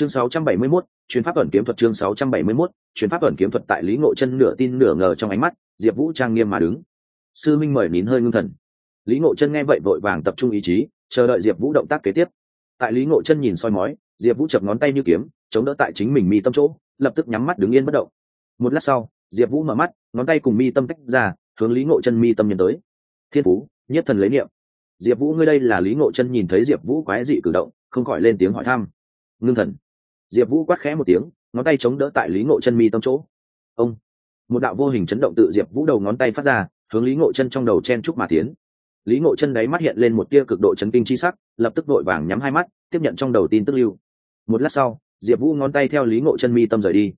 chương 671, chuyến pháp ẩn kiếm thuật chương 671, chuyến pháp ẩn kiếm thuật tại lý ngộ chân nửa tin nửa ngờ trong ánh mắt diệp vũ trang nghiêm mà đứng. Sư minh mời nín hơi ngưng thần. Lý ngộ chân nghe vậy vội vàng tập trung ý chí chờ đợi diệp vũ động tác kế tiếp. Tại lý ngộ chân nhìn soi mói diệp vũ chập ngón tay như kiếm chống đỡ tại chính mình mi tâm chỗ lập tức nhắm mắt đứng yên bất động. Một lát sau diệp vũ mở mắt ngón tay cùng mi tâm tách ra hướng lý ngộ chân mi tâm nhân tới. Thiên phú nhất thần lấy niệm. Diệp vũ ngươi đây là lý ngộ chân nhìn thấy diệp vũ quái dị cử động không khỏi lên tiếng hỏi thăm. Ngưng thần diệp vũ quát khẽ một tiếng, ngón tay chống đỡ tại lý ngộ chân mi tâm chỗ. Ông! Một đạo vô hình chấn động tự diệp vũ đầu ngón tay phát ra, hướng lý ngộ chân trong đầu chen trúc mà tiến. Lý ngộ chân đáy mắt hiện lên một tia cực độ chấn kinh chi sắc, lập tức vội vàng nhắm hai mắt, tiếp nhận trong đầu tin tức lưu. Một lát sau, diệp vũ ngón tay theo lý ngộ chân mi tâm rời đi.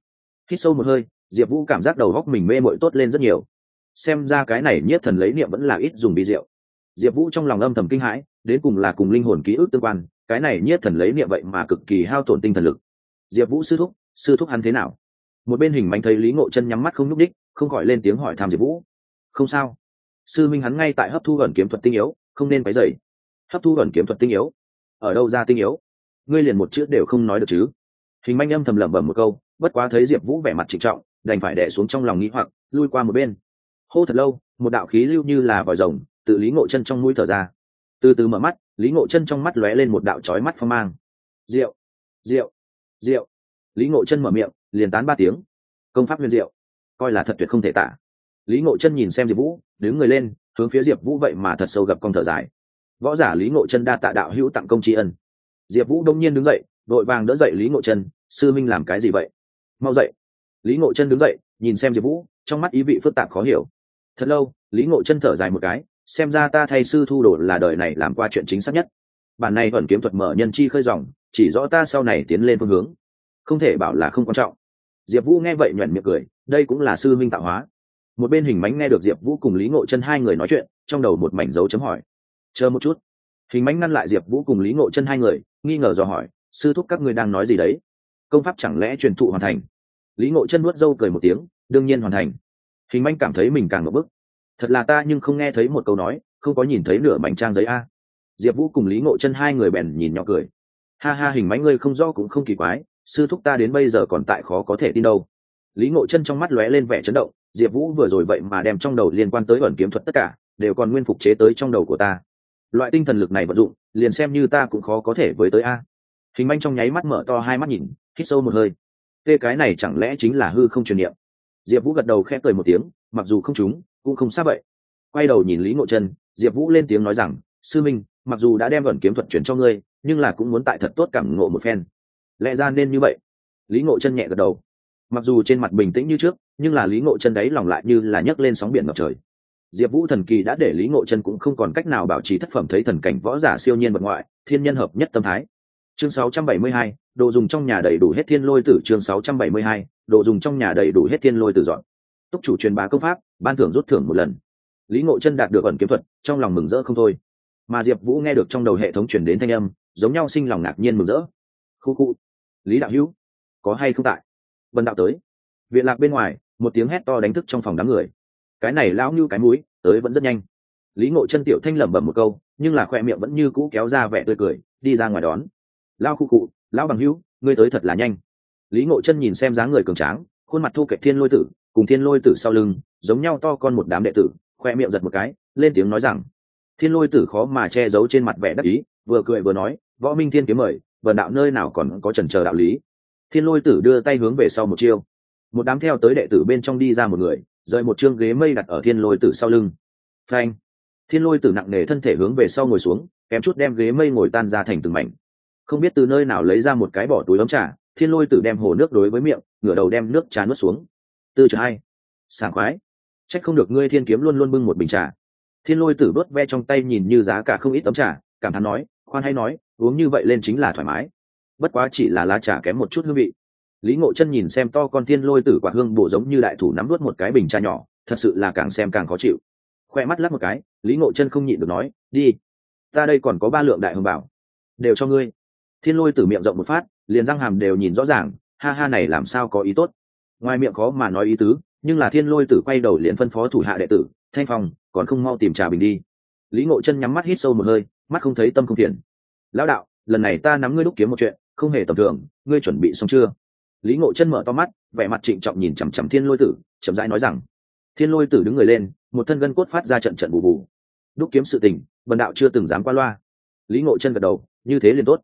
Hít sâu một hơi, diệp vũ cảm giác đầu góc mình mê mội tốt lên rất nhiều. Xem ra cái này nhất thần lấy niệm vẫn là ít dùng bi rượu diệp vũ trong lòng âm thầm kinh hãi, đến cùng là cùng linh hồn ký ức tương quan, cái này nhất thần lấy niệm vậy mà cực kỳ hao tổn tinh thần lực diệp vũ sư thúc sư thúc hắn thế nào? Một bên hình Mạnh thấy lý ngộ chân nhắm mắt không nhúc đích không gọi lên tiếng hỏi Tham diệp vũ. Không sao. Sư minh hắn ngay tại hấp thu ẩn kiếm thuật tinh yếu, không nên váy dày hấp thu ẩn kiếm thuật tinh yếu? Ở đâu ra tinh yếu? Ngươi liền một chữ đều không nói được chứ. Hình manh âm thầm lẩm bẩm một câu, bất quá thấy diệp vũ vẻ mặt trịnh trọng, đành phải đẻ xuống trong lòng nghĩ hoặc, lui qua một bên. Hô thật lâu, một đạo khí lưu như là vòi rồng, tự lý ngộ chân trong mũi thở ra. Từ từ mở mắt, lý ngộ chân trong mắt lóe lên một đạo trói mắt phong mang. Rượu rượu. Diệu, lý ngộ chân mở miệng liền tán ba tiếng. Công pháp huyền diệu coi là thật tuyệt không thể tả. Lý ngộ chân nhìn xem diệp vũ đứng người lên hướng phía diệp vũ vậy mà thật sâu gặp con thở dài. Võ giả lý ngộ chân đa tạ đạo hữu tặng công tri ân. Diệp vũ đông nhiên đứng dậy vội vàng đỡ dậy lý ngộ chân sư minh làm cái gì vậy? Mau dậy. Lý ngộ chân đứng dậy nhìn xem diệp vũ trong mắt ý vị phức tạp khó hiểu. Thật lâu lý ngộ chân thở dài một cái xem ra ta thay sư thu đồ là đời này làm qua chuyện chính xác nhất. Bản này vẫn kiếm thuật mở nhân chi khơi dòng chỉ rõ ta sau này tiến lên phương hướng. Không thể bảo là không quan trọng. Diệp vũ nghe vậy nhuận miệng cười, đây cũng là sư minh tạo hóa. Một bên hình mánh nghe được diệp vũ cùng lý ngộ chân hai người nói chuyện, trong đầu một mảnh dấu chấm hỏi. Chờ một chút. Hình mánh ngăn lại diệp vũ cùng lý ngộ chân hai người, nghi ngờ dò hỏi, sư thúc các ngươi đang nói gì đấy? Công pháp chẳng lẽ truyền thụ hoàn thành? Lý ngộ chân nuốt dâu cười một tiếng, đương nhiên hoàn thành. Hình manh cảm thấy mình càng ngập bức thật là ta nhưng không nghe thấy một câu nói, không có nhìn thấy nửa mảnh trang giấy a. Diệp vũ cùng lý ngộ chân hai người bèn nhìn nhỏ cười ha ha, hình mánh ngươi không rõ cũng không kỳ quái, sư thúc ta đến bây giờ còn tại khó có thể tin đâu. Lý ngộ chân trong mắt lóe lên vẻ chấn động, diệp vũ vừa rồi vậy mà đem trong đầu liên quan tới ẩn kiếm thuật tất cả, đều còn nguyên phục chế tới trong đầu của ta. Loại tinh thần lực này vận dụng, liền xem như ta cũng khó có thể với tới a. Hình manh trong nháy mắt mở to hai mắt nhìn, hít sâu một hơi. Tê cái này chẳng lẽ chính là hư không truyền niệm? Diệp vũ gật đầu khẽ cười một tiếng, mặc dù không chúng cũng không xác vậy quay đầu nhìn lý ngộ chân, diệp vũ lên tiếng nói rằng, sư minh, mặc dù đã đem ẩn kiếm thuật chuyển cho ngươi nhưng là cũng muốn tại thật tốt cảm ngộ một phen. Lẽ ra nên như vậy. Lý ngộ chân nhẹ gật đầu. Mặc dù trên mặt bình tĩnh như trước nhưng là lý ngộ chân đấy lòng lại như là nhấc lên sóng biển ngập trời. Diệp vũ thần kỳ đã để lý ngộ chân cũng không còn cách nào bảo trì thất phẩm thấy thần cảnh võ giả siêu nhiên vật ngoại thiên nhân hợp nhất tâm thái. Chương 672, đồ dùng trong nhà đầy đủ hết thiên lôi tử chương 672, đồ dùng trong nhà đầy đủ hết thiên lôi tử dọn. Túc chủ truyền bá công pháp ban thưởng rút thưởng một lần. Lý ngộ chân đạt được ẩn kiếm thuật trong lòng mừng rỡ không thôi. Mà diệp vũ nghe được trong đầu hệ thống chuyển đến thanh âm giống nhau sinh lòng ngạc nhiên mừng rỡ. Khu khu. Lý đạo hữu, có hay không tại? Vân đạo tới. Viện lạc bên ngoài, một tiếng hét to đánh thức trong phòng đám người. Cái này lão như cái mũi, tới vẫn rất nhanh. Lý ngộ chân tiểu thanh lẩm bẩm một câu, nhưng là khoe miệng vẫn như cũ kéo ra vẻ tươi cười, đi ra ngoài đón. Lao khu cụ lão bằng hữu, ngươi tới thật là nhanh. Lý ngộ chân nhìn xem dáng người cường tráng, khuôn mặt thu kệ thiên lôi tử, cùng thiên lôi tử sau lưng, giống nhau to con một đám đệ tử khoe miệng giật một cái, lên tiếng nói rằng, thiên lôi tử khó mà che giấu trên mặt vẻ đắc ý vừa cười vừa nói, võ minh thiên kiếm mời, vần đạo nơi nào còn có trần chờ đạo lý? Thiên lôi tử đưa tay hướng về sau một chiêu. Một đám theo tới đệ tử bên trong đi ra một người, rời một chương ghế mây đặt ở thiên lôi tử sau lưng. Phanh! Thiên lôi tử nặng nề thân thể hướng về sau ngồi xuống, kém chút đem ghế mây ngồi tan ra thành từng mảnh. Không biết từ nơi nào lấy ra một cái bỏ túi ấm trà, thiên lôi tử đem hồ nước đối với miệng, ngửa đầu đem nước trà nuốt xuống. Tư trở hai sảng khoái. Trách không được ngươi thiên kiếm luôn luôn bưng một bình trà. Thiên lôi tử bớt ve trong tay nhìn như giá cả không ít tấm trà, cảm thán nói khoan hay nói, uống như vậy lên chính là thoải mái. Bất quá chỉ là lá trà kém một chút hương vị. Lý ngộ chân nhìn xem to con thiên lôi tử quả hương bộ giống như đại thủ nắm nuốt một cái bình trà nhỏ, thật sự là càng xem càng khó chịu. Khoe mắt lắc một cái, lý ngộ chân không nhịn được nói, đi, ta đây còn có ba lượng đại hương bảo, đều cho ngươi. Thiên lôi tử miệng rộng một phát, liền răng hàm đều nhìn rõ ràng, ha ha này làm sao có ý tốt? Ngoài miệng khó mà nói ý tứ, nhưng là thiên lôi tử quay đầu liền phân phó thủ hạ đệ tử, thanh phong, còn không mau tìm trà bình đi. Lý ngộ chân nhắm mắt hít sâu một hơi mắt không thấy tâm không phiền. Lão đạo, lần này ta nắm ngươi đúc kiếm một chuyện, không hề tầm thường, ngươi chuẩn bị xong chưa? Lý ngộ chân mở to mắt, vẻ mặt trịnh trọng nhìn chằm chằm thiên lôi tử, chậm rãi nói rằng, thiên lôi tử đứng người lên, một thân gân cốt phát ra trận trận bù bù. Đúc kiếm sự tình, bần đạo chưa từng dám qua loa. Lý ngộ chân gật đầu, như thế liền tốt.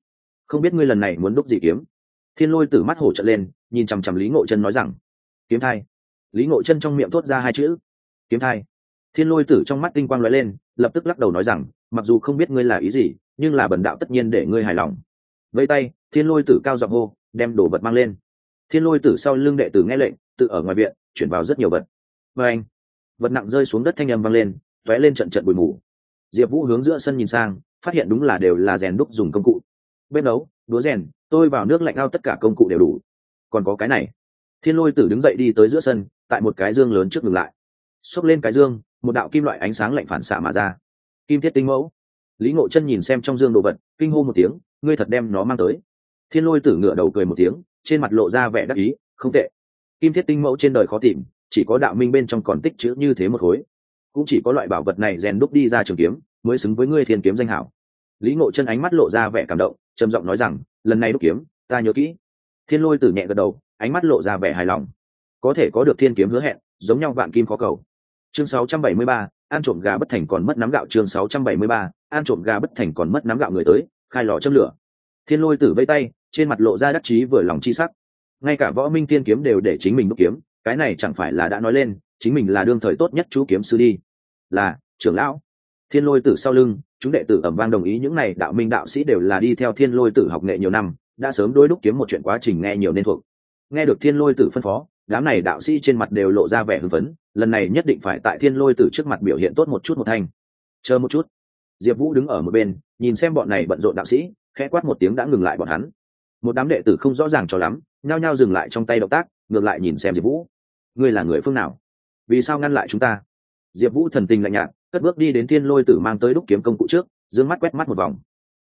Không biết ngươi lần này muốn đúc gì kiếm? Thiên lôi tử mắt hổ trận lên, nhìn chằm chằm lý ngộ chân nói rằng, kiếm thai. Lý ngộ chân trong miệng thốt ra hai chữ, kiếm thai thiên lôi tử trong mắt tinh quang l ó e lên, lập tức lắc đầu nói rằng, mặc dù không biết ngươi là ý gì, nhưng là bần đạo tất nhiên để ngươi hài lòng. Vây tay, thiên lôi tử cao giọng hô, đem đồ vật mang lên. Thiên lôi tử sau lưng đệ tử nghe lệnh, tự ở ngoài viện, chuyển vào rất nhiều vật. Vê anh. Vật nặng rơi xuống đất thanh â m vang lên t ó é lên trận trận bụi mù. Diệp vũ hướng giữa sân nhìn sang, phát hiện đúng là đều là rèn đúc dùng công cụ. Bếp nấu đúa rèn, tôi vào nước lạnh ao tất cả công cụ đều đủ. Còn có cái này. Thiên lôi tử đứng dậy đi tới giữa sân, tại một cái dương lớn trước ngừng lại xốc lên cái dương, một đạo kim loại ánh sáng lạnh phản xạ mà ra. Kim thiết tinh mẫu. Lý ngộ chân nhìn xem trong dương đồ vật, kinh hô một tiếng, ngươi thật đem nó mang tới. Thiên lôi tử ngựa đầu cười một tiếng, trên mặt lộ ra vẻ đắc ý, không tệ. Kim thiết tinh mẫu trên đời khó tìm, chỉ có đạo minh bên trong còn tích chữ như thế một khối. Cũng chỉ có loại bảo vật này rèn đúc đi ra trường kiếm, mới xứng với ngươi thiên kiếm danh hảo. Lý ngộ chân ánh mắt lộ ra vẻ cảm động, trầm giọng nói rằng, lần này đúc kiếm, ta nhớ kỹ. Thiên lôi tử nhẹ gật đầu, ánh mắt lộ ra vẻ hài lòng. Có thể có được thiên kiếm hứa hẹn, giống nhau vạn kim khó cầu chương 673, ăn trộm gà bất thành còn mất nắm gạo. Chương 673, ăn trộm gà bất thành còn mất nắm gạo người tới khai lò châm lửa. Thiên lôi tử vây tay trên mặt lộ ra đắc chí vừa lòng chi sắc. Ngay cả võ minh tiên kiếm đều để chính mình đúc kiếm cái này chẳng phải là đã nói lên chính mình là đương thời tốt nhất chú kiếm sư đi. Là trưởng lão. Thiên lôi tử sau lưng chúng đệ tử ầm vang đồng ý những này đạo minh đạo sĩ đều là đi theo thiên lôi tử học nghệ nhiều năm đã sớm đối đúc kiếm một chuyện quá trình nghe nhiều nên thuộc. Nghe được thiên lôi tử phân phó đám này đạo sĩ trên mặt đều lộ ra vẻ hưng phấn, lần này nhất định phải tại thiên lôi tử trước mặt biểu hiện tốt một chút một thanh. Chờ một chút. Diệp vũ đứng ở một bên, nhìn xem bọn này bận rộn đạo sĩ, khẽ quát một tiếng đã ngừng lại bọn hắn. Một đám đệ tử không rõ ràng cho lắm, nhao nhao dừng lại trong tay động tác, ngược lại nhìn xem diệp vũ. Ngươi là người phương nào? Vì sao ngăn lại chúng ta? Diệp vũ thần tình lạnh nhạt, cất bước đi đến thiên lôi tử mang tới đúc kiếm công cụ trước d ư ơ n g mắt quét mắt một vòng.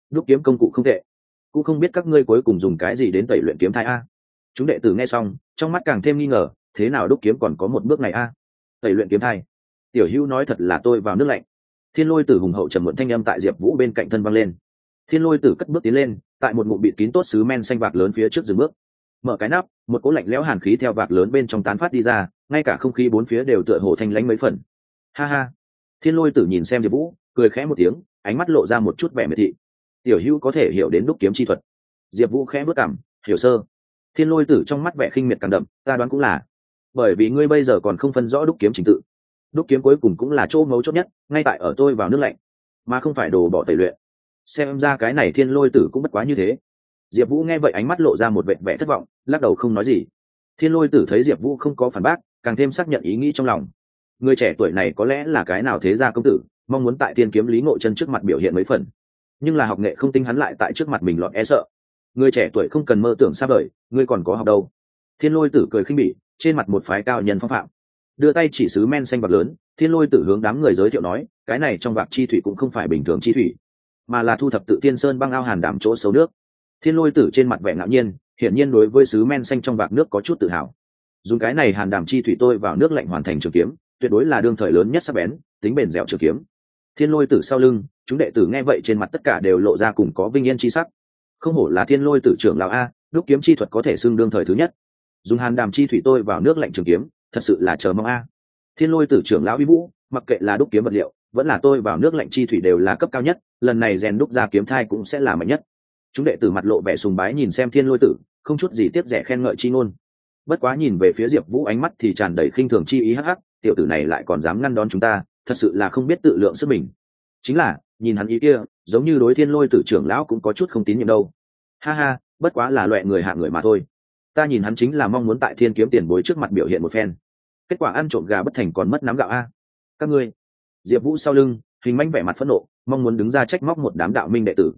Đúc kiếm công cụ không tệ. Cũng không biết các ngươi cuối cùng dùng cái gì đến tẩy luyện kiếm thai a. Chúng đệ tử nghe xong trong mắt càng thêm nghi ngờ, thế nào đúc kiếm còn có một bước này a? Tẩy luyện kiếm thai. Tiểu hữu nói thật là tôi vào nước lạnh. Thiên lôi tử hùng hậu trầm muộn thanh âm tại diệp vũ bên cạnh thân văng lên. Thiên lôi tử cất bước tiến lên, tại một ngụm bịt kín tốt xứ men xanh vạc lớn phía trước dừng bước. Mở cái nắp, một cỗ lạnh lẽo hàn khí theo vạc lớn bên trong tán phát đi ra, ngay cả không khí bốn phía đều tựa hồ thanh lãnh mấy phần. Ha ha. Thiên lôi tử nhìn xem diệp vũ, cười khẽ một tiếng, ánh mắt lộ ra một chút vẻ miệt thị. Tiểu hữu có thể hiểu đến đúc kiếm chi thuật. Diệp vũ khẽ bước cảm, hiểu sơ thiên lôi tử trong mắt vẻ khinh miệt càng đậm, ta đoán cũng là. Bởi vì ngươi bây giờ còn không phân rõ đúc kiếm trình tự. Đúc kiếm cuối cùng cũng là chỗ ngấu chốt nhất, ngay tại ở tôi vào nước lạnh, mà không phải đồ bỏ tẩy luyện. Xem ra cái này thiên lôi tử cũng bất quá như thế. Diệp vũ nghe vậy ánh mắt lộ ra một vệ vẻ thất vọng, lắc đầu không nói gì. Thiên lôi tử thấy diệp vũ không có phản bác, càng thêm xác nhận ý nghĩ trong lòng. Người trẻ tuổi này có lẽ là cái nào thế gia công tử, mong muốn tại thiên kiếm lý ngộ chân trước mặt biểu hiện mấy phần. Nhưng là học nghệ không tinh hắn lại tại trước mặt mình lọt e sợ người trẻ tuổi không cần mơ tưởng xa vời, ngươi còn có học đâu. Thiên lôi tử cười khinh bỉ, trên mặt một phái cao nhân phong phạm. Đưa tay chỉ sứ men xanh bạc lớn, thiên lôi tử hướng đám người giới thiệu nói, cái này trong vạc chi thủy cũng không phải bình thường chi thủy, mà là thu thập tự tiên sơn băng ao hàn đảm chỗ xấu nước. Thiên lôi tử trên mặt vẻ ngạo nhiên, hiển nhiên đối với sứ men xanh trong vạc nước có chút tự hào. Dùng cái này hàn đảm chi thủy tôi vào nước lạnh hoàn thành trường kiếm, tuyệt đối là đương thời lớn nhất sắc bén, tính bền dẻo trường kiếm. Thiên lôi tử sau lưng, chúng đệ tử nghe vậy trên mặt tất cả đều lộ ra cùng có vinh yên chi sắc không hổ là thiên lôi tử trưởng lão a, đúc kiếm chi thuật có thể xưng đương thời thứ nhất. Dùng hàn đàm chi thủy tôi vào nước lạnh trường kiếm, thật sự là chờ mong a. Thiên lôi tử trưởng lão vi vũ, mặc kệ là đúc kiếm vật liệu, vẫn là tôi vào nước lạnh chi thủy đều là cấp cao nhất, lần này rèn đúc ra kiếm thai cũng sẽ là mạnh nhất. Chúng đệ tử mặt lộ vẻ sùng bái nhìn xem thiên lôi tử, không chút gì tiếc rẻ khen ngợi chi ngôn. Bất quá nhìn về phía diệp vũ ánh mắt thì tràn đầy khinh thường chi ý hắc hắc, tiểu tử này lại còn dám ngăn đón chúng ta, thật sự là không biết tự lượng sức mình. Chính là, nhìn hắn ý kia giống như đối thiên lôi tử trưởng lão cũng có chút không tín nhiệm đâu. Ha ha, bất quá là loại người hạ người mà thôi. Ta nhìn hắn chính là mong muốn tại thiên kiếm tiền bối trước mặt biểu hiện một phen. Kết quả ăn trộm gà bất thành còn mất nắm gạo a. Các ngươi. Diệp vũ sau lưng, hình manh vẻ mặt phẫn nộ, mong muốn đứng ra trách móc một đám đạo minh đệ tử.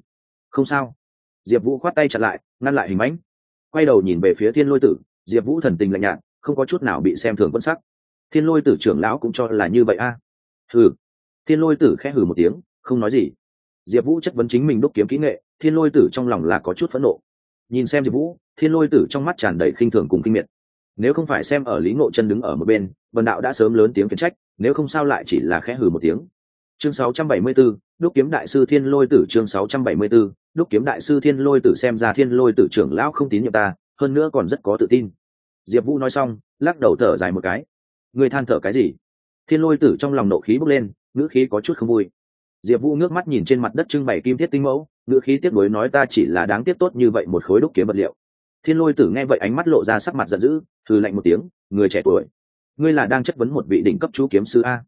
Không sao. Diệp vũ khoát tay chặt lại, ngăn lại hình mãnh quay đầu nhìn về phía thiên lôi tử, diệp vũ thần tình lạnh nhạt, không có chút nào bị xem thường quân sắc. Thiên lôi tử trưởng lão cũng cho là như vậy a. Hừ. Thiên lôi tử khẽ hừ một tiếng, không nói gì diệp vũ chất vấn chính mình đúc kiếm kỹ nghệ thiên lôi tử trong lòng là có chút phẫn nộ. Nhìn xem diệp vũ thiên lôi tử trong mắt tràn đầy khinh thường cùng kinh miệt. Nếu không phải xem ở lý ngộ chân đứng ở một bên vần đạo đã sớm lớn tiếng kiến trách nếu không sao lại chỉ là khẽ hừ một tiếng. Chương 674, đúc kiếm đại sư thiên lôi tử chương 674, đúc kiếm đại sư thiên lôi tử xem ra thiên lôi tử trưởng lão không tín nhiệm ta hơn nữa còn rất có tự tin. Diệp vũ nói xong lắc đầu thở dài một cái. Người than thở cái gì? Thiên lôi tử trong lòng nộ khí bốc lên ngữ khí có chút không vui diệp vũ nước mắt nhìn trên mặt đất trưng bày kim thiết tinh mẫu, ngữ khí tiếc nuối nói ta chỉ là đáng tiếc tốt như vậy một khối đúc kiếm vật liệu. Thiên lôi tử nghe vậy ánh mắt lộ ra sắc mặt giận dữ thư lạnh một tiếng, người trẻ tuổi, ngươi là đang chất vấn một vị đỉnh cấp chú kiếm sư a.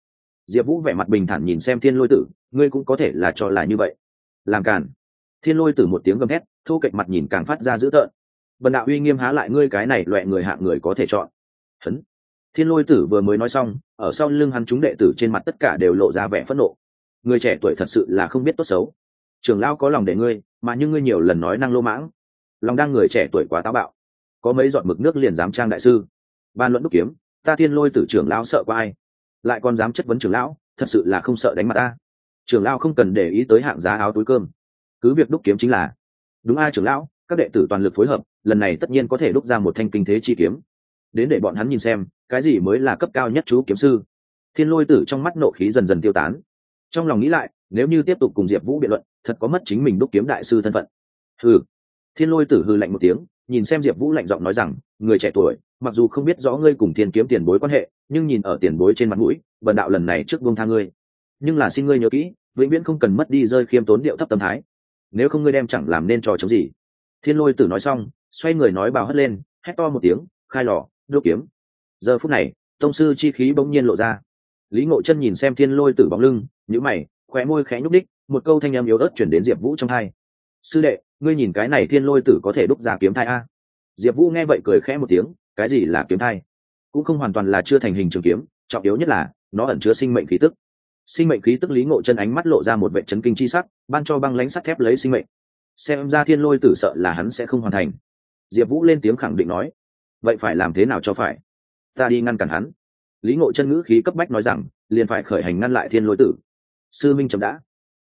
Diệp vũ vẻ mặt bình thản nhìn xem thiên lôi tử, ngươi cũng có thể là cho là như vậy. Làm càn. Thiên lôi tử một tiếng gầm hét thô kệch mặt nhìn càng phát ra dữ tợn. Bần đạo uy nghiêm há lại ngươi cái này loại người hạng người có thể chọn. Hấn. Thiên lôi tử vừa mới nói xong, ở sau lưng hắn chúng đệ tử trên mặt tất cả đều lộ ra vẻ phẫn nộ người trẻ tuổi thật sự là không biết tốt xấu. Trường Lão có lòng để ngươi, mà nhưng ngươi nhiều lần nói năng lô mãng. Lòng đang người trẻ tuổi quá táo bạo. Có mấy giọt mực nước liền dám trang đại sư. Ban luận đúc kiếm, ta thiên lôi tử trưởng lão sợ qua ai. Lại còn dám chất vấn trưởng lão, thật sự là không sợ đánh mặt ta. Trưởng lão không cần để ý tới hạng giá áo túi cơm. Cứ việc đúc kiếm chính là. Đúng ai trưởng lão, các đệ tử toàn lực phối hợp, lần này tất nhiên có thể đúc ra một thanh kinh thế chi kiếm. Đến để bọn hắn nhìn xem, cái gì mới là cấp cao nhất chú kiếm sư. Thiên lôi tử trong mắt nộ khí dần dần tiêu tán trong lòng nghĩ lại, nếu như tiếp tục cùng diệp vũ biện luận, thật có mất chính mình đúc kiếm đại sư thân phận. Hừ. Thiên lôi tử hư lạnh một tiếng, nhìn xem diệp vũ lạnh giọng nói rằng, người trẻ tuổi, mặc dù không biết rõ ngươi cùng thiên kiếm tiền bối quan hệ, nhưng nhìn ở tiền bối trên mặt mũi, bần đạo lần này trước buông tha ngươi. Nhưng là xin ngươi nhớ kỹ, vĩnh viễn không cần mất đi rơi khiêm tốn điệu thấp tâm thái. Nếu không ngươi đem chẳng làm nên trò chống gì. Thiên lôi tử nói xong, xoay người nói bào hất lên, hét to một tiếng, khai lò, đốt kiếm. Giờ phút này, tông sư chi khí bỗng nhiên lộ ra. Lý ngộ chân nhìn xem thiên lôi tử bóng lưng nhữ mày, khóe môi khẽ nhúc đích một câu thanh âm yếu ớt chuyển đến diệp vũ trong hai sư đệ, ngươi nhìn cái này thiên lôi tử có thể đúc ra kiếm thai a? Diệp vũ nghe vậy cười khẽ một tiếng, cái gì là kiếm thai? Cũng không hoàn toàn là chưa thành hình trường kiếm, trọng yếu nhất là, nó ẩn chứa sinh mệnh khí tức. Sinh mệnh khí tức lý ngộ chân ánh mắt lộ ra một vệ chấn kinh chi sắc, ban cho băng lánh sắt thép lấy sinh mệnh. Xem ra thiên lôi tử sợ là hắn sẽ không hoàn thành. Diệp vũ lên tiếng khẳng định nói, vậy phải làm thế nào cho phải? Ta đi ngăn cản hắn. Lý ngộ chân ngữ khí cấp bách nói rằng, liền phải khởi hành ngăn lại thiên lôi tử sư minh chậm đã.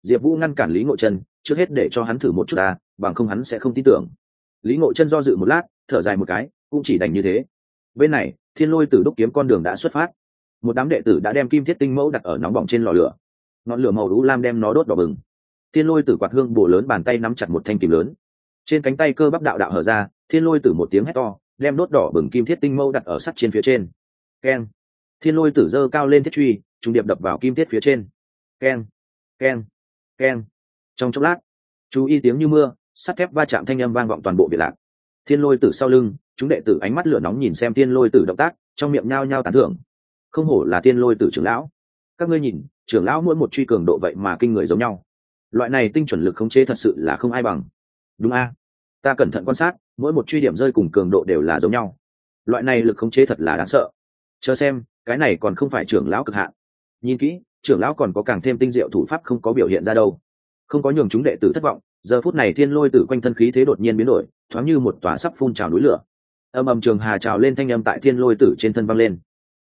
Diệp vũ ngăn cản lý ngộ chân, trước hết để cho hắn thử một chút ta, bằng không hắn sẽ không tin tưởng. Lý ngộ chân do dự một lát, thở dài một cái, cũng chỉ đành như thế. Bên này, thiên lôi tử đúc kiếm con đường đã xuất phát. Một đám đệ tử đã đem kim thiết tinh mẫu đặt ở nóng bỏng trên lò lửa. Ngọn lửa màu đũ lam đem nó đốt đỏ bừng. Thiên lôi tử quạt hương bổ lớn bàn tay nắm chặt một thanh kìm lớn. Trên cánh tay cơ bắp đạo đạo hở ra, thiên lôi tử một tiếng hét to, đem đốt đỏ bừng kim thiết tinh mẫu đặt ở sắt trên phía trên. Keng. Thiên lôi tử dơ cao lên thiết truy, trùng điệp đập vào kim thiết phía trên keng keng keng trong chốc lát, chú ý tiếng như mưa, sắt thép va chạm thanh âm vang vọng toàn bộ biệt lạc thiên lôi tử sau lưng, chúng đệ tử ánh mắt lửa nóng nhìn xem thiên lôi tử động tác, trong miệng nhao nhao tán thưởng. Không hổ là thiên lôi tử trưởng lão. Các ngươi nhìn, trưởng lão mỗi một truy cường độ vậy mà kinh người giống nhau. Loại này tinh chuẩn lực khống chế thật sự là không ai bằng. Đúng a? Ta cẩn thận quan sát, mỗi một truy điểm rơi cùng cường độ đều là giống nhau. Loại này lực khống chế thật là đáng sợ. Chờ xem, cái này còn không phải trưởng lão cực hạn. Nhìn kỹ trưởng lão còn có càng thêm tinh diệu thủ pháp không có biểu hiện ra đâu. Không có nhường chúng đệ tử thất vọng giờ phút này thiên lôi tử quanh thân khí thế đột nhiên biến đổi thoáng như một tòa sắp phun trào núi lửa. Âm ầm trường hà trào lên thanh âm tại thiên lôi tử trên thân văng lên.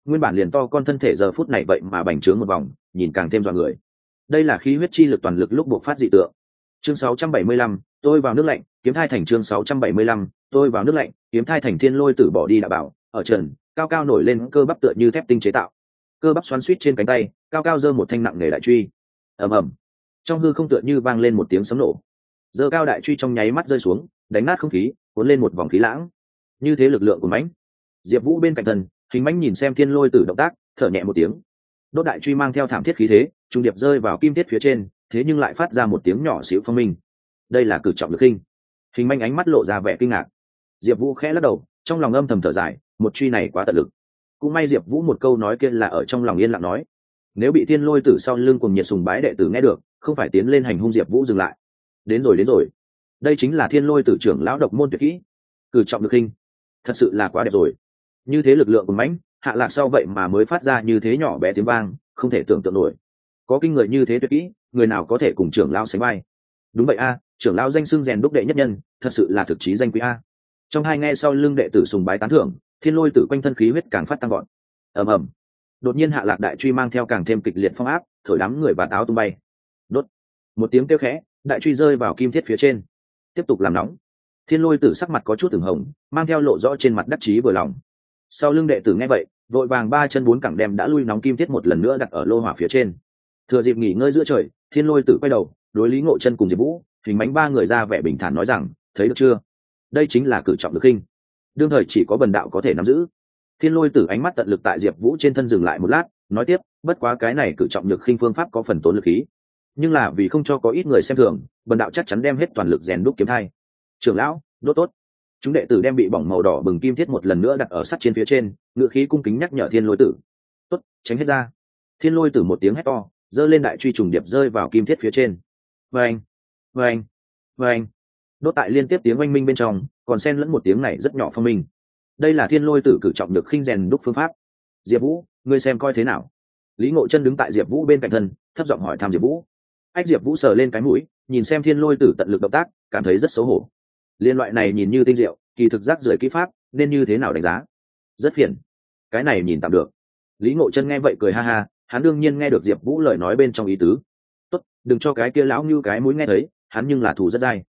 Nguyên bản liền to con thân thể giờ phút này vậy mà bành trướng một vòng nhìn càng thêm dọa người. Đây là khí huyết chi lực toàn lực lúc buộc phát dị tượng. Chương 675, tôi vào nước lạnh kiếm thai thành chương 675, tôi vào nước lạnh kiếm thai thành thiên lôi tử bỏ đi đã bảo ở trần cao cao nổi lên cơ bắp tựa như thép tinh chế tạo cơ bắp xoắn suýt trên cánh tay, cao cao giơ một thanh nặng nghề đại truy. Ầm ầm. Trong hư không tựa như vang lên một tiếng sấm nổ. Giơ cao đại truy trong nháy mắt rơi xuống, đánh nát không khí, cuốn lên một vòng khí lãng. Như thế lực lượng của mãnh. Diệp vũ bên cạnh thần, hình mãnh nhìn xem thiên lôi tử động tác, thở nhẹ một tiếng. Đốt đại truy mang theo thảm thiết khí thế, trung điệp rơi vào kim thiết phía trên, thế nhưng lại phát ra một tiếng nhỏ xíu phong minh. Đây là cử trọng lực hình hình manh ánh mắt lộ ra vẻ kinh ngạc. Diệp vũ khẽ lắc đầu, trong lòng âm thầm thở dài, một truy này quá tận lực cũng may diệp vũ một câu nói kia là ở trong lòng yên lặng nói. Nếu bị thiên lôi tử sau lưng cùng nhiệt sùng bái đệ tử nghe được, không phải tiến lên hành hung diệp vũ dừng lại. Đến rồi đến rồi. Đây chính là thiên lôi tử trưởng lão độc môn tuyệt kỹ. Cử trọng lực hình. Thật sự là quá đẹp rồi. Như thế lực lượng của mãnh, hạ lạc sau vậy mà mới phát ra như thế nhỏ bé tiếng vang, không thể tưởng tượng nổi. Có kinh người như thế tuyệt kỹ, người nào có thể cùng trưởng lao sánh vai? Đúng vậy a, trưởng lao danh xưng rèn đúc đệ nhất nhân, thật sự là thực chí danh quý a. Trong hai nghe sau lưng đệ tử sùng bái tán thưởng thiên lôi tử quanh thân khí huyết càng phát tăng gọn ầm ầm. Đột nhiên hạ lạc đại truy mang theo càng thêm kịch liệt phong áp, thổi đám người và áo tung bay. Đốt. Một tiếng kêu khẽ, đại truy rơi vào kim thiết phía trên. Tiếp tục làm nóng. Thiên lôi tử sắc mặt có chút từng hồng, mang theo lộ rõ trên mặt đắc chí vừa lòng. Sau lưng đệ tử nghe vậy vội vàng ba chân bốn cẳng đem đã lui nóng kim thiết một lần nữa đặt ở lô hỏa phía trên. Thừa dịp nghỉ ngơi giữa trời, thiên lôi tử quay đầu, đối lý ngộ chân cùng diệp vũ, hình bánh ba người ra vẻ bình thản nói rằng, thấy được chưa? Đây chính là cử trọng được khinh đương thời chỉ có bần đạo có thể nắm giữ. Thiên lôi tử ánh mắt tận lực tại diệp vũ trên thân dừng lại một lát, nói tiếp, bất quá cái này cử trọng nhược khinh phương pháp có phần tốn lực khí. Nhưng là vì không cho có ít người xem thường, bần đạo chắc chắn đem hết toàn lực rèn đúc kiếm thai. Trưởng lão, đốt tốt. Chúng đệ tử đem bị bỏng màu đỏ bừng kim thiết một lần nữa đặt ở sắt trên phía trên, ngựa khí cung kính nhắc nhở thiên lôi tử. Tốt, tránh hết ra. Thiên lôi tử một tiếng hét to, giơ lên đại truy trùng điệp rơi vào kim thiết phía trên. Vâng vâng vâng đốt tại liên tiếp tiếng oanh minh bên trong, còn xen lẫn một tiếng này rất nhỏ phong minh. Đây là thiên lôi tử cử trọng được khinh rèn đúc phương pháp. Diệp vũ, ngươi xem coi thế nào? Lý ngộ chân đứng tại diệp vũ bên cạnh thân, thấp giọng hỏi thăm diệp vũ. Ách, diệp vũ sờ lên cái mũi, nhìn xem thiên lôi tử tận lực động tác, cảm thấy rất xấu hổ. Liên loại này nhìn như tinh diệu, kỳ thực giác rời kỹ pháp, nên như thế nào đánh giá? Rất phiền. Cái này nhìn tạm được. Lý ngộ chân nghe vậy cười ha ha, hắn đương nhiên nghe được diệp vũ lời nói bên trong ý tứ. Tốt, đừng cho cái kia lão như cái mũi nghe thấy, hắn nhưng là thù rất dai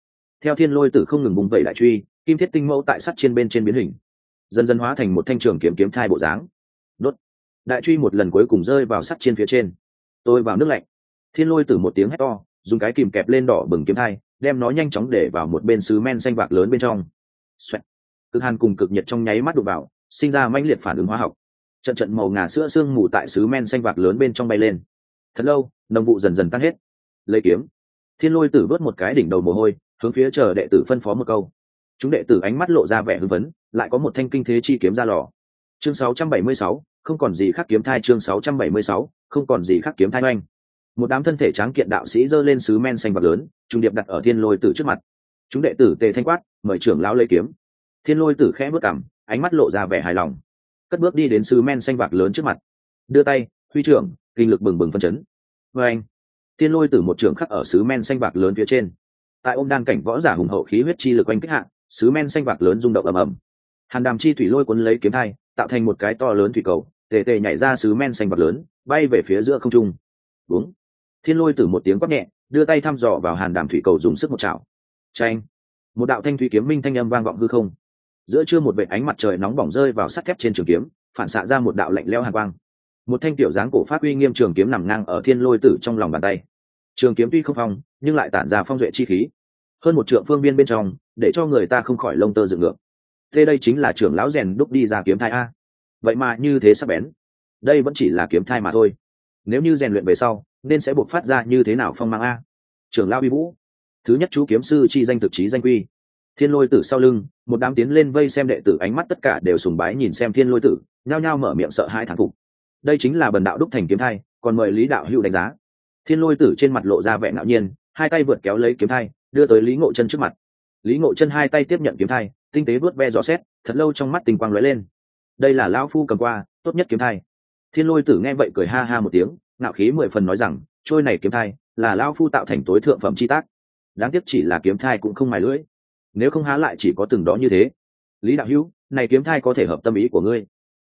theo thiên lôi tử không ngừng bùng vẩy đại truy, kim thiết tinh mẫu tại sắt trên bên trên biến hình, dần dần hóa thành một thanh trường kiếm kiếm thai bộ dáng. Đốt. Đại truy một lần cuối cùng rơi vào sắt trên phía trên. Tôi vào nước lạnh. Thiên lôi tử một tiếng hét to, dùng cái kìm kẹp lên đỏ bừng kiếm thai, đem nó nhanh chóng để vào một bên sứ men xanh bạc lớn bên trong. Xoẹt. cực hàn cùng cực nhiệt trong nháy mắt đụng vào, sinh ra mãnh liệt phản ứng hóa học. Trận trận màu ngà sữa sương mù tại sứ men xanh bạc lớn bên trong bay lên. Thật lâu, nồng vụ dần dần tan hết. Lấy kiếm. Thiên lôi tử vớt một cái đỉnh đầu mồ hôi hướng phía chờ đệ tử phân phó một câu. Chúng đệ tử ánh mắt lộ ra vẻ hưng vấn lại có một thanh kinh thế chi kiếm ra lò. Chương 676, không còn gì khác kiếm thai chương 676, không còn gì khác kiếm thai oanh. Một đám thân thể tráng kiện đạo sĩ giơ lên sứ men xanh bạc lớn trung điệp đặt ở thiên lôi tử trước mặt. Chúng đệ tử tề thanh quát mời trưởng lão lấy kiếm. Thiên lôi tử khẽ bước cằm, ánh mắt lộ ra vẻ hài lòng. Cất bước đi đến sứ men xanh bạc lớn trước mặt. Đưa tay huy trưởng kinh lực bừng bừng phân chấn. Vê anh thiên lôi tử một trưởng khắc ở sứ men xanh bạc lớn phía trên tại ôm đan cảnh võ giả hùng hậu khí huyết chi lực oanh kích hạng sứ men xanh bạc lớn rung động ầm ầm. Hàn đàm chi thủy lôi cuốn lấy kiếm thai, tạo thành một cái to lớn thủy cầu, tề tề nhảy ra sứ men xanh bạc lớn, bay về phía giữa không trung. Đúng thiên lôi tử một tiếng quát nhẹ, đưa tay thăm dò vào hàn đàm thủy cầu dùng sức một chảo. Tranh một đạo thanh thủy kiếm minh thanh âm vang vọng hư không. Giữa trưa một vệ ánh mặt trời nóng bỏng rơi vào sắt thép trên trường kiếm, phản xạ ra một đạo lạnh leo hàn quang. Một thanh tiểu dáng cổ pháp uy nghiêm trường kiếm nằm ngang ở thiên lôi tử trong lòng bàn tay trường kiếm tuy không phong, nhưng lại tản ra phong duệ chi khí. Hơn một trượng phương biên bên trong, để cho người ta không khỏi lông tơ dựng ngược. Thế đây chính là trưởng lão rèn đúc đi ra kiếm thai a. Vậy mà như thế sắp bén. Đây vẫn chỉ là kiếm thai mà thôi. Nếu như rèn luyện về sau, nên sẽ buộc phát ra như thế nào phong mang a? Trưởng lão uy vũ. Thứ nhất chú kiếm sư chi danh thực chí danh quy. Thiên lôi tử sau lưng, một đám tiến lên vây xem đệ tử ánh mắt tất cả đều sùng bái nhìn xem thiên lôi tử, nhao nhao mở miệng sợ hai thán phục. Đây chính là bần đạo đúc thành kiếm thai, còn mời lý đạo hữu đánh giá thiên lôi tử trên mặt lộ ra vẻ ngạo nhiên, hai tay vượt kéo lấy kiếm thai, đưa tới lý ngộ chân trước mặt. Lý ngộ chân hai tay tiếp nhận kiếm thai, tinh tế vớt ve dò xét thật lâu trong mắt tình quang lóe lên. Đây là lão phu cầm qua, tốt nhất kiếm thai. Thiên lôi tử nghe vậy cười ha ha một tiếng, ngạo khí mười phần nói rằng, trôi này kiếm thai, là lão phu tạo thành tối thượng phẩm chi tác. Đáng tiếc chỉ là kiếm thai cũng không mài lưỡi. Nếu không há lại chỉ có từng đó như thế. Lý đạo hữu, này kiếm thai có thể hợp tâm ý của ngươi.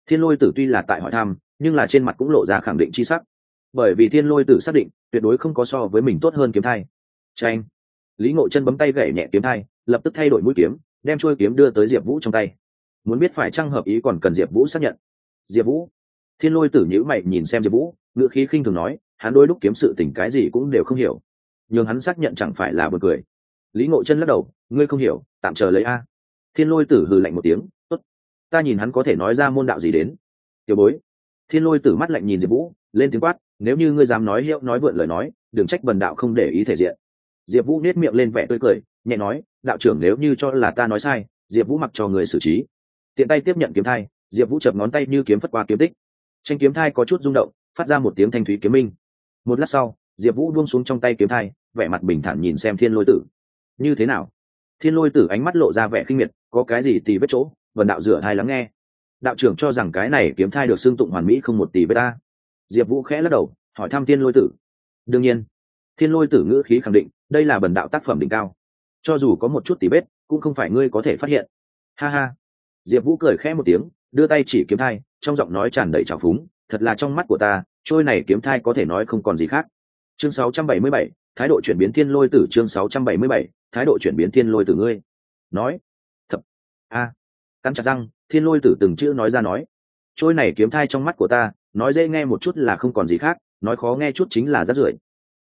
Thiên lôi tử tuy là tại hỏi thăm, nhưng là trên mặt cũng lộ ra khẳng định chi sắc bởi vì thiên lôi tử xác định, tuyệt đối không có so với mình tốt hơn kiếm thai. Tranh lý ngộ chân bấm tay gậy nhẹ kiếm thai, lập tức thay đổi mũi kiếm, đem trôi kiếm đưa tới diệp vũ trong tay. Muốn biết phải trăng hợp ý còn cần diệp vũ xác nhận. Diệp vũ. Thiên lôi tử nhữ mày nhìn xem diệp vũ, ngữ khí khinh thường nói, hắn đôi lúc kiếm sự tình cái gì cũng đều không hiểu. Nhưng hắn xác nhận chẳng phải là bật cười. Lý ngộ chân lắc đầu, ngươi không hiểu, tạm chờ lấy a. Thiên lôi tử hừ lạnh một tiếng, tốt, ta nhìn hắn có thể nói ra môn đạo gì đến. Tiểu bối. Thiên lôi tử mắt lạnh nhìn diệp vũ lên tiếng quát, nếu như ngươi dám nói hiệu, nói vượn lời nói, đừng trách bần đạo không để ý thể diện. Diệp vũ nết miệng lên vẻ tươi cười, nhẹ nói, đạo trưởng nếu như cho là ta nói sai, diệp vũ mặc cho người xử trí. Tiện tay tiếp nhận kiếm thai, diệp vũ chập ngón tay như kiếm phất qua kiếm tích. Tranh kiếm thai có chút rung động, phát ra một tiếng thanh thúy kiếm minh. Một lát sau, diệp vũ buông xuống trong tay kiếm thai, vẻ mặt bình thản nhìn xem thiên lôi tử. Như thế nào? Thiên lôi tử ánh mắt lộ ra vẻ khinh miệt, có cái gì tì vết chỗ? Vần đạo rửa thai lắng nghe. Đạo trưởng cho rằng cái này kiếm thai được xưng tụng hoàn mỹ không một tỷ vết ta diệp vũ khẽ lắc đầu hỏi thăm thiên lôi tử. Đương nhiên. Thiên lôi tử ngữ khí khẳng định đây là bần đạo tác phẩm đỉnh cao. Cho dù có một chút tỉ vết cũng không phải ngươi có thể phát hiện. Ha ha. Diệp vũ cười khẽ một tiếng đưa tay chỉ kiếm thai trong giọng nói tràn đầy trào phúng thật là trong mắt của ta trôi này kiếm thai có thể nói không còn gì khác. Chương 677, thái độ chuyển biến thiên lôi tử chương 677, thái độ chuyển biến thiên lôi tử ngươi. Nói. Thập. A. À. cắn chặt răng thiên lôi tử từng chữ nói ra nói. Trôi này kiếm thai trong mắt của ta nói dễ nghe một chút là không còn gì khác, nói khó nghe chút chính là rát rưởi.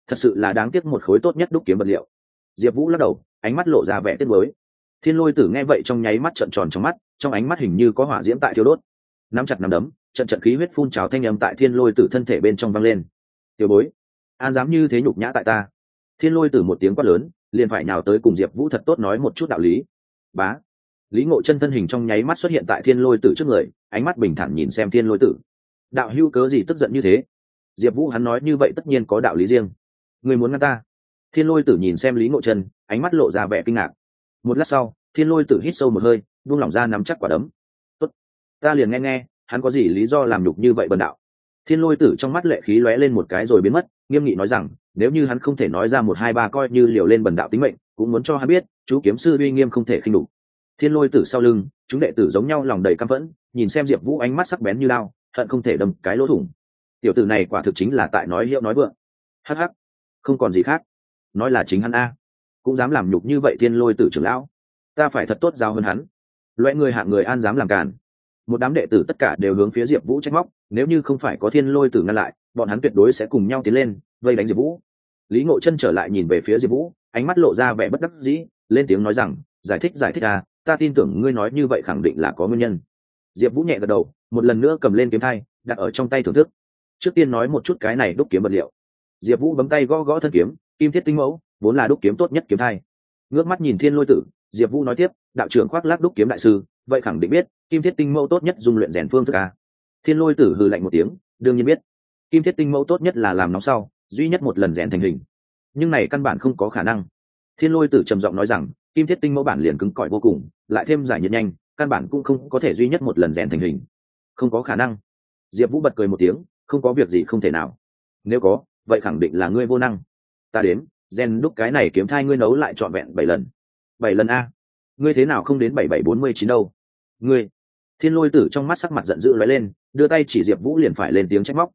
Thật sự là đáng tiếc một khối tốt nhất đúc kiếm vật liệu. Diệp vũ lắc đầu, ánh mắt lộ ra vẻ tiếc mới thiên lôi tử nghe vậy trong nháy mắt trợn tròn trong mắt, trong ánh mắt hình như có hỏa diễm tại thiêu đốt. Nắm chặt nắm đấm, trận trận khí huyết phun trào thanh âm tại thiên lôi tử thân thể bên trong vang lên. Tiểu bối, an dám như thế nhục nhã tại ta? Thiên lôi tử một tiếng quát lớn, liền phải nào tới cùng diệp vũ thật tốt nói một chút đạo lý. Bá. Lý ngộ chân thân hình trong nháy mắt xuất hiện tại thiên lôi tử trước người, ánh mắt bình thản nhìn xem thiên lôi tử đạo hưu cớ gì tức giận như thế? Diệp vũ hắn nói như vậy tất nhiên có đạo lý riêng. Người muốn ngăn ta? Thiên lôi tử nhìn xem lý ngộ chân ánh mắt lộ ra vẻ kinh ngạc. Một lát sau, thiên lôi tử hít sâu một hơi, buông lỏng ra nắm chắc quả đấm. Tốt. ta liền nghe nghe, hắn có gì lý do làm nhục như vậy bần đạo? Thiên lôi tử trong mắt lệ khí lóe lên một cái rồi biến mất, nghiêm nghị nói rằng, nếu như hắn không thể nói ra một hai ba coi như liều lên bần đạo tính mệnh, cũng muốn cho hắn biết, chú kiếm sư uy nghiêm không thể khinh đủ thiên lôi tử sau lưng, chúng đệ tử giống nhau lòng đầy căm phẫn, nhìn xem diệp vũ ánh mắt sắc bén như lao hận không thể đâm cái lỗ thủng. Tiểu tử này quả thực chính là tại nói hiệu nói vượng. Hh không còn gì khác. Nói là chính hắn a. Cũng dám làm nhục như vậy thiên lôi tử trưởng lão. Ta phải thật tốt giao hơn hắn. Loại người hạng người an dám làm càn. Một đám đệ tử tất cả đều hướng phía diệp vũ trách móc, nếu như không phải có thiên lôi tử ngăn lại, bọn hắn tuyệt đối sẽ cùng nhau tiến lên, vây đánh diệp vũ. Lý ngộ chân trở lại nhìn về phía diệp vũ, ánh mắt lộ ra vẻ bất đắc dĩ, lên tiếng nói rằng, giải thích giải thích à ta tin tưởng ngươi nói như vậy khẳng định là có nguyên nhân. Diệp vũ nhẹ gật đầu một lần nữa cầm lên kiếm thai, đặt ở trong tay thưởng thức. Trước tiên nói một chút cái này đúc kiếm vật liệu. Diệp vũ bấm tay gõ gõ thân kiếm, kim thiết tinh mẫu, vốn là đúc kiếm tốt nhất kiếm thai. Ngước mắt nhìn thiên lôi tử, diệp vũ nói tiếp, đạo trưởng khoác lác đúc kiếm đại sư, vậy khẳng định biết, kim thiết tinh mẫu tốt nhất dùng luyện rèn phương thức a. Thiên lôi tử hừ lạnh một tiếng, đương nhiên biết. Kim thiết tinh mẫu tốt nhất là làm nóng sau, duy nhất một lần rèn thành hình. Nhưng này căn bản không có khả năng. Thiên lôi tử trầm giọng nói rằng, kim thiết tinh mẫu bản liền cứng cỏi vô cùng, lại thêm giải nhiệt nhanh, căn bản cũng không có thể duy nhất một lần rèn thành hình không có khả năng. Diệp vũ bật cười một tiếng, không có việc gì không thể nào. Nếu có, vậy khẳng định là ngươi vô năng. Ta đến, gen đúc cái này kiếm thai ngươi nấu lại trọn vẹn bảy lần. Bảy lần a? Ngươi thế nào không đến bảy bảy bốn mươi chín đâu? Ngươi! Thiên lôi tử trong mắt sắc mặt giận dữ lóe lên, đưa tay chỉ diệp vũ liền phải lên tiếng trách móc.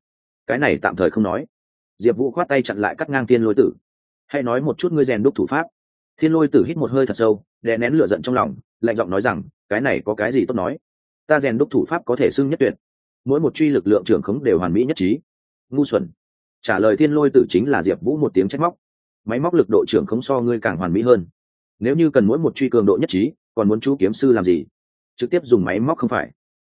Cái này tạm thời không nói. Diệp vũ khoát tay chặn lại cắt ngang thiên lôi tử. Hãy nói một chút ngươi rèn đúc thủ pháp. Thiên lôi tử hít một hơi thật sâu, đè nén lửa giận trong lòng, lạnh giọng nói rằng, cái này có cái gì tốt nói? Ta rèn đúc thủ pháp có thể xưng nhất tuyệt. Mỗi một truy lực lượng trưởng khống đều hoàn mỹ nhất trí. Ngu xuẩn. Trả lời thiên lôi tử chính là diệp vũ một tiếng trách móc. Máy móc lực độ trưởng khống so ngươi càng hoàn mỹ hơn. Nếu như cần mỗi một truy cường độ nhất trí, còn muốn chú kiếm sư làm gì? Trực tiếp dùng máy móc không phải.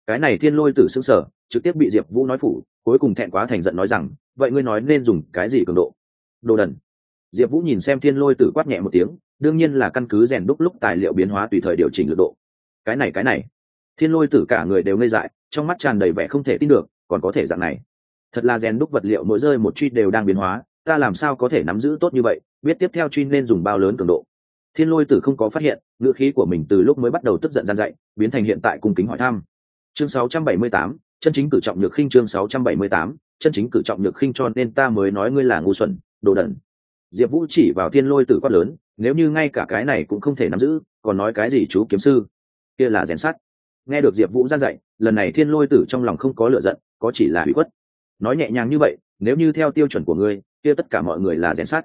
Cái này thiên lôi tử xứng sở trực tiếp bị diệp vũ nói phủ, cuối cùng thẹn quá thành giận nói rằng, vậy ngươi nói nên dùng cái gì cường độ? Đồ đần. Diệp vũ nhìn xem thiên lôi tử quát nhẹ một tiếng, đương nhiên là căn cứ rèn đúc lúc tài liệu biến hóa tùy thời điều chỉnh lực độ. Cái này cái này thiên lôi tử cả người đều ngây dại trong mắt tràn đầy vẻ không thể tin được còn có thể dạng này. Thật là rèn đúc vật liệu mỗi rơi một truy đều đang biến hóa ta làm sao có thể nắm giữ tốt như vậy biết tiếp theo truy nên dùng bao lớn cường độ. Thiên lôi tử không có phát hiện ngữ khí của mình từ lúc mới bắt đầu tức giận gian dạy biến thành hiện tại cung kính hỏi thăm. Chương 678, chân chính cử trọng nhược khinh chương 678, chân chính cử trọng nhược khinh cho nên ta mới nói ngươi là ngu xuẩn đồ đần. Diệp vũ chỉ vào thiên lôi tử quát lớn nếu như ngay cả cái này cũng không thể nắm giữ còn nói cái gì chú kiếm sư? Kia là rèn sắt nghe được diệp vũ gian dạy, lần này thiên lôi tử trong lòng không có lựa giận, có chỉ là hủy khuất. Nói nhẹ nhàng như vậy, nếu như theo tiêu chuẩn của ngươi, kia tất cả mọi người là rèn sát.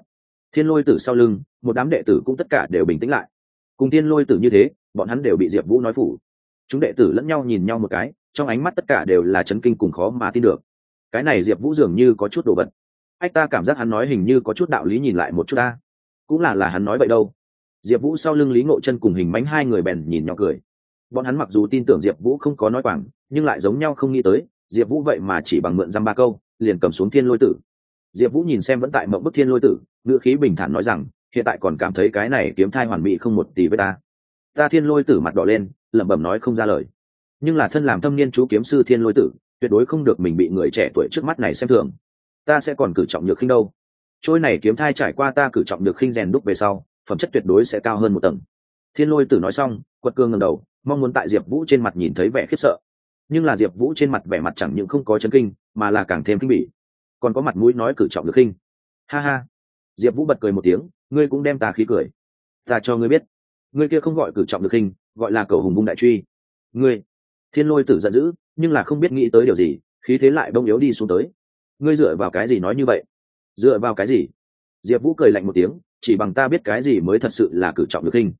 thiên lôi tử sau lưng, một đám đệ tử cũng tất cả đều bình tĩnh lại. Cùng thiên lôi tử như thế, bọn hắn đều bị diệp vũ nói phủ. Chúng đệ tử lẫn nhau nhìn nhau một cái, trong ánh mắt tất cả đều là chấn kinh cùng khó mà tin được. Cái này diệp vũ dường như có chút đồ vật. Ách, ta cảm giác hắn nói hình như có chút đạo lý nhìn lại một chút ta. Cũng là là hắn nói vậy đâu. Diệp vũ sau lưng lý ngộ chân cùng hình mánh hai người bèn nhìn nhau cười bọn hắn mặc dù tin tưởng diệp vũ không có nói quảng, nhưng lại giống nhau không nghĩ tới, diệp vũ vậy mà chỉ bằng mượn dăm ba câu, liền cầm xuống thiên lôi tử. Diệp vũ nhìn xem vẫn tại mộng bức thiên lôi tử, ngữ khí bình thản nói rằng, hiện tại còn cảm thấy cái này kiếm thai hoàn mỹ không một tỷ với ta. Ta thiên lôi tử mặt đỏ lên, lẩm bẩm nói không ra lời. Nhưng là thân làm thâm niên chú kiếm sư thiên lôi tử, tuyệt đối không được mình bị người trẻ tuổi trước mắt này xem thường. Ta sẽ còn cử trọng nhược khinh đâu. Trôi này kiếm thai trải qua ta cử trọng nhược khinh rèn đúc về sau, phẩm chất tuyệt đối sẽ cao hơn một tầng thiên lôi tử nói xong, quật cương ngầm đầu, mong muốn tại diệp vũ trên mặt nhìn thấy vẻ khiếp sợ. Nhưng là diệp vũ trên mặt vẻ mặt chẳng những không có chấn kinh, mà là càng thêm kinh bỉ. Còn có mặt mũi nói cử trọng được khinh. Ha ha. Diệp vũ bật cười một tiếng, ngươi cũng đem ta khí cười. Ta cho ngươi biết. Ngươi kia không gọi cử trọng được khinh, gọi là cầu hùng bung đại truy. Ngươi. Thiên lôi tử giận dữ, nhưng là không biết nghĩ tới điều gì, khí thế lại bông yếu đi xuống tới. Ngươi dựa vào cái gì nói như vậy? Dựa vào cái gì? Diệp vũ cười lạnh một tiếng, chỉ bằng ta biết cái gì mới thật sự là cử trọng được khinh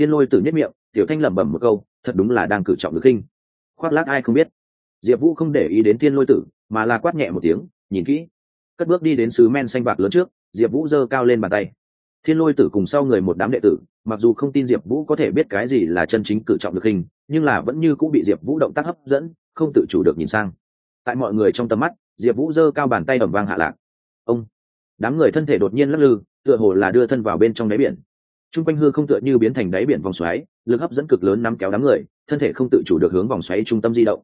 thiên lôi tử nhất miệng, tiểu thanh lẩm bẩm một câu, thật đúng là đang cử trọng được khinh. Khoác lác ai không biết. Diệp vũ không để ý đến thiên lôi tử, mà là quát nhẹ một tiếng, nhìn kỹ. Cất bước đi đến sứ men xanh bạc lớn trước, diệp vũ giơ cao lên bàn tay. Thiên lôi tử cùng sau người một đám đệ tử, mặc dù không tin diệp vũ có thể biết cái gì là chân chính cử trọng được hình nhưng là vẫn như cũng bị diệp vũ động tác hấp dẫn, không tự chủ được nhìn sang. Tại mọi người trong tầm mắt, diệp vũ giơ cao bàn tay ẩm vang hạ lạc. Ông, đám người thân thể đột nhiên lắc lư, tựa hồ là đưa thân vào bên trong đáy biển t r u n g quanh hư không tựa như biến thành đáy biển vòng xoáy, lực hấp dẫn cực lớn nắm kéo đám người, thân thể không tự chủ được hướng vòng xoáy trung tâm di động.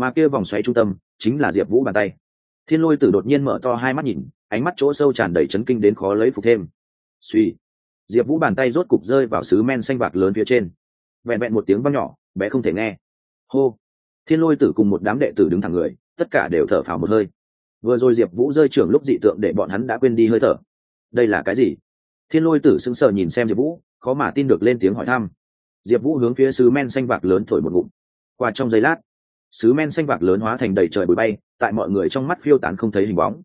Mà kia vòng xoáy trung tâm chính là diệp vũ bàn tay. Thiên lôi tử đột nhiên mở to hai mắt nhìn, ánh mắt chỗ sâu tràn đầy chấn kinh đến khó lấy phục thêm. Suy diệp vũ bàn tay rốt cục rơi vào sứ men xanh bạc lớn phía trên. Vẹn vẹn một tiếng văng nhỏ, bé không thể nghe. Hô. Thiên lôi tử cùng một đám đệ tử đứng thẳng người, tất cả đều thở phào một hơi. Vừa rồi diệp vũ rơi trưởng lúc dị tượng để bọn hắn đã quên đi hơi thở. Đây là cái gì? Thiên lôi tử sững sờ nhìn xem diệp vũ, khó mà tin được lên tiếng hỏi thăm. Diệp vũ hướng phía sứ men xanh vạc lớn thổi một ngụm. Qua trong giây lát, sứ men xanh vạc lớn hóa thành đầy trời bụi bay, tại mọi người trong mắt phiêu tán không thấy hình bóng.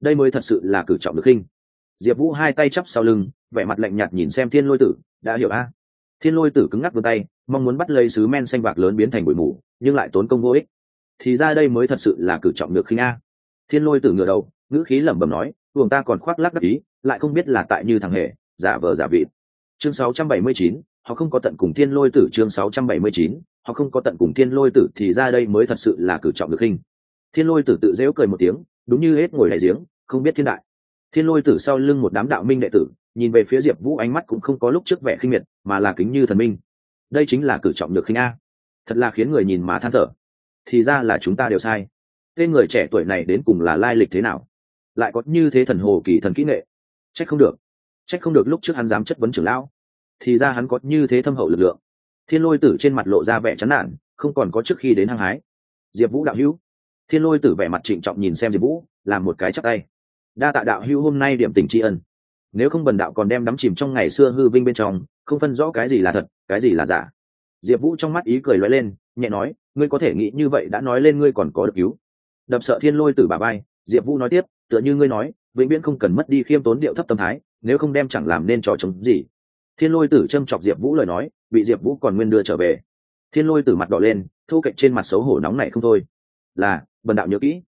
Đây mới thật sự là cử trọng được khinh diệp vũ hai tay chắp sau lưng, vẻ mặt lạnh nhạt nhìn xem thiên lôi tử, đã hiểu a. Thiên lôi tử cứng ngắc vươn tay, mong muốn bắt lấy sứ men xanh vạc lớn biến thành bụi mù, nhưng lại tốn công vô ích. Thì ra đây mới thật sự là cử trọng được khinh a. Thiên lôi tử ngửa đầu, ngữ khí lẩm bẩm nói buồng ta còn khoác lác đắc ý lại không biết là tại như thằng hề giả vờ giả vịt. Chương 679, họ không có tận cùng thiên lôi tử chương 679, họ không có tận cùng thiên lôi tử thì ra đây mới thật sự là cử trọng được hình thiên lôi tử tự dễu cười một tiếng đúng như hết ngồi đại giếng không biết thiên đại. Thiên lôi tử sau lưng một đám đạo minh đệ tử nhìn về phía diệp vũ ánh mắt cũng không có lúc trước vẻ khinh miệt mà là kính như thần minh. Đây chính là cử trọng được khinh a. Thật là khiến người nhìn mà than thở. Thì ra là chúng ta đều sai. Tên người trẻ tuổi này đến cùng là lai lịch thế nào? Lại có như thế thần hồ kỳ thần kỹ nghệ. Trách không được. Trách không được lúc trước hắn dám chất vấn trưởng lão. Thì ra hắn có như thế thâm hậu lực lượng. Thiên lôi tử trên mặt lộ ra vẻ chán nản, không còn có trước khi đến hăng hái. Diệp vũ đạo hữu. Thiên lôi tử vẻ mặt trịnh trọng nhìn xem diệp vũ làm một cái chắc tay. Đa tạ đạo hữu hôm nay điểm tình tri ân. Nếu không bần đạo còn đem đắm chìm trong ngày xưa hư vinh bên trong, không phân rõ cái gì là thật, cái gì là giả. Diệp vũ trong mắt ý cười loay lên, nhẹ nói, ngươi có thể nghĩ như vậy đã nói lên ngươi còn có được cứu. Đập sợ thiên lôi tử bà bay diệp vũ nói tiếp tựa như ngươi nói, vĩnh viễn không cần mất đi khiêm tốn điệu thấp tâm thái, nếu không đem chẳng làm nên trò chống gì. Thiên lôi tử châm chọc diệp vũ lời nói, bị diệp vũ còn nguyên đưa trở về. Thiên lôi tử mặt đỏ lên, thu cạnh trên mặt xấu hổ nóng này không thôi. Là, bần đạo nhớ kỹ.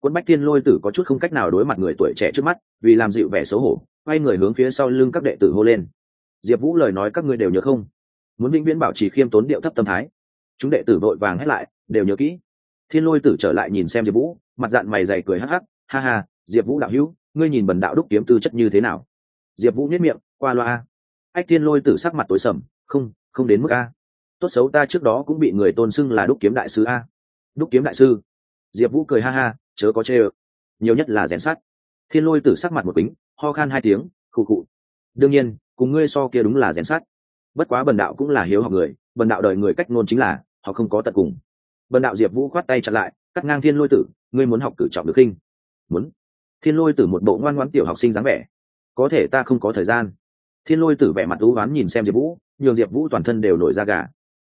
Quân bách thiên lôi tử có chút không cách nào đối mặt người tuổi trẻ trước mắt, vì làm dịu vẻ xấu hổ, quay người hướng phía sau lưng các đệ tử hô lên. Diệp vũ lời nói các ngươi đều nhớ không? Muốn vĩnh viễn bảo trì khiêm tốn điệu thấp tâm thái. Chúng đệ tử vội vàng hết lại, đều nhớ kỹ. Thiên lôi tử trở lại nhìn xem diệp vũ, mặt dạng mày dày cười hắc hắc, ha ha diệp vũ đạo hữu, ngươi nhìn bần đạo đúc kiếm tư chất như thế nào? Diệp vũ nhất miệng, qua loa ách thiên lôi tử sắc mặt tối sầm, không không đến mức a. Tốt xấu ta trước đó cũng bị người tôn xưng là đúc kiếm đại sư a. Đúc kiếm đại sư. Diệp vũ cười ha ha, chớ có chê ơ. Nhiều nhất là rèn sắt. Thiên lôi tử sắc mặt một kính, ho khan hai tiếng, khụ khụ. Đương nhiên, cùng ngươi so kia đúng là rèn sắt. Bất quá bần đạo cũng là hiếu học người, bần đạo đời người cách ngôn chính là, họ không có tận cùng. Bần đạo diệp vũ khoát tay chặn lại, cắt ngang thiên lôi tử, ngươi muốn học cử trọng được khinh. Muốn thiên lôi tử một bộ ngoan ngoãn tiểu học sinh dáng vẻ. Có thể ta không có thời gian. Thiên lôi tử vẻ mặt thú oán nhìn xem diệp vũ, nhường diệp vũ toàn thân đều nổi da gà.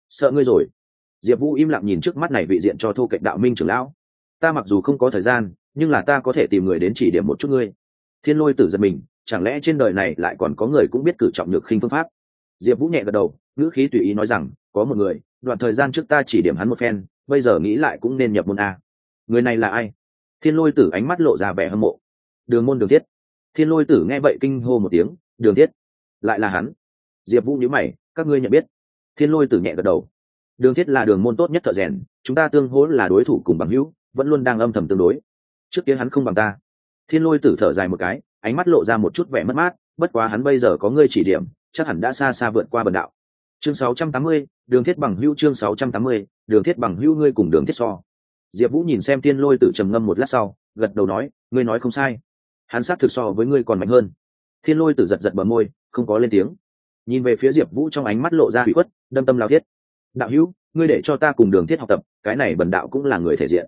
Sợ ngươi rồi. Diệp vũ im lặng nhìn trước mắt này vị diện cho thô cạnh đạo minh trưởng lão. Ta mặc dù không có thời gian, nhưng là ta có thể tìm người đến chỉ điểm một chút ngươi. Thiên lôi tử giật mình, chẳng lẽ trên đời này lại còn có người cũng biết cử trọng nhược khinh phương pháp? Diệp vũ nhẹ gật đầu, ngữ khí tùy ý nói rằng, có một người, đoạn thời gian trước ta chỉ điểm hắn một phen, bây giờ nghĩ lại cũng nên nhập môn a. Người này là ai? Thiên lôi tử ánh mắt lộ ra vẻ hâm mộ. Đường môn đường thiết. Thiên lôi tử nghe vậy kinh hô một tiếng đường thiết lại là hắn? Diệp vũ nhữ mày các ngươi nhận biết? Thiên lôi tử nhẹ gật đầu. Đường thiết là đường môn tốt nhất thợ rèn chúng ta tương hỗ là đối thủ cùng bằng hữu vẫn luôn đang âm thầm tương đối. Trước kia hắn không bằng ta. Thiên lôi tử thở dài một cái ánh mắt lộ ra một chút vẻ mất mát bất quá hắn bây giờ có ngươi chỉ điểm chắc hẳn đã xa xa vượt qua bần đạo. Chương 680, đường thiết bằng hữu chương 680, đường thiết bằng hữu ngươi cùng đường thiết so diệp vũ nhìn xem tiên lôi tử trầm ngâm một lát sau, gật đầu nói, ngươi nói không sai. Hắn sát thực so với ngươi còn mạnh hơn. Thiên lôi tử giật giật bờ môi, không có lên tiếng. Nhìn về phía diệp vũ trong ánh mắt lộ ra hủy khuất, đâm tâm lao thiết. Đạo hữu, ngươi để cho ta cùng đường thiết học tập, cái này bần đạo cũng là người thể diện.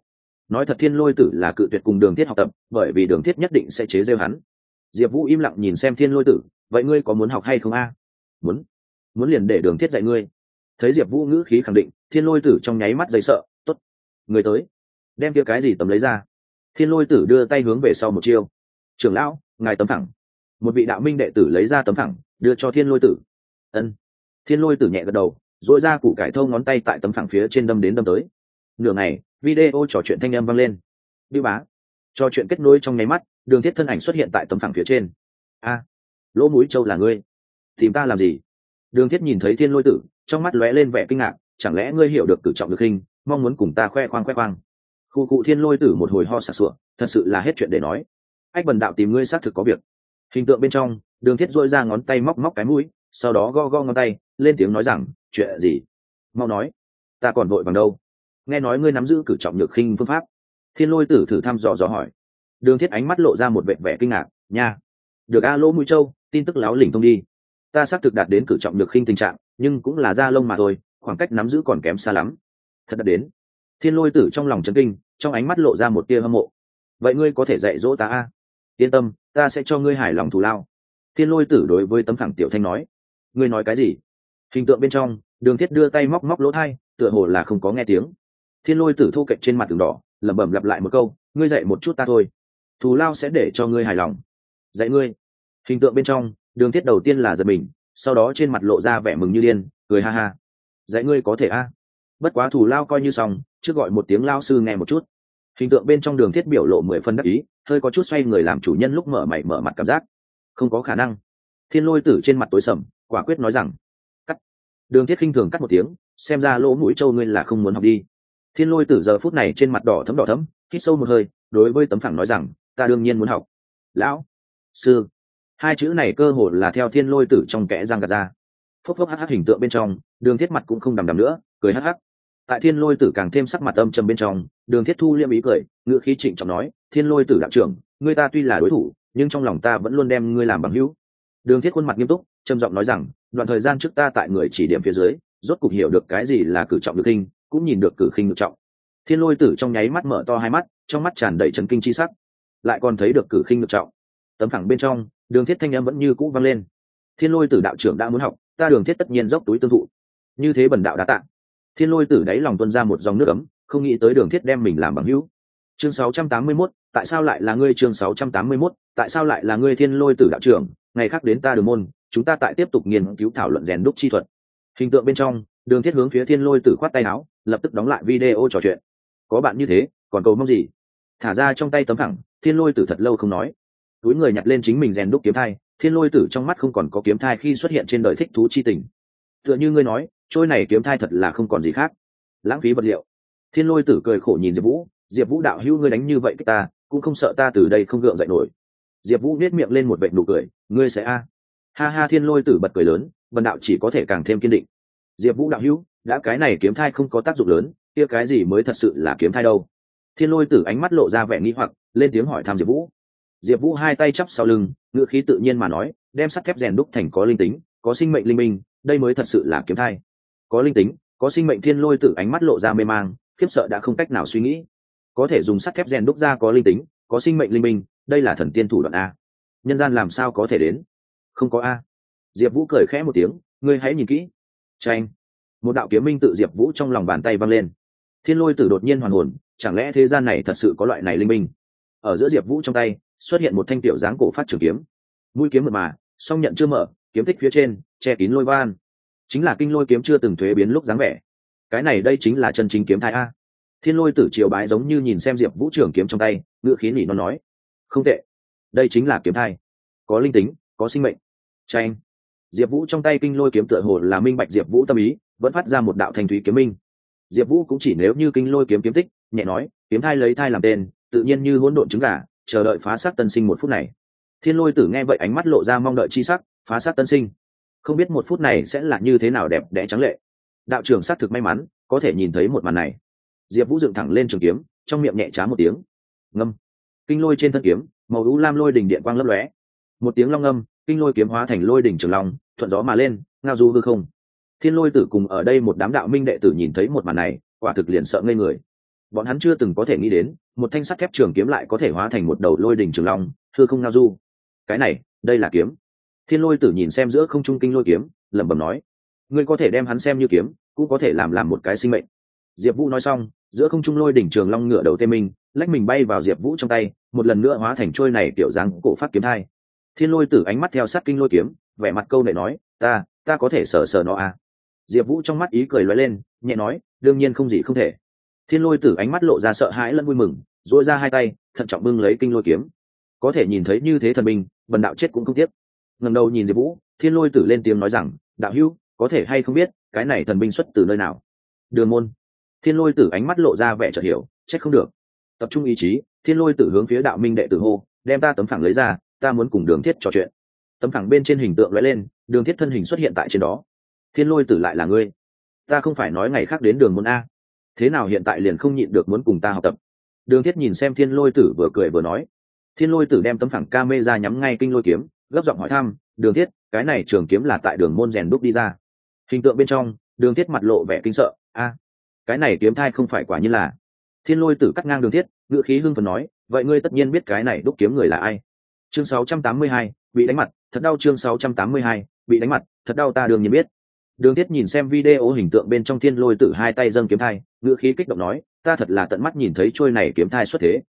Nói thật thiên lôi tử là cự tuyệt cùng đường thiết học tập, bởi vì đường thiết nhất định sẽ chế rêu hắn. Diệp vũ im lặng nhìn xem thiên lôi tử, vậy ngươi có muốn học hay không a? Muốn. Muốn liền để đường thiết dạy ngươi. Thấy diệp vũ ngữ khí khẳng định, thiên lôi tử trong nháy mắt dây sợ người tới, đem kia cái gì tấm lấy ra. Thiên lôi tử đưa tay hướng về sau một chiêu. Trưởng lão, ngài tấm thẳng. Một vị đạo minh đệ tử lấy ra tấm thẳng, đưa cho thiên lôi tử. Ân. Thiên lôi tử nhẹ gật đầu dội ra củ cải thâu ngón tay tại tấm phẳng phía trên đâm đến đâm tới. Nửa ngày, video trò chuyện thanh âm vang lên. Biêu bá. Trò chuyện kết nối trong nháy mắt, đường thiết thân ảnh xuất hiện tại tấm phẳng phía trên. A. Lỗ mũi châu là ngươi. Tìm ta làm gì? Đường thiết nhìn thấy thiên lôi tử, trong mắt lóe lên vẻ kinh ngạc, chẳng lẽ ngươi hiểu được cử trọng được hình? Mong muốn cùng ta khoe khoang khoe khoang. Khu cụ thiên lôi tử một hồi ho sặc sụa, thật sự là hết chuyện để nói. Ách bần đạo tìm ngươi xác thực có việc. Hình tượng bên trong, đường thiết dội ra ngón tay móc móc cái mũi, sau đó go go ngón tay, lên tiếng nói rằng, chuyện gì? Mau nói. Ta còn vội bằng đâu? Nghe nói ngươi nắm giữ cử trọng nhược khinh phương pháp. Thiên lôi tử thử thăm dò dò hỏi. Đường thiết ánh mắt lộ ra một vẻ vẻ kinh ngạc, nha, được a, lỗ mũi châu tin tức láo lỉnh thông đi. Ta xác thực đạt đến cử trọng nhược khinh tình trạng, nhưng cũng là da lông mà thôi, khoảng cách nắm giữ còn kém xa lắm thật đã đến. Thiên lôi tử trong lòng chấn kinh, trong ánh mắt lộ ra một tia hâm mộ. Vậy ngươi có thể dạy dỗ ta a? Yên tâm, ta sẽ cho ngươi hài lòng thù lao. Thiên lôi tử đối với tấm phẳng tiểu thanh nói. Ngươi nói cái gì? Hình tượng bên trong, đường thiết đưa tay móc móc lỗ thai, tựa hồ là không có nghe tiếng. Thiên lôi tử thu cạnh trên mặt tường đỏ, lẩm bẩm lặp lại một câu, ngươi dạy một chút ta thôi. Thù lao sẽ để cho ngươi hài lòng. Dạy ngươi? Hình tượng bên trong, đường thiết đầu tiên là giật mình, sau đó trên mặt lộ ra vẻ mừng như điên, cười ha ha. Dạy ngươi có thể a? Bất quá thù lao coi như xong, trước gọi một tiếng lao sư nghe một chút. Hình tượng bên trong đường thiết biểu lộ mười phân đắc ý, hơi có chút xoay người làm chủ nhân lúc mở mày mở mặt cảm giác. Không có khả năng. Thiên lôi tử trên mặt tối sầm, quả quyết nói rằng, cắt. Đường thiết khinh thường cắt một tiếng, xem ra lỗ mũi trâu ngươi là không muốn học đi. Thiên lôi tử giờ phút này trên mặt đỏ thấm đỏ thấm, hít sâu một hơi, đối với tấm phẳng nói rằng, ta đương nhiên muốn học. Lão, sư. Hai chữ này cơ hồ là theo thiên lôi tử trong kẽ răng gạt ra. Phốc phốc hắc hình tượng bên trong, đường thiết mặt cũng không đằm đằm nữa, cười hắc hắc tại thiên lôi tử càng thêm sắc mặt âm trầm bên trong, đường thiết thu liêm ý cười ngự khí trịnh trọng nói, thiên lôi tử đạo trưởng, ngươi ta tuy là đối thủ, nhưng trong lòng ta vẫn luôn đem ngươi làm bằng hữu. Đường thiết khuôn mặt nghiêm túc, trầm giọng nói rằng, đoạn thời gian trước ta tại người chỉ điểm phía dưới, rốt cục hiểu được cái gì là cử trọng được khinh, cũng nhìn được cử khinh được trọng. Thiên lôi tử trong nháy mắt mở to hai mắt, trong mắt tràn đầy trấn kinh chi sắc, lại còn thấy được cử khinh được trọng. Tấm thẳng bên trong, đường thiết thanh em vẫn như cũ vang lên. Thiên lôi tử đạo trưởng đã muốn học, ta đường thiết tất nhiên dốc túi tương thụ. Như thế bần đạo đã tạng thiên lôi tử đáy lòng tuân ra một dòng nước ấm không nghĩ tới đường thiết đem mình làm bằng hữu. Chương 681, tại sao lại là ngươi? Chương 681, tại sao lại là ngươi thiên lôi tử đạo trưởng? Ngày khác đến ta đường môn chúng ta tại tiếp tục nghiên cứu thảo luận rèn đúc chi thuật. Hình tượng bên trong đường thiết hướng phía thiên lôi tử khoát tay áo lập tức đóng lại video trò chuyện. Có bạn như thế còn cầu mong gì? Thả ra trong tay tấm thẳng thiên lôi tử thật lâu không nói. Túi người nhặt lên chính mình rèn đúc kiếm thai thiên lôi tử trong mắt không còn có kiếm thai khi xuất hiện trên đời thích thú chi tình. Tựa như ngươi nói trôi này kiếm thai thật là không còn gì khác. Lãng phí vật liệu. Thiên lôi tử cười khổ nhìn diệp vũ diệp vũ đạo hữu ngươi đánh như vậy ta, cũng không sợ ta từ đây không gượng dậy nổi. Diệp vũ nết miệng lên một vệ nụ cười, ngươi sẽ a? Ha ha, thiên lôi tử bật cười lớn vần đạo chỉ có thể càng thêm kiên định. Diệp vũ đạo hữu, đã cái này kiếm thai không có tác dụng lớn, kia cái gì mới thật sự là kiếm thai đâu? Thiên lôi tử ánh mắt lộ ra vẻ nghi hoặc, lên tiếng hỏi thăm diệp vũ. Diệp vũ hai tay chắp sau lưng ngựa khí tự nhiên mà nói, đem sắt thép rèn đúc thành có linh tính, có sinh mệnh linh minh, đây mới thật sự là kiếm thai có linh tính, có sinh mệnh thiên lôi tử ánh mắt lộ ra mê mang, khiếp sợ đã không cách nào suy nghĩ. Có thể dùng sắt thép rèn đúc ra có linh tính, có sinh mệnh linh minh, đây là thần tiên thủ đoạn a. Nhân gian làm sao có thể đến? Không có a. Diệp vũ cười khẽ một tiếng, ngươi hãy nhìn kỹ. Tranh một đạo kiếm minh tự diệp vũ trong lòng bàn tay văng lên. Thiên lôi tử đột nhiên hoàn hồn, chẳng lẽ thế gian này thật sự có loại này linh minh? Ở giữa diệp vũ trong tay, xuất hiện một thanh tiểu dáng cổ phát trường kiếm. Mũi kiếm mật mà, song nhận chưa mở, kiếm tích phía trên, che kín lôi van chính là kinh lôi kiếm chưa từng thuế biến lúc dáng vẻ. Cái này đây chính là chân chính kiếm thai a. Thiên lôi tử triều bái giống như nhìn xem diệp vũ trưởng kiếm trong tay, ngựa khí nỉ nó nói, không tệ. Đây chính là kiếm thai. Có linh tính, có sinh mệnh. Tranh diệp vũ trong tay kinh lôi kiếm tựa hồ là minh bạch diệp vũ tâm ý, vẫn phát ra một đạo thành thúy kiếm minh. Diệp vũ cũng chỉ nếu như kinh lôi kiếm kiếm tích, nhẹ nói, kiếm thai lấy thai làm tên, tự nhiên như hỗn độn trứng gà, chờ đợi phá xác tân sinh một phút này. Thiên lôi tử nghe vậy ánh mắt lộ ra mong đợi chi sắc, phá xác tân sinh không biết một phút này sẽ là như thế nào đẹp đẽ trắng lệ. Đạo trưởng xác thực may mắn, có thể nhìn thấy một màn này. Diệp vũ dựng thẳng lên trường kiếm, trong miệng nhẹ trá một tiếng. Ngâm. Kinh lôi trên thân kiếm, màu lũ lam lôi đỉnh điện quang lấp lóe. Một tiếng long ngâm, kinh lôi kiếm hóa thành lôi đỉnh trường long, thuận gió mà lên, ngao du hư không. Thiên lôi tử cùng ở đây một đám đạo minh đệ tử nhìn thấy một màn này, quả thực liền sợ ngây người. Bọn hắn chưa từng có thể nghĩ đến, một thanh sắt thép trường kiếm lại có thể hóa thành một đầu lôi đỉnh trường long, hư không ngao du. Cái này, đây là kiếm thiên lôi tử nhìn xem giữa không trung kinh lôi kiếm, lẩm bẩm nói, ngươi có thể đem hắn xem như kiếm, cũng có thể làm làm một cái sinh mệnh. Diệp vũ nói xong, giữa không trung lôi đỉnh trường long ngựa đầu tê minh, lách mình bay vào diệp vũ trong tay, một lần nữa hóa thành trôi này kiểu dáng cổ phát kiếm thai. Thiên lôi tử ánh mắt theo sát kinh lôi kiếm, vẻ mặt câu nệ nói, ta ta có thể sờ sờ nó à? Diệp vũ trong mắt ý cười loay lên, nhẹ nói, đương nhiên không gì không thể. Thiên lôi tử ánh mắt lộ ra sợ hãi lẫn vui mừng dỗi ra hai tay, thận trọng bưng lấy kinh lôi kiếm. Có thể nhìn thấy như thế thần minh bần đạo chết cũng không tiếc ngẩng đầu nhìn diệp vũ, thiên lôi tử lên tiếng nói rằng, đạo hữu, có thể hay không biết, cái này thần binh xuất từ nơi nào? Đường môn. Thiên lôi tử ánh mắt lộ ra vẻ chợt hiểu trách không được. Tập trung ý chí. Thiên lôi tử hướng phía đạo minh đệ tử hô, đem ta tấm phẳng lấy ra, ta muốn cùng đường thiết trò chuyện. Tấm phẳng bên trên hình tượng lóe lên, đường thiết thân hình xuất hiện tại trên đó. Thiên lôi tử lại là ngươi? Ta không phải nói ngày khác đến đường môn a. Thế nào hiện tại liền không nhịn được muốn cùng ta học tập? Đường thiết nhìn xem thiên lôi tử vừa cười vừa nói. Thiên lôi tử đem tấm phẳng ca mê ra nhắm ngay kinh lôi kiếm gấp giọng hỏi thăm đường thiết cái này trường kiếm là tại đường môn rèn đúc đi ra. Hình tượng bên trong đường thiết mặt lộ vẻ kinh sợ a cái này kiếm thai không phải quả như là. Thiên lôi tử cắt ngang đường thiết ngự khí hưng phần nói vậy ngươi tất nhiên biết cái này đúc kiếm người là ai. Chương 682, bị đánh mặt thật đau chương 682, bị đánh mặt thật đau ta đường nhiên biết. Đường thiết nhìn xem video hình tượng bên trong thiên lôi tử hai tay dâng kiếm thai ngự khí kích động nói ta thật là tận mắt nhìn thấy trôi này kiếm thai xuất thế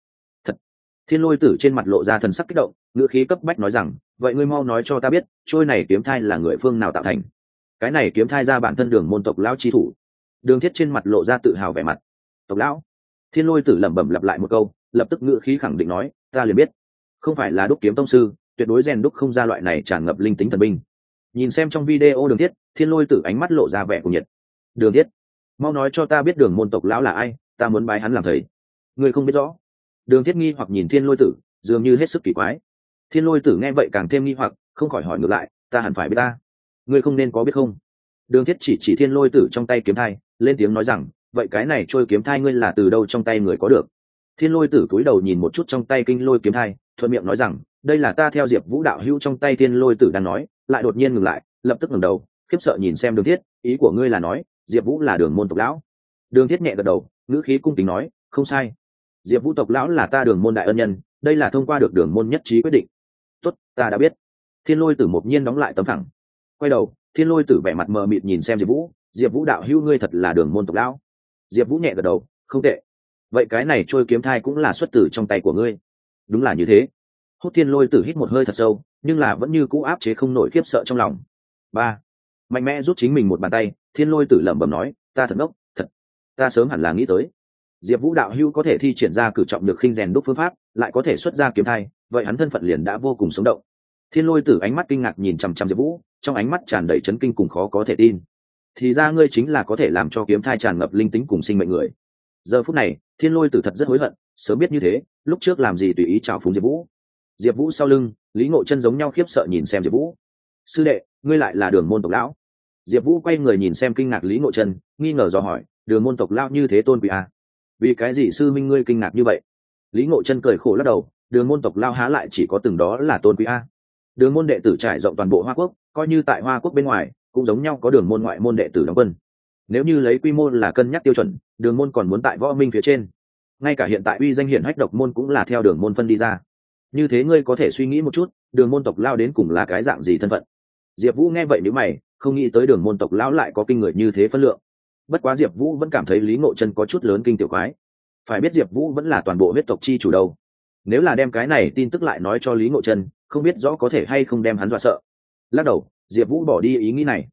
thiên lôi tử trên mặt lộ ra thần sắc kích động, ngữ khí cấp bách nói rằng, vậy ngươi mau nói cho ta biết, trôi này kiếm thai là người phương nào tạo thành? Cái này kiếm thai ra bản thân đường môn tộc lão chi thủ. Đường thiết trên mặt lộ ra tự hào vẻ mặt. Tộc lão? Thiên lôi tử lẩm bẩm lặp lại một câu, lập tức ngữ khí khẳng định nói, ta liền biết. Không phải là đúc kiếm tông sư, tuyệt đối rèn đúc không ra loại này tràn ngập linh tính thần binh. Nhìn xem trong video đường thiết, thiên lôi tử ánh mắt lộ ra vẻ của nhiệt. Đường thiết, mau nói cho ta biết đường môn tộc lão là ai, ta muốn bái hắn làm thầy. Người không biết rõ đường thiết nghi hoặc nhìn thiên lôi tử, dường như hết sức kỳ quái. Thiên lôi tử nghe vậy càng thêm nghi hoặc, không khỏi hỏi ngược lại, ta hẳn phải biết ta? Ngươi không nên có biết không? Đường thiết chỉ chỉ thiên lôi tử trong tay kiếm thai, lên tiếng nói rằng, vậy cái này trôi kiếm thai ngươi là từ đâu trong tay người có được? Thiên lôi tử cúi đầu nhìn một chút trong tay kinh lôi kiếm thai, thuận miệng nói rằng, đây là ta theo diệp vũ đạo hữu trong tay thiên lôi tử đang nói. Lại đột nhiên ngừng lại, lập tức ngừng đầu, khiếp sợ nhìn xem đường thiết, ý của ngươi là nói, diệp vũ là đường môn tộc lão. Đường thiết nhẹ gật đầu, ngữ khí cung tính nói, không sai diệp vũ tộc lão là ta đường môn đại ân nhân, đây là thông qua được đường môn nhất trí quyết định. Tốt, ta đã biết. Thiên lôi tử một nhiên đóng lại tấm thẳng. Quay đầu, thiên lôi tử vẻ mặt mờ mịt nhìn xem diệp vũ. Diệp vũ đạo hữu ngươi thật là đường môn tộc lão. Diệp vũ nhẹ gật đầu, không tệ. Vậy cái này trôi kiếm thai cũng là xuất tử trong tay của ngươi. Đúng là như thế. Hốt thiên lôi tử hít một hơi thật sâu, nhưng là vẫn như cũ áp chế không nổi khiếp sợ trong lòng. Ba. Mạnh mẽ rút chính mình một bàn tay, thiên lôi tử lẩm bẩm nói, ta thật ngốc, thật. Ta sớm hẳn là nghĩ tới diệp vũ đạo hữu có thể thi triển ra cử trọng được khinh rèn đúc phương pháp, lại có thể xuất ra kiếm thai, vậy hắn thân phận liền đã vô cùng sống động. Thiên lôi tử ánh mắt kinh ngạc nhìn chằm chằm diệp vũ, trong ánh mắt tràn đầy chấn kinh cùng khó có thể tin. Thì ra ngươi chính là có thể làm cho kiếm thai tràn ngập linh tính cùng sinh mệnh người. Giờ phút này, thiên lôi tử thật rất hối hận, sớm biết như thế, lúc trước làm gì tùy ý chào phúng diệp vũ. Diệp vũ sau lưng, lý ngộ chân giống nhau khiếp sợ nhìn xem diệp vũ. Sư đệ, ngươi lại là đường môn tộc lão? Diệp vũ quay người nhìn xem kinh ngạc lý ngộ chân, nghi ngờ dò hỏi, đường môn tộc lão như thế tôn quý à? Vì cái gì sư minh ngươi kinh ngạc như vậy? Lý ngộ chân cười khổ lắc đầu, đường môn tộc lao há lại chỉ có từng đó là tôn quý a. Đường môn đệ tử trải rộng toàn bộ hoa quốc, coi như tại hoa quốc bên ngoài, cũng giống nhau có đường môn ngoại môn đệ tử đóng quân. Nếu như lấy quy mô là cân nhắc tiêu chuẩn, đường môn còn muốn tại võ minh phía trên. Ngay cả hiện tại uy danh hiển hách độc môn cũng là theo đường môn phân đi ra. Như thế ngươi có thể suy nghĩ một chút, đường môn tộc lao đến cùng là cái dạng gì thân phận? Diệp vũ nghe vậy nếu mày, không nghĩ tới đường môn tộc lão lại có kinh người như thế phân lượng bất quá diệp vũ vẫn cảm thấy lý ngộ chân có chút lớn kinh tiểu quái. Phải biết diệp vũ vẫn là toàn bộ huyết tộc chi chủ đâu. Nếu là đem cái này tin tức lại nói cho lý ngộ chân, không biết rõ có thể hay không đem hắn dọa sợ. Lắc đầu, diệp vũ bỏ đi ý nghĩ này.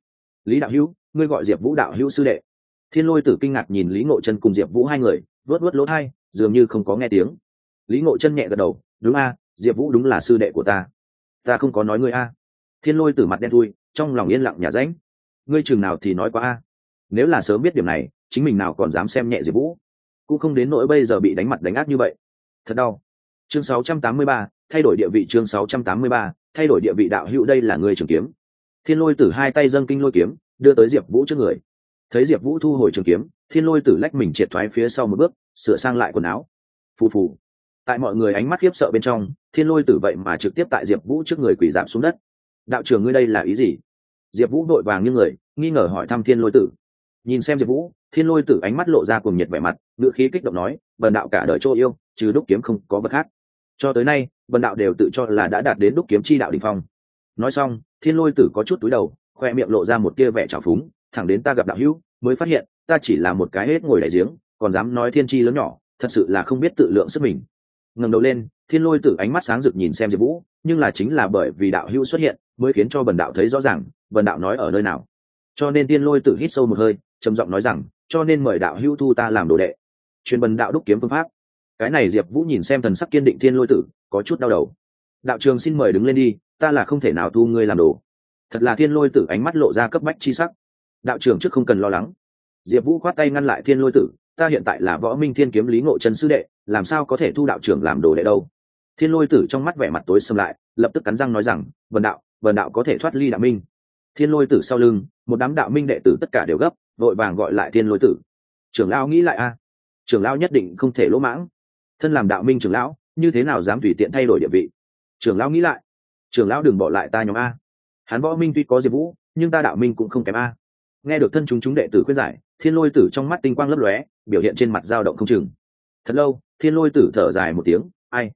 Lý đạo hữu, ngươi gọi diệp vũ đạo hữu sư đệ. Thiên lôi tử kinh ngạc nhìn lý ngộ chân cùng diệp vũ hai người, vớt vớt lỗ thai, dường như không có nghe tiếng. Lý ngộ chân nhẹ gật đầu, đúng a, diệp vũ đúng là sư đệ của ta. Ta không có nói ngươi a. Thiên lôi tử mặt đen thui, trong lòng yên lặng nhà ránh. Ngươi chừng nào thì nói quá a nếu là sớm biết điểm này chính mình nào còn dám xem nhẹ diệp vũ? Cũng không đến nỗi bây giờ bị đánh mặt đánh áp như vậy. Thật đau. Chương 683, thay đổi địa vị chương 683, thay đổi địa vị đạo hữu đây là người trường kiếm. Thiên lôi tử hai tay dâng kinh lôi kiếm đưa tới diệp vũ trước người. Thấy diệp vũ thu hồi trường kiếm thiên lôi tử lách mình triệt thoái phía sau một bước sửa sang lại quần áo. Phù phù. Tại mọi người ánh mắt khiếp sợ bên trong thiên lôi tử vậy mà trực tiếp tại diệp vũ trước người quỳ giảm xuống đất. Đạo trưởng ngươi đây là ý gì? Diệp vũ đội vàng như người nghi ngờ hỏi thăm thiên lôi tử nhìn xem diệp vũ, thiên lôi tử ánh mắt lộ ra cùng nhiệt vẻ mặt ngự khí kích động nói, bần đạo cả đời chỗ yêu, trừ đúc kiếm không có vật khác. Cho tới nay, bần đạo đều tự cho là đã đạt đến đúc kiếm chi đạo đình phong. Nói xong, thiên lôi tử có chút túi đầu, khoe miệng lộ ra một tia vẻ trào phúng, thẳng đến ta gặp đạo hữu, mới phát hiện, ta chỉ là một cái hết ngồi đại giếng, còn dám nói thiên chi lớn nhỏ, thật sự là không biết tự lượng sức mình. Ngẩng đầu lên, thiên lôi tử ánh mắt sáng rực nhìn xem diệp vũ, nhưng là chính là bởi vì đạo hữu xuất hiện, mới khiến cho bần đạo thấy rõ ràng, bần đạo nói ở nơi nào. Cho nên thiên lôi tử hít sâu một hơi trầm giọng nói rằng, cho nên mời đạo hữu thu ta làm đồ đệ. Truyền bần đạo đúc kiếm phương pháp. Cái này diệp vũ nhìn xem thần sắc kiên định thiên lôi tử, có chút đau đầu. Đạo trường xin mời đứng lên đi, ta là không thể nào thu ngươi làm đồ. Thật là thiên lôi tử ánh mắt lộ ra cấp bách chi sắc. Đạo trưởng trước không cần lo lắng. Diệp vũ khoát tay ngăn lại thiên lôi tử, ta hiện tại là võ minh thiên kiếm lý ngộ chân sư đệ, làm sao có thể thu đạo trưởng làm đồ đệ đâu? Thiên lôi tử trong mắt vẻ mặt tối xâm lại, lập tức cắn răng nói rằng vần đạo vần đạo có thể thoát ly đạo minh. Thiên lôi tử sau lưng, một đám đạo minh đệ tử tất cả đều gấp vội vàng gọi lại thiên lôi tử. Trưởng lão nghĩ lại, a, trưởng lão nhất định không thể lỗ mãng. Thân làm đạo minh trưởng lão, như thế nào dám tùy tiện thay đổi địa vị? Trưởng lão nghĩ lại, trưởng lão đừng bỏ lại ta nhóm a. Hắn võ minh tuy có diệp vũ, nhưng ta đạo minh cũng không kém a. Nghe được thân chúng chúng đệ tử khuyên giải, thiên lôi tử trong mắt tinh quang lấp lóe, biểu hiện trên mặt dao động không chừng. Thật lâu, thiên lôi tử thở dài một tiếng, ai?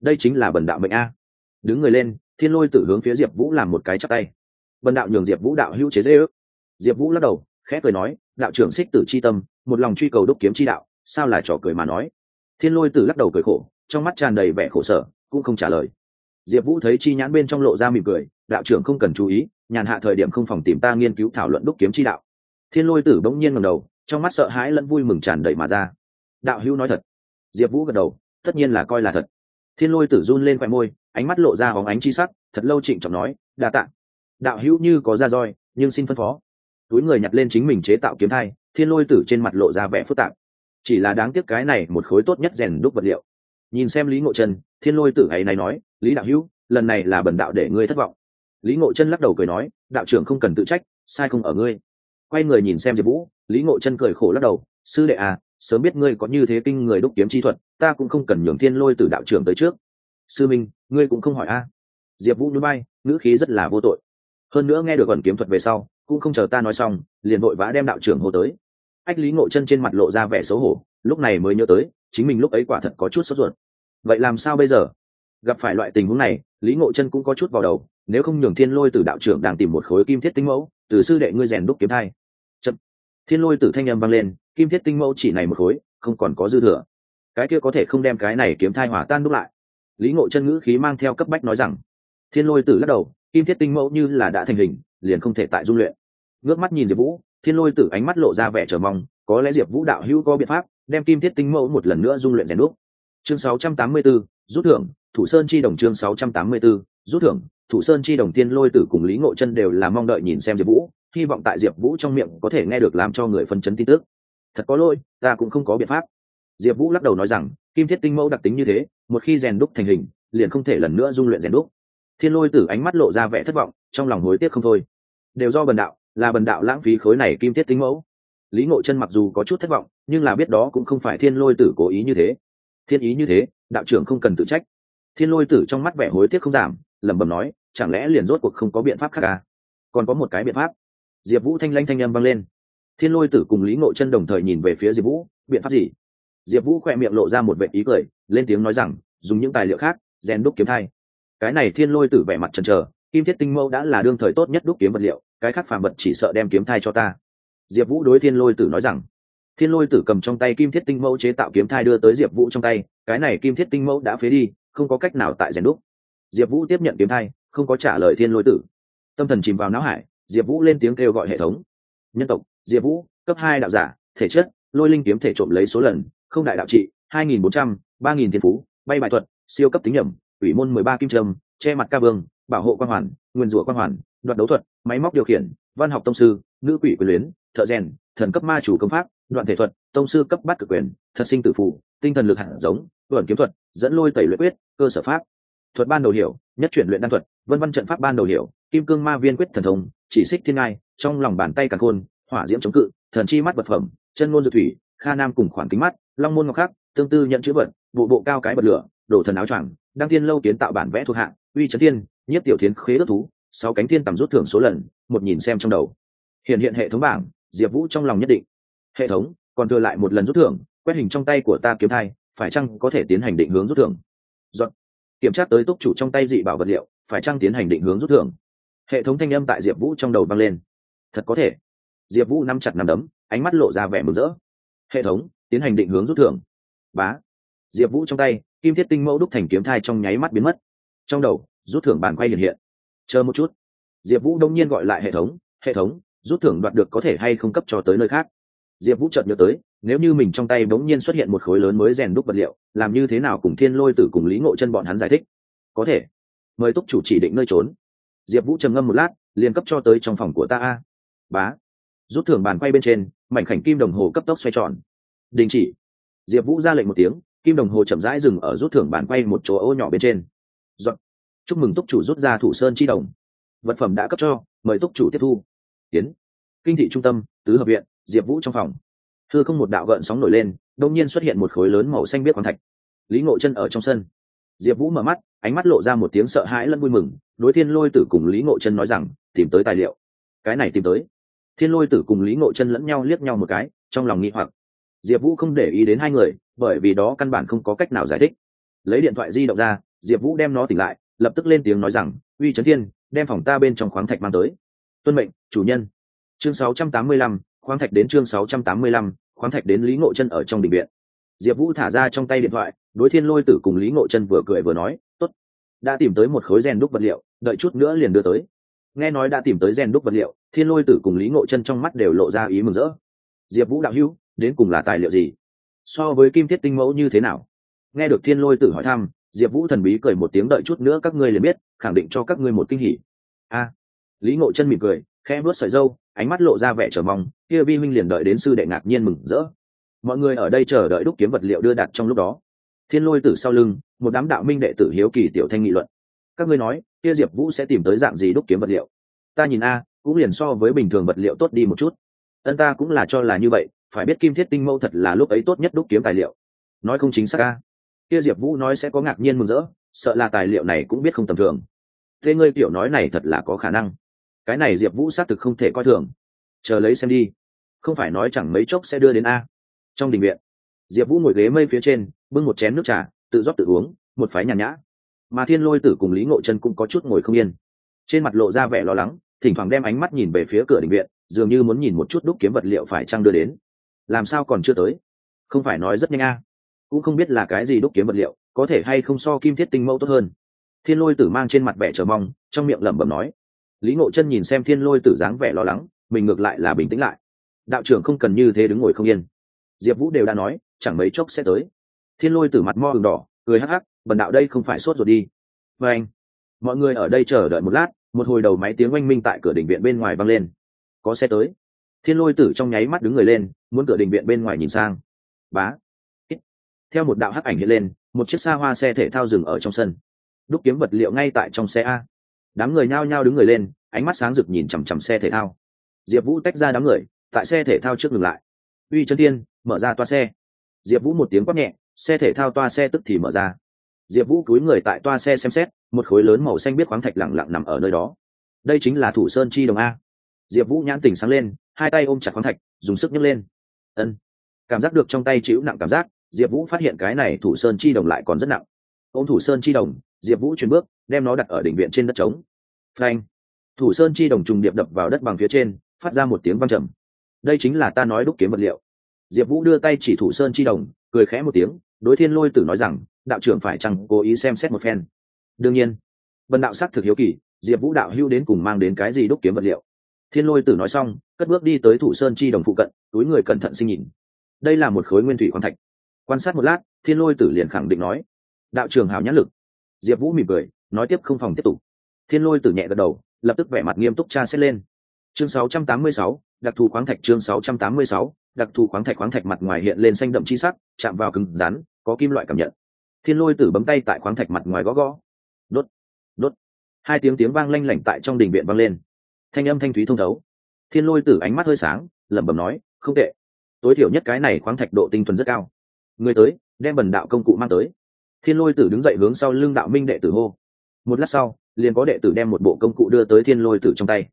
Đây chính là bần đạo mệnh a. Đứng người lên, thiên lôi tử hướng phía diệp vũ làm một cái chắc tay. Bần đạo nhường diệp vũ đạo hữu chế dễ ước diệp vũ lắc đầu khẽ cười nói, đạo trưởng xích tử c h i tâm, một lòng truy cầu đúc kiếm chi đạo, sao là trò cười mà nói? Thiên lôi tử lắc đầu cười khổ, trong mắt tràn đầy vẻ khổ sở, cũng không trả lời. Diệp vũ thấy chi nhãn bên trong lộ ra mỉm cười, đạo trưởng không cần chú ý, nhàn hạ thời điểm không phòng tìm ta nghiên cứu thảo luận đúc kiếm chi đạo. Thiên lôi tử bỗng nhiên ngầm đầu, trong mắt sợ hãi lẫn vui mừng tràn đầy mà ra. Đạo hữu nói thật. Diệp vũ gật đầu, tất nhiên là coi là thật. Thiên lôi tử run lên khoe môi, ánh mắt lộ ra hóng ánh chi sắc, thật lâu trịnh trọng nói, đa tạ. Đạo hữu như có ra roi, nhưng xin phân phó túi người nhặt lên chính mình chế tạo kiếm thai, thiên lôi tử trên mặt lộ ra vẻ phức tạp. Chỉ là đáng tiếc cái này một khối tốt nhất rèn đúc vật liệu. Nhìn xem lý ngộ chân, thiên lôi tử ấy này nói, lý đạo hữu, lần này là bần đạo để ngươi thất vọng. Lý ngộ chân lắc đầu cười nói, đạo trưởng không cần tự trách, sai không ở ngươi. Quay người nhìn xem diệp vũ, lý ngộ chân cười khổ lắc đầu, sư đệ à sớm biết ngươi có như thế kinh người đúc kiếm chi thuật, ta cũng không cần nhường thiên lôi từ đạo trưởng tới trước. Sư minh, ngươi cũng không hỏi a. Diệp vũ núi bay ngữ khí rất là vô tội hơn nữa nghe được ẩn kiếm thuật về sau, cũng không chờ ta nói xong, liền vội vã đem đạo trưởng hô tới. Ách lý ngộ chân trên mặt lộ ra vẻ xấu hổ, lúc này mới nhớ tới, chính mình lúc ấy quả thật có chút sốt ruột. Vậy làm sao bây giờ? Gặp phải loại tình huống này, lý ngộ chân cũng có chút vào đầu, nếu không nhường thiên lôi từ đạo trưởng đang tìm một khối kim thiết tinh mẫu, từ sư đệ ngươi rèn đúc kiếm thai. Chậm. Thiên lôi từ thanh âm vang lên, kim thiết tinh mẫu chỉ này một khối, không còn có dư thừa. Cái kia có thể không đem cái này kiếm thai hỏa tan đúc lại. Lý ngộ chân ngữ khí mang theo cấp bách nói rằng. Thiên lôi tử lắc đầu kim thiết tinh mẫu như là đã thành hình liền không thể tại dung luyện. Ngước mắt nhìn diệp vũ thiên lôi tử ánh mắt lộ ra vẻ chờ mong có lẽ diệp vũ đạo hữu có biện pháp đem kim thiết tinh mẫu một lần nữa dung luyện rèn đúc. Chương 684, rút thưởng thủ sơn chi đồng chương 684, rút thưởng thủ sơn chi đồng tiên lôi tử cùng lý ngộ chân đều là mong đợi nhìn xem diệp vũ hy vọng tại diệp vũ trong miệng có thể nghe được làm cho người phân chấn tin tức. Thật có lỗi ta cũng không có biện pháp. Diệp vũ lắc đầu nói rằng kim thiết tinh mẫu đặc tính như thế một khi rèn đúc thành hình liền không thể lần nữa dung luyện rèn đúc thiên lôi tử ánh mắt lộ ra vẻ thất vọng, trong lòng hối tiếc không thôi. Đều do bần đạo, là bần đạo lãng phí khối này kim thiết tinh mẫu. Lý ngộ chân mặc dù có chút thất vọng, nhưng là biết đó cũng không phải thiên lôi tử cố ý như thế. Thiên ý như thế, đạo trưởng không cần tự trách. Thiên lôi tử trong mắt vẻ hối tiếc không giảm, lẩm bẩm nói, chẳng lẽ liền rốt cuộc không có biện pháp khác à? Còn có một cái biện pháp. Diệp vũ thanh lanh thanh â m vang lên. Thiên lôi tử cùng lý ngộ chân đồng thời nhìn về phía diệp vũ, biện pháp gì? Diệp vũ khoe miệng lộ ra một vệ ý cười, lên tiếng nói rằng, dùng những tài liệu khác, rèn đúc kiếm thai cái này thiên lôi tử vẻ mặt chần trờ kim thiết tinh mâu đã là đương thời tốt nhất đúc kiếm vật liệu, cái khác phàm vật chỉ sợ đem kiếm thai cho ta. Diệp vũ đối thiên lôi tử nói rằng, thiên lôi tử cầm trong tay kim thiết tinh mẫu chế tạo kiếm thai đưa tới diệp vũ trong tay, cái này kim thiết tinh mẫu đã phế đi, không có cách nào tại rèn đúc. Diệp vũ tiếp nhận kiếm thai, không có trả lời thiên lôi tử. Tâm thần chìm vào não hải, diệp vũ lên tiếng kêu gọi hệ thống. Nhân tộc, diệp vũ, cấp hai đạo giả, thể chất, lôi linh kiếm thể trộm lấy số lần, không đại đạo trị, hai nghìn bốn trăm, ba nghìn thiên phú, bay bài thuật, siêu cấp tính nhẩm ủy môn mười ba kim trâm che mặt ca vương, bảo hộ quan hoàn, nguyên rủa quan hoàn, đoạt đấu thuật, máy móc điều khiển, văn học tông sư, nữ quỷ quyền luyến, thợ rèn, thần cấp ma chủ công pháp, đoạn thể thuật, tông sư cấp bát cực quyền, thật sinh tử phụ tinh thần lực hạt giống vẩn kiếm thuật, dẫn lôi tẩy luyện quyết, cơ sở pháp. Thuật ban đầu hiểu, nhất chuyển luyện đan thuật, vân văn trận pháp ban đầu hiểu, kim cương ma viên quyết thần thông, chỉ xích thiên ngai, trong lòng bàn tay càng khôn, hỏa diễm chống cự, thần chi mắt vật phẩm, chân ngôn dược thủy, kha nam cùng khoản kính mắt, long môn ngọc khắc, tương tư nhận chữ vật, bộ bộ cao cái bật lửa đổ thần áo choàng, đăng tiên lâu kiến tạo bản vẽ thuộc hạng, uy trấn thiên nhất tiểu thiên khế ước thú, sáu cánh thiên tầm rút thưởng số lần, một nhìn xem trong đầu. Hiện hiện hệ thống bảng, diệp vũ trong lòng nhất định. Hệ thống, còn thừa lại một lần rút thưởng, quét hình trong tay của ta kiếm thai, phải chăng có thể tiến hành định hướng rút thưởng? Dọn. kiểm tra tới túc chủ trong tay dị bảo vật liệu, phải chăng tiến hành định hướng rút thưởng? Hệ thống thanh âm tại diệp vũ trong đầu vang lên. Thật có thể. Diệp vũ nắm chặt nằm đấm, ánh mắt lộ ra vẻ mừng rỡ. Hệ thống, tiến hành định hướng rút thưởng. Bá diệp vũ trong tay, kim thiết tinh mẫu đúc thành kiếm thai trong nháy mắt biến mất. Trong đầu, rút thưởng bàn quay hiện hiện. Chờ một chút. Diệp vũ đông nhiên gọi lại hệ thống hệ thống, rút thưởng đoạt được có thể hay không cấp cho tới nơi khác? Diệp vũ chợt nhớ tới, nếu như mình trong tay bỗng nhiên xuất hiện một khối lớn mới rèn đúc vật liệu, làm như thế nào cùng thiên lôi tử cùng lý ngộ chân bọn hắn giải thích? Có thể. Mời túc chủ chỉ định nơi trốn. Diệp vũ trầm ngâm một lát, liền cấp cho tới trong phòng của ta a. Bá. Rút thưởng bàn quay bên trên, mảnh khảnh kim đồng hồ cấp tốc xoay tròn. Đình chỉ. Diệp vũ ra lệnh một tiếng kim đồng hồ chậm rãi dừng ở rút thưởng bàn quay một chỗ ô nhỏ bên trên. Dọn. chúc mừng túc chủ rút ra thủ sơn chi đồng. Vật phẩm đã cấp cho, mời túc chủ tiếp thu. Tiến kinh thị trung tâm, tứ hợp viện, diệp vũ trong phòng. Thưa không một đạo gợn sóng nổi lên, đông nhiên xuất hiện một khối lớn màu xanh biết khoáng thạch. Lý ngộ chân ở trong sân. Diệp vũ mở mắt, ánh mắt lộ ra một tiếng sợ hãi lẫn vui mừng, đối thiên lôi tử cùng lý ngộ chân nói rằng, tìm tới tài liệu. Cái này tìm tới. Thiên lôi tử cùng lý ngộ chân lẫn nhau liếc nhau một cái, trong lòng nghi hoặc diệp vũ không để ý đến hai người bởi vì đó căn bản không có cách nào giải thích. Lấy điện thoại di động ra diệp vũ đem nó tỉnh lại lập tức lên tiếng nói rằng uy trấn thiên đem phòng ta bên trong khoáng thạch mang tới. Tuân mệnh chủ nhân. Chương 685, khoáng thạch đến chương 685, khoáng thạch đến lý ngộ chân ở trong đình viện. Diệp vũ thả ra trong tay điện thoại đối thiên lôi tử cùng lý ngộ chân vừa cười vừa nói t ố t đã tìm tới một khối rèn đúc vật liệu đợi chút nữa liền đưa tới. Nghe nói đã tìm tới rèn đúc vật liệu thiên lôi tử cùng lý ngộ chân trong mắt đều lộ ra ý mừng rỡ. Diệp vũ đạo hữu đến cùng là tài liệu gì? So với kim thiết tinh mẫu như thế nào? Nghe được thiên lôi tử hỏi thăm, diệp vũ thần bí cười một tiếng đợi chút nữa các ngươi liền biết, khẳng định cho các ngươi một kinh hỉ. A! Lý ngộ chân mỉm cười khe vớt sợi dâu ánh mắt lộ ra vẻ chờ mong, kia vi minh liền đợi đến sư đệ ngạc nhiên mừng rỡ. Mọi người ở đây chờ đợi đúc kiếm vật liệu đưa đặt trong lúc đó. Thiên lôi tử sau lưng, một đám đạo minh đệ tử hiếu kỳ tiểu thanh nghị luận. Các ngươi nói, kia diệp vũ sẽ tìm tới dạng gì đúc kiếm vật liệu? Ta nhìn a, cũng liền so với bình thường vật liệu tốt đi một chút. Ân ta cũng là cho là như vậy phải biết kim thiết tinh mâu thật là lúc ấy tốt nhất đúc kiếm tài liệu. Nói không chính xác ca kia diệp vũ nói sẽ có ngạc nhiên mừng rỡ, sợ là tài liệu này cũng biết không tầm thường. Thế ngươi kiểu nói này thật là có khả năng. Cái này diệp vũ xác thực không thể coi thường. Chờ lấy xem đi. Không phải nói chẳng mấy chốc sẽ đưa đến a. Trong đình viện, diệp vũ ngồi ghế mây phía trên, bưng một chén nước trà, tự rót tự uống, một phái nhàn nhã. Mà thiên lôi tử cùng lý ngộ chân cũng có chút ngồi không yên. Trên mặt lộ ra vẻ lo lắng, thỉnh thoảng đem ánh mắt nhìn về phía cửa đình viện, dường như muốn nhìn một chút đúc kiếm vật liệu phải trăng đưa đến làm sao còn chưa tới? Không phải nói rất nhanh a. À. Cũng không biết là cái gì đúc kiếm vật liệu, có thể hay không so kim thiết tinh mẫu tốt hơn. Thiên lôi tử mang trên mặt vẻ chờ mong, trong miệng lẩm bẩm nói. Lý ngộ chân nhìn xem thiên lôi tử dáng vẻ lo lắng, mình ngược lại là bình tĩnh lại. Đạo trưởng không cần như thế đứng ngồi không yên. Diệp vũ đều đã nói, chẳng mấy chốc sẽ tới. Thiên lôi tử mặt mo hừng đỏ, cười hắc hắc, bần đạo đây không phải sốt rồi đi. Và anh. Mọi người ở đây chờ đợi một lát. Một hồi đầu máy tiếng oanh minh tại cửa đình viện bên ngoài vang lên. Có xe tới thiên lôi tử trong nháy mắt đứng người lên, muốn cửa đình viện bên ngoài nhìn sang. Bá. Theo một đạo hắc ảnh hiện lên, một chiếc xa hoa xe thể thao dừng ở trong sân. Đúc kiếm vật liệu ngay tại trong xe a. Đám người nhao nhao đứng người lên, ánh mắt sáng rực nhìn chằm chằm xe thể thao. Diệp vũ tách ra đám người, tại xe thể thao trước ngừng lại. Uy chân tiên mở ra toa xe. Diệp vũ một tiếng quát nhẹ, xe thể thao toa xe tức thì mở ra. Diệp vũ cúi người tại toa xe xem xét, một khối lớn màu xanh biết khoáng thạch lẳng lặng nằm ở nơi đó. Đây chính là thủ sơn chi đồng a. Diệp vũ nhãn tỉnh sáng lên hai tay ôm chặt khoáng thạch, dùng sức nhấc lên. Ân. Cảm giác được trong tay chịu nặng cảm giác, diệp vũ phát hiện cái này thủ sơn chi đồng lại còn rất nặng. Ô m thủ sơn chi đồng, diệp vũ chuyển bước, đem nó đặt ở đỉnh viện trên đất trống. Frank thủ sơn chi đồng trùng điệp đập vào đất bằng phía trên, phát ra một tiếng văng trầm. Đây chính là ta nói đúc kiếm vật liệu. Diệp vũ đưa tay chỉ thủ sơn chi đồng, cười khẽ một tiếng, đối thiên lôi tử nói rằng, đạo trưởng phải chăng cố ý xem xét một phen. Đương nhiên. Vân đạo sắc thực hiếu kỳ, diệp vũ đạo hưu đến cùng mang đến cái gì đúc kiếm vật liệu? Thiên lôi tử nói xong cất bước đi tới thủ sơn chi đồng phụ cận túi người cẩn thận sinh nhìn. Đây là một khối nguyên thủy khoáng thạch. Quan sát một lát thiên lôi tử liền khẳng định nói đạo trường hào nhãn lực. Diệp vũ mỉm cười nói tiếp không phòng tiếp tục. Thiên lôi tử nhẹ gật đầu lập tức vẻ mặt nghiêm túc tra xét lên. Chương 686, đặc thù khoáng thạch chương 686, đặc thù khoáng thạch khoáng thạch mặt ngoài hiện lên xanh đậm chi sắc chạm vào cứng rắn có kim loại cảm nhận. Thiên lôi tử bấm tay tại khoáng thạch mặt ngoài gõ gõ. Đốt đốt. Hai tiếng tiếng vang lanh lảnh tại trong đình viện vang lên thanh âm thanh thúy thông thấu. Thiên lôi tử ánh mắt hơi sáng, lẩm bẩm nói, không tệ. Tối thiểu nhất cái này khoáng thạch độ tinh thuần rất cao. Người tới, đem bần đạo công cụ mang tới. Thiên lôi tử đứng dậy hướng sau lưng đạo minh đệ tử hô. Một lát sau, liền có đệ tử đem một bộ công cụ đưa tới thiên lôi tử trong tay.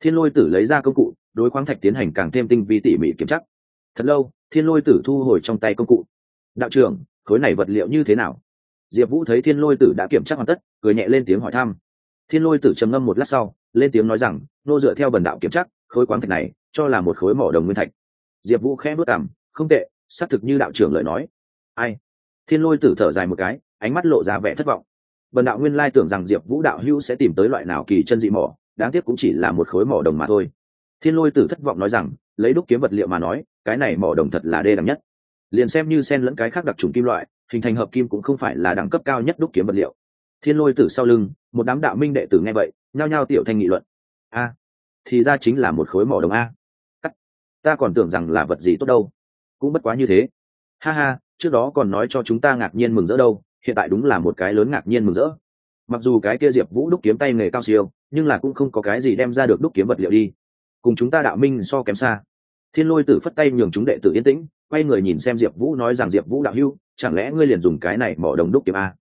Thiên lôi tử lấy ra công cụ, đối khoáng thạch tiến hành càng thêm tinh vi tỉ mỉ kiểm chắc thật lâu, thiên lôi tử thu hồi trong tay công cụ. Đạo trưởng, khối này vật liệu như thế nào? Diệp vũ thấy thiên lôi tử đã kiểm tra hoàn tất, cười nhẹ lên tiếng hỏi thăm. Thiên lôi tử trầm ngâm một lát sau lên tiếng nói rằng nô dựa theo bần đạo kiểm chắc, khối khoáng thạch này cho là một khối mỏ đồng nguyên thạch. Diệp vũ khẽ bước cảm không tệ xác thực như đạo trưởng lời nói. Ai? Thiên lôi tử thở dài một cái ánh mắt lộ ra vẻ thất vọng. Bần đạo nguyên lai tưởng rằng diệp vũ đạo hữu sẽ tìm tới loại nào kỳ chân dị mỏ đáng tiếc cũng chỉ là một khối mỏ đồng mà thôi. Thiên lôi tử thất vọng nói rằng lấy đúc kiếm vật liệu mà nói cái này mỏ đồng thật là đê đẳng nhất. Liền xem như sen lẫn cái khác đặc trùng kim loại hình thành hợp kim cũng không phải là đẳng cấp cao nhất đúc kiếm vật liệu thiên lôi tử sau lưng, một đám đạo minh đệ tử nghe vậy, nhao nhao tiểu thanh nghị luận. A, thì ra chính là một khối mỏ đồng a. Cắt, ta còn tưởng rằng là vật gì tốt đâu. Cũng bất quá như thế. Ha ha, trước đó còn nói cho chúng ta ngạc nhiên mừng rỡ đâu, hiện tại đúng là một cái lớn ngạc nhiên mừng rỡ. Mặc dù cái kia diệp vũ đúc kiếm tay nghề cao siêu, nhưng là cũng không có cái gì đem ra được đúc kiếm vật liệu đi. Cùng chúng ta đạo minh so kém xa. Thiên lôi tử phất tay nhường chúng đệ tử yên tĩnh, quay người nhìn xem diệp vũ nói rằng, diệp vũ đạo hưu chẳng lẽ ngươi liền dùng cái này mỏ đồng đúc kiếm a?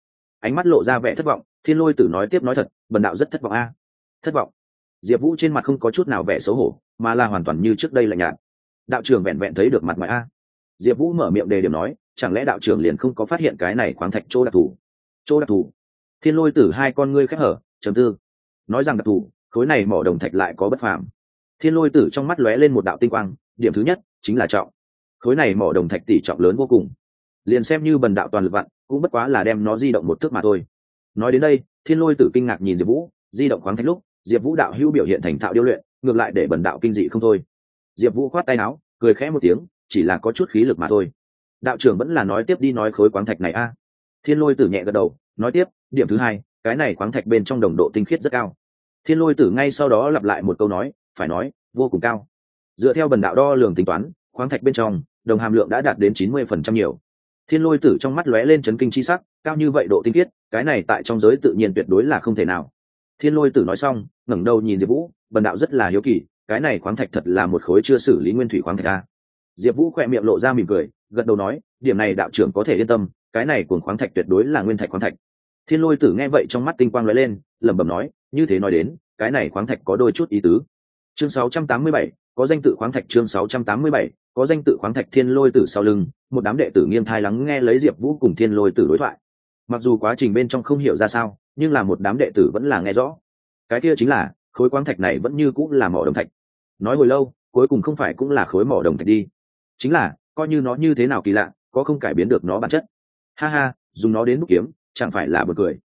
Ánh mắt lộ ra vẻ thất vọng, thiên lôi tử nói tiếp nói thật, bần đạo rất thất vọng a. Thất vọng. Diệp vũ trên mặt không có chút nào vẻ xấu hổ, mà là hoàn toàn như trước đây lạnh nhạt. Đạo trưởng vẹn vẹn thấy được mặt ngoài a. Diệp vũ mở miệng đề điểm nói, chẳng lẽ đạo trưởng liền không có phát hiện cái này khoáng thạch chỗ đặc thù? Chỗ đặc thù? Thiên lôi tử hai con ngươi khép hở chấm tư. Nói rằng đặc thù, khối này mỏ đồng thạch lại có bất phàm. Thiên lôi tử trong mắt lóe lên một đạo tinh quang, điểm thứ nhất chính là trọng. Khối này mỏ đồng thạch tỷ trọng lớn vô cùng liền xem như bần đạo toàn lực vặn, cũng bất quá là đem nó di động một thước mà thôi. Nói đến đây, thiên lôi tử kinh ngạc nhìn diệp vũ, di động khoáng thạch lúc, diệp vũ đạo hữu biểu hiện thành thạo điêu luyện, ngược lại để bần đạo kinh dị không thôi. Diệp vũ khoát tay áo, cười khẽ một tiếng, chỉ là có chút khí lực mà thôi. Đạo trưởng vẫn là nói tiếp đi nói khối khoáng thạch này a. Thiên lôi tử nhẹ gật đầu, nói tiếp, điểm thứ hai, cái này khoáng thạch bên trong đồng độ tinh khiết rất cao. Thiên lôi tử ngay sau đó lặp lại một câu nói, phải nói, vô cùng cao. Dựa theo bần đạo đo lường tính toán, khoáng thạch bên trong, đồng hàm lượng đã đạt đến chín mươi phần trăm nhiều thiên lôi tử trong mắt lóe lên chấn kinh chi sắc cao như vậy độ tinh khiết cái này tại trong giới tự nhiên tuyệt đối là không thể nào. Thiên lôi tử nói xong ngẩng đầu nhìn diệp vũ bần đạo rất là hiếu kỳ cái này khoáng thạch thật là một khối chưa xử lý nguyên thủy khoáng thạch a. Diệp vũ khỏe miệng lộ ra mỉm cười gật đầu nói điểm này đạo trưởng có thể yên tâm cái này cuồng khoáng thạch tuyệt đối là nguyên thạch khoáng thạch. Thiên lôi tử nghe vậy trong mắt tinh quang lóe lên lẩm bẩm nói như thế nói đến cái này khoáng thạch có đôi chút ý tứ. Chương 687, có danh tự khoáng thạch chương 687, có danh tự khoáng thạch thiên lôi tử sau lưng một đám đệ tử nghiêm thai lắng nghe lấy diệp vũ cùng thiên lôi tử đối thoại. Mặc dù quá trình bên trong không hiểu ra sao nhưng là một đám đệ tử vẫn là nghe rõ. Cái kia chính là khối khoáng thạch này vẫn như cũng là mỏ đồng thạch. Nói hồi lâu cuối cùng không phải cũng là khối mỏ đồng thạch đi. Chính là coi như nó như thế nào kỳ lạ có không cải biến được nó bản chất. Ha ha dùng nó đến đúc kiếm chẳng phải là bật cười.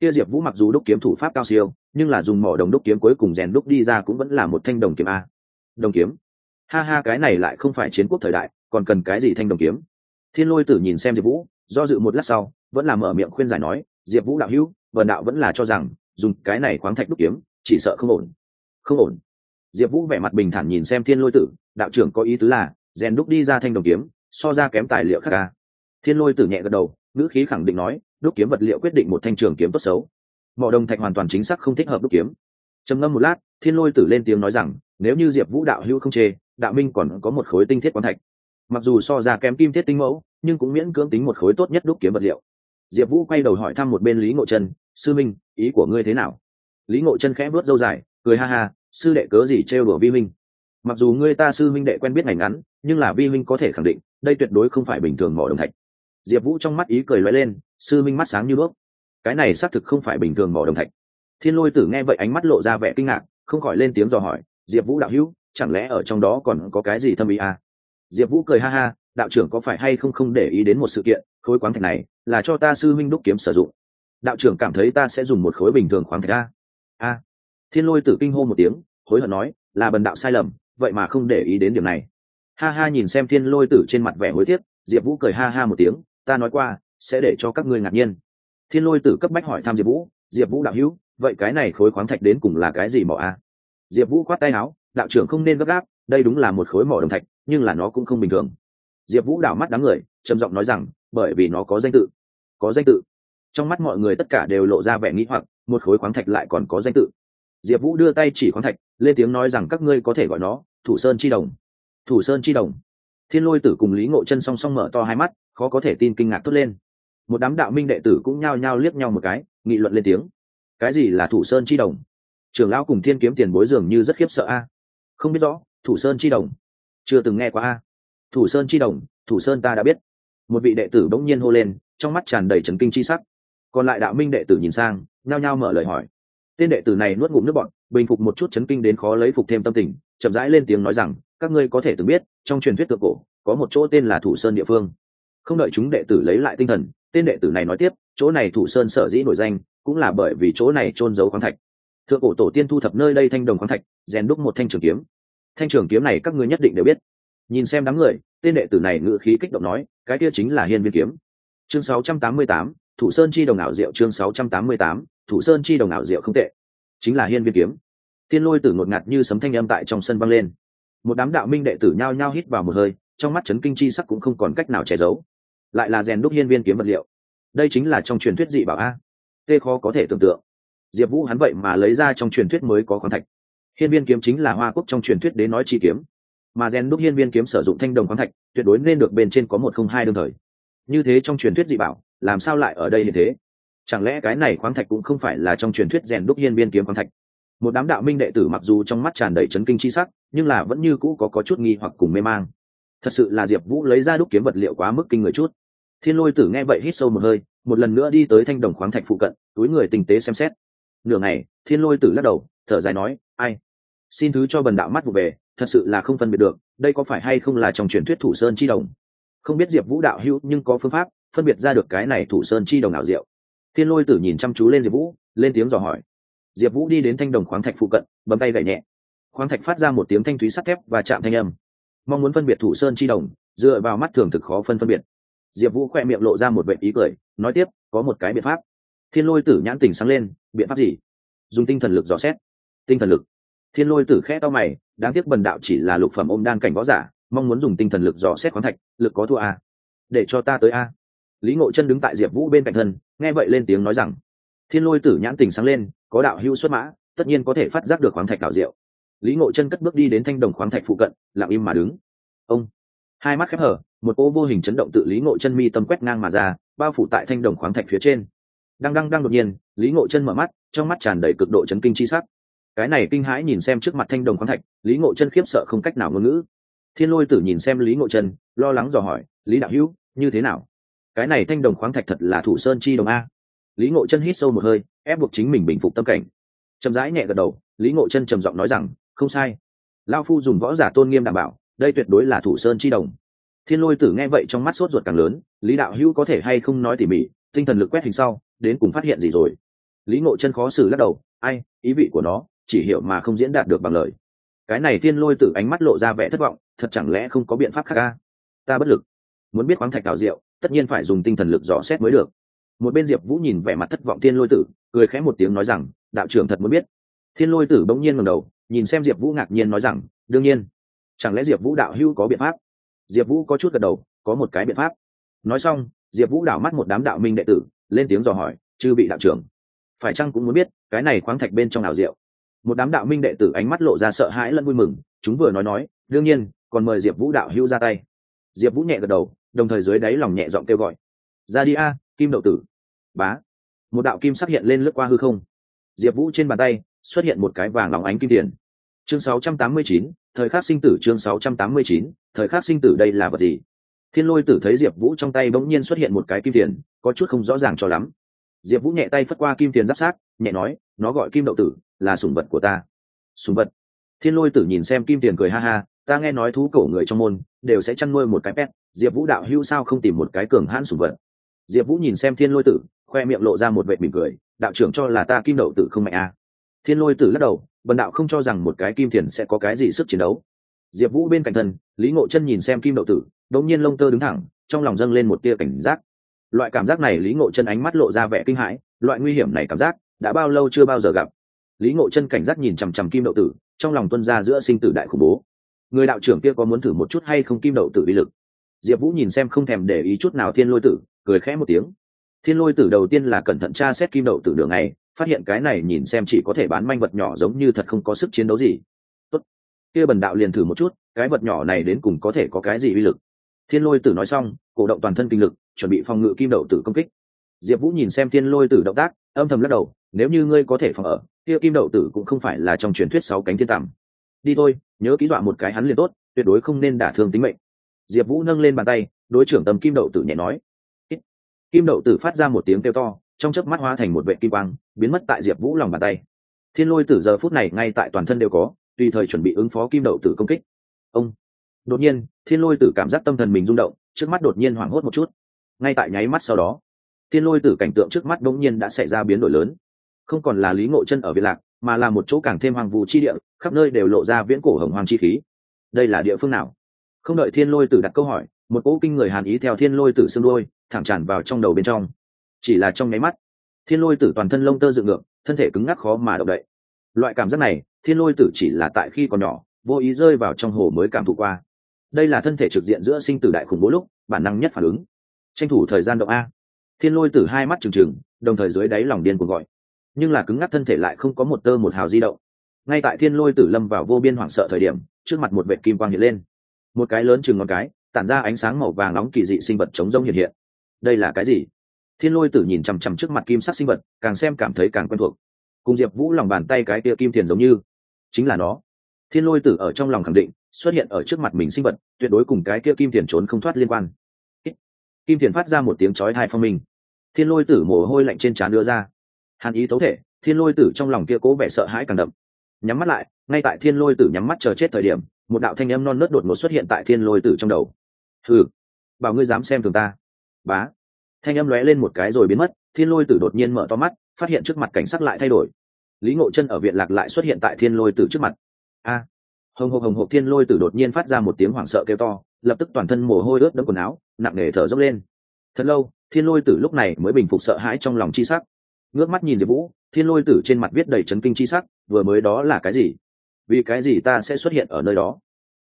Kia diệp vũ mặc dù đúc kiếm thủ pháp cao siêu nhưng là dùng mỏ đồng đúc kiếm cuối cùng rèn đúc đi ra cũng vẫn là một thanh đồng kiếm a đồng kiếm. Ha ha, cái này lại không phải chiến quốc thời đại, còn cần cái gì thanh đồng kiếm? Thiên lôi tử nhìn xem diệp vũ, do dự một lát sau, vẫn là mở miệng khuyên giải nói, diệp vũ đạo hữu vần đạo vẫn là cho rằng, dùng cái này khoáng thạch đúc kiếm, chỉ sợ không ổn. Không ổn? Diệp vũ vẻ mặt bình thản nhìn xem thiên lôi tử, đạo trưởng có ý tứ là, rèn đúc đi ra thanh đồng kiếm, so ra kém tài liệu khác ca. Thiên lôi tử nhẹ gật đầu, ngữ khí khẳng định nói, đúc kiếm vật liệu quyết định một thanh trường kiếm tốt xấu. Mỏ đồng thạch hoàn toàn chính xác không thích hợp đúc kiếm. Trầm ngâm một lát, thiên lôi tử lên tiếng nói rằng nếu như diệp vũ đạo hữu không chê, đạo minh còn có một khối tinh thiết quán thạch. Mặc dù so ra kém kim thiết tinh mẫu, nhưng cũng miễn cưỡng tính một khối tốt nhất đúc kiếm vật liệu. Diệp vũ quay đầu hỏi thăm một bên lý ngộ chân sư minh, ý của ngươi thế nào? Lý ngộ chân khẽ vớt dâu dài, cười ha ha, sư đệ cớ gì trêu đùa vi minh? Mặc dù ngươi ta sư minh đệ quen biết ngành ngắn, nhưng là vi minh có thể khẳng định, đây tuyệt đối không phải bình thường mỏ đồng thạch. Diệp vũ trong mắt ý cười lóe lên, sư minh mắt sáng như bước cái này xác thực không phải bình thường mỏ đồng thạch. Thiên lôi tử nghe vậy ánh mắt lộ ra vẻ kinh ngạc, không khỏi lên tiếng dò hỏi diệp vũ đạo hữu, chẳng lẽ ở trong đó còn có cái gì thâm ý à? diệp vũ cười ha ha, đạo trưởng có phải hay không không để ý đến một sự kiện, khối khoáng thạch này là cho ta sư minh đúc kiếm sử dụng. Đạo trưởng cảm thấy ta sẽ dùng một khối bình thường khoáng thạch a. A. Thiên lôi tử kinh hô một tiếng, hối hận nói, là bần đạo sai lầm, vậy mà không để ý đến điểm này. Ha ha nhìn xem thiên lôi tử trên mặt vẻ hối tiếc, diệp vũ cười ha ha một tiếng, ta nói qua, sẽ để cho các ngươi ngạc nhiên. Thiên lôi tử cấp bách hỏi thăm diệp vũ diệp vũ đạo hữu, vậy cái này khối khoáng thạch đến cùng là cái gì mỏ a? Diệp vũ khoát tay áo, đạo trưởng không nên gấp gáp, đây đúng là một khối mỏ đồng thạch, nhưng là nó cũng không bình thường. Diệp vũ đảo mắt đám người, trầm giọng nói rằng, bởi vì nó có danh tự. Có danh tự? Trong mắt mọi người tất cả đều lộ ra vẻ nghĩ hoặc, một khối khoáng thạch lại còn có danh tự? Diệp vũ đưa tay chỉ khoáng thạch, lên tiếng nói rằng, các ngươi có thể gọi nó thủ sơn chi đồng. Thủ sơn chi đồng? Thiên lôi tử cùng lý ngộ chân song song mở to hai mắt, khó có thể tin kinh ngạc thốt lên. Một đám đạo minh đệ tử cũng nhao nhao liếc nhau một cái, nghị luận lên tiếng. Cái gì là thủ sơn chi đồng? Trưởng lão cùng thiên kiếm tiền bối dường như rất khiếp sợ a. Không biết rõ, thủ sơn chi đồng. Chưa từng nghe qua a. Thủ sơn chi đồng, thủ sơn ta đã biết. Một vị đệ tử bỗng nhiên hô lên, trong mắt tràn đầy trấn kinh chi sắc. Còn lại đạo minh đệ tử nhìn sang, nhao nhao mở lời hỏi. Tên đệ tử này nuốt ngụm nước bọn bình phục một chút chấn kinh đến khó lấy phục thêm tâm tình, chậm rãi lên tiếng nói rằng, các ngươi có thể từng biết, trong truyền thuyết thượng cổ, có một chỗ tên là thủ sơn địa phương. Không đợi chúng đệ tử lấy lại tinh thần, tên đệ tử này nói tiếp, chỗ này thủ sơn sở dĩ nổi danh, cũng là bởi vì chỗ này trôn giấu khoáng thạch thượng cổ tổ tiên thu thập nơi đây thanh đồng khoáng thạch rèn đúc một thanh trường kiếm. Thanh trường kiếm này các ngươi nhất định đều biết. Nhìn xem đám người tên đệ tử này ngự khí kích động nói cái kia chính là hiên viên kiếm. Chương 688, thủ sơn chi đồng ảo diệu chương 688, t h ủ sơn chi đồng ảo diệu không tệ. Chính là hiên viên kiếm. Thiên lôi tử ngột ngạt như sấm thanh âm tại trong sân vang lên. Một đám đạo minh đệ tử nhao nhao hít vào một hơi trong mắt chấn kinh chi sắc cũng không còn cách nào che giấu. Lại là rèn đúc hiên viên kiếm vật liệu. Đây chính là trong truyền thuyết dị bảo a. Tê khó có thể tưởng tượng diệp vũ hắn vậy mà lấy ra trong truyền thuyết mới có khoáng thạch. Hiên viên kiếm chính là hoa quốc trong truyền thuyết đến nói chi kiếm. Mà rèn đúc hiên viên kiếm sử dụng thanh đồng khoáng thạch, tuyệt đối nên được bên trên có một không hai đương thời. Như thế trong truyền thuyết dị bảo, làm sao lại ở đây như thế? Chẳng lẽ cái này khoáng thạch cũng không phải là trong truyền thuyết rèn đúc hiên viên kiếm khoáng thạch? Một đám đạo minh đệ tử mặc dù trong mắt tràn đầy chấn kinh chi sắc, nhưng là vẫn như cũ có có chút nghi hoặc cùng mê mang. Thật sự là diệp vũ lấy ra đúc kiếm vật liệu quá mức kinh người chút. Thiên lôi tử nghe vậy hít sâu một hơi, một lần nữa đi tới thanh đồng khoáng thạch phụ cận, túi người tinh tế xem xét nửa ngày, thiên lôi tử lắc đầu, thở dài nói, ai? Xin thứ cho bần đạo mắt vụ về, thật sự là không phân biệt được, đây có phải hay không là trong truyền thuyết thủ sơn chi đồng? Không biết diệp vũ đạo hữu nhưng có phương pháp phân biệt ra được cái này thủ sơn chi đồng ảo diệu. Thiên lôi tử nhìn chăm chú lên diệp vũ, lên tiếng dò hỏi. Diệp vũ đi đến thanh đồng khoáng thạch phụ cận, bấm tay gậy nhẹ. Khoáng thạch phát ra một tiếng thanh thúy sắt thép và chạm thanh âm. Mong muốn phân biệt thủ sơn chi đồng, dựa vào mắt thường thực khó phân phân biệt. Diệp vũ khoe miệng lộ ra một vệ ý cười, nói tiếp, có một cái biện pháp thiên lôi tử nhãn tình sáng lên, biện pháp gì? Dùng tinh thần lực dò xét. Tinh thần lực. Thiên lôi tử khẽ to mày, đáng tiếc bần đạo chỉ là lục phẩm ôm đan cảnh võ giả, mong muốn dùng tinh thần lực dò xét khoáng thạch, lực có thua a. Để cho ta tới a. Lý ngộ chân đứng tại diệp vũ bên cạnh thân, nghe vậy lên tiếng nói rằng, thiên lôi tử nhãn tình sáng lên, có đạo hưu xuất mã, tất nhiên có thể phát giác được khoáng thạch đảo diệu. Lý ngộ chân cất bước đi đến thanh đồng khoáng thạch phụ cận, lặng im mà đứng. Ông. Hai mắt khép hở, một ô vô hình chấn động tự lý ngộ chân mi tâm quét ngang mà ra, bao phủ tại thanh đồng khoáng thạch phía trên đang đang đang đột nhiên, lý ngộ chân mở mắt, trong mắt tràn đầy cực độ chấn kinh chi sắc. Cái này kinh hãi nhìn xem trước mặt thanh đồng khoáng thạch, lý ngộ chân khiếp sợ không cách nào ngôn ngữ. Thiên lôi tử nhìn xem lý ngộ chân, lo lắng dò hỏi, lý đạo hữu, như thế nào? Cái này thanh đồng khoáng thạch thật là thủ sơn chi đồng a. Lý ngộ chân hít sâu một hơi, ép buộc chính mình bình phục tâm cảnh. Chậm rãi nhẹ gật đầu, lý ngộ chân trầm giọng nói rằng, không sai. Lao phu dùng võ giả tôn nghiêm đảm bảo, đây tuyệt đối là thủ sơn chi đồng. Thiên lôi tử nghe vậy trong mắt sốt ruột càng lớn, lý đạo hữu có thể hay không nói tỉ mỉ, tinh thần lực quét hình sau đến cùng phát hiện gì rồi? Lý ngộ chân khó xử lắc đầu, ai, ý vị của nó, chỉ hiểu mà không diễn đạt được bằng lời. Cái này thiên lôi tử ánh mắt lộ ra vẻ thất vọng, thật chẳng lẽ không có biện pháp khác ca ta bất lực. Muốn biết khoáng thạch đào rượu tất nhiên phải dùng tinh thần lực dò xét mới được. Một bên diệp vũ nhìn vẻ mặt thất vọng thiên lôi tử, cười khẽ một tiếng nói rằng, đạo trưởng thật muốn biết. Thiên lôi tử bỗng nhiên ngầm đầu, nhìn xem diệp vũ ngạc nhiên nói rằng, đương nhiên. Chẳng lẽ diệp vũ đạo hữu có biện pháp? Diệp vũ có chút gật đầu, có một cái biện pháp. Nói xong, diệp vũ đảo mắt một đám đạo minh đệ tử lên tiếng dò hỏi chư bị đạo trưởng phải chăng cũng muốn biết cái này khoáng thạch bên trong nào rượu? Một đám đạo minh đệ tử ánh mắt lộ ra sợ hãi lẫn vui mừng chúng vừa nói nói đương nhiên còn mời diệp vũ đạo hữu ra tay. Diệp vũ nhẹ gật đầu đồng thời dưới đáy lòng nhẹ giọng kêu gọi ra đi a kim đậu tử. Bá. Một đạo kim sắc hiện lên lướt qua hư không. Diệp vũ trên bàn tay xuất hiện một cái vàng lòng ánh kim tiền. Chương 689, thời khắc sinh tử chương 689, thời khắc sinh tử đây là vật gì? Thiên lôi tử thấy diệp vũ trong tay bỗng nhiên xuất hiện một cái kim tiền, có chút không rõ ràng cho lắm. Diệp vũ nhẹ tay phất qua kim tiền giáp sát, nhẹ nói, nó gọi kim đậu tử, là sùng vật của ta. Sùng vật? Thiên lôi tử nhìn xem kim tiền cười ha ha, ta nghe nói thú cổ người trong môn đều sẽ chăn nuôi một cái pet, diệp vũ đạo hưu sao không tìm một cái cường hãn sùng vật? Diệp vũ nhìn xem thiên lôi tử, khoe miệng lộ ra một vệ mỉm cười, đạo trưởng cho là ta kim đậu tử không mạnh à. thiên lôi tử lắc đầu, bần đạo không cho rằng một cái kim tiền sẽ có cái gì sức chiến đấu. Diệp vũ bên cạnh thân lý ngộ chân nhìn xem kim đậu tử đột nhiên lông tơ đứng thẳng, trong lòng dâng lên một tia cảnh giác. Loại cảm giác này lý ngộ chân ánh mắt lộ ra vẻ kinh hãi, loại nguy hiểm này cảm giác đã bao lâu chưa bao giờ gặp. Lý ngộ chân cảnh giác nhìn chằm chằm kim đậu tử, trong lòng tuân ra giữa sinh tử đại khủng bố. Người đạo trưởng kia có muốn thử một chút hay không kim đậu tử uy lực? Diệp vũ nhìn xem không thèm để ý chút nào thiên lôi tử, cười khẽ một tiếng. Thiên lôi tử đầu tiên là cẩn thận tra xét kim đậu tử đường này phát hiện cái này nhìn xem chỉ có thể bán manh vật nhỏ giống như thật không có sức chiến đấu gì. Tốt, kia bần đạo liền thử một chút, cái vật nhỏ này đến cùng có thể có cái gì uy lực? Thiên lôi tử nói xong, cổ động toàn thân kinh lực, chuẩn bị phòng ngự kim đậu tử công kích. Diệp vũ nhìn xem thiên lôi tử động tác, âm thầm lắc đầu, nếu như ngươi có thể phòng ở, kia kim đậu tử cũng không phải là trong truyền thuyết sáu cánh thiên tằm. Đi thôi, nhớ ký dọa một cái hắn liền tốt, tuyệt đối không nên đả thương tính mệnh. Diệp vũ nâng lên bàn tay, đối trưởng tầm kim đậu tử nhẹ nói. Kim đậu tử phát ra một tiếng kêu to, trong chớp mắt hóa thành một vệ kim quang, biến mất tại diệp vũ lòng bàn tay. Thiên lôi tử giờ phút này ngay tại toàn thân đều có, tùy thời chuẩn bị ứng phó kim đậu tử công kích. Ông đột nhiên, thiên lôi tử cảm giác tâm thần mình rung động, trước mắt đột nhiên hoảng hốt một chút. Ngay tại nháy mắt sau đó, thiên lôi tử cảnh tượng trước mắt bỗng nhiên đã xảy ra biến đổi lớn. Không còn là lý ngộ chân ở việt lạc, mà là một chỗ càng thêm hoàng vụ chi địa, khắp nơi đều lộ ra viễn cổ hồng hoàng chi khí. Đây là địa phương nào? Không đợi thiên lôi tử đặt câu hỏi, một cỗ kinh người hàn ý theo thiên lôi tử xương đôi, thẳng tràn vào trong đầu bên trong. Chỉ là trong nháy mắt, thiên lôi tử toàn thân lông tơ dựng ngược, thân thể cứng ngắc khó mà động đậy. Loại cảm giác này, thiên lôi tử chỉ là tại khi còn nhỏ, vô ý rơi vào trong hồ mới cảm thụ qua đây là thân thể trực diện giữa sinh tử đại khủng bố lúc, bản năng nhất phản ứng. Tranh thủ thời gian động a. Thiên lôi tử hai mắt trừng trừng, đồng thời dưới đáy lòng điên cuồng gọi. Nhưng là cứng ngắc thân thể lại không có một tơ một hào di động. Ngay tại thiên lôi tử lâm vào vô biên hoảng sợ thời điểm, trước mặt một vệ kim quang hiện lên. Một cái lớn chừng ngón cái, tản ra ánh sáng màu vàng nóng kỳ dị sinh vật chống rông hiện hiện. Đây là cái gì? Thiên lôi tử nhìn chằm chằm trước mặt kim sắc sinh vật, càng xem cảm thấy càng quen thuộc. Cùng diệp vũ lòng bàn tay cái kia kim thiền giống như. Chính là nó thiên lôi tử ở trong lòng khẳng định, xuất hiện ở trước mặt mình sinh vật, tuyệt đối cùng cái kia kim Tiền trốn không thoát liên quan. Kim Tiền phát ra một tiếng chói hai phong minh. Thiên lôi tử mồ hôi lạnh trên trán đưa ra. Hàn ý tấu thể, thiên lôi tử trong lòng kia cố vẻ sợ hãi càng đậm. Nhắm mắt lại, ngay tại thiên lôi tử nhắm mắt chờ chết thời điểm, một đạo thanh âm non nớt đột ngột xuất hiện tại thiên lôi tử trong đầu. Hừ, bảo ngươi dám xem thường ta. Bá. Thanh âm lóe lên một cái rồi biến mất, thiên lôi tử đột nhiên mở to mắt, phát hiện trước mặt cảnh sắc lại thay đổi. Lý ngộ chân ở viện lạc lại xuất hiện tại thiên lôi tử trước mặt a. Hồng hộc hồng hộc thiên lôi tử đột nhiên phát ra một tiếng hoảng sợ kêu to lập tức toàn thân mồ hôi ướt đẫm quần áo nặng nề thở dốc lên. Thật lâu thiên lôi tử lúc này mới bình phục sợ hãi trong lòng chi sắc. Ngước mắt nhìn diệp vũ thiên lôi tử trên mặt viết đầy chấn kinh chi sắc vừa mới đó là cái gì? Vì cái gì ta sẽ xuất hiện ở nơi đó?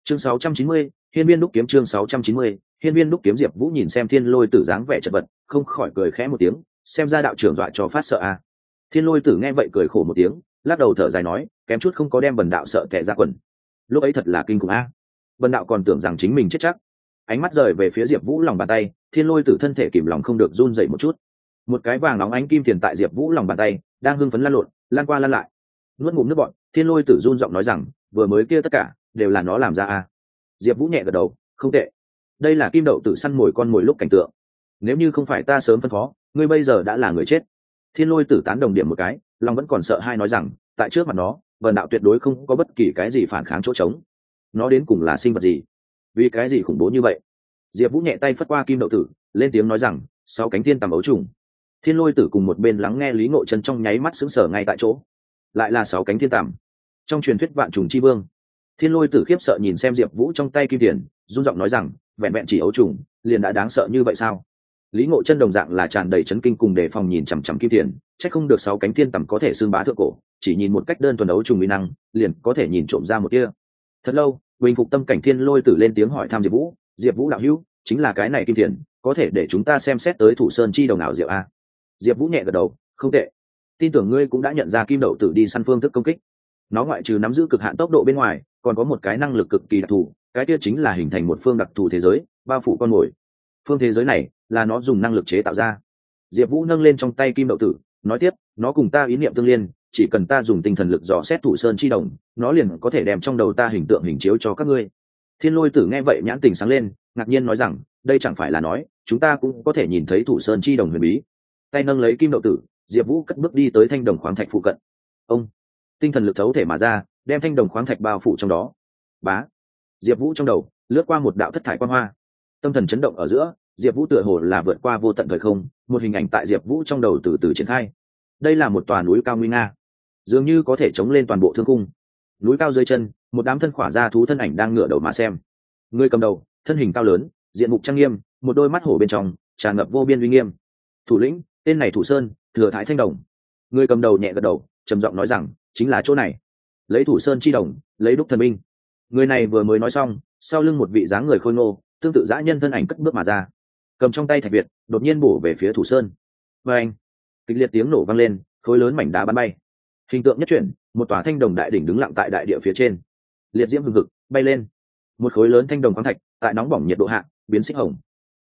Chương 690, hiên viên đúc kiếm chương 690, hiên viên đúc kiếm diệp vũ nhìn xem thiên lôi tử dáng vẻ chật vật không khỏi cười khẽ một tiếng xem ra đạo trưởng dọa cho phát sợ a. À. thiên lôi tử nghe vậy cười khổ một tiếng lắc đầu thở dài nói kém chút không có đem bần đạo sợ tệ ra quần. Lúc ấy thật là kinh khủng a. Bần đạo còn tưởng rằng chính mình chết chắc. Ánh mắt rời về phía diệp vũ lòng bàn tay, thiên lôi tử thân thể kìm lòng không được run dậy một chút. Một cái vàng nóng ánh kim tiền tại diệp vũ lòng bàn tay, đang hưng phấn lan lộn, lan qua lan lại. Nuốt ngụm nước bọn thiên lôi tử run giọng nói rằng, vừa mới kia tất cả, đều là nó làm ra a. Diệp vũ nhẹ gật đầu, không tệ. Đây là kim đậu tử săn mồi con mồi lúc cảnh tượng. Nếu như không phải ta sớm phân phó, ngươi bây giờ đã là người chết. Thiên lôi tử tán đồng điểm một cái long vẫn còn sợ hai nói rằng, tại trước mặt nó vần đạo tuyệt đối không có bất kỳ cái gì phản kháng chỗ trống. Nó đến cùng là sinh vật gì? Vì cái gì khủng bố như vậy? Diệp vũ nhẹ tay phất qua kim đậu tử, lên tiếng nói rằng, sáu cánh thiên tầm ấu trùng. Thiên lôi tử cùng một bên lắng nghe lý ngộ chân trong nháy mắt xứng sở ngay tại chỗ. Lại là sáu cánh thiên tầm. Trong truyền thuyết vạn trùng chi vương. Thiên lôi tử khiếp sợ nhìn xem diệp vũ trong tay kim tiền, run giọng nói rằng, vẹn vẹn chỉ ấu trùng, liền đã đáng sợ như vậy sao? Lý ngộ chân đồng dạng là tràn đầy chấn kinh cùng đề phòng nhìn chằm chằm kim tiền chắc không được sáu cánh thiên tầm có thể xương bá thượng cổ, chỉ nhìn một cách đơn thuần đấu trùng mỹ năng, liền có thể nhìn trộm ra một kia. Thật lâu, bình phục tâm cảnh thiên lôi tử lên tiếng hỏi thăm diệp vũ diệp vũ đạo hữu, chính là cái này kim tiền, có thể để chúng ta xem xét tới thủ sơn chi đầu nào diệu a? Diệp vũ nhẹ gật đầu, không tệ. Tin tưởng ngươi cũng đã nhận ra kim đậu tử đi săn phương thức công kích. Nó ngoại trừ nắm giữ cực hạn tốc độ bên ngoài, còn có một cái năng lực cực kỳ đặc thù, cái kia chính là hình thành một phương đặc thù thế giới, bao phủ con mồi. Phương thế giới này là nó dùng năng lực chế tạo ra. Diệp vũ nâng lên trong tay kim đậu tử nói tiếp, nó cùng ta ý niệm tương liên, chỉ cần ta dùng tinh thần lực dò xét thủ sơn chi đồng, nó liền có thể đem trong đầu ta hình tượng hình chiếu cho các ngươi. Thiên lôi tử nghe vậy nhãn tình sáng lên, ngạc nhiên nói rằng, đây chẳng phải là nói, chúng ta cũng có thể nhìn thấy thủ sơn chi đồng huyền bí. Tay nâng lấy kim đậu tử, diệp vũ cất bước đi tới thanh đồng khoáng thạch phụ cận. Ông, tinh thần lực thấu thể mà ra, đem thanh đồng khoáng thạch bao phủ trong đó. Bá, diệp vũ trong đầu, lướt qua một đạo thất thải quan hoa. Tâm thần chấn động ở giữa, diệp vũ tựa hồ là vượt qua vô tận thời không một hình ảnh tại diệp vũ trong đầu từ từ triển khai. Đây là một tòa núi cao nguy nga, dường như có thể chống lên toàn bộ thương cung núi cao dưới chân, một đám thân khỏa ra thú thân ảnh đang ngửa đầu mà xem. Người cầm đầu, thân hình cao lớn, diện mục trang nghiêm, một đôi mắt hổ bên trong, tràn ngập vô biên uy nghiêm. Thủ lĩnh, tên này thủ sơn, thừa thái thanh đồng. Người cầm đầu nhẹ gật đầu, trầm giọng nói rằng, chính là chỗ này. Lấy thủ sơn chi đồng, lấy đúc thần minh người này vừa mới nói xong, sau lưng một vị dáng người khôi ngô, tương tự dã nhân thân ảnh cất bước mà ra cầm trong tay thạch việt, đột nhiên bổ về phía thủ sơn. Và anh, kịch liệt tiếng nổ vang lên, khối lớn mảnh đá bắn bay. Hình tượng nhất chuyển, một tòa thanh đồng đại đỉnh đứng lặng tại đại địa phía trên. Liệt diễm hừng hực, bay lên. Một khối lớn thanh đồng khoáng thạch, tại nóng bỏng nhiệt độ hạ, biến xích hồng.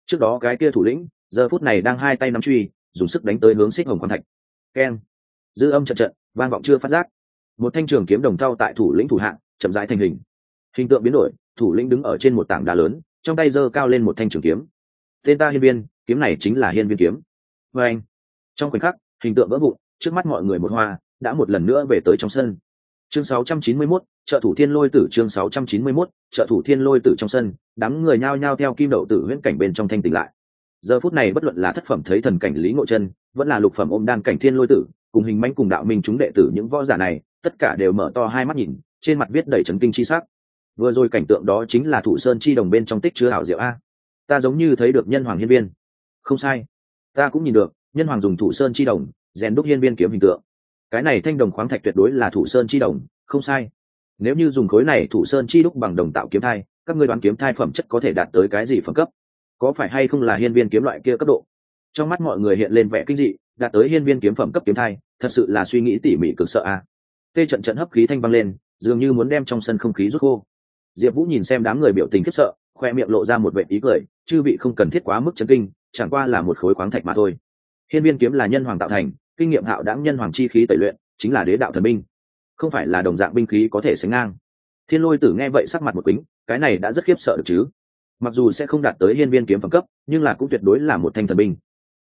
Trước đó cái kia thủ lĩnh, giờ phút này đang hai tay nắm truy, dùng sức đánh tới hướng xích hồng khoáng thạch. Keng. Dư âm trận trận, vang vọng chưa phát giác. Một thanh trường kiếm đồng thau tại thủ lĩnh thủ hạng, chậm rãi thành hình. Hình tượng biến đổi, thủ lĩnh đứng ở trên một tảng đá lớn, trong tay giơ cao lên một thanh trường kiếm tên ta hiên viên kiếm này chính là hiên viên kiếm. Vê anh trong khoảnh khắc hình tượng vỡ vụn trước mắt mọi người một hoa đã một lần nữa về tới trong sân. Chương 691, trợ thủ thiên lôi tử chương 691, trợ thủ thiên lôi tử trong sân đám người nhao nhao theo kim đậu tử huyễn cảnh bên trong thanh tỉnh lại. Giờ phút này bất luận là thất phẩm thấy thần cảnh lý ngộ chân vẫn là lục phẩm ôm đan cảnh thiên lôi tử cùng hình mánh cùng đạo minh chúng đệ tử những võ giả này tất cả đều mở to hai mắt nhìn trên mặt viết đầy trấn kinh chi sắc. Vừa rồi cảnh tượng đó chính là thủ sơn chi đồng bên trong tích chứa hảo diệu a ta giống như thấy được nhân hoàng hiên viên. Không sai. Ta cũng nhìn được, nhân hoàng dùng thủ sơn chi đồng, rèn đúc hiên viên kiếm hình tượng. Cái này thanh đồng khoáng thạch tuyệt đối là thủ sơn chi đồng, không sai. Nếu như dùng khối này thủ sơn chi đúc bằng đồng tạo kiếm thai, các ngươi đoán kiếm thai phẩm chất có thể đạt tới cái gì phẩm cấp? Có phải hay không là hiên viên kiếm loại kia cấp độ? Trong mắt mọi người hiện lên vẻ kinh dị, đạt tới hiên viên kiếm phẩm cấp kiếm thai, thật sự là suy nghĩ tỉ mỉ cực sợ a. À. tê trận trận hấp khí thanh văng lên, dường như muốn đem trong sân không khí rút khô. Diệp vũ nhìn xem đám người biểu tình khiếp sợ, khoe miệng lộ ra một vệ ý cười chư vị không cần thiết quá mức chấn kinh, chẳng qua là một khối khoáng thạch mà thôi. Hiên viên kiếm là nhân hoàng tạo thành, kinh nghiệm hạo đáng nhân hoàng chi khí tẩy luyện, chính là đế đạo thần binh. Không phải là đồng dạng binh khí có thể sánh ngang. Thiên lôi tử nghe vậy sắc mặt một kính cái này đã rất khiếp sợ được chứ. Mặc dù sẽ không đạt tới hiên viên kiếm phẩm cấp, nhưng là cũng tuyệt đối là một thanh thần binh.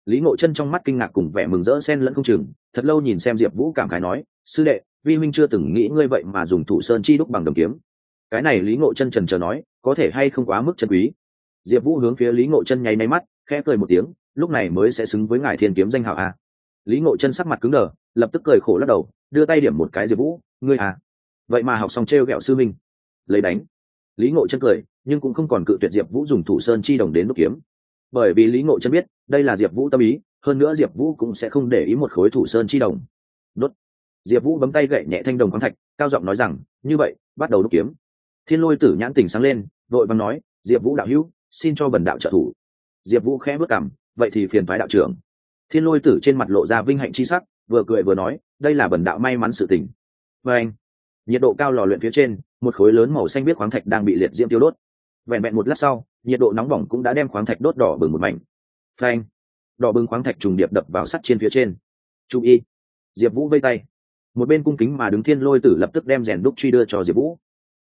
Lý ngộ chân trong mắt kinh ngạc cùng vẻ mừng rỡ sen lẫn không chừng, thật lâu nhìn xem diệp vũ cảm khái nói, sư đệ, vi minh chưa từng nghĩ ngươi vậy mà dùng thủ sơn chi đúc bằng đồng kiếm. Cái này lý ngộ chân trần trờ nói, có thể hay không quá mức chân quý? Diệp vũ hướng phía lý ngộ chân nháy máy mắt, khẽ cười một tiếng, lúc này mới sẽ xứng với ngài thiên kiếm danh hào a. Lý ngộ chân sắc mặt cứng đờ, lập tức cười khổ lắc đầu, đưa tay điểm một cái diệp vũ, ngươi à vậy mà học xong t r e o g ẹ o sư minh lấy đánh. Lý ngộ chân cười, nhưng cũng không còn cự tuyệt diệp vũ dùng thủ sơn chi đồng đến đúc kiếm. Bởi vì lý ngộ chân biết, đây là diệp vũ tâm ý, hơn nữa diệp vũ cũng sẽ không để ý một khối thủ sơn chi đồng. Đốt. Diệp vũ bấm tay gậy nhẹ thanh đồng khoáng thạch, cao giọng nói rằng, như vậy, bắt đầu đúc kiếm. Thiên lôi tử nhãn tình sáng lên, vội vàng nói, diệp vũ đạo hữu xin cho bần đạo trợ thủ. Diệp vũ khẽ bước cảm vậy thì phiền thoái đạo trưởng. Thiên lôi tử trên mặt lộ ra vinh hạnh chi sắc, vừa cười vừa nói, đây là bần đạo may mắn sự tình. Vê anh, nhiệt độ cao lò luyện phía trên, một khối lớn màu xanh biết khoáng thạch đang bị liệt diễm tiêu đốt. Vẹn vẹn một lát sau, nhiệt độ nóng bỏng cũng đã đem khoáng thạch đốt đỏ bừng một mảnh. Phanh đỏ bừng khoáng thạch trùng điệp đập vào sắt trên phía trên. Chú y diệp vũ vây tay. Một bên cung kính mà đứng thiên lôi tử lập tức đem rèn đúc truy đưa cho diệp vũ.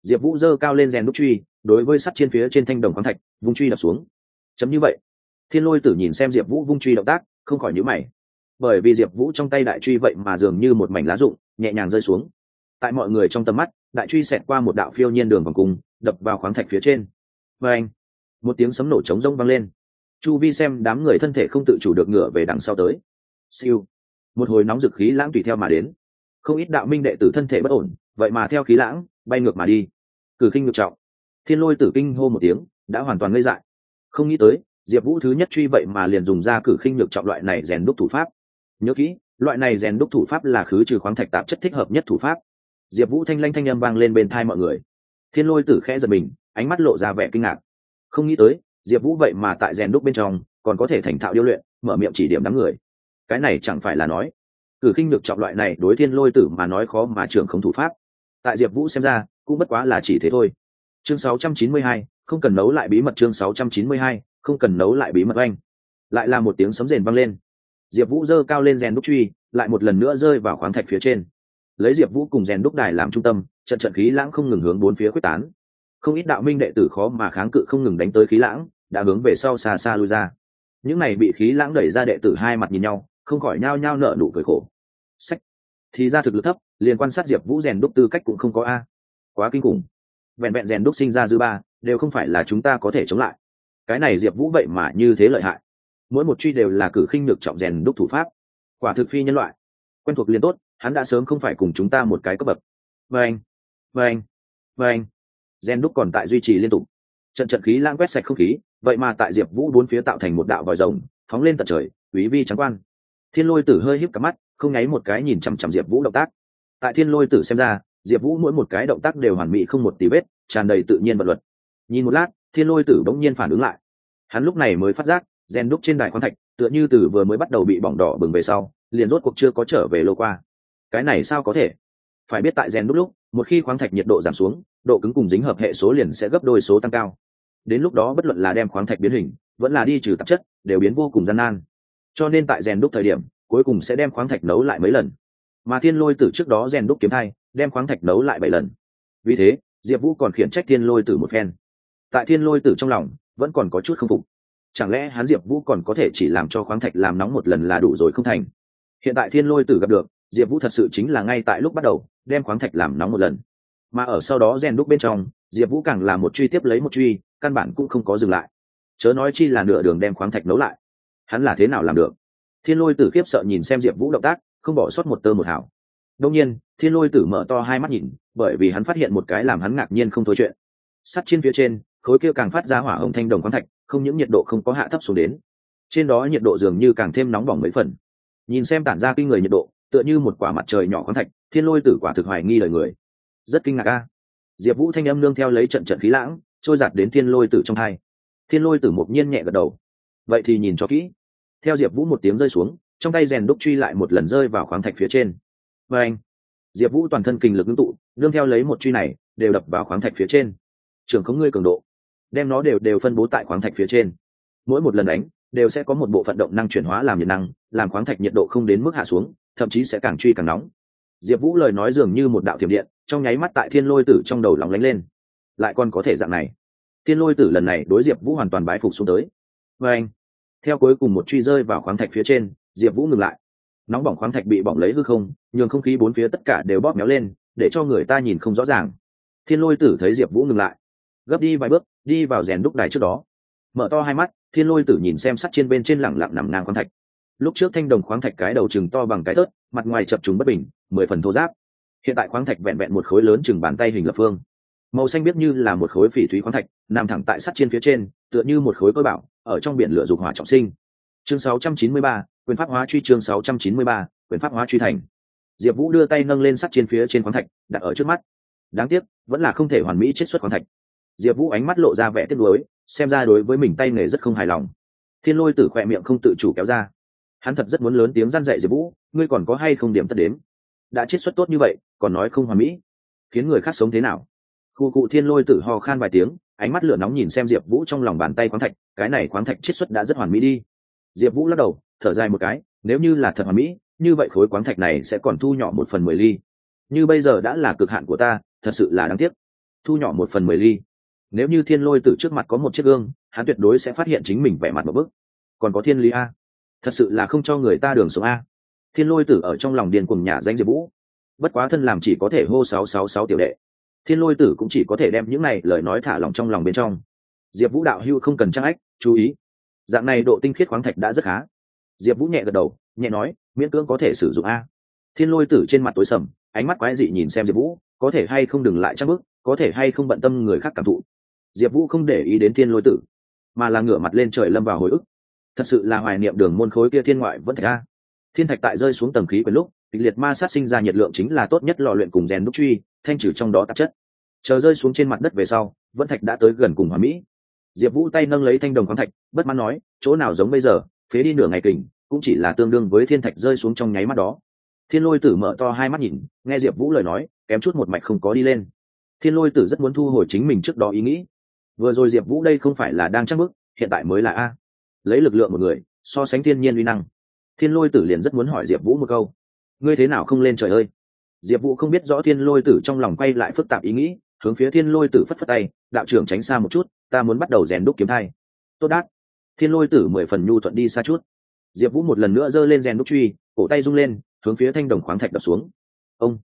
Diệp vũ giơ cao lên rèn đúc truy đối với sắt trên phía trên thanh đồng khoáng thạch, vung truy đập xuống. Chấm như vậy. Thiên lôi tử nhìn xem diệp vũ vung truy động tác, không khỏi nhữ mày. Bởi vì diệp vũ trong tay đại truy vậy mà dường như một mảnh lá rụng, nhẹ nhàng rơi xuống. Tại mọi người trong tầm mắt, đại truy xẹt qua một đạo phiêu nhiên đường vòng cung, đập vào khoáng thạch phía trên. Và anh, một tiếng sấm nổ trống rông vang lên. Chu vi xem đám người thân thể không tự chủ được ngựa về đằng sau tới. Siêu. Một hồi nóng dực khí lãng tùy theo mà đến. Không ít đạo minh đệ tử thân thể bất ổn, vậy mà theo khí lãng, bay ngược mà đi. Cử kinh ngược trọng thiên lôi tử kinh hô một tiếng, đã hoàn toàn ngây dại. Không nghĩ tới, diệp vũ thứ nhất truy vậy mà liền dùng ra cử khinh nhược trọng loại này rèn đúc thủ pháp. Nhớ kỹ, loại này rèn đúc thủ pháp là khứ trừ khoáng thạch tạp chất thích hợp nhất thủ pháp. Diệp vũ thanh lanh thanh â m vang lên bên thai mọi người. Thiên lôi tử khẽ giật mình, ánh mắt lộ ra vẻ kinh ngạc. Không nghĩ tới, diệp vũ vậy mà tại rèn đúc bên trong, còn có thể thành thạo điêu luyện, mở miệng chỉ điểm đám người. Cái này chẳng phải là nói, cử khinh nhược trọng loại này đối thiên lôi tử mà nói khó mà trưởng không thủ pháp. Tại diệp vũ xem ra, cũng bất quá là chỉ thế thôi chương 692, không cần nấu lại bí mật chương 692, không cần nấu lại bí mật anh lại là một tiếng sấm rền vang lên. Diệp vũ giơ cao lên rèn đúc truy lại một lần nữa rơi vào khoáng thạch phía trên. Lấy diệp vũ cùng rèn đúc đài làm trung tâm trận trận khí lãng không ngừng hướng bốn phía quyết tán. Không ít đạo minh đệ tử khó mà kháng cự không ngừng đánh tới khí lãng đã hướng về sau xa xa lui ra. Những này bị khí lãng đẩy ra đệ tử hai mặt nhìn nhau không khỏi nhao nhao nở nụ cười khổ. Sách. Thì ra thực lực thấp liền quan sát diệp vũ rèn đúc tư cách cũng không có a. Quá kinh khủng vẹn vẹn rèn đúc sinh ra dư ba, đều không phải là chúng ta có thể chống lại. Cái này diệp vũ vậy mà như thế lợi hại. Mỗi một truy đều là cử khinh được trọng rèn đúc thủ pháp. Quả thực phi nhân loại. Quen thuộc liền tốt, hắn đã sớm không phải cùng chúng ta một cái cấp bậc. Vâng vâng vâng. Rèn đúc còn tại duy trì liên tục. Trận trận khí lãng quét sạch không khí, vậy mà tại diệp vũ bốn phía tạo thành một đạo vòi rồng, phóng lên tận trời quý vi trắng quan thiên lôi tử hơi híp cả mắt, không nháy một cái nhìn chằm chằm diệp vũ động tác. Tại thiên lôi tử xem ra diệp vũ mỗi một cái động tác đều hoàn mỹ không một tí vết, tràn đầy tự nhiên vật luật. Nhìn một lát, thiên lôi tử bỗng nhiên phản ứng lại. Hắn lúc này mới phát giác, gen đúc trên đài khoáng thạch, tựa như từ vừa mới bắt đầu bị bỏng đỏ bừng về sau, liền rốt cuộc chưa có trở về lô qua. Cái này sao có thể? Phải biết tại gen đúc lúc, một khi khoáng thạch nhiệt độ giảm xuống, độ cứng cùng dính hợp hệ số liền sẽ gấp đôi số tăng cao. Đến lúc đó bất luận là đem khoáng thạch biến hình, vẫn là đi trừ tạp chất, đều biến vô cùng gian nan. Cho nên tại rèn đúc thời điểm, cuối cùng sẽ đem khoáng thạch nấu lại mấy lần mà thiên lôi Tử trước đó rèn đúc kiếm thai, đem khoáng thạch nấu lại bảy lần. Vì thế, diệp vũ còn khiển trách thiên lôi tử một phen. Tại thiên lôi tử trong lòng, vẫn còn có chút không phục. Chẳng lẽ hắn diệp vũ còn có thể chỉ làm cho khoáng thạch làm nóng một lần là đủ rồi không thành? Hiện tại thiên lôi tử gặp được, diệp vũ thật sự chính là ngay tại lúc bắt đầu, đem khoáng thạch làm nóng một lần. Mà ở sau đó rèn đúc bên trong, diệp vũ càng làm một truy tiếp lấy một truy, căn bản cũng không có dừng lại. Chớ nói chi là nửa đường đem khoáng thạch nấu lại. Hắn là thế nào làm được? Thiên lôi tử khiếp sợ nhìn xem diệp vũ động tác không bỏ sót một tơ một hảo đông nhiên, thiên lôi tử mở to hai mắt nhìn, bởi vì hắn phát hiện một cái làm hắn ngạc nhiên không thôi chuyện. Sắt trên phía trên, khối kia càng phát ra hỏa hồng thanh đồng khoáng thạch, không những nhiệt độ không có hạ thấp xuống đến, trên đó nhiệt độ dường như càng thêm nóng bỏng mấy phần. Nhìn xem tản ra kinh người nhiệt độ, tựa như một quả mặt trời nhỏ khoáng thạch, thiên lôi tử quả thực hoài nghi lời người. Rất kinh ngạc a. Diệp vũ thanh âm nương theo lấy trận trận khí lãng, trôi giạt đến thiên lôi tử trong hai. Thiên lôi tử mộc nhiên nhẹ gật đầu. Vậy thì nhìn cho kỹ. Theo diệp vũ một tiếng rơi xuống trong tay rèn đúc truy lại một lần rơi vào khoáng thạch phía trên. Và anh, diệp vũ toàn thân kinh lực ngưng tụ, nương theo lấy một truy này, đều đập vào khoáng thạch phía trên. Trường không ngươi cường độ, đem nó đều đều phân bố tại khoáng thạch phía trên. Mỗi một lần đánh, đều sẽ có một bộ phận động năng chuyển hóa làm nhiệt năng, làm khoáng thạch nhiệt độ không đến mức hạ xuống, thậm chí sẽ càng truy càng nóng. Diệp vũ lời nói dường như một đạo thiểm điện, trong nháy mắt tại thiên lôi tử trong đầu lóng lánh lên. Lại còn có thể dạng này. Thiên lôi tử lần này đối diệp vũ hoàn toàn bái phục xuống tới. Và anh, theo cuối cùng một truy rơi vào khoáng thạch phía trên diệp vũ ngừng lại. Nóng bỏng khoáng thạch bị bỏng lấy hư không nhường không khí bốn phía tất cả đều bóp méo lên để cho người ta nhìn không rõ ràng. Thiên lôi tử thấy diệp vũ ngừng lại gấp đi vài bước đi vào rèn đúc đài trước đó. Mở to hai mắt thiên lôi tử nhìn xem sắt trên bên trên lẳng lặng nằm ngang khoáng thạch. Lúc trước thanh đồng khoáng thạch cái đầu chừng to bằng cái tớt mặt ngoài chập trùng bất bình mười phần thô giáp hiện tại khoáng thạch vẹn vẹn một khối lớn chừng bàn tay hình lập phương. Màu xanh biết như là một khối phỉ thúy khoáng thạch nằm thẳng tại sắt trên phía trên tựa như một khối cơ bảo ở trong biển lửa dục hỏa trọng sinh. Chương 693, quyền pháp hóa truy chương 693, quyền pháp hóa truy thành. Diệp vũ đưa tay nâng lên sắt trên phía trên khoáng thạch đặt ở trước mắt. Đáng tiếc vẫn là không thể hoàn mỹ chiết xuất khoáng thạch. Diệp vũ ánh mắt lộ ra vẻ tiếc nuối xem ra đối với mình tay nghề rất không hài lòng. Thiên lôi tử khỏe miệng không tự chủ kéo ra. Hắn thật rất muốn lớn tiếng răn dạy diệp vũ ngươi còn có hay không điểm tất đến đã chiết xuất tốt như vậy còn nói không hoàn mỹ. Khiến người khác sống thế nào? Khu cụ thiên lôi tử ho khan vài tiếng ánh mắt lửa nóng nhìn xem diệp vũ trong lòng bàn tay khoáng thạch cái này khoáng thạch chiết xuất đã rất hoàn mỹ đi. Diệp vũ lắc đầu thở dài một cái, nếu như là thật hoàn mỹ, như vậy khối khoáng thạch này sẽ còn thu nhỏ một phần mười ly. Như bây giờ đã là cực hạn của ta, thật sự là đáng tiếc. Thu nhỏ một phần mười ly. Nếu như thiên lôi từ trước mặt có một chiếc gương, hắn tuyệt đối sẽ phát hiện chính mình vẻ mặt một bức còn có thiên lý a. Thật sự là không cho người ta đường sống a. Thiên lôi tử ở trong lòng điền cùng nhà danh diệp vũ. Bất quá thân làm chỉ có thể hô sáu sáu sáu tiểu đệ. Thiên lôi tử cũng chỉ có thể đem những này lời nói thả lòng trong lòng bên trong. Diệp vũ đạo hưu không cần trang ách, chú ý. Dạng này độ tinh khiết khoáng thạch đã rất khá diệp vũ nhẹ gật đầu, nhẹ nói, miễn cưỡng có thể sử dụng a. Thiên lôi tử trên mặt tối sầm, ánh mắt quái dị nhìn xem diệp vũ, có thể hay không đừng lại trang bức có thể hay không bận tâm người khác cảm thụ. Diệp vũ không để ý đến thiên lôi tử, mà là ngửa mặt lên trời lâm vào hồi ức. Thật sự là hoài niệm đường môn khối kia thiên ngoại vẫn thạch a. Thiên thạch tại rơi xuống tầng khí quyền lúc, kịch liệt ma sát sinh ra nhiệt lượng chính là tốt nhất lò luyện cùng rèn đúc truy, thanh trừ trong đó tạp chất. Chờ rơi xuống trên mặt đất về sau, vẫn thạch đã tới gần cùng hòa mỹ. Diệp vũ tay nâng lấy thanh đồng khoáng thạch, bất mãn nói, chỗ nào giống bây giờ? Phế đi nửa ngày kình, cũng chỉ là tương đương với thiên thạch rơi xuống trong nháy mắt đó. Thiên lôi tử mở to hai mắt nhìn, nghe diệp vũ lời nói, kém chút một mạch không có đi lên. Thiên lôi tử rất muốn thu hồi chính mình trước đó ý nghĩ. Vừa rồi diệp vũ đây không phải là đang chắc bức, hiện tại mới là a. Lấy lực lượng một người, so sánh thiên nhiên uy năng. Thiên lôi tử liền rất muốn hỏi diệp vũ một câu. Ngươi thế nào không lên trời ơi? Diệp vũ không biết rõ thiên lôi tử trong lòng quay lại phức tạp ý nghĩ, hướng phía thiên lôi tử phất phất tay, đạo trưởng tránh xa một chút, ta muốn bắt đầu rèn đúc kiếm thai. Tốt đát thiên lôi tử mười phần nhu thuận đi xa chút. Diệp vũ một lần nữa giơ lên rèn đúc truy, cổ tay rung lên, hướng phía thanh đồng khoáng thạch đập xuống. Ông!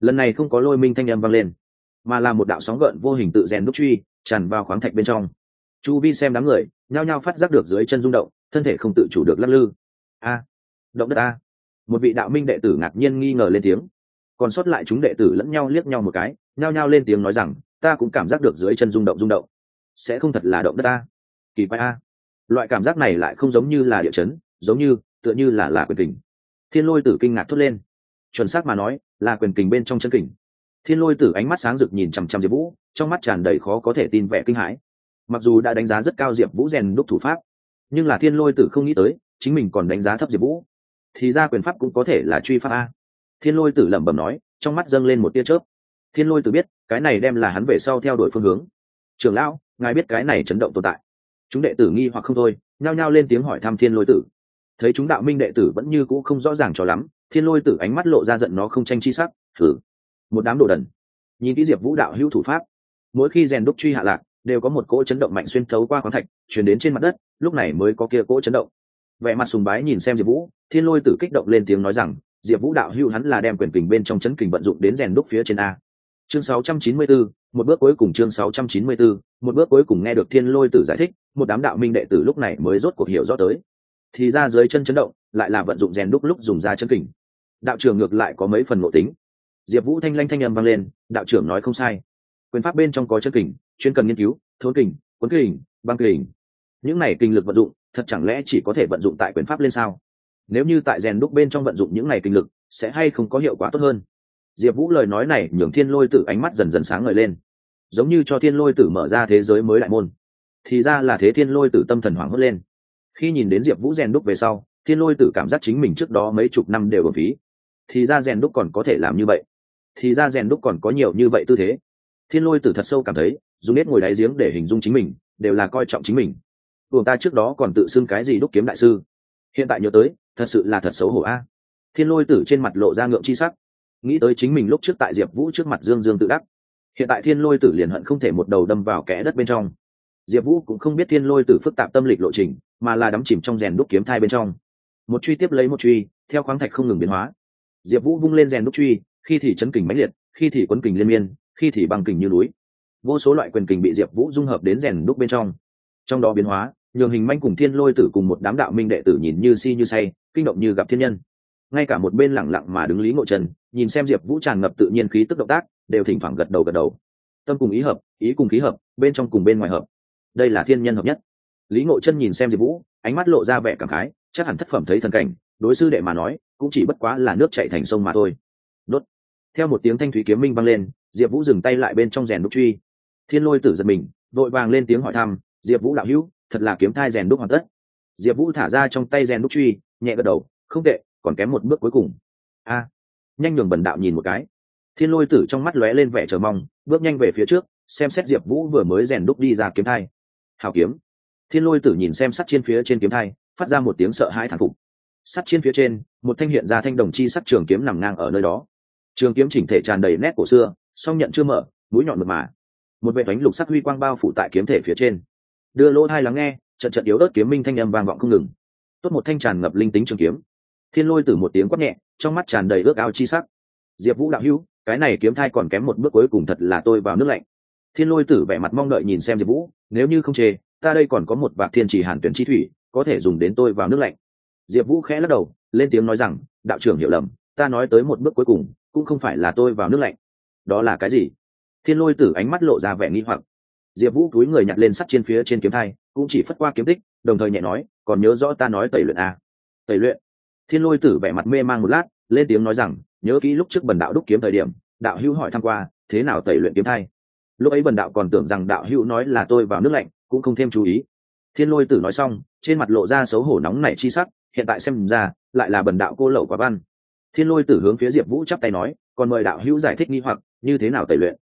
Lần này không có lôi minh thanh â m vang lên, mà là một đạo sóng gợn vô hình tự rèn đúc truy tràn vào khoáng thạch bên trong. Chu vi xem đám người, nhao nhao phát giác được dưới chân rung động, thân thể không tự chủ được lắc lư. A! Động đất a! Một vị đạo minh đệ tử ngạc nhiên nghi ngờ lên tiếng. Còn sót lại chúng đệ tử lẫn nhau liếc nhau một cái, nhao nhao lên tiếng nói rằng, ta cũng cảm giác được dưới chân rung động rung động. Sẽ không thật là động đất a. Kỳ quái a! Loại cảm giác này lại không giống như là địa chấn, giống như, tựa như là là quyền kình. Thiên lôi tử kinh ngạc thốt lên. Chuẩn xác mà nói, là quyền kình bên trong chân kình. Thiên lôi tử ánh mắt sáng rực nhìn chằm chằm diệp vũ, trong mắt tràn đầy khó có thể tin vẻ kinh hãi. Mặc dù đã đánh giá rất cao diệp vũ rèn đúc thủ pháp, nhưng là thiên lôi tử không nghĩ tới, chính mình còn đánh giá thấp diệp vũ. Thì ra quyền pháp cũng có thể là truy pháp a. Thiên lôi tử lẩm bẩm nói, trong mắt dâng lên một tia chớp. Thiên lôi tử biết, cái này đem là hắn về sau theo đuổi phương hướng. Trường lão, ngài biết cái này chấn động tồn tại chúng đệ tử nghi hoặc không thôi, nhao nhao lên tiếng hỏi thăm thiên lôi tử. Thấy chúng đạo minh đệ tử vẫn như cũ không rõ ràng cho lắm, thiên lôi tử ánh mắt lộ ra giận nó không tranh chi sắc, thử. Một đám đồ đần. Nhìn kỹ diệp vũ đạo hữu thủ pháp. Mỗi khi rèn đúc truy hạ lạc, đều có một cỗ chấn động mạnh xuyên thấu qua khoáng thạch chuyển đến trên mặt đất, lúc này mới có kia cỗ chấn động. Vẻ mặt sùng bái nhìn xem diệp vũ, thiên lôi tử kích động lên tiếng nói rằng, diệp vũ đạo hữu hắn là đem quyền kình bên trong chấn kình vận dụng đến rèn đúc phía trên a chương 694, một bước cuối cùng chương 694, một bước cuối cùng nghe được thiên lôi tử giải thích một đám đạo minh đệ tử lúc này mới rốt cuộc hiểu rõ tới. Thì ra dưới chân chấn động lại là vận dụng rèn đúc lúc dùng ra chân kình. Đạo trưởng ngược lại có mấy phần ngộ tính. Diệp vũ thanh lanh thanh âm vang lên đạo trưởng nói không sai. Quyền pháp bên trong có chân kình chuyên cần nghiên cứu thốn kình cuốn kình băng kình. Những này kinh lực vận dụng thật chẳng lẽ chỉ có thể vận dụng tại quyền pháp lên sao? Nếu như tại rèn đúc bên trong vận dụng những này kinh lực sẽ hay không có hiệu quả tốt hơn? Diệp vũ lời nói này nhường thiên lôi tử ánh mắt dần dần sáng ngời lên. Giống như cho thiên lôi tử mở ra thế giới mới đại môn, thì ra là thế thiên lôi tử tâm thần hoảng hốt lên. Khi nhìn đến diệp vũ rèn đúc về sau, thiên lôi tử cảm giác chính mình trước đó mấy chục năm đều ở phí. Thì ra rèn đúc còn có thể làm như vậy. Thì ra rèn đúc còn có nhiều như vậy tư thế. Thiên lôi tử thật sâu cảm thấy, dùng nết ngồi đáy giếng để hình dung chính mình, đều là coi trọng chính mình. Tuồng ta trước đó còn tự xưng cái gì đúc kiếm đại sư? Hiện tại nhớ tới, thật sự là thật xấu hổ a. Thiên lôi tử trên mặt lộ ra ngượng chi sắc nghĩ tới chính mình lúc trước tại diệp vũ trước mặt dương dương tự đắc. Hiện tại thiên lôi tử liền hận không thể một đầu đâm vào kẽ đất bên trong. Diệp vũ cũng không biết thiên lôi tử phức tạp tâm lịch lộ trình, mà là đắm chìm trong rèn đúc kiếm thai bên trong. Một truy tiếp lấy một truy, theo khoáng thạch không ngừng biến hóa. Diệp vũ vung lên rèn đúc truy, khi thì chấn kình mãnh liệt, khi thì quấn kình liên miên, khi thì băng kình như núi. Vô số loại quyền kình bị diệp vũ dung hợp đến rèn đúc bên trong. Trong đó biến hóa, nhường hình manh cùng thiên lôi tử cùng một đám đạo minh đệ tử nhìn như si như say, kinh động như gặp thiên nhân ngay cả một bên lẳng lặng mà đứng lý ngộ trần, nhìn xem diệp vũ tràn ngập tự nhiên khí tức động tác, đều thỉnh thoảng gật đầu gật đầu. Tâm cùng ý hợp, ý cùng khí hợp, bên trong cùng bên ngoài hợp. Đây là thiên nhân hợp nhất. Lý ngộ chân nhìn xem diệp vũ, ánh mắt lộ ra vẻ cảm khái, chắc hẳn thất phẩm thấy thần cảnh, đối sư đệ mà nói, cũng chỉ bất quá là nước chạy thành sông mà thôi. Đốt. Theo một tiếng thanh thúy kiếm minh vang lên, diệp vũ dừng tay lại bên trong rèn đúc truy. Thiên lôi tử giật mình vội vàng lên tiếng hỏi thăm, diệp vũ đạo hữu, thật là kiếm thai rèn đúc hoàn tất. Diệp vũ thả ra trong tay rèn đúc truy, nhẹ gật đầu, không tệ còn kém một bước cuối cùng. A, nhanh nhường bần đạo nhìn một cái. Thiên lôi tử trong mắt lóe lên vẻ chờ mong, bước nhanh về phía trước, xem xét diệp vũ vừa mới rèn đúc đi ra kiếm thai. Hào kiếm. Thiên lôi tử nhìn xem sắt trên phía trên kiếm thai, phát ra một tiếng sợ hãi thản phục. Sắt trên phía trên, một thanh hiện ra thanh đồng chi sắt trường kiếm nằm ngang ở nơi đó. Trường kiếm chỉnh thể tràn đầy nét cổ xưa, song nhận chưa mở, mũi nhọn mượt mà. Một vệ bánh lục sắc huy quang bao phủ tại kiếm thể phía trên. Đưa lỗ hai lắng nghe trận trận yếu ớt kiếm minh thanh âm vang vọng không ngừng. Tốt một thanh tràn ngập linh tính trường kiếm thiên lôi từ một tiếng quát nhẹ, trong mắt tràn đầy ước ao chi sắc. Diệp vũ đạo hữu, cái này kiếm thai còn kém một bước cuối cùng thật là tôi vào nước lạnh. Thiên lôi tử vẻ mặt mong đợi nhìn xem diệp vũ, nếu như không chê, ta đây còn có một vạc thiên trì hàn tuyển chi thủy, có thể dùng đến tôi vào nước lạnh. Diệp vũ khẽ lắc đầu, lên tiếng nói rằng, đạo trưởng hiểu lầm, ta nói tới một bước cuối cùng, cũng không phải là tôi vào nước lạnh. Đó là cái gì? Thiên lôi tử ánh mắt lộ ra vẻ nghi hoặc. Diệp vũ túi người nhặt lên sắt trên phía trên kiếm thai, cũng chỉ phất qua kiếm tích, đồng thời nhẹ nói, còn nhớ rõ ta nói tẩy luyện à. tẩy luyện? Thiên lôi tử vẻ mặt mê man một lát lên tiếng nói rằng nhớ kỹ lúc trước bần đạo đúc kiếm thời điểm đạo hữu hỏi tham q u a thế nào tẩy luyện kiếm thay? lúc ấy bần đạo còn tưởng rằng đạo hữu nói là tôi vào nước lạnh cũng không thêm chú ý. Thiên lôi tử nói xong trên mặt lộ ra xấu hổ nóng nảy chi sắc hiện tại xem ra lại là bần đạo cô lậu quá văn. Thiên lôi tử hướng phía diệp vũ chắp tay nói còn mời đạo hữu giải thích nghi hoặc như thế nào tẩy luyện?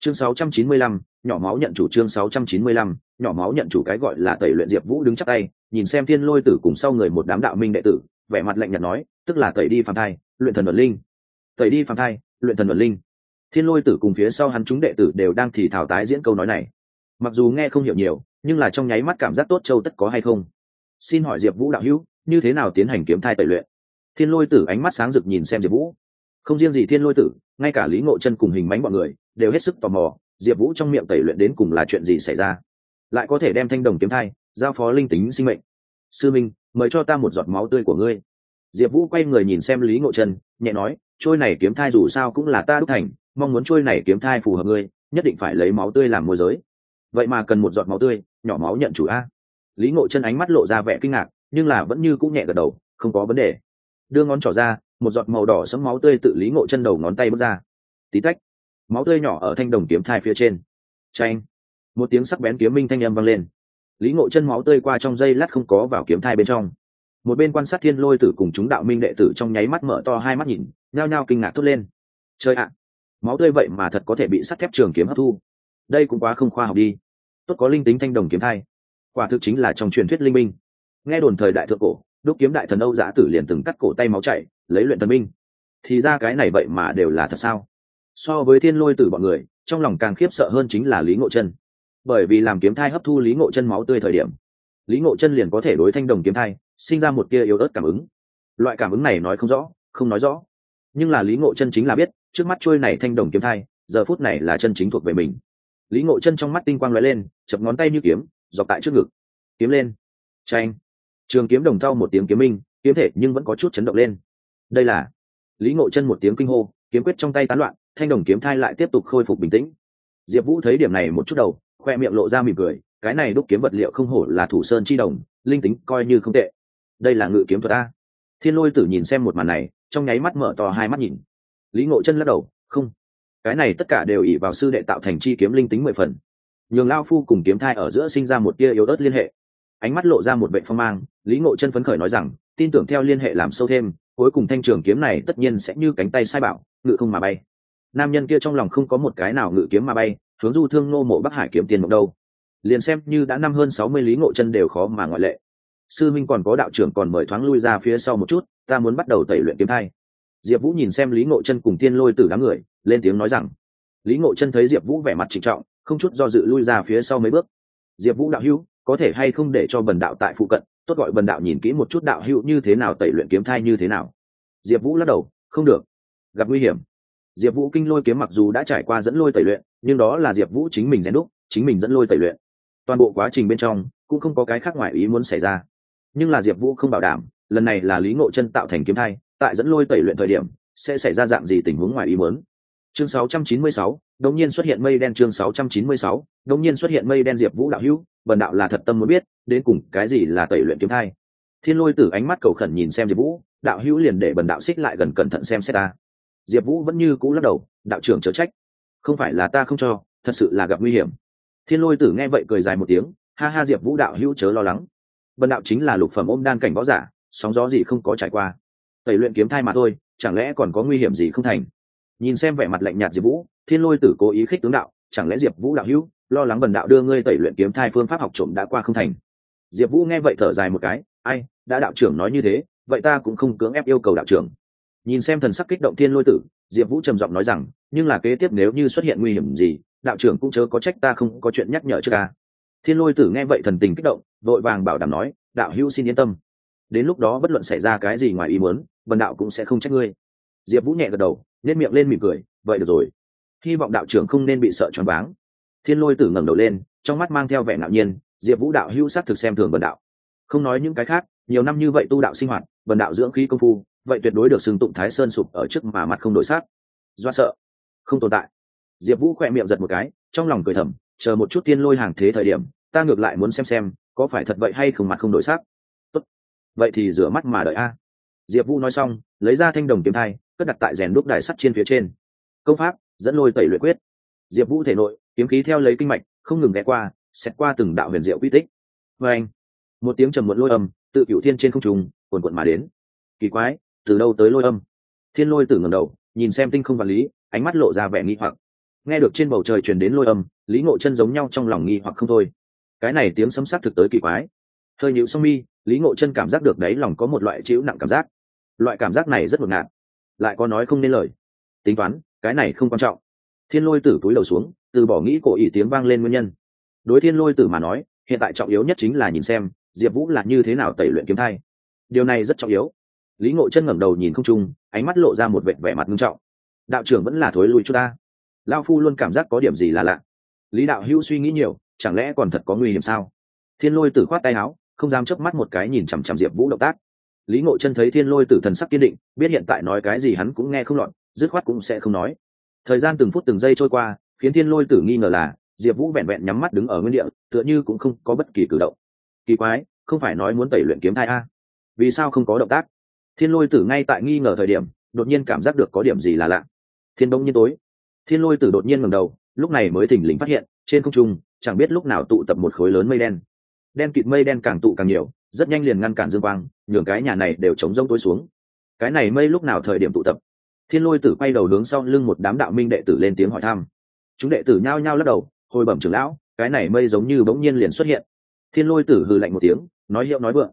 Chương 695, nhỏ máu nhận chủ chương 695, nhỏ máu nhận chủ cái gọi là tẩy luyện diệp vũ đứng chắp tay nhìn xem thiên lôi tử cùng sau người một đám đạo minh đệ tử vẻ mặt lạnh nhạt nói, tức là tẩy đi phàm thai, luyện thần luận linh. Tẩy đi phàm thai, luyện thần luận linh. Thiên lôi tử cùng phía sau hắn chúng đệ tử đều đang thì thảo tái diễn câu nói này. Mặc dù nghe không hiểu nhiều, nhưng là trong nháy mắt cảm giác tốt châu tất có hay không? Xin hỏi diệp vũ đạo hữu, như thế nào tiến hành kiếm thai tẩy luyện? Thiên lôi tử ánh mắt sáng rực nhìn xem diệp vũ. Không riêng gì thiên lôi tử, ngay cả lý ngộ chân cùng hình mánh bọn người, đều hết sức tò mò, diệp vũ trong miệng tẩy luyện đến cùng là chuyện gì xảy ra? Lại có thể đem thanh đồng kiếm thai, giao phó linh tính sinh mệnh sư minh, mời cho ta một giọt máu tươi của ngươi. Diệp vũ quay người nhìn xem lý ngộ chân nhẹ nói, trôi này kiếm thai dù sao cũng là ta đúc thành, mong muốn trôi này kiếm thai phù hợp ngươi, nhất định phải lấy máu tươi làm môi giới. Vậy mà cần một giọt máu tươi, nhỏ máu nhận chủ a. Lý ngộ chân ánh mắt lộ ra vẻ kinh ngạc, nhưng là vẫn như cũng nhẹ gật đầu, không có vấn đề. Đưa ngón trỏ ra, một giọt màu đỏ sẫm máu tươi tự lý ngộ chân đầu ngón tay bước ra. Tí tách, máu tươi nhỏ ở thanh đồng kiếm thai phía trên. Tranh một tiếng sắc bén kiếm minh thanh âm vang lên lý ngộ chân máu tươi qua trong dây lát không có vào kiếm thai bên trong. Một bên quan sát thiên lôi tử cùng chúng đạo minh đệ tử trong nháy mắt mở to hai mắt nhìn, nhao nhao kinh ngạc thốt lên. Chơi ạ, máu tươi vậy mà thật có thể bị sắt thép trường kiếm hấp thu. Đây cũng quá không khoa học đi. Tốt có linh tính thanh đồng kiếm thai. Quả thực chính là trong truyền thuyết linh minh. Nghe đồn thời đại thượng cổ, đúc kiếm đại thần âu giã tử liền từng cắt cổ tay máu chảy, lấy luyện thần minh. Thì ra cái này vậy mà đều là thật sao? So với thiên lôi tử bọn người, trong lòng càng khiếp sợ hơn chính là lý ngộ chân bởi vì làm kiếm thai hấp thu lý ngộ chân máu tươi thời điểm, lý ngộ chân liền có thể đối thanh đồng kiếm thai sinh ra một tia yếu ớt cảm ứng. Loại cảm ứng này nói không rõ, không nói rõ. Nhưng là lý ngộ chân chính là biết, trước mắt trôi này thanh đồng kiếm thai, giờ phút này là chân chính thuộc về mình. Lý ngộ chân trong mắt tinh quang lóe lên, chập ngón tay như kiếm, dọc tại trước ngực. Kiếm lên. Tranh trường kiếm đồng thau một tiếng kiếm minh, kiếm thể nhưng vẫn có chút chấn động lên. Đây là. Lý ngộ chân một tiếng kinh hô, kiếm quyết trong tay tán loạn, thanh đồng kiếm thai lại tiếp tục khôi phục bình tĩnh. Diệp vũ thấy điểm này một chút đầu khoe miệng lộ ra mỉm cười, cái này đúc kiếm vật liệu không hổ là thủ sơn chi đồng, linh tính coi như không tệ. Đây là ngự kiếm thuật a. Thiên lôi tử nhìn xem một màn này, trong nháy mắt mở to hai mắt nhìn. Lý ngộ chân lắc đầu, không. Cái này tất cả đều ỉ vào sư đệ tạo thành chi kiếm linh tính mười phần. Nhường lao phu cùng kiếm thai ở giữa sinh ra một tia yếu ớt liên hệ. Ánh mắt lộ ra một vệ phong mang, lý ngộ chân phấn khởi nói rằng, tin tưởng theo liên hệ làm sâu thêm, cuối cùng thanh trường kiếm này tất nhiên sẽ như cánh tay sai bảo, ngự không mà bay. Nam nhân kia trong lòng không có một cái nào ngự kiếm mà bay hướng du thương nô mộ bắc hải kiếm tiền mộng đâu. Liền xem như đã năm hơn sáu mươi lý ngộ chân đều khó mà ngoại lệ. Sư minh còn có đạo trưởng còn mời thoáng lui ra phía sau một chút, ta muốn bắt đầu tẩy luyện kiếm thai. Diệp vũ nhìn xem lý ngộ chân cùng tiên lôi từ đám người, lên tiếng nói rằng, lý ngộ chân thấy diệp vũ vẻ mặt trịnh trọng, không chút do dự lui ra phía sau mấy bước. Diệp vũ đạo hữu, có thể hay không để cho bần đạo tại phụ cận, tốt gọi bần đạo nhìn kỹ một chút đạo hữu như thế nào tẩy luyện kiếm thai như thế nào. Diệp vũ lắc đầu, không được, gặp nguy hiểm. Diệp vũ kinh lôi kiếm mặc dù đã trải qua dẫn lôi tẩy luyện nhưng đó là diệp vũ chính mình rèn đúc chính mình dẫn lôi tẩy luyện. Toàn bộ quá trình bên trong cũng không có cái khác ngoài ý muốn xảy ra. Nhưng là diệp vũ không bảo đảm lần này là lý ngộ chân tạo thành kiếm thai tại dẫn lôi tẩy luyện thời điểm sẽ xảy ra dạng gì tình huống ngoài ý muốn. Chương 696, đột nhiên xuất hiện mây đen chương 696, đột nhiên xuất hiện mây đen diệp vũ đạo hữu bần đạo là thật tâm muốn biết đến cùng cái gì là tẩy luyện kiếm thai. Thiên lôi tử ánh mắt cầu khẩn nhìn xem diệp vũ đạo hữu liền để bần đạo xích lại gần cẩn thận xem xét ta. Diệp vũ vẫn như cũ lắc đầu đạo trưởng chớ trách không phải là ta không cho, thật sự là gặp nguy hiểm. Thiên lôi tử nghe vậy cười dài một tiếng, ha ha diệp vũ đạo hữu chớ lo lắng. Bần đạo chính là lục phẩm ôm đan cảnh võ giả, sóng gió gì không có trải qua. Tẩy luyện kiếm thai mà thôi, chẳng lẽ còn có nguy hiểm gì không thành? Nhìn xem vẻ mặt lạnh nhạt diệp vũ, thiên lôi tử cố ý khích tướng đạo, chẳng lẽ diệp vũ đạo hữu lo lắng bần đạo đưa ngươi tẩy luyện kiếm thai phương pháp học trộm đã qua không thành? Diệp vũ nghe vậy thở dài một cái, ai, đã đạo trưởng nói như thế, vậy ta cũng không cưỡng ép yêu cầu đạo trưởng. Nhìn xem thần sắc kích động thiên lôi tử diệp vũ trầm giọng nói rằng, nhưng là kế tiếp nếu như xuất hiện nguy hiểm gì, đạo trưởng cũng chớ có trách ta không có chuyện nhắc nhở trước ca thiên lôi tử nghe vậy thần tình kích động, vội vàng bảo đảm nói, đạo hữu xin yên tâm. Đến lúc đó bất luận xảy ra cái gì ngoài ý muốn vần đạo cũng sẽ không trách ngươi. Diệp vũ nhẹ gật đầu nên miệng lên mỉm cười, vậy được rồi. Hy vọng đạo trưởng không nên bị sợ choáng váng. Thiên lôi tử ngẩng đầu lên, trong mắt mang theo vẻ ngạo nhiên, diệp vũ đạo hữu s á c thực xem thường vần đạo. Không nói những cái khác, nhiều năm như vậy tu đạo sinh hoạt vần đạo dưỡng khí công phu vậy tuyệt đối được xưng tụng thái sơn sụp ở trước mà mặt không đổi sát do sợ. Không tồn tại. Diệp vũ khỏe miệng giật một cái, trong lòng cười thầm, chờ một chút tiên lôi hàng thế thời điểm, ta ngược lại muốn xem xem, có phải thật vậy hay không mặt không đổi sắc tốt. Vậy thì rửa mắt mà đợi a. Diệp vũ nói xong, lấy ra thanh đồng kiếm thai, cất đặt tại rèn đúc đài sắt trên phía trên. Công pháp, dẫn lôi tẩy luyện quyết. Diệp vũ thể nội, kiếm khí theo lấy kinh mạch, không ngừng ghé qua xét qua từng đạo huyền diệu quy tích. Vê anh một tiếng trầm muộn lôi âm, tự cựu thiên trên không trùng quần quận mà đến. Kỳ quái từ đâu tới lôi âm? Thiên lôi tử ngầm đầu, nhìn xem tinh không vật lý, ánh mắt lộ ra vẻ nghi hoặc. Nghe được trên bầu trời truyền đến lôi âm, lý ngộ chân giống nhau trong lòng nghi hoặc không thôi. Cái này tiếng sấm sắc thực tới kỳ quái. Hơi nhịu song mi, lý ngộ chân cảm giác được đấy lòng có một loại chịu nặng cảm giác. Loại cảm giác này rất ngột ngạt, lại có nói không nên lời. Tính toán, cái này không quan trọng. Thiên lôi tử túi đầu xuống, từ bỏ nghĩ cổ ỉ tiếng vang lên nguyên nhân. Đối thiên lôi tử mà nói, hiện tại trọng yếu nhất chính là nhìn xem, diệp vũ là như thế nào tẩy luyện kiếm thai. Điều này rất trọng yếu lý ngộ chân ngẩng đầu nhìn không trung, ánh mắt lộ ra một vệ vẻ mặt nghiêm trọng. Đạo trưởng vẫn là thối lui cho ta. Lao phu luôn cảm giác có điểm gì là lạ. Lý đạo hữu suy nghĩ nhiều, chẳng lẽ còn thật có nguy hiểm sao? Thiên lôi tử khoát tay áo, không dám chớp mắt một cái nhìn chằm chằm diệp vũ động tác. Lý ngộ chân thấy thiên lôi tử thần sắc kiên định, biết hiện tại nói cái gì hắn cũng nghe không lọt, dứt khoát cũng sẽ không nói. Thời gian từng phút từng giây trôi qua, khiến thiên lôi tử nghi ngờ là, diệp vũ vẹn vẹn nhắm mắt đứng ở nguyên địa, tựa như cũng không có bất kỳ cử động. Kỳ quái, không phải nói muốn tẩy luyện kiếm thai a? Vì sao không có động tác? Thiên lôi tử ngay tại nghi ngờ thời điểm, đột nhiên cảm giác được có điểm gì là lạ. Thiên đông nhiên tối. Thiên lôi tử đột nhiên ngầm đầu, lúc này mới thỉnh lình phát hiện, trên không trung, chẳng biết lúc nào tụ tập một khối lớn mây đen. Đen kịt mây đen càng tụ càng nhiều, rất nhanh liền ngăn cản dương quang, nhường cái nhà này đều chống rông tối xuống. Cái này mây lúc nào thời điểm tụ tập? Thiên lôi tử quay đầu hướng sau lưng một đám đạo minh đệ tử lên tiếng hỏi thăm. Chúng đệ tử nhao nhao lắc đầu, hồi bẩm trưởng lão, cái này mây giống như bỗng nhiên liền xuất hiện. Thiên lôi tử hừ lạnh một tiếng, nói hiệu nói vượng,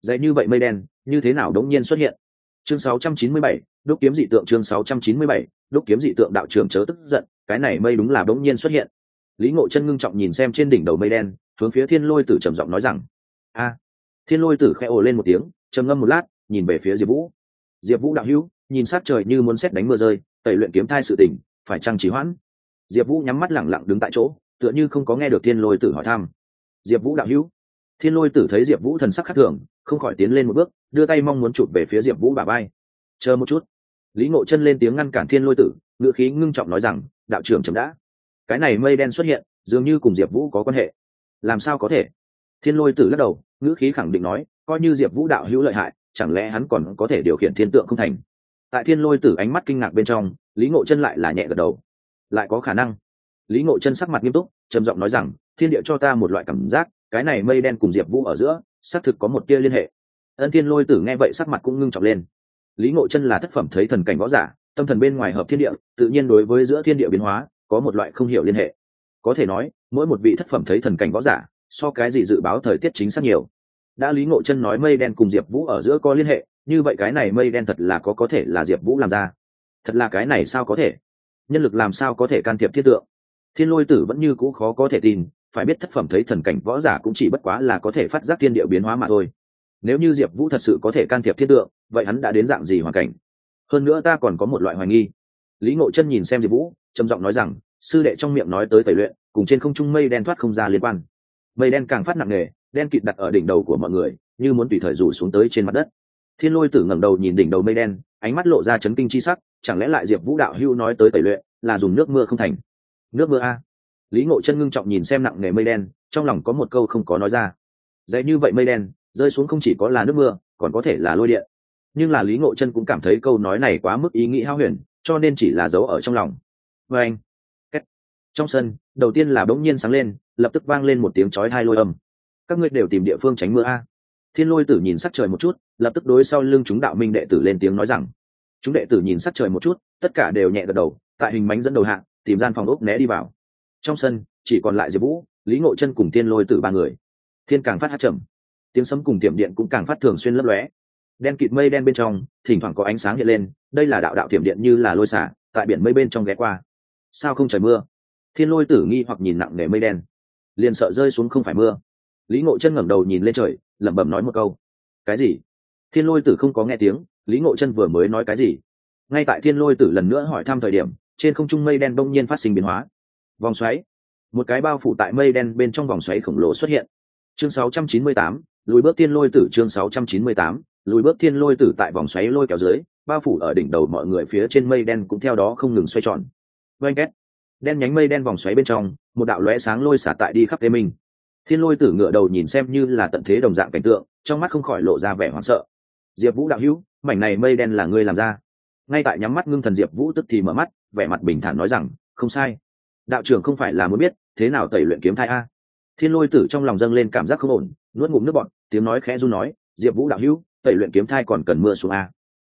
dạy như vậy mây đen như thế nào đống nhiên xuất hiện? Chương 697, đúc kiếm dị tượng chương 697, đúc kiếm dị tượng đạo trưởng chớ tức giận cái này mây đúng là đống nhiên xuất hiện. Lý ngộ chân ngưng trọng nhìn xem trên đỉnh đầu mây đen hướng phía thiên lôi tử trầm giọng nói rằng a! Thiên lôi tử khẽ ồ lên một tiếng trầm ngâm một lát nhìn về phía diệp vũ. Diệp vũ đạo hữu nhìn sát trời như muốn xét đánh mưa rơi tẩy luyện kiếm thai sự tình phải chăng trí hoãn? Diệp vũ nhắm mắt lẳng lặng đứng tại chỗ tựa như không có nghe được thiên lôi tử hỏi thăm. Diệp vũ đạo hữu? Thiên lôi tử thấy diệp vũ thần sắc khắc thường không khỏi tiến lên một bước, đưa tay mong muốn chụp về phía diệp vũ bà bay chờ một chút. Lý ngộ chân lên tiếng ngăn cản thiên lôi tử ngựa khí ngưng trọng nói rằng, đạo trưởng chấm đã. Cái này mây đen xuất hiện, dường như cùng diệp vũ có quan hệ. Làm sao có thể? Thiên lôi tử lắc đầu, ngữ khí khẳng định nói, coi như diệp vũ đạo hữu lợi hại, chẳng lẽ hắn còn có thể điều khiển thiên tượng không thành? Tại thiên lôi tử ánh mắt kinh ngạc bên trong, lý ngộ chân lại là nhẹ gật đầu. Lại có khả năng. Lý ngộ chân sắc mặt nghiêm túc, trầm giọng nói rằng, thiên địa cho ta một loại cảm giác, cái này mây đen cùng diệp vũ ở giữa xác thực có một tia liên hệ. Ân thiên lôi tử nghe vậy sắc mặt cũng ngưng trọng lên. Lý ngộ chân là thất phẩm thấy thần cảnh võ giả, tâm thần bên ngoài hợp thiên địa, tự nhiên đối với giữa thiên địa biến hóa, có một loại không hiểu liên hệ. Có thể nói, mỗi một vị thất phẩm thấy thần cảnh võ giả, so cái gì dự báo thời tiết chính xác nhiều. Đã lý ngộ chân nói mây đen cùng diệp vũ ở giữa có liên hệ, như vậy cái này mây đen thật là có có thể là diệp vũ làm ra. Thật là cái này sao có thể? Nhân lực làm sao có thể can thiệp thiết tượng? Thiên lôi tử vẫn như cũ khó có thể tin phải biết thất phẩm thấy thần cảnh võ giả cũng chỉ bất quá là có thể phát giác thiên địa biến hóa mà thôi. Nếu như diệp vũ thật sự có thể can thiệp thiết tượng, vậy hắn đã đến dạng gì hoàn cảnh? Hơn nữa ta còn có một loại hoài nghi. Lý ngộ chân nhìn xem diệp vũ, trầm giọng nói rằng, sư đệ trong miệng nói tới tẩy luyện, cùng trên không trung mây đen thoát không ra liên quan. Mây đen càng phát nặng nề, đen kịt đặt ở đỉnh đầu của mọi người, như muốn tùy thời rủ xuống tới trên mặt đất. Thiên lôi tử ngẩng đầu nhìn đỉnh đầu mây đen, ánh mắt lộ ra chấn kinh chi sắc, chẳng lẽ lại diệp vũ đạo hưu nói tới tẩy luyện là dùng nước mưa không thành? Nước mưa a lý ngộ chân ngưng trọng nhìn xem nặng nề mây đen, trong lòng có một câu không có nói ra. Dạy như vậy mây đen, rơi xuống không chỉ có là nước mưa, còn có thể là lôi điện. Nhưng là lý ngộ chân cũng cảm thấy câu nói này quá mức ý nghĩ hao huyền, cho nên chỉ là giấu ở trong lòng. Vê anh trong sân, đầu tiên là bỗng nhiên sáng lên, lập tức vang lên một tiếng chói hai lôi âm. Các ngươi đều tìm địa phương tránh mưa a. Thiên lôi tử nhìn sắc trời một chút, lập tức đối sau lưng chúng đạo minh đệ tử lên tiếng nói rằng, chúng đệ tử nhìn sắc trời một chút, tất cả đều nhẹ gật đầu, tại hình bánh dẫn đầu hạng tìm gian phòng ốc né đi vào trong sân, chỉ còn lại diệp vũ, lý ngộ chân cùng thiên lôi tử ba người. Thiên càng phát hát trầm, tiếng sấm cùng tiệm điện cũng càng phát thường xuyên lấp lóe. Đen kịt mây đen bên trong, thỉnh thoảng có ánh sáng hiện lên, đây là đạo đạo tiệm điện như là lôi xả, tại biển mây bên trong ghé qua. Sao không trời mưa? Thiên lôi tử nghi hoặc nhìn nặng nề mây đen, liền sợ rơi xuống không phải mưa. Lý ngộ chân ngẩng đầu nhìn lên trời, lẩm bẩm nói một câu. Cái gì? Thiên lôi tử không có nghe tiếng, lý ngộ chân vừa mới nói cái gì? Ngay tại thiên lôi tử lần nữa hỏi thăm thời điểm, trên không trung mây đen đông nhiên phát sinh biến hóa vòng xoáy. Một cái bao phủ tại mây đen bên trong vòng xoáy khổng lồ xuất hiện. Chương 698, lùi bước thiên lôi tử chương 698, lùi bước thiên lôi tử tại vòng xoáy lôi kéo dưới bao phủ ở đỉnh đầu mọi người phía trên mây đen cũng theo đó không ngừng xoay tròn. Vênh két. Đen nhánh mây đen vòng xoáy bên trong một đạo lóe sáng lôi xả tại đi khắp thế minh thiên lôi tử ngựa đầu nhìn xem như là tận thế đồng dạng cảnh tượng trong mắt không khỏi lộ ra vẻ hoảng sợ. Diệp vũ đạo hữu mảnh này mây đen là ngươi làm ra. Ngay tại nhắm mắt ngưng thần diệp vũ tức thì mở mắt vẻ mặt bình thản nói rằng không sai đạo trưởng không phải là muốn biết thế nào tẩy luyện kiếm thai a? Thiên lôi tử trong lòng dâng lên cảm giác không ổn nuốt ngụm nước bọn tiếng nói khẽ run nói diệp vũ đạo hữu tẩy luyện kiếm thai còn cần mưa xuống a?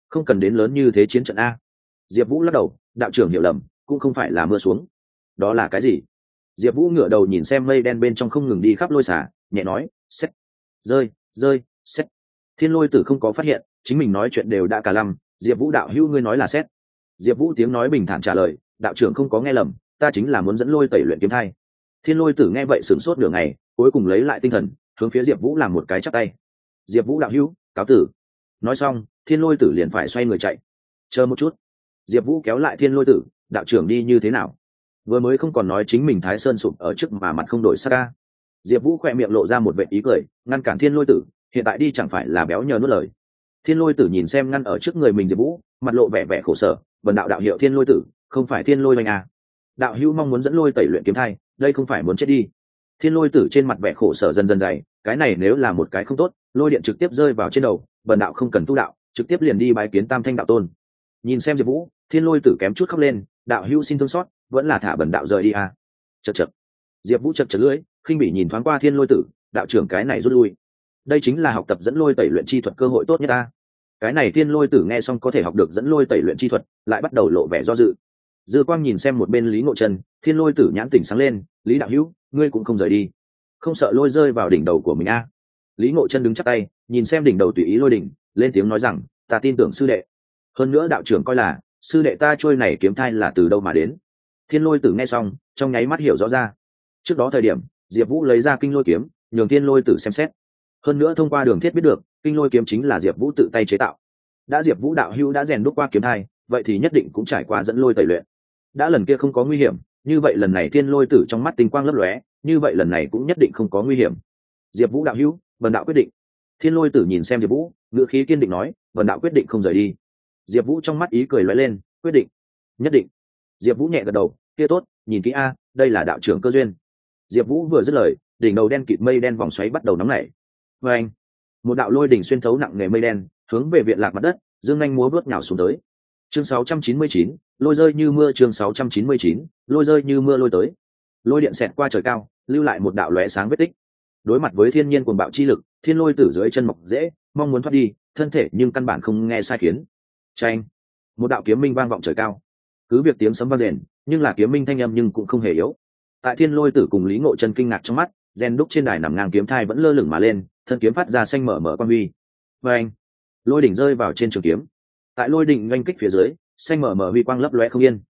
Không cần đến lớn như thế chiến trận a? Diệp vũ lắc đầu đạo trưởng hiểu lầm cũng không phải là mưa xuống. Đó là cái gì? Diệp vũ ngửa đầu nhìn xem mây đen bên trong không ngừng đi khắp lôi xả nhẹ nói xét rơi rơi xét thiên lôi tử không có phát hiện chính mình nói chuyện đều đã cả lầm, diệp vũ đạo hữu ngươi nói là xét. Diệp vũ tiếng nói bình thản trả lời đạo trưởng không có nghe lầm ta chính là muốn dẫn lôi tẩy luyện kiếm thai. Thiên lôi tử nghe vậy sửng sốt nửa ngày, cuối cùng lấy lại tinh thần, hướng phía diệp vũ làm một cái chắc tay. Diệp vũ đạo hữu, cáo tử. Nói xong, thiên lôi tử liền phải xoay người chạy. Chờ một chút. Diệp vũ kéo lại thiên lôi tử, đạo trưởng đi như thế nào? Vừa mới không còn nói chính mình thái sơn sụp ở trước mà mặt không đổi sắc ca. Diệp vũ khoe miệng lộ ra một vệ ý cười, ngăn cản thiên lôi tử, hiện tại đi chẳng phải là béo nhờ nuốt lời. Thiên lôi tử nhìn xem ngăn ở trước người mình diệp vũ, mặt lộ vẻ vẻ khổ sở vần đạo đạo hiệu thiên lôi tử, không phải thiên lôi oanh à đạo hữu mong muốn dẫn lôi tẩy luyện kiếm thai, đây không phải muốn chết đi. Thiên lôi tử trên mặt vẻ khổ sở dần dần dày, cái này nếu là một cái không tốt, lôi điện trực tiếp rơi vào trên đầu, bần đạo không cần tu đạo, trực tiếp liền đi bái kiến tam thanh đạo tôn. Nhìn xem diệp vũ, thiên lôi tử kém chút khóc lên, đạo hữu xin thương xót, vẫn là thả bần đạo rời đi à. chật chật. Diệp vũ chật chật lưỡi, khinh bị nhìn thoáng qua thiên lôi tử, đạo trưởng cái này rút lui. Đây chính là học tập dẫn lôi tẩy luyện chi thuật cơ hội tốt nhất ta. Cái này thiên lôi tử nghe xong có thể học được dẫn lôi tẩy luyện chi thuật, lại bắt đầu lộ vẻ do dự dư quang nhìn xem một bên lý ngộ trần thiên lôi tử nhãn tỉnh sáng lên, lý đạo hữu, ngươi cũng không rời đi. Không sợ lôi rơi vào đỉnh đầu của mình a? À. lý ngộ chân đứng chắc tay, nhìn xem đỉnh đầu tùy ý lôi đỉnh, lên tiếng nói rằng, ta tin tưởng sư đệ. Hơn nữa đạo trưởng coi là, sư đệ ta trôi này kiếm thai là từ đâu mà đến? Thiên lôi tử nghe xong, trong nháy mắt hiểu rõ ra. Trước đó thời điểm, diệp vũ lấy ra kinh lôi kiếm, nhường thiên lôi tử xem xét. Hơn nữa thông qua đường thiết biết được, kinh lôi kiếm chính là diệp vũ tự tay chế tạo. Đã diệp vũ đạo hưu đã rèn đúc qua kiếm thai, vậy thì nhất định cũng trải qua dẫn lôi tẩy luyện đã lần kia không có nguy hiểm như vậy lần này thiên lôi tử trong mắt tinh quang lấp lóe như vậy lần này cũng nhất định không có nguy hiểm. Diệp vũ đạo hữu vần đạo quyết định. Thiên lôi tử nhìn xem diệp vũ ngữ khí kiên định nói vần đạo quyết định không rời đi. Diệp vũ trong mắt ý cười lóe lên quyết định. Nhất định. Diệp vũ nhẹ gật đầu kia tốt nhìn kỹ a đây là đạo trưởng cơ duyên. Diệp vũ vừa dứt lời đỉnh đầu đen kịt mây đen vòng xoáy bắt đầu nóng nảy. Vê anh một đạo lôi đỉnh xuyên thấu nặng nề mây đen hướng về viện lạc mặt đất dương anh múa vớt nhào xuống tới. Chương 699, lôi rơi như mưa chương 699, lôi rơi như mưa lôi tới. Lôi điện xẹt qua trời cao lưu lại một đạo lóe sáng vết tích. Đối mặt với thiên nhiên cuồng bạo chi lực thiên lôi tử dưới chân mọc dễ mong muốn thoát đi thân thể nhưng căn bản không nghe sai khiến. Tranh một đạo kiếm minh vang vọng trời cao. Cứ việc tiếng sấm vang rền nhưng là kiếm minh thanh âm nhưng cũng không hề yếu. Tại thiên lôi tử cùng lý ngộ chân kinh ngạc trong mắt gen đúc trên đài nằm ngang kiếm thai vẫn lơ lửng mà lên thân kiếm phát ra xanh mở mở quan huy. Vâng. lôi đỉnh rơi vào trên trường kiếm. Tại lôi đỉnh oanh kích phía dưới xanh mở mở huy quang lấp lóe không yên.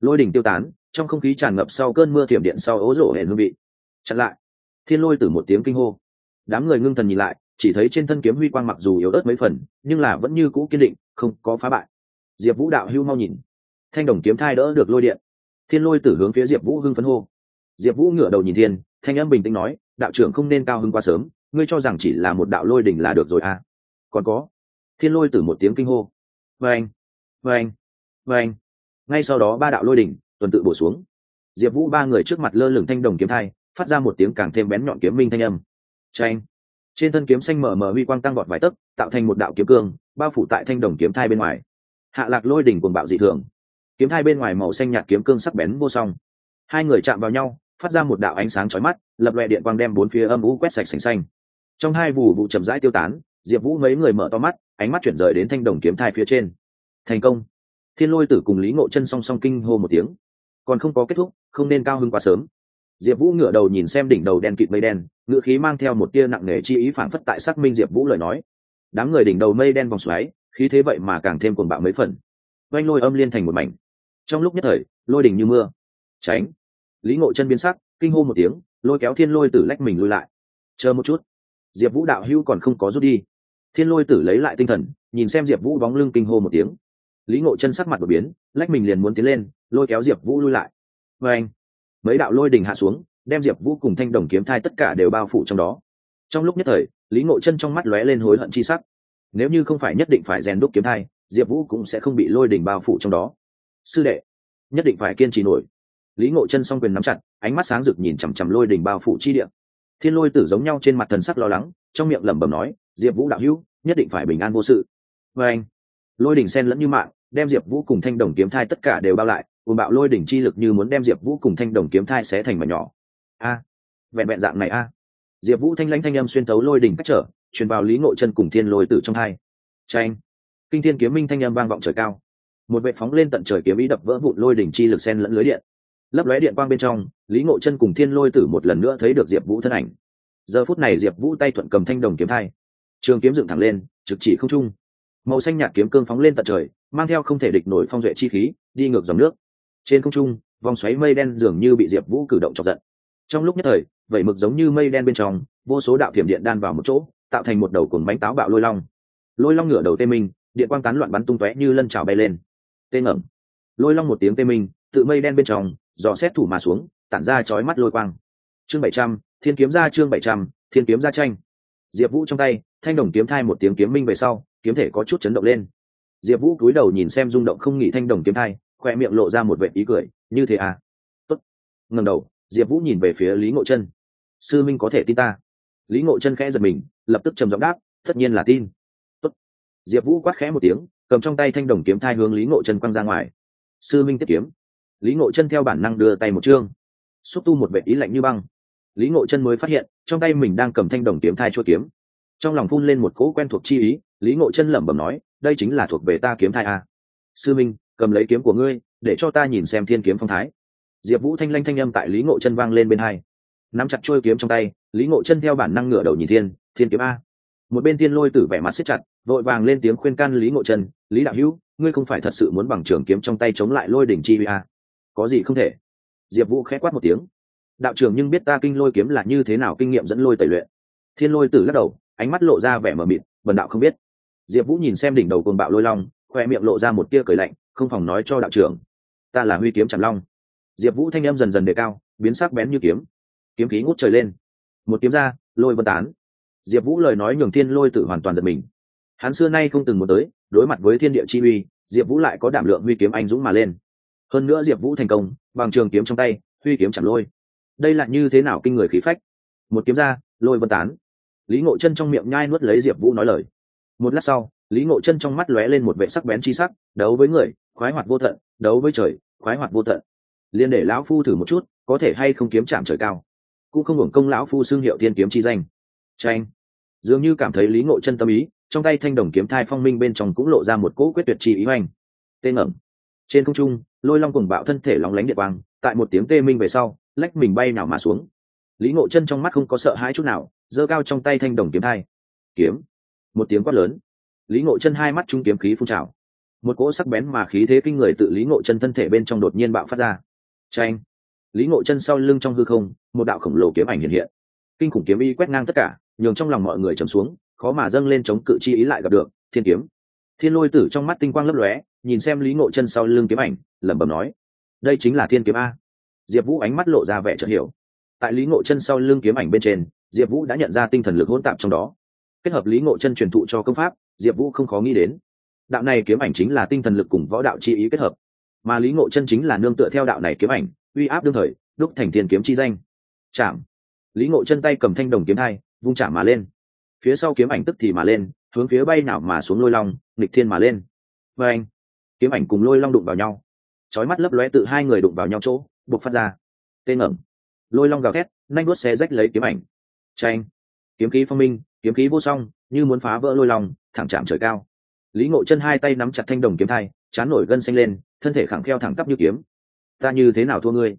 Lôi đỉnh tiêu tán, trong không khí tràn ngập sau cơn mưa thiểm điện sau ố rổ hển hương vị. Chặn lại. Thiên lôi từ một tiếng kinh hô. Đám người ngưng thần nhìn lại, chỉ thấy trên thân kiếm huy quang mặc dù yếu ớt mấy phần, nhưng là vẫn như cũ kiên định, không có phá bại. Diệp vũ đạo hưu mau nhìn. Thanh đồng kiếm thai đỡ được lôi điện. Thiên lôi tử hướng phía diệp vũ hưng phấn hô. Diệp vũ ngửa đầu nhìn thiên, thanh âm bình tĩnh nói, đạo trưởng không nên cao hưng quá sớm, ngươi cho rằng chỉ là một đạo lôi đỉnh là được rồi à? Còn có. Thiên lôi tử một tiếng kinh hô. Vâng. vâng vâng anh, ngay sau đó ba đạo lôi đỉnh, tuần tự bổ xuống. Diệp vũ ba người trước mặt lơ lửng thanh đồng kiếm thai, phát ra một tiếng càng thêm bén nhọn kiếm minh thanh âm. Tranh trên thân kiếm xanh mở mở huy quang tăng vọt vài tấc, tạo thành một đạo kiếm cương, bao phủ tại thanh đồng kiếm thai bên ngoài. Hạ lạc lôi đỉnh cuồng bạo dị thường. Kiếm thai bên ngoài màu xanh nhạt kiếm cương sắc bén vô song. Hai người chạm vào nhau, phát ra một đạo ánh sáng chói mắt, lập loẹ điện quang đem bốn phía âm u quét sạch sành xanh. Trong hai vụ vụ chậm rãi tiêu tán, diệp vũ mấy người mở to mắt, ánh mắt chuyển rời đến thanh đồng kiếm thai phía trên. Thành công thiên lôi tử cùng lý ngộ chân song song kinh hô một tiếng. Còn không có kết thúc, không nên cao hưng quá sớm. Diệp vũ ngửa đầu nhìn xem đỉnh đầu đen kịt mây đen ngựa khí mang theo một tia nặng nề chi ý phản phất tại xác minh diệp vũ lời nói. Đám người đỉnh đầu mây đen vòng xoáy, khí thế vậy mà càng thêm cuồng bạo mấy phần. Oanh lôi âm liên thành một mảnh. Trong lúc nhất thời, lôi đỉnh như mưa. Tránh. Lý ngộ chân biến sắc, kinh hô một tiếng, lôi kéo thiên lôi tử lách mình lui lại. Chờ một chút. Diệp vũ đạo hữu còn không có rút đi. Thiên lôi tử lấy lại tinh thần, nhìn xem diệp vũ bóng lưng kinh hô một tiếng lý ngộ chân sắc mặt đột biến, lách mình liền muốn tiến lên, lôi kéo diệp vũ lui lại. Vê anh, mấy đạo lôi đình hạ xuống, đem diệp vũ cùng thanh đồng kiếm thai tất cả đều bao phủ trong đó. Trong lúc nhất thời, lý ngộ chân trong mắt lóe lên hối hận chi sắc. Nếu như không phải nhất định phải rèn đúc kiếm thai, diệp vũ cũng sẽ không bị lôi đình bao phủ trong đó. Sư đệ, nhất định phải kiên trì nổi. Lý ngộ chân s o n g quyền nắm chặt, ánh mắt sáng rực nhìn chằm chằm lôi đình bao phủ chi điện thiên lôi tử giống nhau trên mặt thần sắc lo lắng, trong miệng lẩm bẩm nói, diệp vũ đạo hữu, nhất định phải bình an vô sự. Vê anh lôi đỉnh sen lẫn như mạng, đem diệp vũ cùng thanh đồng kiếm thai tất cả đều bao lại cùng bạo lôi đỉnh chi lực như muốn đem diệp vũ cùng thanh đồng kiếm thai xé thành mà nhỏ. A, vẹn vẹn dạng này a. Diệp vũ thanh lãnh thanh âm xuyên tấu lôi đỉnh cách trở, truyền vào lý ngộ chân cùng thiên lôi tử trong hai. Tranh kinh thiên kiếm minh thanh âm vang vọng trời cao. Một vệ phóng lên tận trời kiếm ý đập vỡ vụn lôi đỉnh chi lực sen lẫn lưới điện. Lấp lóe điện quang bên trong, lý ngộ chân cùng thiên lôi tử một lần nữa thấy được diệp vũ thân ảnh. Giờ phút này diệp vũ tay thuận cầm thanh đồng kiếm thai. Trường kiếm dựng thẳng lên, trực chỉ không trung màu xanh nhạt kiếm cương phóng lên tận trời, mang theo không thể địch nổi phong duệ chi khí, đi ngược dòng nước. Trên không trung, vòng xoáy mây đen dường như bị diệp vũ cử động chọc giận. Trong lúc nhất thời vẩy mực giống như mây đen bên trong, vô số đạo thiểm điện đan vào một chỗ, tạo thành một đầu cồn bánh táo bạo lôi long. Lôi long ngửa đầu tê minh, điện quang tán loạn bắn tung tóe như lân trào bay lên. Tê ngẩm lôi long một tiếng tê minh, tự mây đen bên trong, dò xét thủ mà xuống, tản ra chói mắt lôi quang. Chương bảy trăm, thiên kiếm ra chương bảy trăm, thiên kiếm ra tranh. Diệp vũ trong tay, thanh đồng kiếm thai một tiếng kiếm minh về sau kiếm thể có chút chấn động lên. Diệp vũ cúi đầu nhìn xem rung động không nghỉ thanh đồng kiếm thai khoe miệng lộ ra một vệ ý cười, như thế à? Tốt. Ngầm đầu, diệp vũ nhìn về phía lý ngộ chân. Sư minh có thể tin ta? Lý ngộ chân khẽ giật mình, lập tức trầm giọng đáp, tất nhiên là tin. Tốt. Diệp vũ quát khẽ một tiếng, cầm trong tay thanh đồng kiếm thai hướng lý ngộ chân quăng ra ngoài. Sư minh tiếp kiếm. Lý ngộ chân theo bản năng đưa tay một chương xúc tu một vệ ý lạnh như băng. Lý ngộ chân mới phát hiện, trong tay mình đang cầm thanh đồng kiếm thai chua kiếm trong lòng phun lên một cỗ quen thuộc chi ý, lý ngộ chân lẩm bẩm nói, đây chính là thuộc về ta kiếm thai a. Sư minh, cầm lấy kiếm của ngươi, để cho ta nhìn xem thiên kiếm phong thái. Diệp vũ thanh lanh thanh âm tại lý ngộ chân vang lên bên hai. Nắm chặt trôi kiếm trong tay, lý ngộ chân theo bản năng ngửa đầu nhìn thiên thiên kiếm a. Một bên thiên lôi tử vẻ mặt xếp chặt, vội vàng lên tiếng khuyên can lý ngộ chân, lý đạo hữu, ngươi không phải thật sự muốn bằng trường kiếm trong tay chống lại lôi đỉnh chi uy a. Có gì không thể? Diệp vũ khẽ quát một tiếng. Đạo trưởng nhưng biết ta kinh lôi kiếm là như thế nào kinh nghiệm dẫn lôi tẩy luyện. Thiên lôi tử lắc đầu ánh mắt lộ ra vẻ mờ mịt vần đạo không biết. Diệp vũ nhìn xem đỉnh đầu cồn bạo lôi long, khoe miệng lộ ra một tia cười lạnh, không phòng nói cho đạo trưởng. Ta là huy kiếm chạm long. Diệp vũ thanh em dần dần đề cao, biến sắc bén như kiếm. Kiếm khí ngút trời lên. Một kiếm ra, lôi vân tán. Diệp vũ lời nói nhường thiên lôi tự hoàn toàn giật mình. Hắn xưa nay không từng muốn tới, đối mặt với thiên địa chi uy, diệp vũ lại có đảm lượng huy kiếm anh dũng mà lên. Hơn nữa diệp vũ thành công, bằng trường kiếm trong tay, huy kiếm chạm lôi. Đây là như thế nào kinh người khí phách? Một kiếm ra, lôi vân tán lý ngộ chân trong miệng nhai nuốt lấy diệp vũ nói lời. Một lát sau, lý ngộ chân trong mắt lóe lên một vệ sắc bén chi sắc, đấu với người, khoái hoạt vô tận, đấu với trời, khoái hoạt vô tận. Liền để lão phu thử một chút, có thể hay không kiếm chạm trời cao. Cũng không hưởng công lão phu xưng hiệu thiên kiếm chi danh. Tranh dường như cảm thấy lý ngộ chân tâm ý, trong tay thanh đồng kiếm thai phong minh bên trong cũng lộ ra một cỗ quyết tuyệt chi ý hoành. Tên ẩm trên không trung, lôi long cùng bạo thân thể lóng lánh điện quang, tại một tiếng tê minh về sau, lách mình bay nào mà xuống. Lý ngộ chân trong mắt không có sợ hãi chút nào giơ cao trong tay thanh đồng kiếm thai. Kiếm. Một tiếng quát lớn. Lý ngộ chân hai mắt trung kiếm khí phun trào. Một cỗ sắc bén mà khí thế kinh người tự lý ngộ chân thân thể bên trong đột nhiên bạo phát ra. Tranh lý ngộ chân sau lưng trong hư không, một đạo khổng lồ kiếm ảnh hiện hiện. Kinh khủng kiếm y quét ngang tất cả, nhường trong lòng mọi người trầm xuống, khó mà dâng lên chống cự chi ý lại gặp được, thiên kiếm. Thiên lôi tử trong mắt tinh quang lấp lóe, nhìn xem lý ngộ chân sau lưng kiếm ảnh, lẩm bẩm nói, đây chính là thiên kiếm a. Diệp vũ ánh mắt lộ ra vẻ chợt hiểu. Tại lý ngộ chân sau lưng kiếm ảnh bên trên diệp vũ đã nhận ra tinh thần lực hỗn tạp trong đó. Kết hợp lý ngộ chân truyền thụ cho công pháp, diệp vũ không khó nghĩ đến. Đạo này kiếm ảnh chính là tinh thần lực cùng võ đạo chi ý kết hợp. Mà lý ngộ chân chính là nương tựa theo đạo này kiếm ảnh, uy áp đương thời, đúc thành tiền kiếm chi danh. Chạm. Lý ngộ chân tay cầm thanh đồng kiếm hai, vung chạm mà lên. Phía sau kiếm ảnh tức thì mà lên, hướng phía bay nào mà xuống lôi long, nghịch thiên mà lên. Và anh, kiếm ảnh cùng lôi long đụng vào nhau. Trói mắt lấp lóe tự hai người đụng vào nhau chỗ buộc phát ra. Tên ẩm. Lôi long gào thét nanh đuốt xe rách lấy kiếm ảnh tranh. Kiếm khí phong minh, kiếm khí vô song, như muốn phá vỡ lôi long thẳng chạm trời cao. Lý ngộ chân hai tay nắm chặt thanh đồng kiếm thai, chán nổi gân xanh lên, thân thể khẳng kheo thẳng tắp như kiếm. Ta như thế nào thua ngươi?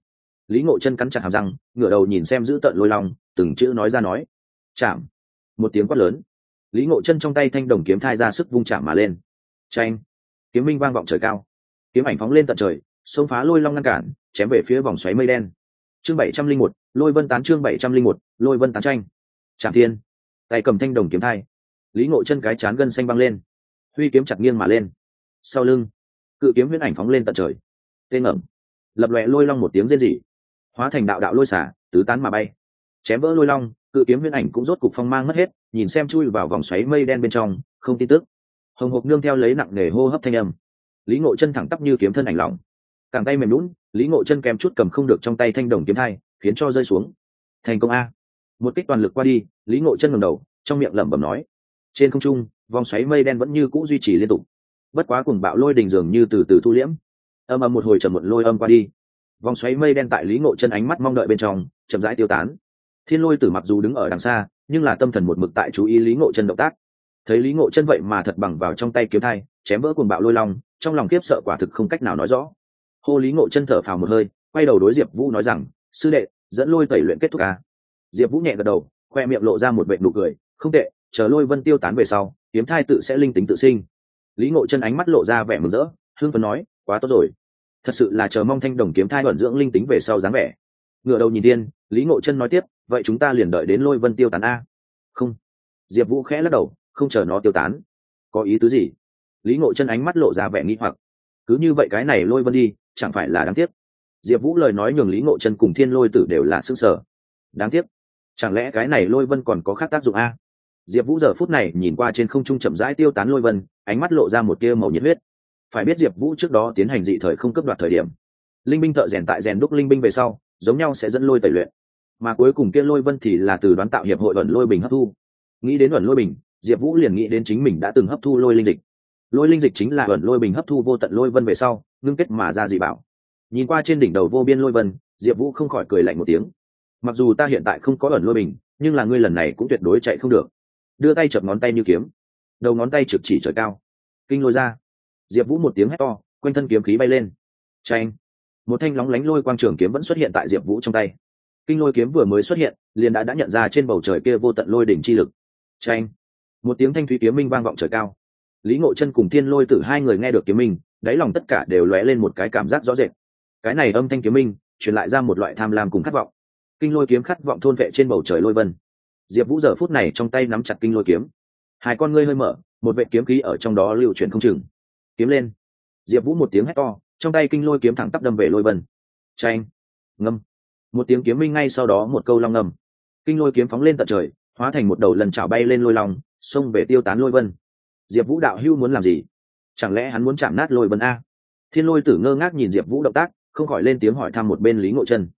Lý ngộ chân cắn chặt hàm răng, ngửa đầu nhìn xem giữ tận lôi long từng chữ nói ra nói. Chạm. Một tiếng quát lớn. Lý ngộ chân trong tay thanh đồng kiếm thai ra sức vung chạm mà lên. Tranh. Kiếm minh vang vọng trời cao. Kiếm ảnh phóng lên tận trời, xông phá lôi long ngăn cản, chém về phía vòng xoáy mây đen chương bảy trăm linh một, lôi vân tán chương bảy trăm linh một, lôi vân tán tranh. Trạm thiên. Tay cầm thanh đồng kiếm thai. Lý ngộ chân cái chán gân xanh băng lên. Huy kiếm chặt nghiêng mà lên. Sau lưng, cự kiếm huyễn ảnh phóng lên tận trời. Tên ngẩm lập lòe lôi long một tiếng rên rỉ. Hóa thành đạo đạo lôi xả, tứ tán mà bay. Chém vỡ lôi long, cự kiếm huyễn ảnh cũng rốt cục phong mang mất hết, nhìn xem chui vào vòng xoáy mây đen bên trong, không tin tức. Hồng hộc nương theo lấy nặng nề hô hấp thanh âm. Lý ngộ chân thẳng tắp như kiếm thân ảnh lỏng. Càng tay mềm lún lý ngộ chân kèm chút cầm không được trong tay thanh đồng kiếm thai khiến cho rơi xuống. Thành công a. Một kích toàn lực qua đi, lý ngộ chân ngầm đầu, trong miệng lẩm bẩm nói. Trên không trung, vòng xoáy mây đen vẫn như cũ duy trì liên tục. Bất quá cùng bạo lôi đình dường như từ từ thu liễm. Âm âm một hồi trầm một lôi âm qua đi. Vòng xoáy mây đen tại lý ngộ chân ánh mắt mong đợi bên trong, chậm rãi tiêu tán. Thiên lôi tử mặc dù đứng ở đằng xa, nhưng là tâm thần một mực tại chú ý lý ngộ chân động tác. Thấy lý ngộ chân vậy mà thật bằng vào trong tay kiếm thai chém vỡ cuồng bạo lôi long, trong lòng kiếp sợ quả thực không cách nào nói rõ hô lý ngộ chân thở phào một hơi, quay đầu đối diệp vũ nói rằng, sư đệ, dẫn lôi tẩy luyện kết thúc à? diệp vũ nhẹ gật đầu, khoe miệng lộ ra một vệ nụ cười, không tệ, chờ lôi vân tiêu tán về sau, kiếm thai tự sẽ linh tính tự sinh. Lý ngộ chân ánh mắt lộ ra vẻ mừng rỡ hương phấn nói, quá tốt rồi. Thật sự là chờ mong thanh đồng kiếm thai vận dưỡng linh tính về sau dáng vẻ. Ngựa đầu nhìn tiên lý ngộ chân nói tiếp, vậy chúng ta liền đợi đến lôi vân tiêu tán a. Không. Diệp vũ khẽ lắc đầu, không chờ nó tiêu tán. Có ý tứ gì? Lý ngộ chân ánh mắt lộ ra vẻ nghi hoặc cứ như vậy cái này lôi vân đi, chẳng phải là đáng tiếc. Diệp vũ lời nói nhường lý ngộ chân cùng thiên lôi tử đều là s ư ơ n g sở đáng tiếc. Chẳng lẽ cái này lôi vân còn có khác tác dụng a? Diệp vũ giờ phút này nhìn qua trên không trung chậm rãi tiêu tán lôi vân, ánh mắt lộ ra một tia màu nhiệt huyết. Phải biết diệp vũ trước đó tiến hành dị thời không cấp đoạt thời điểm, linh binh thợ rèn tại rèn đúc linh binh về sau, giống nhau sẽ dẫn lôi tẩy luyện. Mà cuối cùng kia lôi vân thì là từ đoán tạo hiệp hội ẩn lôi bình hấp thu. Nghĩ đến ẩn lôi bình, diệp vũ liền nghĩ đến chính mình đã từng hấp thu lôi linh dịch lôi linh dịch chính là ẩn lôi bình hấp thu vô tận lôi vân về sau, ngưng kết mà ra dị bảo. Nhìn qua trên đỉnh đầu vô biên lôi vân, diệp vũ không khỏi cười lạnh một tiếng. Mặc dù ta hiện tại không có ẩn lôi bình, nhưng là ngươi lần này cũng tuyệt đối chạy không được. Đưa tay chập ngón tay như kiếm. Đầu ngón tay trực chỉ trời cao. Kinh lôi ra. Diệp vũ một tiếng hét to, quanh thân kiếm khí bay lên. Tranh một thanh lóng lánh lôi quang trường kiếm vẫn xuất hiện tại diệp vũ trong tay. Kinh lôi kiếm vừa mới xuất hiện, liền đã đã nhận ra trên bầu trời kia vô tận lôi đỉnh chi lực. Tranh một tiếng thanh thúy kiếm minh vang vọng trời cao lý ngộ chân cùng thiên lôi tử hai người nghe được kiếm minh, đáy lòng tất cả đều lóe lên một cái cảm giác rõ rệt. Cái này âm thanh kiếm minh, truyền lại ra một loại tham lam cùng khát vọng. Kinh lôi kiếm khát vọng thôn vệ trên bầu trời lôi vân. Diệp vũ giờ phút này trong tay nắm chặt kinh lôi kiếm. Hai con ngươi hơi mở, một vệ kiếm khí ở trong đó lưu chuyển không chừng. Kiếm lên. Diệp vũ một tiếng hét to, trong tay kinh lôi kiếm thẳng tắp đâm về lôi vân. Tranh ngâm. Một tiếng kiếm minh ngay sau đó một câu long ngầm. Kinh lôi kiếm phóng lên tận trời, hóa thành một đầu lần chảo bay lên lôi lòng xông về tiêu tán lôi vân diệp vũ đạo hưu muốn làm gì? Chẳng lẽ hắn muốn chạm nát lôi vân a? Thiên lôi tử ngơ ngác nhìn diệp vũ động tác, không khỏi lên tiếng hỏi thăm một bên lý ngộ chân.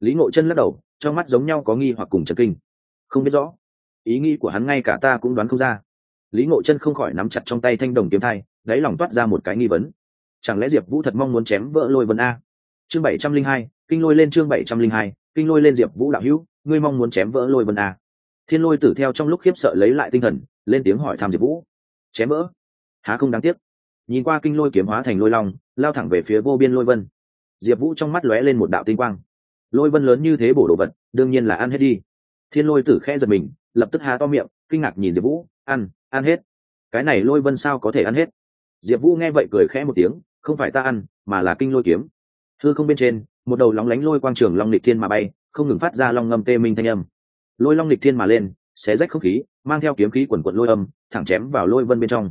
Lý ngộ chân lắc đầu, trong mắt giống nhau có nghi hoặc cùng trần kinh. Không biết rõ. Ý nghĩ của hắn ngay cả ta cũng đoán không ra. Lý ngộ chân không khỏi nắm chặt trong tay thanh đồng kiếm thai, đáy lòng toát ra một cái nghi vấn. Chẳng lẽ diệp vũ thật mong muốn chém vỡ lôi vân a? Chương bảy trăm linh hai, kinh lôi lên chương bảy trăm linh hai, kinh lôi lên diệp vũ đạo hữu ngươi mong muốn chém vỡ lôi vân a. Thiên lôi tử theo trong lúc khiếp sợ lấy lại tinh thần, lên tiếng hỏi thăm diệp vũ chém vỡ. Há không đáng tiếc. Nhìn qua kinh lôi kiếm hóa thành lôi long, lao thẳng về phía vô biên lôi vân. Diệp vũ trong mắt lóe lên một đạo tinh quang. Lôi vân lớn như thế bổ đồ vật, đương nhiên là ăn hết đi. Thiên lôi tử khẽ giật mình, lập tức há to miệng, kinh ngạc nhìn diệp vũ, ăn ăn hết. Cái này lôi vân sao có thể ăn hết? Diệp vũ nghe vậy cười khẽ một tiếng, không phải ta ăn, mà là kinh lôi kiếm. Thư không bên trên, một đầu lóng lánh lôi quang trường long lịch thiên mà bay, không ngừng phát ra long ngâm tê minh thanh âm. Lôi long lịch thiên mà lên xé rách không khí, mang theo kiếm khí quần quận lôi âm, thẳng chém vào lôi vân bên trong.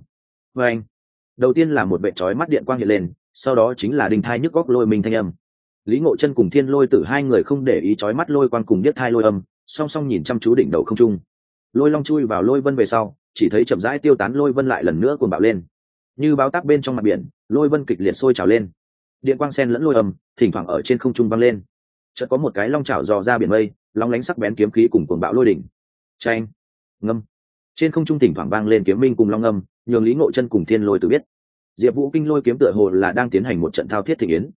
Vê anh, đầu tiên là một vệ trói mắt điện quang hiện lên, sau đó chính là đình thai nhức góc lôi minh thanh âm. Lý ngộ chân cùng thiên lôi tử hai người không để ý trói mắt lôi quang cùng biết thai lôi âm, song song nhìn chăm chú đỉnh đầu không trung. Lôi long chui vào lôi vân về sau, chỉ thấy chậm rãi tiêu tán lôi vân lại lần nữa cuồng bạo lên. Như báo táp bên trong mặt biển, lôi vân kịch liệt sôi trào lên. Điện quang sen lẫn lôi âm, thỉnh thoảng ở trên không trung văng lên. Chợt có một cái long trào dò ra biển mây, long lánh sắc bén kiếm khí cùng cuồng bạo lôi đỉnh tranh ngâm. Trên không trung thỉnh thoảng vang lên kiếm minh cùng long âm, nhường lý ngộ chân cùng thiên lôi tự biết. Diệp vũ kinh lôi kiếm tựa hồ là đang tiến hành một trận thao thiết thị yến.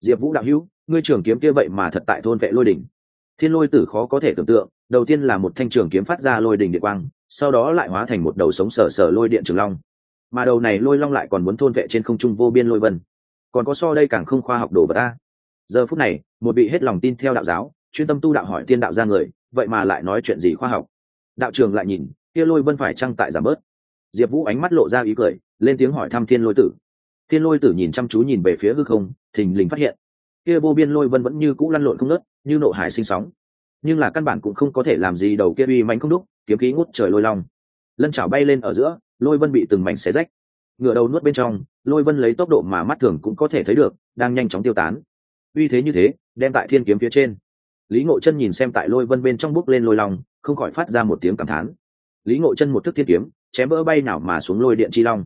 Diệp vũ đạo hữu, ngươi trường kiếm kia vậy mà thật tại thôn vệ lôi đỉnh thiên lôi tử khó có thể tưởng tượng, đầu tiên là một thanh trường kiếm phát ra lôi đỉnh điện quang, sau đó lại hóa thành một đầu sống sờ sờ lôi điện trường long. Mà đầu này lôi long lại còn muốn thôn vệ trên không trung vô biên lôi vân. Còn có so đây càng không khoa học đồ vật ta. Giờ phút này, một vị hết lòng tin theo đạo giáo, chuyên tâm tu đạo hỏi tiên đạo ra người, vậy mà lại nói chuyện gì khoa học? Đạo trường lại nhìn, kia lôi vân phải trăng tại giảm bớt? Diệp vũ ánh mắt lộ ra ý cười, lên tiếng hỏi thăm thiên lôi tử. Thiên lôi tử nhìn chăm chú nhìn về phía hư không, thình lình phát hiện, kia vô biên lôi vân vẫn như cũ lăn lộn không nớt như nộ hải sinh sóng. Nhưng là căn bản cũng không có thể làm gì đầu kia uy mánh không đúc, kiếm khí ngút trời lôi long. Lân chảo bay lên ở giữa, lôi vân bị từng mảnh xé rách. Ngựa đầu nuốt bên trong, lôi vân lấy tốc độ mà mắt thường cũng có thể thấy được, đang nhanh chóng tiêu tán. Uy thế như thế, đem tại thiên kiếm phía trên lý ngộ chân nhìn xem tại lôi vân bên trong bước lên lôi long, không khỏi phát ra một tiếng cảm thán. Lý ngộ chân một thức thiên kiếm, chém vỡ bay nào mà xuống lôi điện chi long.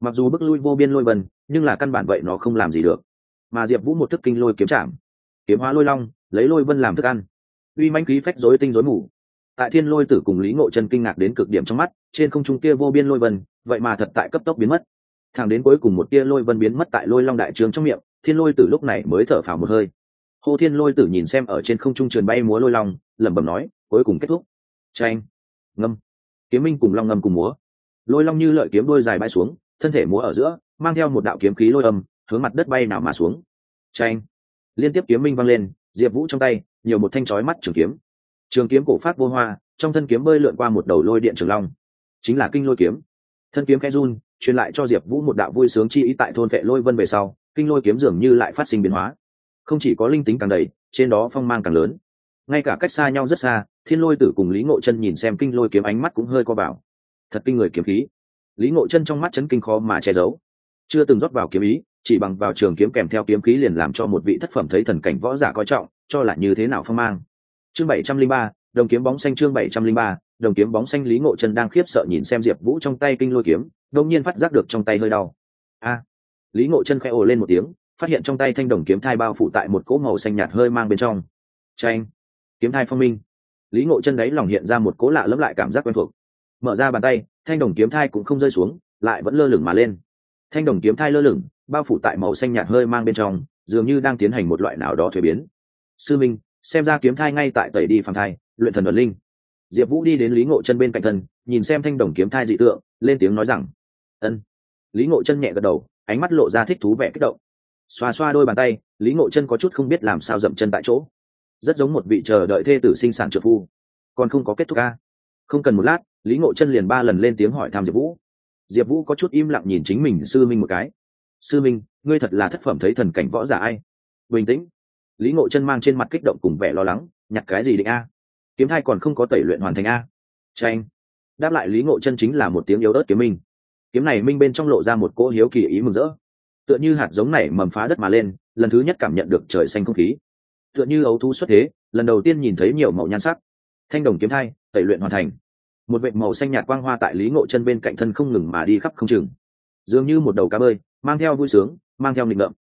Mặc dù bước lui vô biên lôi vân, nhưng là căn bản vậy nó không làm gì được. Mà diệp vũ một thức kinh lôi kiếm chạm, kiếm hóa lôi long, lấy lôi vân làm thức ăn. Uy manh khí phách dối tinh dối mù. Tại thiên lôi tử cùng lý ngộ chân kinh ngạc đến cực điểm trong mắt, trên không trung kia vô biên lôi vân, vậy mà thật tại cấp tốc biến mất. Thẳng đến cuối cùng một tia lôi vân biến mất tại lôi long đại trường trong miệng, thiên lôi tử lúc này mới thở phào một hơi hồ thiên lôi tử nhìn xem ở trên không trung trườn bay múa lôi long, lẩm bẩm nói, cuối cùng kết thúc. Tranh ngâm. Kiếm minh cùng long ngâm cùng múa. Lôi long như lợi kiếm đôi dài bay xuống, thân thể múa ở giữa, mang theo một đạo kiếm khí lôi âm, hướng mặt đất bay nào mà xuống. Tranh liên tiếp kiếm minh văng lên, diệp vũ trong tay, nhiều một thanh chói mắt trường kiếm. Trường kiếm cổ phát vô hoa, trong thân kiếm bơi lượn qua một đầu lôi điện trường long. Chính là kinh lôi kiếm. Thân kiếm khe run, truyền lại cho diệp vũ một đạo vui sướng chi ý tại thôn vệ lôi vân về sau, kinh lôi kiếm dường như lại phát sinh biến hóa không chỉ có linh tính càng đầy, trên đó phong mang càng lớn. Ngay cả cách xa nhau rất xa, thiên lôi tử cùng lý ngộ chân nhìn xem kinh lôi kiếm ánh mắt cũng hơi co vào. Thật kinh người kiếm khí. Lý ngộ chân trong mắt chấn kinh khó mà che giấu. Chưa từng rót vào kiếm ý, chỉ bằng vào trường kiếm kèm theo kiếm khí liền làm cho một vị thất phẩm thấy thần cảnh võ giả coi trọng, cho là như thế nào phong mang. Chương bảy trăm linh ba, đồng kiếm bóng xanh chương bảy trăm linh ba, đồng kiếm bóng xanh lý ngộ chân đang khiếp sợ nhìn xem diệp vũ trong tay kinh lôi kiếm, đột nhiên phát giác được trong tay hơi đau. A! Lý ngộ chân khẽ ồ lên một tiếng phát hiện trong tay thanh đồng kiếm thai bao phủ tại một cỗ màu xanh nhạt hơi mang bên trong. Tranh kiếm thai phong minh. Lý ngộ chân đấy lòng hiện ra một cỗ lạ lẫm lại cảm giác quen thuộc. Mở ra bàn tay, thanh đồng kiếm thai cũng không rơi xuống, lại vẫn lơ lửng mà lên. Thanh đồng kiếm thai lơ lửng, bao phủ tại màu xanh nhạt hơi mang bên trong, dường như đang tiến hành một loại nào đó thuế biến. Sư minh, xem ra kiếm thai ngay tại tẩy đi phàm thai, luyện thần luận linh. Diệp vũ đi đến lý ngộ chân bên cạnh thân, nhìn xem thanh đồng kiếm thai dị tượng, lên tiếng nói rằng, ân. Lý ngộ chân nhẹ gật đầu, ánh mắt lộ ra thích thú vẻ kích động xoa xoa đôi bàn tay, lý ngộ chân có chút không biết làm sao dậm chân tại chỗ. Rất giống một vị chờ đợi thê tử sinh sản trợ phu. Còn không có kết thúc ca không cần một lát, lý ngộ chân liền ba lần lên tiếng hỏi thăm diệp vũ. Diệp vũ có chút im lặng nhìn chính mình sư minh một cái. Sư minh, ngươi thật là thất phẩm thấy thần cảnh võ giả ai? Bình tĩnh. Lý ngộ chân mang trên mặt kích động cùng vẻ lo lắng. Nhặt cái gì định a? Kiếm thai còn không có tẩy luyện hoàn thành a? Tranh. Đáp lại lý ngộ chân chính là một tiếng yếu ớt kiếm minh. Kiếm này minh bên trong lộ ra một cỗ hiếu kỳ ý mừng rỡ tựa như hạt giống này mầm phá đất mà lên, lần thứ nhất cảm nhận được trời xanh không khí. Tựa như ấu thú xuất thế, lần đầu tiên nhìn thấy nhiều màu nhan sắc. Thanh đồng kiếm thai, tẩy luyện hoàn thành. Một vệ màu xanh nhạt quang hoa tại lý ngộ chân bên cạnh thân không ngừng mà đi khắp không chừng. Dường như một đầu cá bơi, mang theo vui sướng, mang theo nghịch ngợm.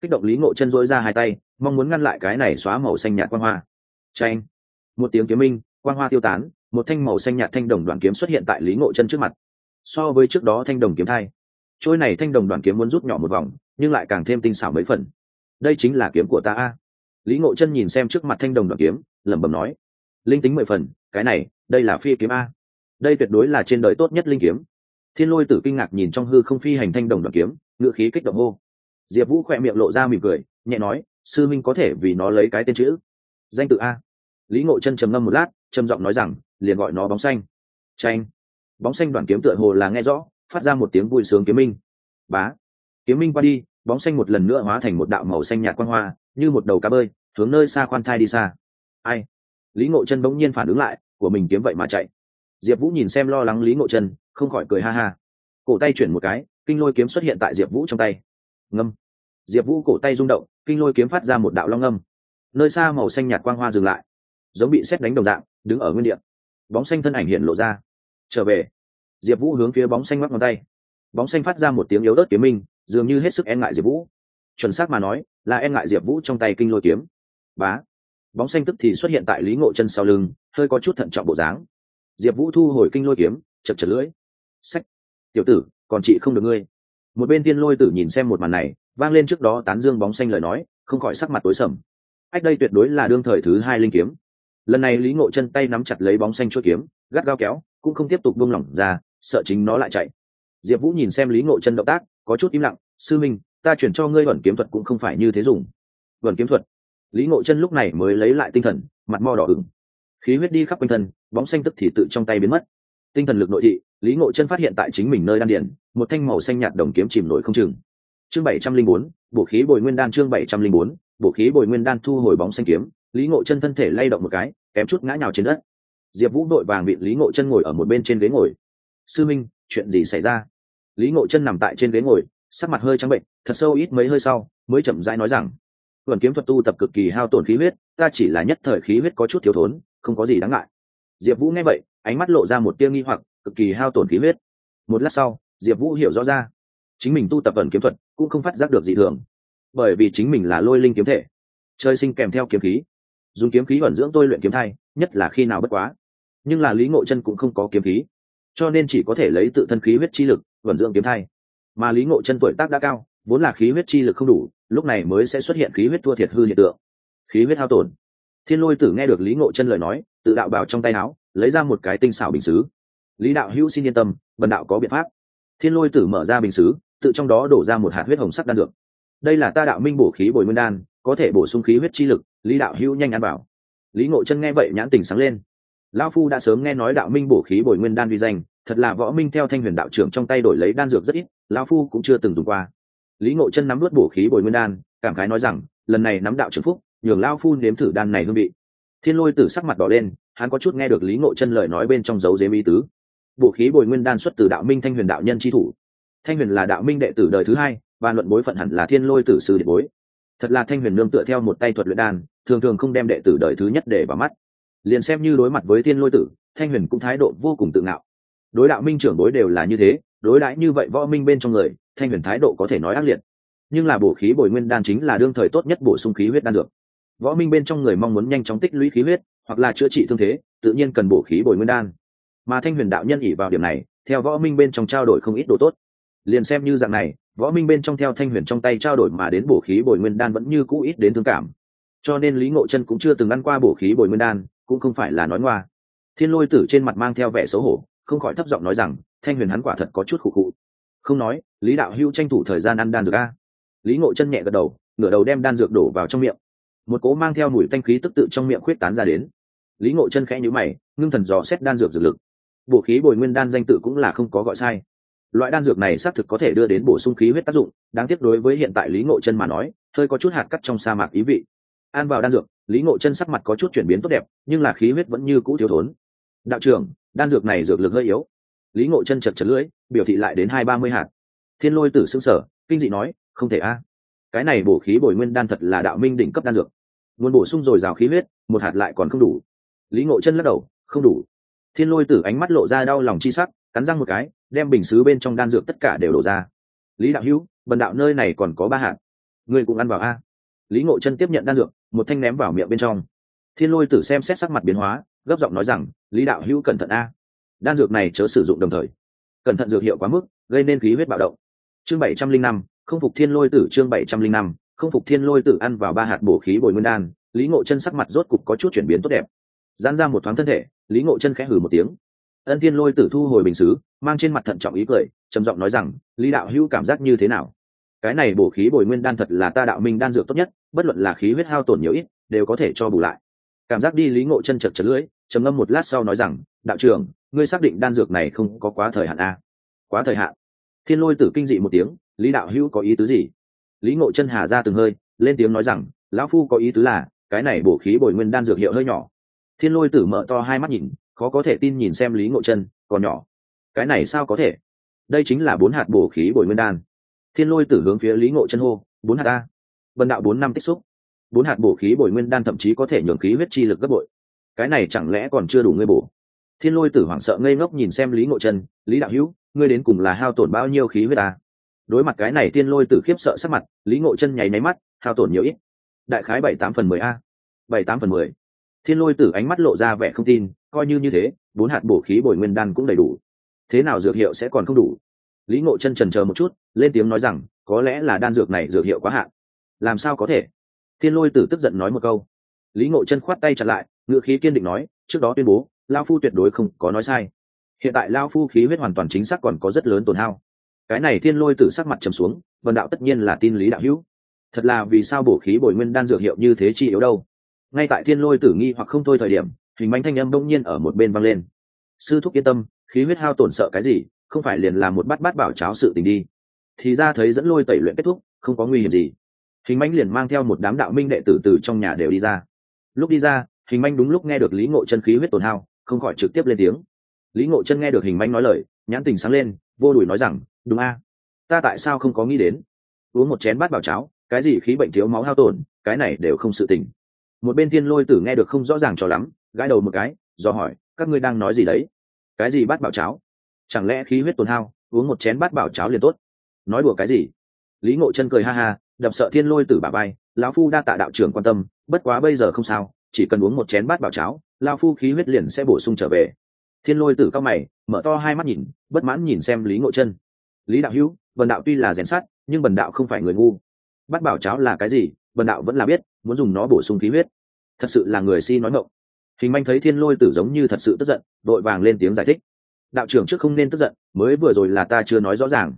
Kích động lý ngộ chân dỗi ra hai tay, mong muốn ngăn lại cái này xóa màu xanh nhạt quang hoa. Tranh một tiếng kiếm minh, quang hoa tiêu tán, một thanh màu xanh nhạt thanh đồng đoàn kiếm xuất hiện tại lý ngộ chân trước mặt. So với trước đó thanh đồng kiếm thai trôi này thanh đồng đoàn kiếm muốn rút nhỏ một vòng, nhưng lại càng thêm tinh xảo mấy phần. Đây chính là kiếm của ta a. Lý ngộ chân nhìn xem trước mặt thanh đồng đoàn kiếm, lẩm bẩm nói. Linh tính mười phần, cái này, đây là phi kiếm a. Đây tuyệt đối là trên đời tốt nhất linh kiếm. Thiên lôi tử kinh ngạc nhìn trong hư không phi hành thanh đồng đoàn kiếm ngựa khí kích động hô. Diệp vũ khỏe miệng lộ ra mỉm cười, nhẹ nói, sư minh có thể vì nó lấy cái tên chữ. Danh tự a. Lý ngộ chân trầm ngâm một lát, trầm giọng nói rằng, liền gọi nó bóng xanh. Tranh bóng xanh đoàn kiếm tựa hồ là nghe rõ phát ra một tiếng vui sướng kiếm minh. Bá. Kiếm minh qua đi, bóng xanh một lần nữa hóa thành một đạo màu xanh nhạt quan hoa, như một đầu cá bơi, hướng nơi xa khoan thai đi xa. Ai? Lý ngộ chân bỗng nhiên phản ứng lại, của mình kiếm vậy mà chạy. Diệp vũ nhìn xem lo lắng lý ngộ chân, không khỏi cười ha ha. Cổ tay chuyển một cái, kinh lôi kiếm xuất hiện tại diệp vũ trong tay. Ngâm. Diệp vũ cổ tay rung động, kinh lôi kiếm phát ra một đạo long ngâm. Nơi xa màu xanh nhạt quang hoa dừng lại, giống bị xét đánh đồng dạng, đứng ở nguyên đ bóng xanh thân ảnh hiện lộ ra. Trở về diệp vũ hướng phía bóng xanh mắc ngón tay. Bóng xanh phát ra một tiếng yếu ớt kiếm minh, dường như hết sức e ngại diệp vũ. Chuẩn xác mà nói, là e ngại diệp vũ trong tay kinh lôi kiếm. Bá. Bóng xanh tức thì xuất hiện tại lý ngộ chân sau lưng, hơi có chút thận trọng bộ dáng. Diệp vũ thu hồi kinh lôi kiếm, chật chật lưỡi. Sách tiểu tử, còn chị không được ngươi. Một bên tiên lôi tử nhìn xem một màn này, vang lên trước đó tán dương bóng xanh lời nói, không khỏi sắc mặt tối sầm. Ách đây tuyệt đối là đương thời thứ hai linh kiếm. Lần này lý ngộ chân tay nắm chặt lấy bóng xanh chuỗi kiếm, gắt gao kéo, cũng không tiếp tục buông lỏng ra sợ chính nó lại chạy. Diệp vũ nhìn xem lý ngộ chân động tác, có chút im lặng, sư minh, ta chuyển cho ngươi vẩn kiếm thuật cũng không phải như thế dùng. Vẩn kiếm thuật? Lý ngộ chân lúc này mới lấy lại tinh thần, mặt mo đỏ ửng. Khí huyết đi khắp quanh thân, bóng xanh tức thì tự trong tay biến mất. Tinh thần lực nội thị, lý ngộ chân phát hiện tại chính mình nơi đan điển một thanh màu xanh nhạt đồng kiếm chìm nổi không chừng. Chương bảy trăm linh bốn bộ khí bồi nguyên đan chương bảy trăm linh bốn bộ khí bồi nguyên đan thu hồi bóng xanh kiếm, lý ngộ chân thân thể lay động một cái, kém chút ngã nhào trên đất. Diệp vũ đội vàng bị lý ngộ chân ngồi ở một bên trên ghế ngồi sư minh, chuyện gì xảy ra? Lý ngộ chân nằm tại trên ghế ngồi, sắc mặt hơi trắng bệnh, thật sâu ít mấy hơi sau, mới chậm rãi nói rằng vườn kiếm thuật tu tập cực kỳ hao tổn khí huyết, ta chỉ là nhất thời khí huyết có chút thiếu thốn, không có gì đáng ngại. Diệp vũ nghe vậy, ánh mắt lộ ra một tia nghi hoặc, cực kỳ hao tổn khí huyết. Một lát sau, diệp vũ hiểu rõ ra, chính mình tu tập vần kiếm thuật cũng không phát giác được gì thường, bởi vì chính mình là lôi linh kiếm thể chơi sinh kèm theo kiếm khí, dùng kiếm khí ẩn dưỡng tôi luyện kiếm thai, nhất là khi nào bất quá. Nhưng là lý ngộ chân cũng không có kiếm khí cho nên chỉ có thể lấy tự thân khí huyết chi lực, vận dưỡng kiếm thai. Mà lý ngộ chân tuổi tác đã cao, vốn là khí huyết chi lực không đủ, lúc này mới sẽ xuất hiện khí huyết thua thiệt hư hiện tượng. Khí huyết hao tổn. Thiên lôi tử nghe được lý ngộ chân lời nói, tự đạo bảo trong tay áo, lấy ra một cái tinh xảo bình xứ. Lý đạo hữu xin yên tâm, bần đạo có biện pháp. Thiên lôi tử mở ra bình xứ, tự trong đó đổ ra một hạt huyết hồng sắc đan dược. Đây là ta đạo minh bổ khí bồi nguyên đan, có thể bổ sung khí huyết chi lực, lý đạo hữu nhanh ăn bảo. Lý ngộ chân nghe vậy nhãn tình sáng lên lão phu đã sớm nghe nói đạo minh bổ khí bồi nguyên đan vi danh, thật là võ minh theo thanh huyền đạo trưởng trong tay đổi lấy đan dược rất ít, lão phu cũng chưa từng dùng qua. Lý ngộ chân nắm vớt bổ khí bồi nguyên đan, cảm khái nói rằng, lần này nắm đạo trưởng phúc, nhường lão phu nếm thử đan này hương vị. Thiên lôi tử sắc mặt đỏ lên, hắn có chút nghe được lý ngộ chân lời nói bên trong dấu dếm ý tứ. Bổ khí bồi nguyên đan xuất từ đạo minh thanh huyền đạo nhân tri thủ. Thanh huyền là đạo minh đệ tử đời thứ hai, và luận bối phận hẳn là thiên lôi tử sư đệ bối. Thật là thanh huyền nương tựa theo một tay thuật luyện đan, thường thường không đem đệ tử đời thứ nhất để vào mắt liền xem như đối mặt với thiên lôi tử, thanh huyền cũng thái độ vô cùng tự ngạo. Đối đạo minh trưởng đối đều là như thế, đối đãi như vậy võ minh bên trong người, thanh huyền thái độ có thể nói ác liệt. Nhưng là bổ khí bồi nguyên đan chính là đương thời tốt nhất bổ sung khí huyết đan dược. Võ minh bên trong người mong muốn nhanh chóng tích lũy khí huyết, hoặc là chữa trị thương thế, tự nhiên cần bổ khí bồi nguyên đan. Mà thanh huyền đạo nhân ỉ vào điểm này, theo võ minh bên trong trao đổi không ít đồ tốt. Liền xem như dạng này, võ minh bên trong theo thanh huyền trong tay trao đổi mà đến bổ khí bồi nguyên đan vẫn như cũ ít đến thương cảm. Cho nên lý ngộ chân cũng chưa từng ăn qua bổ khí bồi nguyên đan cũng không phải là nói ngoa. Thiên lôi tử trên mặt mang theo vẻ xấu hổ, không khỏi thấp giọng nói rằng, thanh huyền hắn quả thật có chút khụ khụ. Không nói, lý đạo hưu tranh thủ thời gian ăn đan dược a. Lý ngộ chân nhẹ gật đầu, ngửa đầu đem đan dược đổ vào trong miệng. Một cố mang theo mùi thanh khí tức tự trong miệng khuyết tán ra đến. Lý ngộ chân khẽ nhữ mày, ngưng thần dò xét đan dược dược lực. Bổ khí bồi nguyên đan danh tự cũng là không có gọi sai. Loại đan dược này xác thực có thể đưa đến bổ sung khí huyết tác dụng, đáng tiếc đối với hiện tại lý ngộ chân mà nói, hơi có chút hạt cắt trong sa mạc ý vị an vào đan dược, lý ngộ chân sắc mặt có chút chuyển biến tốt đẹp, nhưng là khí huyết vẫn như cũ thiếu thốn. Đạo trưởng, đan dược này dược lực hơi yếu. Lý ngộ chân chật chật lưỡi, biểu thị lại đến hai ba mươi hạt. Thiên lôi tử xương sở kinh dị nói, không thể a. Cái này bổ khí bồi nguyên đan thật là đạo minh đỉnh cấp đan dược. Nguồn bổ sung dồi dào khí huyết, một hạt lại còn không đủ. Lý ngộ chân lắc đầu, không đủ. Thiên lôi tử ánh mắt lộ ra đau lòng chi sắc, cắn răng một cái, đem bình xứ bên trong đan dược tất cả đều đổ ra. Lý đạo hữu, bần đạo nơi này còn có ba hạt. Người cũng ăn vào a. Lý ngộ chân tiếp nhận đan dược một thanh ném vào miệng bên trong. Thiên lôi tử xem xét sắc mặt biến hóa, gấp giọng nói rằng, lý đạo hữu cẩn thận a. Đan dược này chớ sử dụng đồng thời. Cẩn thận dược hiệu quá mức, gây nên khí huyết bạo động. Chương bảy trăm linh năm, không phục thiên lôi tử, chương bảy trăm linh năm, không phục thiên lôi tử ăn vào ba hạt bổ khí bồi nguyên đan, lý ngộ chân sắc mặt rốt cục có chút chuyển biến tốt đẹp. Giãn ra một thoáng thân thể, lý ngộ chân khẽ hử một tiếng. Ân thiên lôi tử thu hồi bình xứ, mang trên mặt thận trọng ý cười, trầm giọng nói rằng, lý đạo hữu cảm giác như thế nào? Cái này bổ khí bồi nguyên đan thật là ta đạo minh đan dược tốt nhất, bất luận là khí huyết hao tổn nhiều ít, đều có thể cho bù lại. Cảm giác đi lý ngộ chân chật chật lưỡi, trầm ngâm một lát sau nói rằng, đạo trưởng, ngươi xác định đan dược này không có quá thời hạn a quá thời hạn. Thiên lôi tử kinh dị một tiếng, lý đạo hữu có ý tứ gì? Lý ngộ chân hà ra từng hơi, lên tiếng nói rằng, lão phu có ý tứ là, cái này bổ khí bồi nguyên đan dược hiệu hơi nhỏ. Thiên lôi tử mở to hai mắt nhìn, khó có thể tin nhìn xem lý ngộ chân, còn nhỏ, cái này sao có thể? Đây chính là bốn hạt bổ khí bồi nguyên đan thiên lôi tử hướng phía lý ngộ chân hô, bốn hạt a. Vận đạo bốn năm tích xúc. Bốn hạt bổ khí bồi nguyên đan thậm chí có thể nhường khí huyết chi lực gấp bội. Cái này chẳng lẽ còn chưa đủ ngươi bổ? Thiên lôi tử hoảng sợ ngây ngốc nhìn xem lý ngộ chân, lý đạo hữu, ngươi đến cùng là hao tổn bao nhiêu khí huyết à? đối mặt cái này thiên lôi tử khiếp sợ sắc mặt, lý ngộ chân nháy máy mắt, hao tổn nhiều ít. Đại khái bảy tám phần mười a. Bảy tám phần mười. Thiên lôi tử ánh mắt lộ ra vẻ không tin, coi như như thế, bốn hạt bổ khí bồi nguyên đan cũng đầy đủ. Thế nào dược hiệu sẽ còn không đủ? Lý ngộ chân trần chờ một chút, lên tiếng nói rằng, có lẽ là đan dược này dược hiệu quá hạn. Làm sao có thể? Thiên lôi tử tức giận nói một câu. Lý ngộ chân khoát tay chặt lại ngựa khí kiên định nói, trước đó tuyên bố, lao phu tuyệt đối không có nói sai. Hiện tại lao phu khí huyết hoàn toàn chính xác còn có rất lớn tổn hao. Cái này thiên lôi tử sắc mặt trầm xuống, vần đạo tất nhiên là tin lý đạo hữu. Thật là vì sao bổ khí bồi nguyên đan dược hiệu như thế chi yếu đâu? Ngay tại thiên lôi tử nghi hoặc không thôi thời điểm, hình bánh thanh âm đông nhiên ở một bên văng lên. Sư thúc yên tâm, khí huyết hao tổn sợ cái gì? Không phải liền làm một bát bát bảo cháo sự tình đi. Thì ra thấy dẫn lôi tẩy luyện kết thúc, không có nguy hiểm gì. Hình manh liền mang theo một đám đạo minh đệ tử từ trong nhà đều đi ra. Lúc đi ra, hình manh đúng lúc nghe được lý ngộ chân khí huyết tổn hao, không khỏi trực tiếp lên tiếng. Lý ngộ chân nghe được hình manh nói lời, nhãn tình sáng lên, vô đùi nói rằng, đúng a, ta tại sao không có nghĩ đến? Uống một chén bát bảo cháo, cái gì khí bệnh thiếu máu hao tổn, cái này đều không sự tình. Một bên thiên lôi tử nghe được không rõ ràng cho lắm, gãi đầu một cái, do hỏi, các ngươi đang nói gì đấy? Cái gì bát bảo cháo? Chẳng lẽ khí huyết tổn hao, uống một chén bát bảo cháo liền tốt? Nói đùa cái gì? Lý ngộ chân cười ha ha, đập sợ thiên lôi tử bà bay lão phu đa tạ đạo trưởng quan tâm, bất quá bây giờ không sao, chỉ cần uống một chén bát bảo cháo, lão phu khí huyết liền sẽ bổ sung trở về. Thiên lôi tử cao mày, mở to hai mắt nhìn, bất mãn nhìn xem lý ngộ chân. Lý đạo hữu vần đạo tuy là rèn sắt, nhưng bần đạo không phải người ngu. Bát bảo cháo là cái gì? Bần đạo vẫn là biết, muốn dùng nó bổ sung khí huyết. Thật sự là người si nói mộng. Hình manh thấy thiên lôi tử giống như thật sự tức giận, đội vàng lên tiếng giải thích đạo trưởng trước không nên tức giận, mới vừa rồi là ta chưa nói rõ ràng.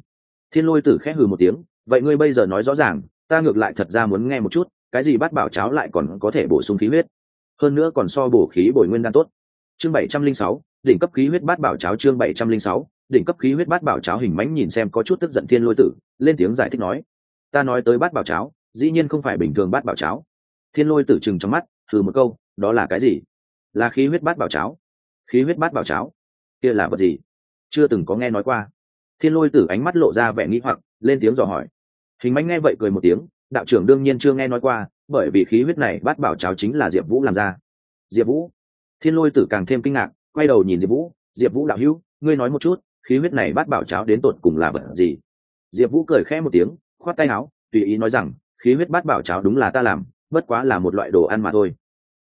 Thiên lôi tử khẽ hừ một tiếng, vậy ngươi bây giờ nói rõ ràng, ta ngược lại thật ra muốn nghe một chút, cái gì bắt bảo cháo lại còn có thể bổ sung khí huyết? Hơn nữa còn so bổ khí bồi nguyên đan tốt. Chương bảy trăm linh sáu, đỉnh cấp khí huyết bát bảo cháo chương bảy trăm linh sáu, đỉnh cấp khí huyết bát bảo cháo hình mánh nhìn xem có chút tức giận thiên lôi tử, lên tiếng giải thích nói, ta nói tới bát bảo cháo, dĩ nhiên không phải bình thường bát bảo cháo. Thiên lôi tử chừng trong mắt thử một câu, đó là cái gì? Là khí huyết bát bảo cháo. Khí huyết bát bảo cháo? Kia là vật gì? Chưa từng có nghe nói qua. Thiên lôi tử ánh mắt lộ ra vẻ nghĩ hoặc, lên tiếng dò hỏi. Hình mánh nghe vậy cười một tiếng, đạo trưởng đương nhiên chưa nghe nói qua, bởi vì khí huyết này bát bảo cháo chính là diệp vũ làm ra. Diệp vũ? Thiên lôi tử càng thêm kinh ngạc, quay đầu nhìn diệp vũ diệp vũ đạo hữu, ngươi nói một chút, khí huyết này bát bảo cháo đến tột cùng là vật gì? Diệp vũ cười khẽ một tiếng, khoát tay áo, tùy ý nói rằng, khí huyết bát bảo cháo đúng là ta làm, bất quá là một loại đồ ăn mà thôi.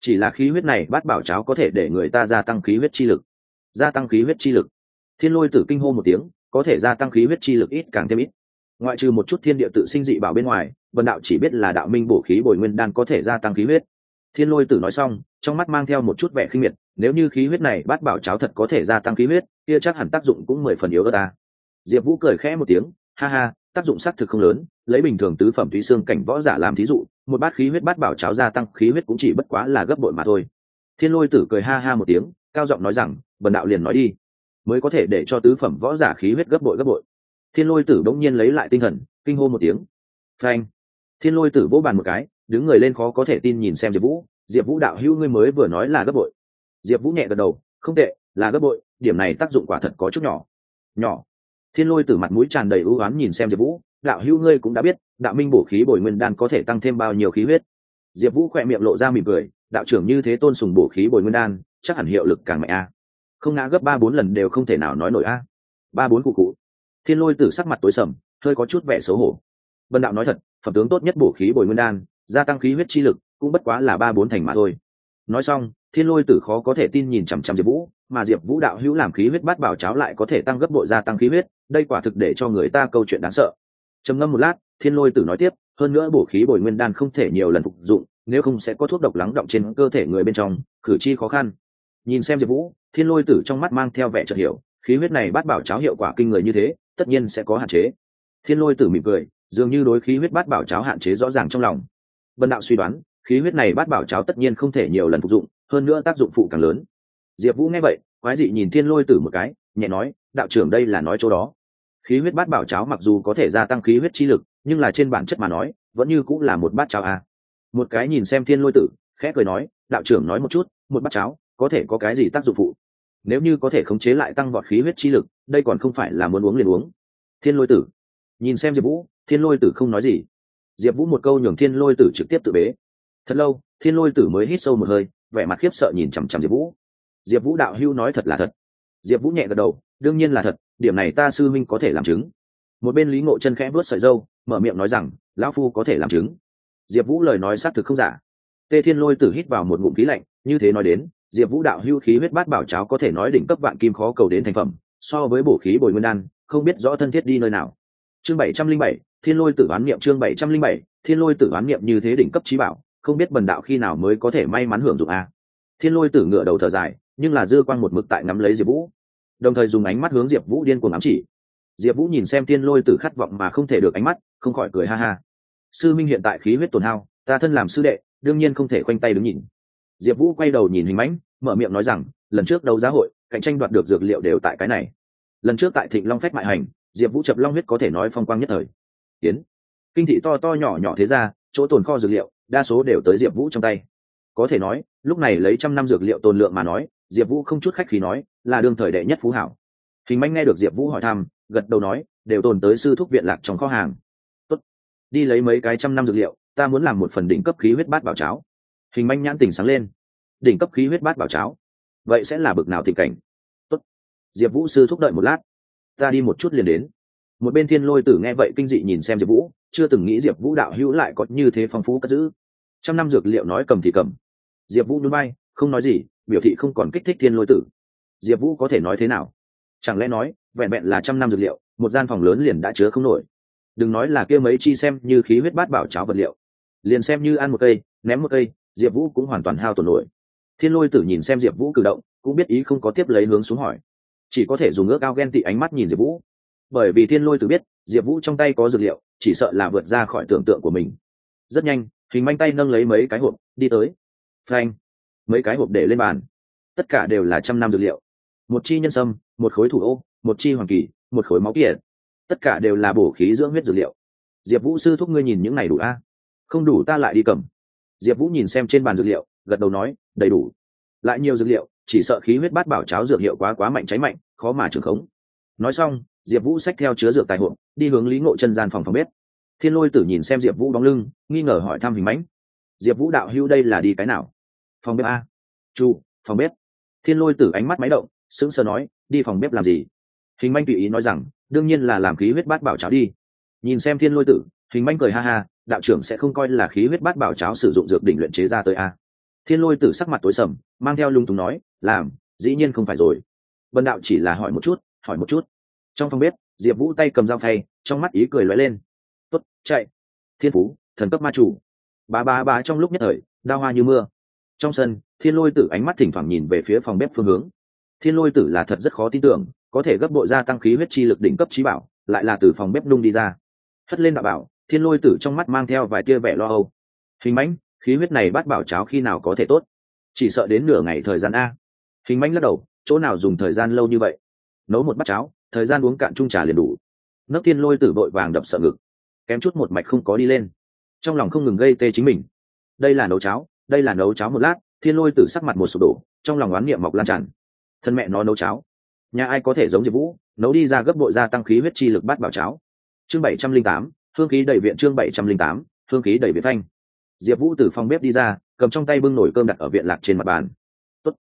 Chỉ là khí huyết này bát bảo cháo có thể để người ta gia tăng khí huyết chi lực gia tăng khí huyết chi lực. Thiên lôi tử kinh hô một tiếng, có thể gia tăng khí huyết chi lực ít càng thêm ít. Ngoại trừ một chút thiên địa tự sinh dị bảo bên ngoài vần đạo chỉ biết là đạo minh bổ khí bồi nguyên đan có thể gia tăng khí huyết. Thiên lôi tử nói xong, trong mắt mang theo một chút vẻ khinh miệt, nếu như khí huyết này bát bảo cháo thật có thể gia tăng khí huyết, kia chắc hẳn tác dụng cũng mười phần yếu ớt ta. Diệp vũ cười khẽ một tiếng, ha ha, tác dụng xác thực không lớn, lấy bình thường tứ phẩm thúy xương cảnh võ giả làm thí dụ, một bát khí huyết bát bảo cháo gia tăng khí huyết cũng chỉ bất quá là gấp bội mà thôi. Thiên lôi tử cười ha ha một tiếng, cao giọng nói rằng bần đạo liền nói đi, mới có thể để cho tứ phẩm võ giả khí huyết gấp bội gấp bội. Thiên lôi tử bỗng nhiên lấy lại tinh thần, kinh hô một tiếng. Phanh! Thiên lôi tử vỗ bàn một cái, đứng người lên khó có thể tin nhìn xem diệp vũ. Diệp vũ đạo hữu ngươi mới vừa nói là gấp bội. Diệp vũ nhẹ gật đầu, không tệ, là gấp bội, điểm này tác dụng quả thật có chút nhỏ. Nhỏ. Thiên lôi tử mặt mũi tràn đầy ưu oán nhìn xem diệp vũ. Đạo hữu ngươi cũng đã biết, đạo minh bổ khí bồi nguyên đan có thể tăng thêm bao nhiêu khí huyết. Diệp vũ khỏe miệng lộ ra mỉm cười, đạo trưởng như thế tôn sùng bổ khí bồi nguyên đan, chắc hẳn hiệu lực càng mạnh a không ngã gấp ba bốn lần đều không thể nào nói nổi a. Ba bốn cụ cụ. Thiên lôi tử sắc mặt tối sầm, hơi có chút vẻ xấu hổ. Vân đạo nói thật, phẩm tướng tốt nhất bổ khí bồi nguyên đan, gia tăng khí huyết chi lực, cũng bất quá là ba bốn thành mà thôi. Nói xong, thiên lôi tử khó có thể tin nhìn chằm chằm diệp vũ, mà diệp vũ đạo hữu làm khí huyết bát bảo cháo lại có thể tăng gấp bội gia tăng khí huyết, đây quả thực để cho người ta câu chuyện đáng sợ. Trầm ngâm một lát, thiên lôi tử nói tiếp, hơn nữa bổ khí bồi nguyên đan không thể nhiều lần phục dụng, nếu không sẽ có thuốc độc lắng động trên cơ thể người bên trong, cử chi khó khăn nhìn xem diệp vũ, thiên lôi tử trong mắt mang theo vẻ chợt hiểu, khí huyết này bát bảo cháo hiệu quả kinh người như thế, tất nhiên sẽ có hạn chế. Thiên lôi tử mỉm cười, dường như đối khí huyết bát bảo cháo hạn chế rõ ràng trong lòng. Vân đạo suy đoán, khí huyết này bát bảo cháo tất nhiên không thể nhiều lần phục dụng, hơn nữa tác dụng phụ càng lớn. Diệp vũ nghe vậy, quái dị nhìn thiên lôi tử một cái, nhẹ nói, đạo trưởng đây là nói chỗ đó. Khí huyết bát bảo cháo mặc dù có thể gia tăng khí huyết chi lực, nhưng là trên bản chất mà nói, vẫn như cũng là một bát cháo à. một cái nhìn xem thiên lôi tử, khẽ cười nói, đạo trưởng nói một chút, một bát cháo có thể có cái gì tác dụng phụ? Nếu như có thể khống chế lại tăng vọt khí huyết chi lực, đây còn không phải là muốn uống liền uống. Thiên lôi tử. Nhìn xem diệp vũ, thiên lôi tử không nói gì. Diệp vũ một câu nhường thiên lôi tử trực tiếp tự bế. Thật lâu, thiên lôi tử mới hít sâu một hơi, vẻ mặt khiếp sợ nhìn chằm chằm diệp vũ. Diệp vũ đạo hưu nói thật là thật. Diệp vũ nhẹ gật đầu, đương nhiên là thật, điểm này ta sư minh có thể làm chứng. Một bên lý ngộ chân khẽ vớt sợi dâu mở miệng nói rằng, lão phu có thể làm chứng. Diệp vũ lời nói xác thực không giả. Tê thiên lôi tử hít vào một ngụm khí lạnh, như thế nói đến diệp vũ đạo hưu khí huyết bát bảo cháo có thể nói đỉnh cấp vạn kim khó cầu đến thành phẩm, so với bổ khí bồi nguyên đan, không biết rõ thân thiết đi nơi nào. Chương bảy trăm linh bảy, thiên lôi tử oán niệm chương bảy trăm linh bảy, thiên lôi tử oán niệm như thế đỉnh cấp trí bảo, không biết bần đạo khi nào mới có thể may mắn hưởng dụng a. Thiên lôi tử ngựa đầu thở dài, nhưng là dư quang một mực tại ngắm lấy diệp vũ. Đồng thời dùng ánh mắt hướng diệp vũ điên cuồng ám chỉ. Diệp vũ nhìn xem thiên lôi tử khát vọng mà không thể được ánh mắt, không khỏi cười ha ha. Sư minh hiện tại khí huyết tổn hao, ta thân làm sư đệ, đương nhiên không thể khoanh tay đứng nhìn. Diệp vũ quay đầu nhìn hình mãnh mở miệng nói rằng, lần trước đấu giá hội, cạnh tranh đoạt được dược liệu đều tại cái này. Lần trước tại thịnh long phách mại hành, diệp vũ chập long huyết có thể nói phong quang nhất thời. Tiến kinh thị to to nhỏ nhỏ thế ra, chỗ tồn kho dược liệu, đa số đều tới diệp vũ trong tay. Có thể nói, lúc này lấy trăm năm dược liệu tồn lượng mà nói, diệp vũ không chút khách khí nói, là đương thời đệ nhất phú hảo. Hình manh nghe được diệp vũ hỏi thăm, gật đầu nói, đều tồn tới sư thuốc viện lạc trong kho hàng. Tốt. đi lấy mấy cái trăm năm dược liệu, ta muốn làm một phần đỉnh cấp khí huyết bát bảo cháo. Hình manh nhãn tỉnh sáng lên đỉnh cấp khí huyết bát bảo cháo. Vậy sẽ là bực nào tình cảnh? Tốt. diệp vũ sư thúc đợi một lát. Ta đi một chút liền đến. Một bên thiên lôi tử nghe vậy kinh dị nhìn xem diệp vũ, chưa từng nghĩ diệp vũ đạo hữu lại có như thế phong phú cất giữ. Trăm năm dược liệu nói cầm thì cầm. Diệp vũ núi bay không nói gì, biểu thị không còn kích thích thiên lôi tử. Diệp vũ có thể nói thế nào? Chẳng lẽ nói, vẹn vẹn là trăm năm dược liệu, một gian phòng lớn liền đã chứa không nổi. Đừng nói là kia mấy chi xem như khí huyết bát bảo cháo vật liệu. Liền xem như ăn một cây, ném một cây, diệp vũ cũng hoàn toàn hao tổn nổi thiên lôi tử nhìn xem diệp vũ cử động, cũng biết ý không có tiếp lấy hướng xuống hỏi. Chỉ có thể dùng ước ao ghen tị ánh mắt nhìn diệp vũ. Bởi vì thiên lôi tử biết, diệp vũ trong tay có dược liệu, chỉ sợ là vượt ra khỏi tưởng tượng của mình. Rất nhanh, hình manh tay nâng lấy mấy cái hộp, đi tới. Phanh! Mấy cái hộp để lên bàn. Tất cả đều là trăm năm dược liệu. Một chi nhân sâm, một khối thủ ô, một chi hoàng kỳ, một khối máu kiệt. Tất cả đều là bổ khí dưỡng huyết dược liệu. Diệp vũ sư thúc ngươi nhìn những này đủ a? Không đủ ta lại đi cầm. Diệp vũ nhìn xem trên bàn dược liệu gật đầu nói, đầy đủ. Lại nhiều dược liệu, chỉ sợ khí huyết bát bảo cháo dược hiệu quá quá mạnh cháy mạnh, khó mà trưởng khống. Nói xong, diệp vũ xách theo chứa dược tài hộp, đi hướng lý ngộ chân gian phòng phòng bếp. Thiên lôi tử nhìn xem diệp vũ bóng lưng, nghi ngờ hỏi thăm hình mãnh. Diệp vũ đạo hưu đây là đi cái nào? Phòng bếp a. Chu, phòng bếp. Thiên lôi tử ánh mắt máy động, sững sờ nói, đi phòng bếp làm gì? Hình manh tùy ý nói rằng, đương nhiên là làm khí huyết bát bảo cháo đi. Nhìn xem thiên lôi tử, hình manh cười ha ha, đạo trưởng sẽ không coi là khí huyết bát bảo cháo sử dụng dược đỉnh luyện chế ra tới a thiên lôi tử sắc mặt tối sầm, mang theo lung túng nói, làm, dĩ nhiên không phải rồi. Vân đạo chỉ là hỏi một chút, hỏi một chút. Trong phòng bếp, diệp vũ tay cầm dao phay, trong mắt ý cười lóe lên. Tốt, chạy. Thiên phú, thần cấp ma chủ. Ba ba ba trong lúc nhất thời, đao hoa như mưa. Trong sân, thiên lôi tử ánh mắt thỉnh thoảng nhìn về phía phòng bếp phương hướng. Thiên lôi tử là thật rất khó tin tưởng, có thể gấp bội gia tăng khí huyết chi lực đỉnh cấp trí bảo, lại là từ phòng bếp nung đi ra. Hất lên đạo bảo, thiên lôi tử trong mắt mang theo vài tia vẻ lo âu. Hình mãnh khí huyết này bắt bảo cháo khi nào có thể tốt? Chỉ sợ đến nửa ngày thời gian a. Hình manh lắc đầu, chỗ nào dùng thời gian lâu như vậy? Nấu một bát cháo, thời gian uống cạn chung trà liền đủ. Nấc thiên lôi tử vội vàng đập sợ ngực, kém chút một mạch không có đi lên. Trong lòng không ngừng gây tê chính mình. Đây là nấu cháo, đây là nấu cháo một lát, thiên lôi tử sắc mặt một sụp đổ, trong lòng oán niệm mọc lan tràn. Thân mẹ nó nấu cháo. Nhà ai có thể giống diệp vũ, nấu đi ra gấp bội gia tăng khí huyết chi lực bát bảo cháo. Chương bảy trăm linh tám, hương khí đầy viện chương bảy trăm linh tám, hương khí đầy viện thanh diệp vũ từ phòng bếp đi ra, cầm trong tay bưng nổi cơm đặt ở viện lạc trên mặt bàn. Tốt.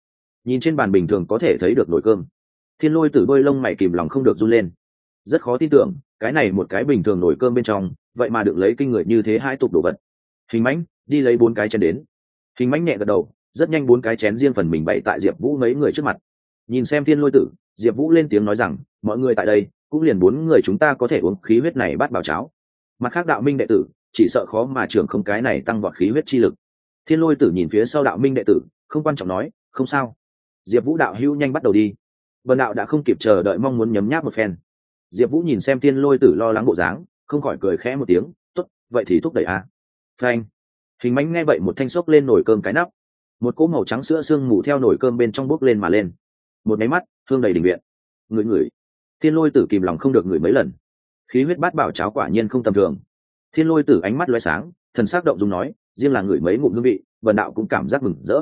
nhìn trên bàn bình thường có thể thấy được nồi cơm. Thiên lôi tử bơi lông mày kìm lòng không được run lên. Rất khó tin tưởng, cái này một cái bình thường nồi cơm bên trong, vậy mà được lấy kinh người như thế hai tục đồ vật. Hình mãnh, đi lấy bốn cái chân đến. Hình mãnh nhẹ gật đầu, rất nhanh bốn cái chén riêng phần mình bậy tại diệp vũ mấy người trước mặt. Nhìn xem thiên lôi tử, diệp vũ lên tiếng nói rằng, mọi người tại đây, cũng liền bốn người chúng ta có thể uống khí huyết này bắt bảo cháo. Mặt khác đạo minh đệ tử chỉ sợ khó mà trưởng không cái này tăng vọt khí huyết chi lực. Thiên lôi tử nhìn phía sau đạo minh đệ tử, không quan trọng nói, không sao. Diệp vũ đạo hữu nhanh bắt đầu đi. Vần đạo đã không kịp chờ đợi mong muốn nhấm nháp một phen. Diệp vũ nhìn xem thiên lôi tử lo lắng bộ dáng, không khỏi cười khẽ một tiếng t ố t vậy thì thúc đẩy a. À. phanh. Hình mánh nghe vậy một thanh xốc lên nồi cơm cái nắp. Một cỗ màu trắng sữa sương mù theo nồi cơm bên trong bốc lên mà lên. Một máy mắt, hương đầy đình viện. Người người thiên lôi tử kìm lòng không được ngửi mấy lần. Khí huyết bát bảo cháo quả nhiên không tầm thường thiên lôi tử ánh mắt loay sáng, thần s ắ c động dùng nói, riêng là người mấy ngụm hương vị vần đạo cũng cảm giác mừng rỡ.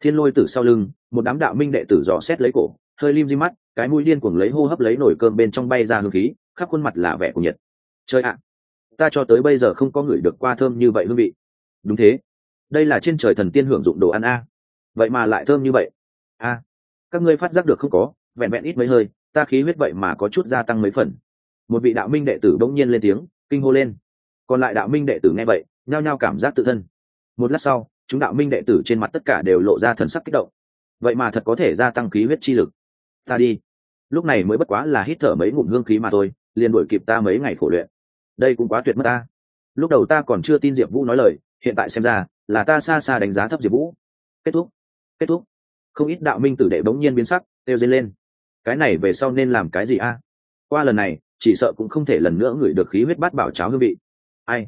Thiên lôi tử sau lưng, một đám đạo minh đệ tử dò xét lấy cổ, hơi lim di mắt, cái mũi điên cuồng lấy hô hấp lấy nổi cơm bên trong bay ra hương khí, khắp khuôn mặt là vẻ của nhiệt. Chơi ạ, ta cho tới bây giờ không có người được qua thơm như vậy hương vị. Đúng thế, đây là trên trời thần tiên hưởng dụng đồ ăn a. Vậy mà lại thơm như vậy. A, các ngươi phát giác được không có, vẹn vẹn ít mấy hơi, ta khí huyết vậy mà có chút gia tăng mấy phần. Một vị đạo minh đệ tử bỗng nhiên lên tiếng, kinh hô lên còn lại đạo minh đệ tử nghe vậy, nhao nhao cảm giác tự thân. Một lát sau, chúng đạo minh đệ tử trên mặt tất cả đều lộ ra thần sắc kích động. Vậy mà thật có thể gia tăng khí huyết chi lực. Ta đi. Lúc này mới bất quá là hít thở mấy ngụm hương khí mà thôi, liền đuổi kịp ta mấy ngày khổ luyện. Đây cũng quá tuyệt mất ta. Lúc đầu ta còn chưa tin diệp vũ nói lời, hiện tại xem ra, là ta xa xa đánh giá thấp diệp vũ. Kết thúc. Kết thúc. Không ít đạo minh tử đệ bỗng nhiên biến sắc têu dây lên. Cái này về sau nên làm cái gì a? Qua lần này, chỉ sợ cũng không thể lần nữa ngửi được khí huyết bát bảo cháo hương vị ai?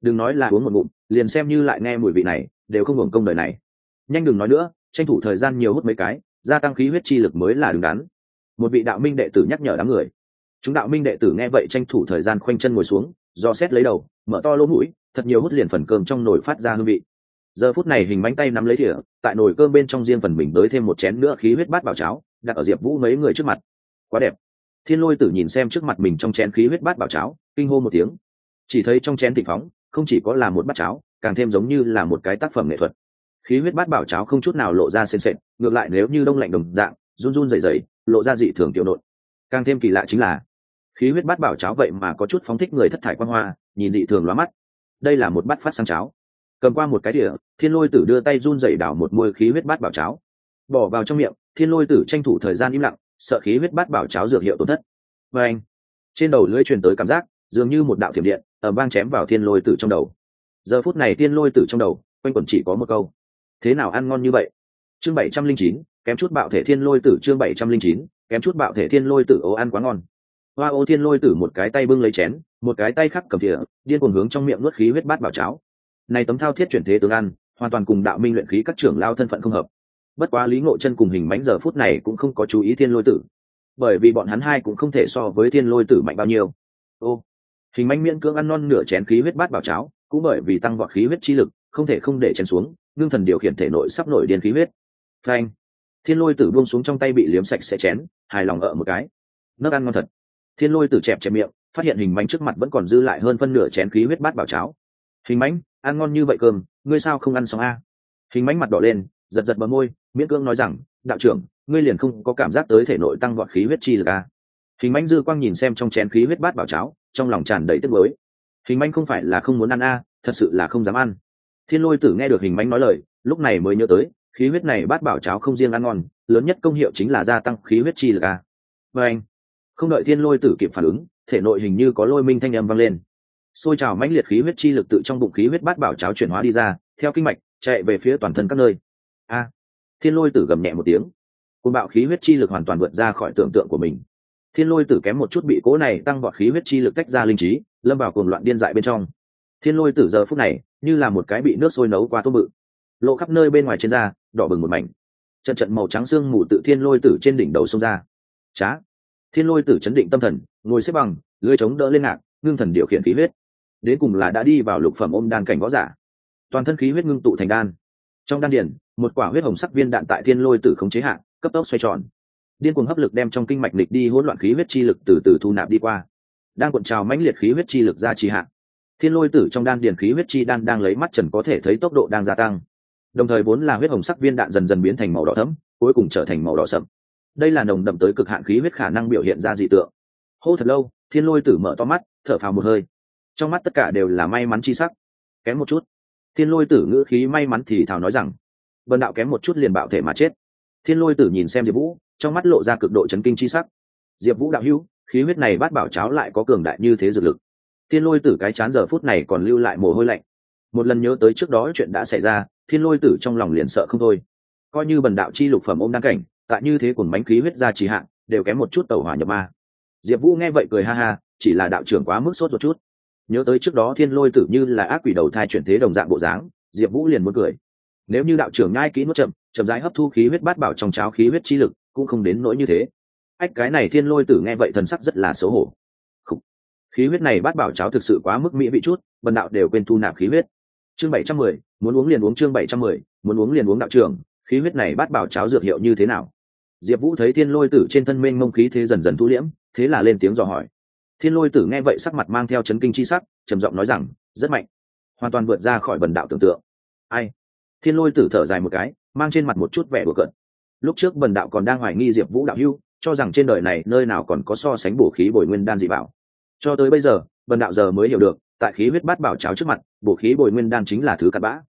Đừng nói là uống một ngụm, liền xem như lại nghe mùi vị này, đều không hưởng công đời này. Nhanh đừng nói nữa, tranh thủ thời gian nhiều hút mấy cái, gia tăng khí huyết chi lực mới là đứng đắn. Một vị đạo minh đệ tử nhắc nhở đám người. Chúng đạo minh đệ tử nghe vậy tranh thủ thời gian khoanh chân ngồi xuống, do xét lấy đầu, mở to lỗ mũi, thật nhiều hút liền phần cơm trong nồi phát ra hương vị. Giờ phút này hình bánh tay nắm lấy thỉa tại nồi cơm bên trong riêng phần mình tới thêm một chén nữa khí huyết bát bảo cháo, đặt ở diệp vũ mấy người trước mặt. Quá đẹp. Thiên lôi tử nhìn xem trước mặt mình trong chén khí huyết bát bảo cháo, kinh hô một tiếng chỉ thấy trong chén thịnh phóng, không chỉ có là một bát cháo, càng thêm giống như là một cái tác phẩm nghệ thuật. Khí huyết bát bảo cháo không chút nào lộ ra sền sệt, ngược lại nếu như đông lạnh đồng dạng, run run dày dày lộ ra dị thường tiểu nộn càng thêm kỳ lạ chính là, khí huyết bát bảo cháo vậy mà có chút phóng thích người thất thải quan hoa, nhìn dị thường lóa mắt. Đây là một bát phát sang cháo. Cầm qua một cái đĩa, thiên lôi tử đưa tay run dày đảo một môi khí huyết bát bảo cháo. Bỏ vào trong miệng, thiên lôi tử tranh thủ thời gian im lặng, sợ khí huyết bát bảo cháo dược hiệu tổn thất. Và anh, trên đầu lưỡi truyền tới cảm giác dường như một đạo thiểm điện ở vang chém vào thiên lôi tử trong đầu. Giờ phút này thiên lôi tử trong đầu, quanh quẩn chỉ có một câu. Thế nào ăn ngon như vậy? Chương bảy trăm linh chín, kém chút bạo thể thiên lôi tử, chương bảy trăm linh chín, kém chút bạo thể thiên lôi tử, ố ăn quá ngon. Hoa ô thiên lôi tử một cái tay bưng lấy chén, một cái tay khắc cầm thìa, điên cuồng hướng trong miệng nuốt khí huyết bát bảo cháo. Này tấm thao thiết chuyển thế tướng ăn, hoàn toàn cùng đạo minh luyện khí các trưởng lao thân phận không hợp. Bất quá lý ngộ chân cùng hình bánh giờ phút này cũng không có chú ý thiên lôi tử. Bởi vì bọn hắn hai cũng không thể so với thiên lôi tử mạnh bao nhiêu. Ô hình manh miễn cưỡng ăn non nửa chén khí huyết bát bảo cháo, cũng bởi vì tăng vọt khí huyết chi lực, không thể không để chén xuống, ngưng thần điều khiển thể nội sắp nổi điên khí huyết. Phanh! Thiên lôi tử buông xuống trong tay bị liếm sạch sẽ chén, hài lòng ở một cái. Nước ăn ngon thật. Thiên lôi tử chẹp chẹp miệng, phát hiện hình manh trước mặt vẫn còn dư lại hơn phân nửa chén khí huyết bát bảo cháo. Hình bánh ăn ngon như vậy cơm, ngươi sao không ăn xong a? Hình bánh mặt đỏ lên, giật giật bờ môi, miễn cưỡng nói rằng, đạo trưởng, ngươi liền không có cảm giác tới thể nội tăng vọt khí huyết chi lực a? Hình bánh dư quang nhìn xem trong chén khí huyết bát bảo cháo trong lòng tràn đầy tức mới hình manh không phải là không muốn ăn a, thật sự là không dám ăn. Thiên lôi tử nghe được hình manh nói lời, lúc này mới nhớ tới, khí huyết này bát bảo cháo không riêng ăn ngon, lớn nhất công hiệu chính là gia tăng khí huyết chi lực a. Và anh, không đợi thiên lôi tử kịp phản ứng, thể nội hình như có lôi minh thanh âm vang lên. Xôi trào mãnh liệt khí huyết chi lực tự trong bụng khí huyết bát bảo cháo chuyển hóa đi ra, theo kinh mạch, chạy về phía toàn thân các nơi. A, thiên lôi tử gầm nhẹ một tiếng. Côn bạo khí huyết chi lực hoàn toàn vượt ra khỏi tưởng tượng của mình thiên lôi tử kém một chút bị cố này tăng vọt khí huyết chi lực tách ra linh trí, lâm vào cuồng loạn điên dại bên trong. Thiên lôi tử giờ phút này, như là một cái bị nước sôi nấu qua tôm bự. Lộ khắp nơi bên ngoài trên da, đỏ bừng một mảnh. Trận trận màu trắng xương mù tự thiên lôi tử trên đỉnh đầu sông ra. Trá thiên lôi tử chấn định tâm thần, ngồi xếp bằng lưới chống đỡ lên ngạc, ngưng thần điều khiển khí huyết. Đến cùng là đã đi vào lục phẩm ôm đan cảnh võ giả. Toàn thân khí huyết ngưng tụ thành đan. Trong đan điển một quả huyết hồng sắc viên đạn tại thiên lôi tử khống chế hạ, cấp tốc xoay tròn điên cuồng hấp lực đem trong kinh mạch lịch đi hỗn loạn khí huyết chi lực từ từ thu nạp đi qua. Đang cuộn trào mãnh liệt khí huyết chi lực ra trì hạ. Thiên lôi tử trong đan điền khí huyết chi đan đang lấy mắt trần có thể thấy tốc độ đang gia tăng. Đồng thời vốn là huyết hồng sắc viên đạn dần dần biến thành màu đỏ thẫm, cuối cùng trở thành màu đỏ sậm. Đây là nồng đậm tới cực hạn khí huyết khả năng biểu hiện ra dị tượng. Hô thật lâu, thiên lôi tử mở to mắt, thở phào một hơi. Trong mắt tất cả đều là may mắn chi sắc. Kém một chút. Thiên lôi tử ngữ khí may mắn thì thào nói rằng, vân đạo kém một chút liền bạo thể mà chết. Thiên lôi tử nhìn xem diệp vũ trong mắt lộ ra cực độ chấn kinh chi sắc. Diệp vũ đạo hữu, khí huyết này bát bảo cháo lại có cường đại như thế dược lực. Thiên lôi tử cái chán giờ phút này còn lưu lại mồ hôi lạnh. Một lần nhớ tới trước đó chuyện đã xảy ra, thiên lôi tử trong lòng liền sợ không thôi. Coi như bần đạo chi lục phẩm ôm đăng cảnh, tại như thế cùng bánh khí huyết ra trì hạn đều kém một chút tàu hỏa nhập ma. Diệp vũ nghe vậy cười ha ha, chỉ là đạo trưởng quá mức sốt một chút. Nhớ tới trước đó thiên lôi tử như là ác quỷ đầu thai chuyển thế đồng dạng bộ dáng, diệp vũ liền muốn cười. Nếu như đạo trưởng nhai kỹ nuốt chậm chậm rãi hấp thu khí huyết bát bảo trong cháo khí huyết chi lực cũng không đến nỗi như thế. Ách, cái này thiên lôi tử nghe vậy thần sắc rất là xấu hổ. Khủ. khí huyết này bát bảo cháo thực sự quá mức mỹ vị chút, bần đạo đều quên thu nạp khí huyết. Chương bảy trăm mười, muốn uống liền uống chương bảy trăm mười, muốn uống liền uống đạo trưởng, khí huyết này bát bảo cháo dược hiệu như thế nào? Diệp vũ thấy thiên lôi tử trên thân mênh mông khí thế dần dần thu liễm, thế là lên tiếng dò hỏi. Thiên lôi tử nghe vậy sắc mặt mang theo chấn kinh chi sắc, trầm giọng nói rằng, rất mạnh. Hoàn toàn vượt ra khỏi bần đạo tưởng tượng. Ai? Thiên lôi tử thở dài một cái, mang trên mặt một chút vẻ đùa cợt lúc trước bần đạo còn đang hoài nghi diệp vũ đạo hưu cho rằng trên đời này nơi nào còn có so sánh bổ khí bồi nguyên đan dị bảo. Cho tới bây giờ, bần đạo giờ mới hiểu được, tại khí huyết bát bảo cháo trước mặt, bổ khí bồi nguyên đan chính là thứ cặn bã.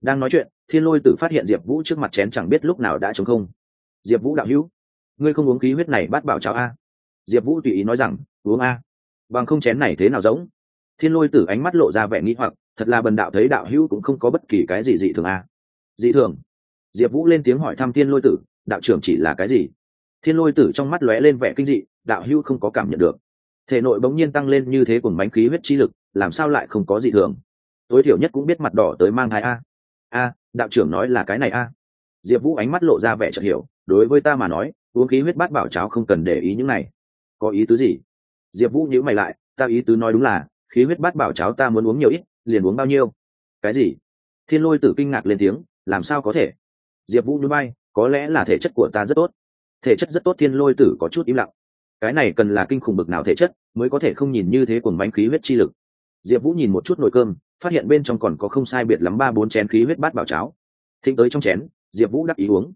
Đang nói chuyện, thiên lôi tử phát hiện diệp vũ trước mặt chén chẳng biết lúc nào đã chống không. Diệp vũ đạo hữu, ngươi không uống khí huyết này bát bảo cháo a? Diệp vũ tùy ý nói rằng, uống a. Bằng không chén này thế nào giống? Thiên lôi tử ánh mắt lộ ra vẻ nghĩ hoặc, thật là bần đạo thấy đạo hữu cũng không có bất kỳ cái gì dị thường a. Dị thường? Diệp vũ lên tiếng hỏi thăm thiên lôi tử đạo trưởng chỉ là cái gì? Thiên lôi tử trong mắt lóe lên vẻ kinh dị, đạo hữu không có cảm nhận được. Thể nội bỗng nhiên tăng lên như thế cùng bánh khí huyết chi lực, làm sao lại không có gì thường? Tối thiểu nhất cũng biết mặt đỏ tới mang hai a. A, đạo trưởng nói là cái này a. Diệp vũ ánh mắt lộ ra vẻ chợt hiểu, đối với ta mà nói, uống khí huyết bát bảo cháo không cần để ý những này. Có ý tứ gì? Diệp vũ nhữ mày lại, ta ý tứ nói đúng là, khí huyết bát bảo cháo ta muốn uống nhiều ít, liền uống bao nhiêu? Cái gì? Thiên lôi tử kinh ngạc lên tiếng, làm sao có thể? Diệp vũ núi bay có lẽ là thể chất của ta rất tốt. Thể chất rất tốt thiên lôi tử có chút im lặng. Cái này cần là kinh khủng bực nào thể chất mới có thể không nhìn như thế cùng bánh khí huyết chi lực. Diệp vũ nhìn một chút nồi cơm, phát hiện bên trong còn có không sai biệt lắm ba bốn chén khí huyết bát bảo cháo. Thịnh tới trong chén, diệp vũ đắc ý uống.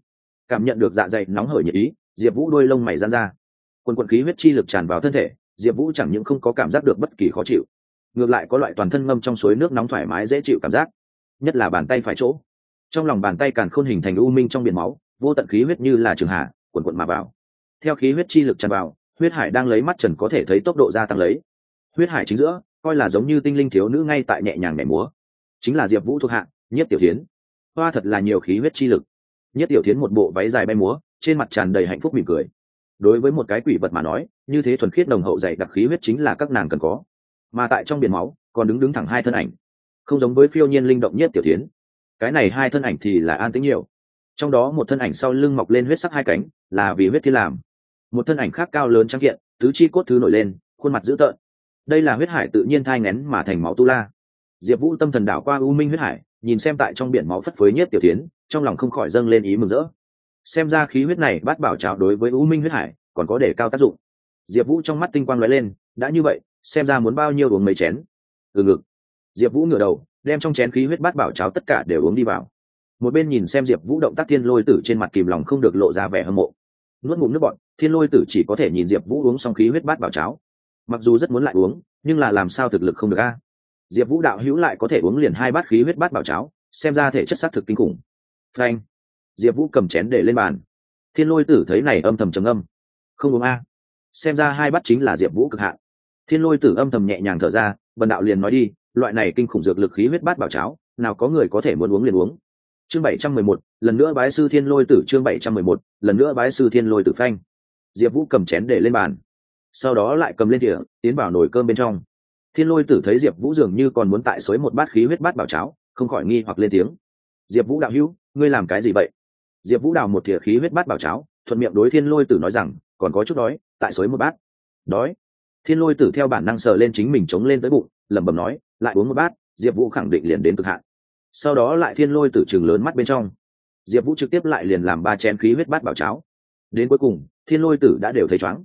Cảm nhận được dạ dày nóng hởi nhiệt ý, diệp vũ đôi lông mày gian ra. Quần quần khí huyết chi lực tràn vào thân thể, diệp vũ chẳng những không có cảm giác được bất kỳ khó chịu, ngược lại có loại toàn thân ngâm trong suối nước nóng thoải mái dễ chịu cảm giác, nhất là bàn tay phải chỗ. Trong lòng bàn tay càng khôn hình thành u minh trong biển máu vô tận khí huyết như là trường hạ quần quận mà vào. Theo khí huyết chi lực tràn vào, huyết hải đang lấy mắt trần có thể thấy tốc độ gia tăng lấy. Huyết hải chính giữa, coi là giống như tinh linh thiếu nữ ngay tại nhẹ nhàng nhảy múa. Chính là diệp vũ thuộc hạ nhất tiểu tiến hoa thật là nhiều khí huyết chi lực. Nhất tiểu tiến một bộ váy dài bay múa, trên mặt tràn đầy hạnh phúc mỉm cười. Đối với một cái quỷ vật mà nói, như thế thuần khiết đồng hậu dày đặc khí huyết chính là các nàng cần có. Mà tại trong biển máu, còn đứng đứng thẳng hai thân ảnh. Không giống với phiêu nhiên linh động nhất tiểu tiến cái này hai thân ảnh thì là an tĩnh nhiều trong đó một thân ảnh sau lưng mọc lên huyết sắc hai cánh, là vì huyết thiên làm. Một thân ảnh khác cao lớn trắng kiện, tứ chi cốt thứ nổi lên, khuôn mặt dữ tợn. Đây là huyết hải tự nhiên thai ngén mà thành máu tu la. Diệp vũ tâm thần đảo qua u minh huyết hải, nhìn xem tại trong biển máu phất phới nhất tiểu tiến trong lòng không khỏi dâng lên ý mừng rỡ. Xem ra khí huyết này bát bảo trào đối với u minh huyết hải, còn có để cao tác dụng. Diệp vũ trong mắt tinh quang lóe lên, đã như vậy, xem ra muốn bao nhiêu uống mấy chén? Từ ngực. Diệp vũ ngửa đầu, đem trong chén khí huyết bát bảo cháo tất cả đều uống đi vào một bên nhìn xem diệp vũ động tác thiên lôi tử trên mặt kìm lòng không được lộ ra vẻ hâm mộ. nuốt ngụm nước bọn thiên lôi tử chỉ có thể nhìn diệp vũ uống xong khí huyết bát bảo cháo. mặc dù rất muốn lại uống, nhưng là làm sao thực lực không được a? diệp vũ đạo hữu lại có thể uống liền hai bát khí huyết bát bảo cháo, xem ra thể chất xác thực kinh khủng. frank diệp vũ cầm chén để lên bàn. thiên lôi tử thấy này âm thầm trầm âm không uống a. xem ra hai bát chính là diệp vũ cực hạn. thiên lôi tử âm thầm nhẹ nhàng thở ra, bần đạo liền nói đi, loại này kinh khủng dược lực khí huyết bát bảo cháo, nào có người có thể muốn uống liền uống chương bảy trăm mười một, lần nữa bái sư thiên lôi tử chương bảy trăm mười một, lần nữa bái sư thiên lôi tử phanh. Diệp vũ cầm chén để lên bàn. Sau đó lại cầm lên đĩa tiến vào nồi cơm bên trong. Thiên lôi tử thấy diệp vũ dường như còn muốn tại xới một bát khí huyết bát bảo cháo, không khỏi nghi hoặc lên tiếng. Diệp vũ đạo hữu, ngươi làm cái gì vậy? Diệp vũ đào một thìa khí huyết bát bảo cháo, thuận miệng đối thiên lôi tử nói rằng, còn có chút đói, tại xới một bát. Đói? Thiên lôi tử theo bản năng sờ lên chính mình chống lên tới bụng, lẩm bẩm nói, lại uống một bát, diệp vũ khẳng định liền đến cực hạn sau đó lại thiên lôi tử chừng lớn mắt bên trong. Diệp vũ trực tiếp lại liền làm ba chén khí huyết bát bảo cháo. Đến cuối cùng, thiên lôi tử đã đều thấy chóng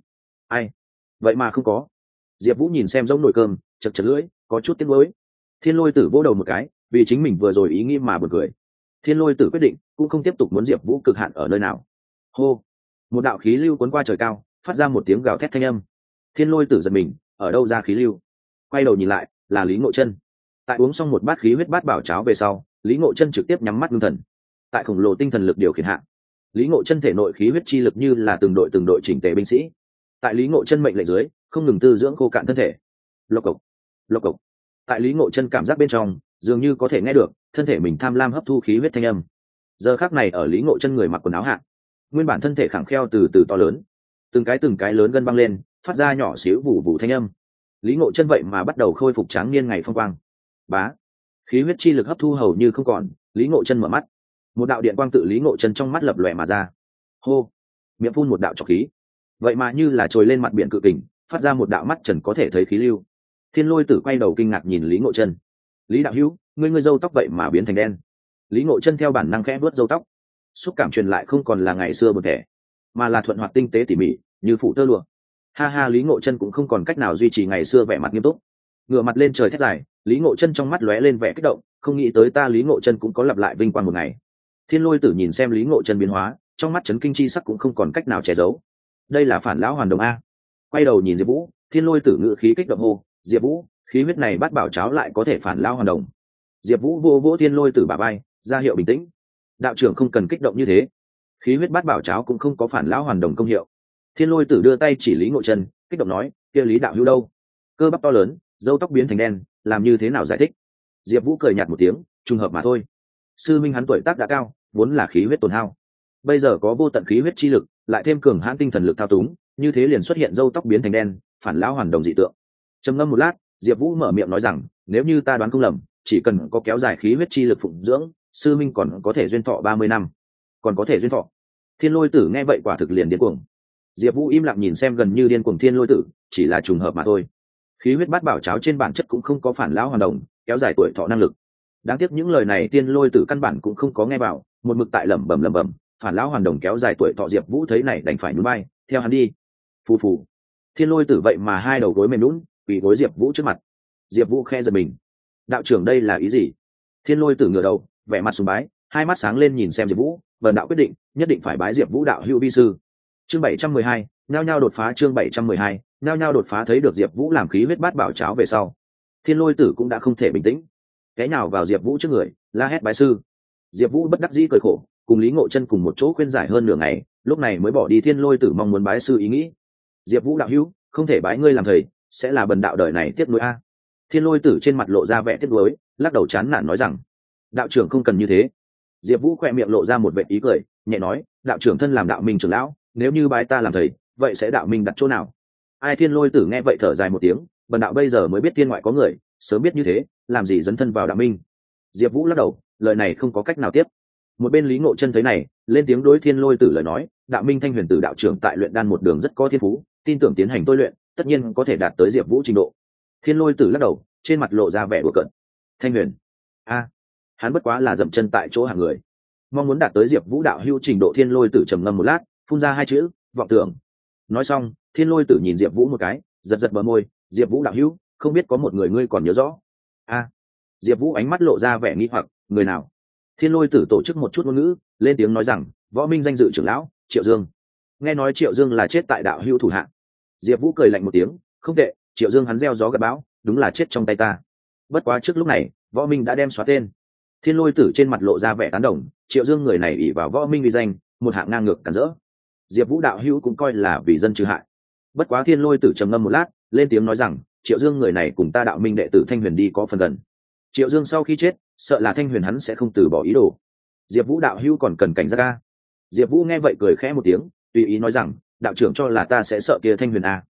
ai? Vậy mà không có. Diệp vũ nhìn xem giống nồi cơm, chật chật lưỡi, có chút tiếc lối thiên lôi tử vỗ đầu một cái, vì chính mình vừa rồi ý nghĩ mà bật cười. Thiên lôi tử quyết định, cũng không tiếp tục muốn diệp vũ cực hạn ở nơi nào. Hô! Một đạo khí lưu cuốn qua trời cao, phát ra một tiếng gào thét thanh âm. Thiên lôi tử giật mình, ở đâu ra khí lưu? Quay đầu nhìn lại, là lý ngộ chân tại uống xong một bát khí huyết bát bảo cháo về sau, lý ngộ chân trực tiếp nhắm mắt ngưng thần. Tại khổng lồ tinh thần lực điều khiển hạng lý ngộ chân thể nội khí huyết chi lực như là từng đội từng đội chỉnh tề binh sĩ. Tại lý ngộ chân mệnh lệnh dưới, không ngừng tư dưỡng khô cạn thân thể. Lộc cộc lộc cộc. Tại lý ngộ chân cảm giác bên trong, dường như có thể nghe được thân thể mình tham lam hấp thu khí huyết thanh âm. Giờ khác này ở lý ngộ chân người mặc quần áo hạng nguyên bản thân thể khẳng kheo từ từ to lớn, từng cái từng cái lớn gân băng lên, phát ra nhỏ xíu vụ vụ thanh âm. Lý ngộ chân vậy mà bắt đầu khôi phục tráng niên ngày phong quang bá. Khí huyết chi lực hấp thu hầu như không còn, lý ngộ chân mở mắt. Một đạo điện quang tự lý ngộ chân trong mắt lập lòe mà ra. Hô! Miệng phun một đạo trọc khí. Vậy mà như là trồi lên mặt biển cự kình, phát ra một đạo mắt trần có thể thấy khí lưu. Thiên lôi tử quay đầu kinh ngạc nhìn lý ngộ chân. Lý đạo hữu, ngươi ngươi dâu tóc vậy mà biến thành đen. Lý ngộ chân theo bản năng khẽ vớt dâu tóc. Xúc cảm truyền lại không còn là ngày xưa một thể mà là thuận hoạt tinh tế tỉ mỉ, như phủ tơ lụa. Ha ha, lý ngộ chân cũng không còn cách nào duy trì ngày xưa vẻ mặt nghiêm túc ngửa mặt lên trời thét dài, lý ngộ chân trong mắt lóe lên vẻ kích động, không nghĩ tới ta lý ngộ chân cũng có lặp lại vinh quang một ngày. Thiên lôi tử nhìn xem lý ngộ chân biến hóa, trong mắt chấn kinh chi sắc cũng không còn cách nào che giấu. Đây là phản lão hoàn đồng a. Quay đầu nhìn diệp vũ, thiên lôi tử ngự khí kích động hô, diệp vũ, khí huyết này bắt bảo cháo lại có thể phản lão hoàn đồng. Diệp vũ vô vỗ thiên lôi tử bà bay ra hiệu bình tĩnh. Đạo trưởng không cần kích động như thế. Khí huyết bát bảo cháo cũng không có phản lão hoàn đồng công hiệu. Thiên lôi tử đưa tay chỉ lý ngộ chân, kích động nói, kia lý đạo hữu đâu? Cơ bắp to lớn dâu tóc biến thành đen, làm như thế nào giải thích? Diệp vũ cười nhạt một tiếng, trùng hợp mà thôi. Sư minh hắn tuổi tác đã cao, vốn là khí huyết tồn hao. Bây giờ có vô tận khí huyết chi lực, lại thêm cường hãn tinh thần lực thao túng, như thế liền xuất hiện dâu tóc biến thành đen, phản lão hoàn đồng dị tượng. Trầm ngâm một lát, diệp vũ mở miệng nói rằng, nếu như ta đoán không lầm, chỉ cần có kéo dài khí huyết chi lực phụng dưỡng, sư minh còn có thể duyên thọ ba mươi năm. Còn có thể duyên thọ. Thiên lôi tử nghe vậy quả thực liền điên cuồng. Diệp vũ im lặng nhìn xem gần như điên cuồng thiên lôi tử, chỉ là trùng hợp mà thôi khí huyết bát bảo cháo trên bản chất cũng không có phản lão hoàn đồng, kéo dài tuổi thọ năng lực. Đáng tiếc những lời này tiên lôi tử căn bản cũng không có nghe vào, một mực tại lẩm bẩm lẩm bẩm, phản lão hoàn đồng kéo dài tuổi thọ diệp vũ thấy này đành phải núi bay theo hắn đi. Phù phù. Thiên lôi tử vậy mà hai đầu gối mềm lún quỳ gối diệp vũ trước mặt. Diệp vũ khe giật mình. Đạo trưởng đây là ý gì? Thiên lôi tử ngửa đầu, vẻ mặt sùng bái, hai mắt sáng lên nhìn xem diệp vũ, vần đạo quyết định, nhất định phải bái diệp vũ đạo hữu vi sư. Chương bảy trăm mười hai, nhao nhao đột phá chương bảy trăm mười hai nhao nhao đột phá thấy được diệp vũ làm khí huyết bát bảo cháo về sau. Thiên lôi tử cũng đã không thể bình tĩnh. Cái nào vào diệp vũ trước người, la hét bái sư. Diệp vũ bất đắc dĩ cười khổ, cùng lý ngộ chân cùng một chỗ khuyên giải hơn nửa ngày, lúc này mới bỏ đi thiên lôi tử mong muốn bái sư ý nghĩ. Diệp vũ đạo hữu, không thể bái ngươi làm thầy, sẽ là bần đạo đời này tiếp nối a. Thiên lôi tử trên mặt lộ ra vẻ tiếp nối lắc đầu chán nản nói rằng, đạo trưởng không cần như thế. Diệp vũ khoe miệng lộ ra một vệ ý cười, nhẹ nói, đạo trưởng thân làm đạo minh trưởng lão, nếu như bái ta làm thầy, vậy sẽ đạo minh đặt chỗ nào? Ai thiên lôi tử nghe vậy thở dài một tiếng, bần đạo bây giờ mới biết thiên ngoại có người, sớm biết như thế, làm gì dấn thân vào đạo minh. Diệp vũ lắc đầu, lời này không có cách nào tiếp. Một bên lý ngộ chân thấy này, lên tiếng đối thiên lôi tử lời nói, đạo minh thanh huyền tử đạo trưởng tại luyện đan một đường rất có thiên phú, tin tưởng tiến hành tôi luyện, tất nhiên có thể đạt tới diệp vũ trình độ. Thiên lôi tử lắc đầu, trên mặt lộ ra vẻ đùa cận thanh huyền, a, hắn bất quá là dậm chân tại chỗ hàng người. Mong muốn đạt tới diệp vũ đạo hưu trình độ thiên lôi tử trầm ngâm một lát, phun ra hai chữ, vọng tưởng. Nói xong thiên lôi tử nhìn diệp vũ một cái, giật giật bờ môi, diệp vũ đạo hữu, không biết có một người ngươi còn nhớ rõ? A. Diệp vũ ánh mắt lộ ra vẻ nghi hoặc, người nào? Thiên lôi tử tổ chức một chút ngôn ngữ, lên tiếng nói rằng, võ minh danh dự trưởng lão, triệu dương. Nghe nói triệu dương là chết tại đạo hữu thủ hạ. diệp vũ cười lạnh một tiếng, không tệ, triệu dương hắn gieo gió gặp bão, đúng là chết trong tay ta. Bất quá trước lúc này, võ minh đã đem xóa tên. Thiên lôi tử trên mặt lộ ra vẻ tán đồng, triệu dương người này ỉ vào võ minh vì danh, một hạng ngang ngược cản rỡ. Diệp vũ đạo hữu cũng coi là vì dân trừ hại bất quá thiên lôi tử trầm ngâm một lát, lên tiếng nói rằng, triệu dương người này cùng ta đạo minh đệ tử thanh huyền đi có phần gần. Triệu dương sau khi chết, sợ là thanh huyền hắn sẽ không từ bỏ ý đồ. Diệp vũ đạo hữu còn cần cảnh giác ca diệp vũ nghe vậy cười khẽ một tiếng, tùy ý nói rằng, đạo trưởng cho là ta sẽ sợ kia thanh huyền a.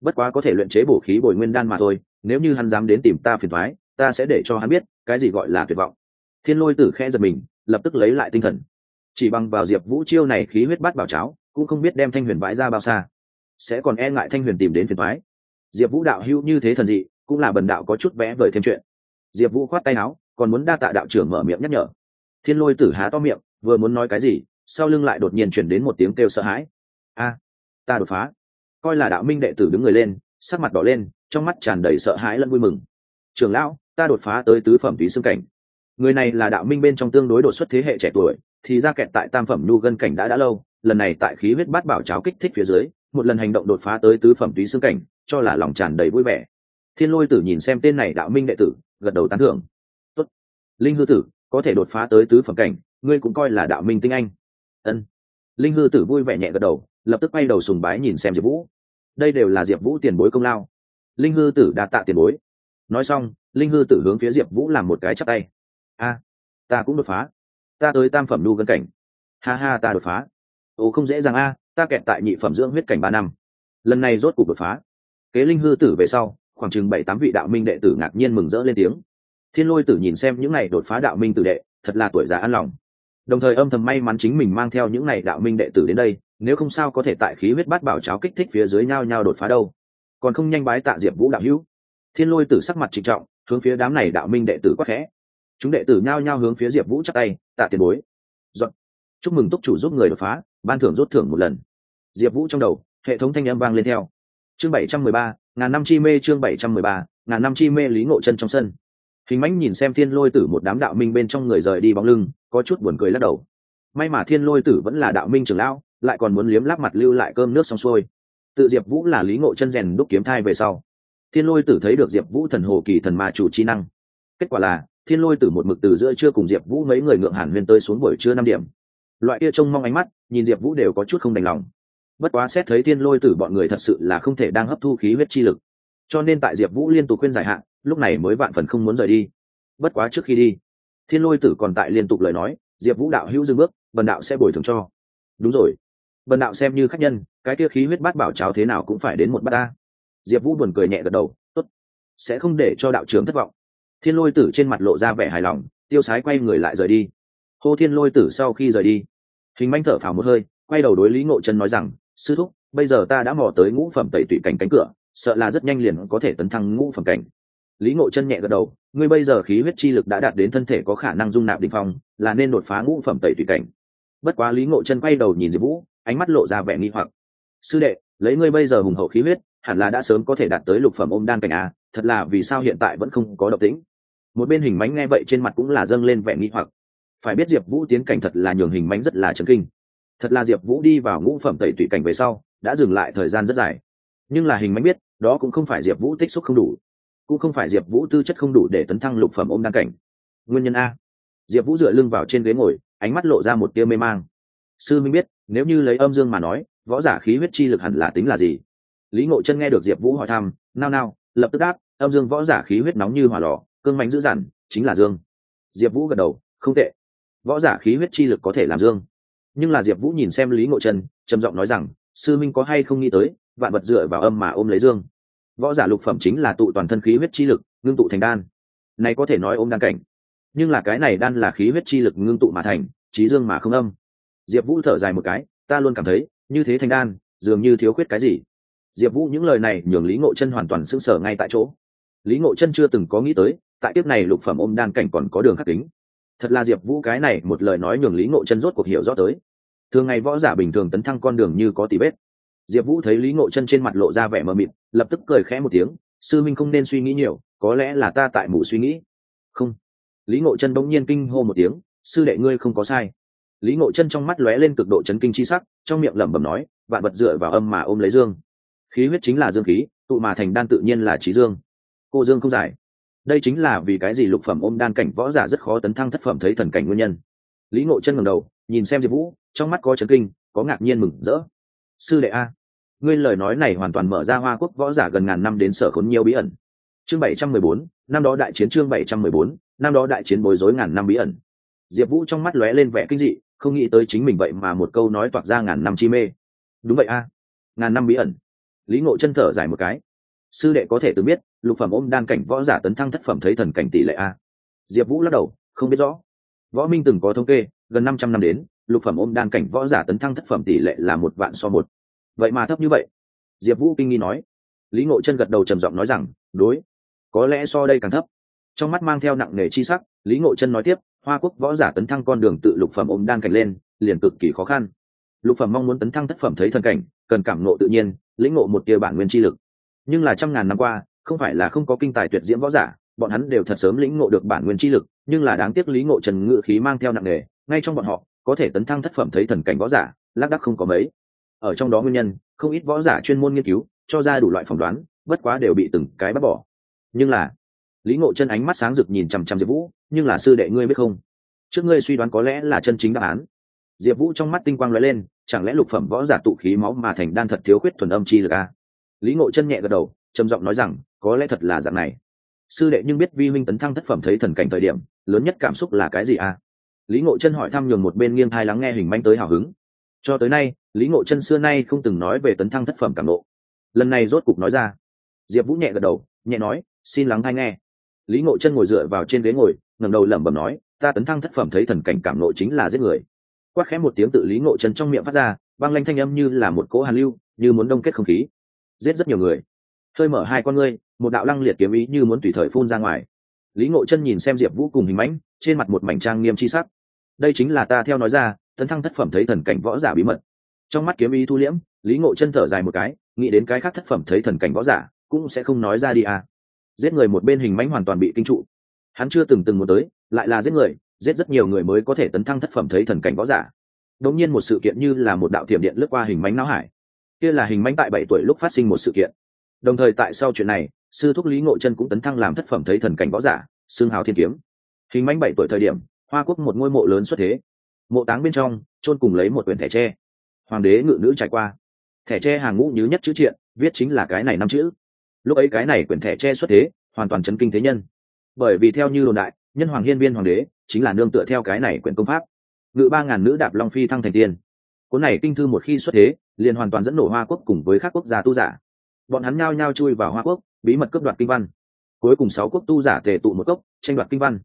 Bất quá có thể luyện chế bổ khí bồi nguyên đan mà thôi, nếu như hắn dám đến tìm ta phiền thoái ta sẽ để cho hắn biết, cái gì gọi là tuyệt vọng. Thiên lôi tử khẽ giật mình, lập tức lấy lại tinh thần. Chỉ bằng vào diệp vũ chiêu này khí huyết bát bảo cháo, cũng không biết đem thanh huyền vãi ra bao xa sẽ còn e ngại thanh huyền tìm đến phiền thoái diệp vũ đạo hữu như thế thần dị, cũng là bần đạo có chút vẽ vời thêm chuyện. Diệp vũ khoát tay áo, còn muốn đa tạ đạo trưởng mở miệng nhắc nhở. Thiên lôi tử há to miệng, vừa muốn nói cái gì, sau lưng lại đột nhiên chuyển đến một tiếng kêu sợ hãi. A, ta đột phá. Coi là đạo minh đệ tử đứng người lên, sắc mặt đỏ lên, trong mắt tràn đầy sợ hãi lẫn vui mừng. Trường lão, ta đột phá tới tứ phẩm túy xương cảnh. Người này là đạo minh bên trong tương đối đột xuất thế hệ trẻ tuổi, thì ra kẹt tại tam phẩm nhu gân cảnh đã đã lâu, lần này tại khí huyết bát bảo cháo kích thích phía dưới một lần hành động đột phá tới tứ phẩm túy xương cảnh, cho là lòng tràn đầy vui vẻ. Thiên lôi tử nhìn xem tên này đạo minh đệ tử, gật đầu tán thưởng. Tốt. linh hư tử, có thể đột phá tới tứ phẩm cảnh, ngươi cũng coi là đạo minh tinh anh. Ân. Linh hư tử vui vẻ nhẹ gật đầu, lập tức quay đầu sùng bái nhìn xem diệp vũ. Đây đều là diệp vũ tiền bối công lao. Linh hư tử đạt tạ tiền bối. Nói xong, linh hư tử hướng phía diệp vũ làm một cái chắc tay. A, ta cũng đột phá. Ta tới tam phẩm đu gân cảnh. Ha ha, ta đột phá. Ồ, không dễ dàng a ta kẹt tại nhị phẩm dưỡng huyết cảnh ba năm. Lần này rốt cuộc đột phá. Kế linh hư tử về sau, khoảng chừng bảy tám vị đạo minh đệ tử ngạc nhiên mừng rỡ lên tiếng. Thiên lôi tử nhìn xem những n à y đột phá đạo minh tử đệ, thật là tuổi già an lòng. Đồng thời âm thầm may mắn chính mình mang theo những n à y đạo minh đệ tử đến đây, nếu không sao có thể tại khí huyết bát bảo cháo kích thích phía dưới nhau nhau đột phá đâu. Còn không nhanh bái tạ diệp vũ đạo hữu. Thiên lôi tử sắc mặt trịnh trọng, hướng phía đám này đạo minh đệ tử quắc khẽ. Chúng đệ tử nhao nhao hướng phía diệp vũ chắc tay, tạ tiền bối. Dọn. chúc mừng túc chủ giúp người đột phá ban thưởng rút thưởng một lần. Diệp vũ trong đầu, hệ thống thanh âm vang lên theo. Chương bảy trăm mười ba, ngàn năm chi mê chương bảy trăm mười ba, ngàn năm chi mê lý ngộ chân trong sân. Hình mãnh nhìn xem thiên lôi tử một đám đạo minh bên trong người rời đi bóng lưng, có chút buồn cười lắc đầu. May mà thiên lôi tử vẫn là đạo minh trưởng lão, lại còn muốn liếm láp mặt lưu lại cơm nước xong xuôi. Tự diệp vũ là lý ngộ chân rèn đúc kiếm thai về sau. Thiên lôi tử thấy được diệp vũ thần hồ kỳ thần ma chủ chi năng. Kết quả là, thiên lôi tử một mực từ giữa trưa cùng diệp vũ mấy người ngượng hẳn huyên tới xuống buổi trưa năm điểm. Loại kia trông mong ánh mắt nhìn diệp vũ đều có chút không đành lòng. Bất quá xét thấy thiên lôi tử bọn người thật sự là không thể đang hấp thu khí huyết chi lực. Cho nên tại diệp vũ liên tục khuyên giải hạn, lúc này mới vạn phần không muốn rời đi. Bất quá trước khi đi, thiên lôi tử còn tại liên tục lời nói, diệp vũ đạo hữu dưng bước vần đạo sẽ bồi thường cho. Đúng rồi. Vần đạo xem như khách nhân, cái kia khí huyết bát bảo cháo thế nào cũng phải đến một bát ta. Diệp vũ buồn cười nhẹ gật đầu, tốt. Sẽ không để cho đạo trưởng thất vọng. Thiên lôi tử trên mặt lộ ra vẻ hài lòng, tiêu sái quay người lại rời đi. Hô thiên lôi tử sau khi rời đi hình manh thở phào một hơi, quay đầu đối lý ngộ chân nói rằng, sư thúc, bây giờ ta đã mò tới ngũ phẩm tẩy tụy cảnh cánh cửa, sợ là rất nhanh liền có thể tấn thăng ngũ phẩm cảnh. Lý ngộ chân nhẹ gật đầu, ngươi bây giờ khí huyết chi lực đã đạt đến thân thể có khả năng dung nạp đ ỉ n h phong, là nên đột phá ngũ phẩm tẩy tụy cảnh. Bất quá lý ngộ chân quay đầu nhìn diệp vũ, ánh mắt lộ ra vẻ nghi hoặc. Sư đệ, lấy ngươi bây giờ hùng hậu khí huyết, hẳn là đã sớm có thể đạt tới lục phẩm ôm đan cảnh á thật là vì sao hiện tại vẫn không có độc tĩnh? Một bên hình mánh nghe vậy trên mặt cũng là dâng lên vẻ nghi hoặc phải biết diệp vũ tiến cảnh thật là nhường hình mánh rất là chấn kinh. Thật là diệp vũ đi vào ngũ phẩm tẩy tụy cảnh về sau, đã dừng lại thời gian rất dài. Nhưng là hình mánh biết, đó cũng không phải diệp vũ tích xúc không đủ, cũng không phải diệp vũ tư chất không đủ để tấn thăng lục phẩm ôm đăng cảnh. Nguyên nhân a. Diệp vũ dựa lưng vào trên ghế ngồi, ánh mắt lộ ra một tia mê mang. Sư minh biết, nếu như lấy âm dương mà nói, võ giả khí huyết chi lực hẳn là tính là gì? Lý ngộ chân nghe được diệp vũ hỏi thăm, nao nao, lập tức đáp, âm dương võ giả khí huyết nóng như hỏa lò, cương mánh dữ dằn, chính là dương. Diệp vũ gật đầu, không tệ võ giả khí huyết chi lực có thể làm dương. Nhưng là diệp vũ nhìn xem lý ngộ chân trầm giọng nói rằng, sư minh có hay không nghĩ tới, vạn vật dựa vào âm mà ôm lấy dương. Võ giả lục phẩm chính là tụ toàn thân khí huyết chi lực, ngưng tụ thành đan. Này có thể nói ôm đan cảnh. Nhưng là cái này đan là khí huyết chi lực ngưng tụ mà thành trí dương mà không âm. Diệp vũ thở dài một cái, ta luôn cảm thấy, như thế thành đan, dường như thiếu khuyết cái gì. Diệp vũ những lời này nhường lý ngộ chân hoàn toàn sững sờ ngay tại chỗ. Lý ngộ chân chưa từng có nghĩ tới, tại tiếp này lục phẩm ôm đan cảnh còn có đường khắc tính thật là diệp vũ cái này một lời nói nhường lý ngộ chân rốt cuộc hiểu rõ tới. Thường ngày võ giả bình thường tấn thăng con đường như có tỷ vết. Diệp vũ thấy lý ngộ chân trên mặt lộ ra vẻ mờ mịt, lập tức cười khẽ một tiếng, sư minh không nên suy nghĩ nhiều, có lẽ là ta tại mù suy nghĩ. Không. Lý ngộ chân bỗng nhiên kinh hô một tiếng, sư đệ ngươi không có sai. Lý ngộ chân trong mắt lóe lên cực độ chấn kinh chi sắc, trong miệng lẩm bẩm nói, vạn vật dựa vào âm mà ôm lấy dương. Khí huyết chính là dương khí, tụ mà thành đan tự nhiên là trí dương. Cô dương không giải đây chính là vì cái gì lục phẩm ôm đan cảnh võ giả rất khó tấn thăng thất phẩm thấy thần cảnh nguyên nhân. Lý ngộ chân ngầm đầu, nhìn xem diệp vũ, trong mắt có chấn kinh, có ngạc nhiên mừng rỡ. Sư đệ a, ngươi lời nói này hoàn toàn mở ra hoa quốc võ giả gần ngàn năm đến sở khốn nhiều bí ẩn. Chương bảy trăm mười bốn, năm đó đại chiến chương bảy trăm mười bốn, năm đó đại chiến bối rối ngàn năm bí ẩn. Diệp vũ trong mắt lóe lên vẻ kinh dị, không nghĩ tới chính mình vậy mà một câu nói toạc ra ngàn năm chi mê. Đúng vậy a, ngàn năm bí ẩn. Lý ngộ chân thở dài một cái. Sư đệ có thể tự biết lục phẩm ôm đan cảnh võ giả tấn thăng thất phẩm thấy thần cảnh tỷ lệ a. Diệp vũ lắc đầu, không biết rõ. Võ minh từng có thống kê, gần năm trăm năm đến, lục phẩm ôm đan cảnh võ giả tấn thăng thất phẩm tỷ lệ là một vạn so một. Vậy mà thấp như vậy. Diệp vũ kinh nghi nói. Lý ngộ chân gật đầu trầm giọng nói rằng, đối, có lẽ so đây càng thấp. Trong mắt mang theo nặng nề chi sắc, lý ngộ chân nói tiếp, hoa quốc võ giả tấn thăng con đường tự lục phẩm ôm đan cảnh lên, liền cực kỳ khó khăn. Lục phẩm mong muốn tấn thăng thất phẩm thấy thần cảnh, cần cảm nộ tự nhiên, lĩnh ngộ một tia bản nguyên chi lực. Nhưng là trăm ngàn năm qua không phải là không có kinh tài tuyệt diễm võ giả, bọn hắn đều thật sớm lĩnh ngộ được bản nguyên chi lực, nhưng là đáng tiếc lý ngộ trần ngự khí mang theo nặng nề, ngay trong bọn họ, có thể tấn thăng thất phẩm thấy thần cảnh võ giả, lác đắc không có mấy. Ở trong đó nguyên nhân, không ít võ giả chuyên môn nghiên cứu, cho ra đủ loại phỏng đoán, bất quá đều bị từng cái bắt bỏ. Nhưng là, lý ngộ chân ánh mắt sáng rực nhìn chằm chằm diệp vũ, nhưng là sư đệ ngươi biết không? Trước ngươi suy đoán có lẽ là chân chính đáp án. Diệp vũ trong mắt tinh quang lóe lên, chẳng lẽ lục phẩm võ giả tụ khí máu mà thành đan thật thiếu khuyết thuần âm chi lực a lý ngộ chân nhẹ gật đầu trầm giọng nói rằng, có lẽ thật là dạng này. Sư đệ nhưng biết vi huynh tấn thăng thất phẩm thấy thần cảnh thời điểm, lớn nhất cảm xúc là cái gì a lý ngộ chân hỏi thăm nhường một bên nghiêng thai lắng nghe hình manh tới hào hứng. Cho tới nay, lý ngộ chân xưa nay không từng nói về tấn thăng thất phẩm cảm nộ. Lần này rốt cục nói ra. Diệp vũ nhẹ gật đầu, nhẹ nói, xin lắng hay nghe. Lý ngộ chân ngồi dựa vào trên ghế ngồi, ngẩng đầu lẩm bẩm nói, ta tấn thăng thất phẩm thấy thần cảnh cảm nộ chính là giết người. Quát khẽ một tiếng tự lý ngộ chân trong miệng phát ra băng lanh thanh âm như là một cỗ hàn lưu, như muốn đông kết không khí. Giết rất nhiều người hơi mở hai con ngươi, một đạo lăng liệt kiếm ý như muốn tùy thời phun ra ngoài. Lý ngộ chân nhìn xem diệp vũ cùng hình mãnh, trên mặt một mảnh trang nghiêm c h i sắc. Đây chính là ta theo nói ra, tấn thăng thất phẩm thấy thần cảnh võ giả bí mật. Trong mắt kiếm ý thu liễm, lý ngộ chân thở dài một cái, nghĩ đến cái khác thất phẩm thấy thần cảnh võ giả, cũng sẽ không nói ra đi à. Giết người một bên hình mãnh hoàn toàn bị kinh trụ. Hắn chưa từng từng một tới, lại là giết người, giết rất nhiều người mới có thể tấn thăng thất phẩm thấy thần cảnh võ giả. Đống nhiên một sự kiện như là một đạo thiểm điện lướt qua hình mánh não hải. Kia là hình mánh tại bảy tuổi lúc phát sinh một sự kiện đồng thời tại sau chuyện này, sư thúc lý ngộ chân cũng tấn thăng làm thất phẩm thấy thần cảnh võ giả xương hào thiên kiếm. Hình mánh bảy tuổi thời điểm, hoa quốc một ngôi mộ lớn xuất thế. Mộ táng bên trong, chôn cùng lấy một quyển thẻ tre. Hoàng đế ngự nữ trải qua. Thẻ tre hàng ngũ nhứ nhất chữ triện, viết chính là cái này năm chữ. Lúc ấy cái này quyển thẻ tre xuất thế, hoàn toàn chấn kinh thế nhân. Bởi vì theo như đồn đại, nhân hoàng hiên viên hoàng đế, chính là nương tựa theo cái này quyển công pháp. Ngự ba ngàn nữ đạp long phi thăng thành tiên. Cuốn này kinh thư một khi xuất thế, liền hoàn toàn dẫn nổ hoa quốc cùng với các quốc gia tu giả bọn hắn nhao nhao chui vào hoa quốc, bí mật cướp đoạt kinh văn. Cuối cùng sáu quốc tu giả tề tụ một cốc, tranh đoạt kinh văn.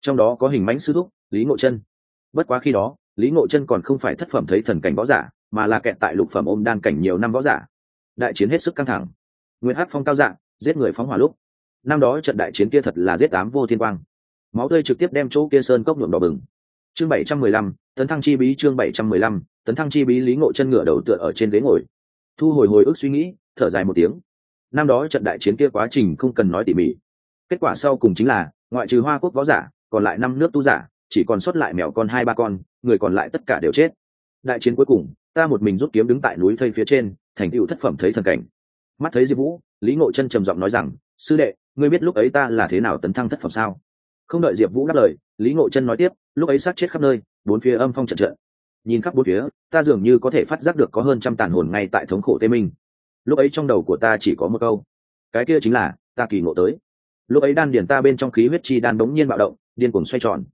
Trong đó có hình mãnh sư thúc, lý ngộ chân. Bất quá khi đó, lý ngộ chân còn không phải thất phẩm thấy thần cảnh võ giả, mà là kẹt tại lục phẩm ôm đan cảnh nhiều năm võ giả. Đại chiến hết sức căng thẳng. Nguyễn hát phong cao dạng giết người phóng hỏa lúc. Năm đó trận đại chiến kia thật là giết tám vô thiên quang. Máu tươi trực tiếp đem chỗ kia sơn cốc nhuộm đỏ bừng. Chương bảy trăm mười lăm, tấn thăng chi bí chương bảy trăm mười lăm, tấn thăng chi bí lý ngộ chân ngựa đầu tựa ở trên ghế ngồi. Thu hồi hồi ức suy nghĩ thở dài một tiếng. Năm đó trận đại chiến kia quá trình không cần nói tỉ mỉ. Kết quả sau cùng chính là, ngoại trừ hoa quốc võ giả, còn lại năm nước tu giả, chỉ còn sót lại mèo con hai ba con, người còn lại tất cả đều chết. Đại chiến cuối cùng, ta một mình rút kiếm đứng tại núi thây phía trên, thành tựu thất phẩm thấy thần cảnh. Mắt thấy diệp vũ, lý ngộ chân trầm giọng nói rằng, sư đệ, ngươi biết lúc ấy ta là thế nào tấn thăng thất phẩm sao? Không đợi diệp vũ đáp lời, lý ngộ chân nói tiếp, lúc ấy sát chết khắp nơi, bốn phía âm phong trận trận. Nhìn khắp bốn phía, ta dường như có thể phát giác được có hơn trăm tàn hồn ngay tại thống khổ tê minh lúc ấy trong đầu của ta chỉ có một câu. Cái kia chính là, ta kỳ ngộ tới. Lúc ấy đan điền ta bên trong khí huyết chi đan bỗng nhiên bạo động, điên cuồng xoay tròn.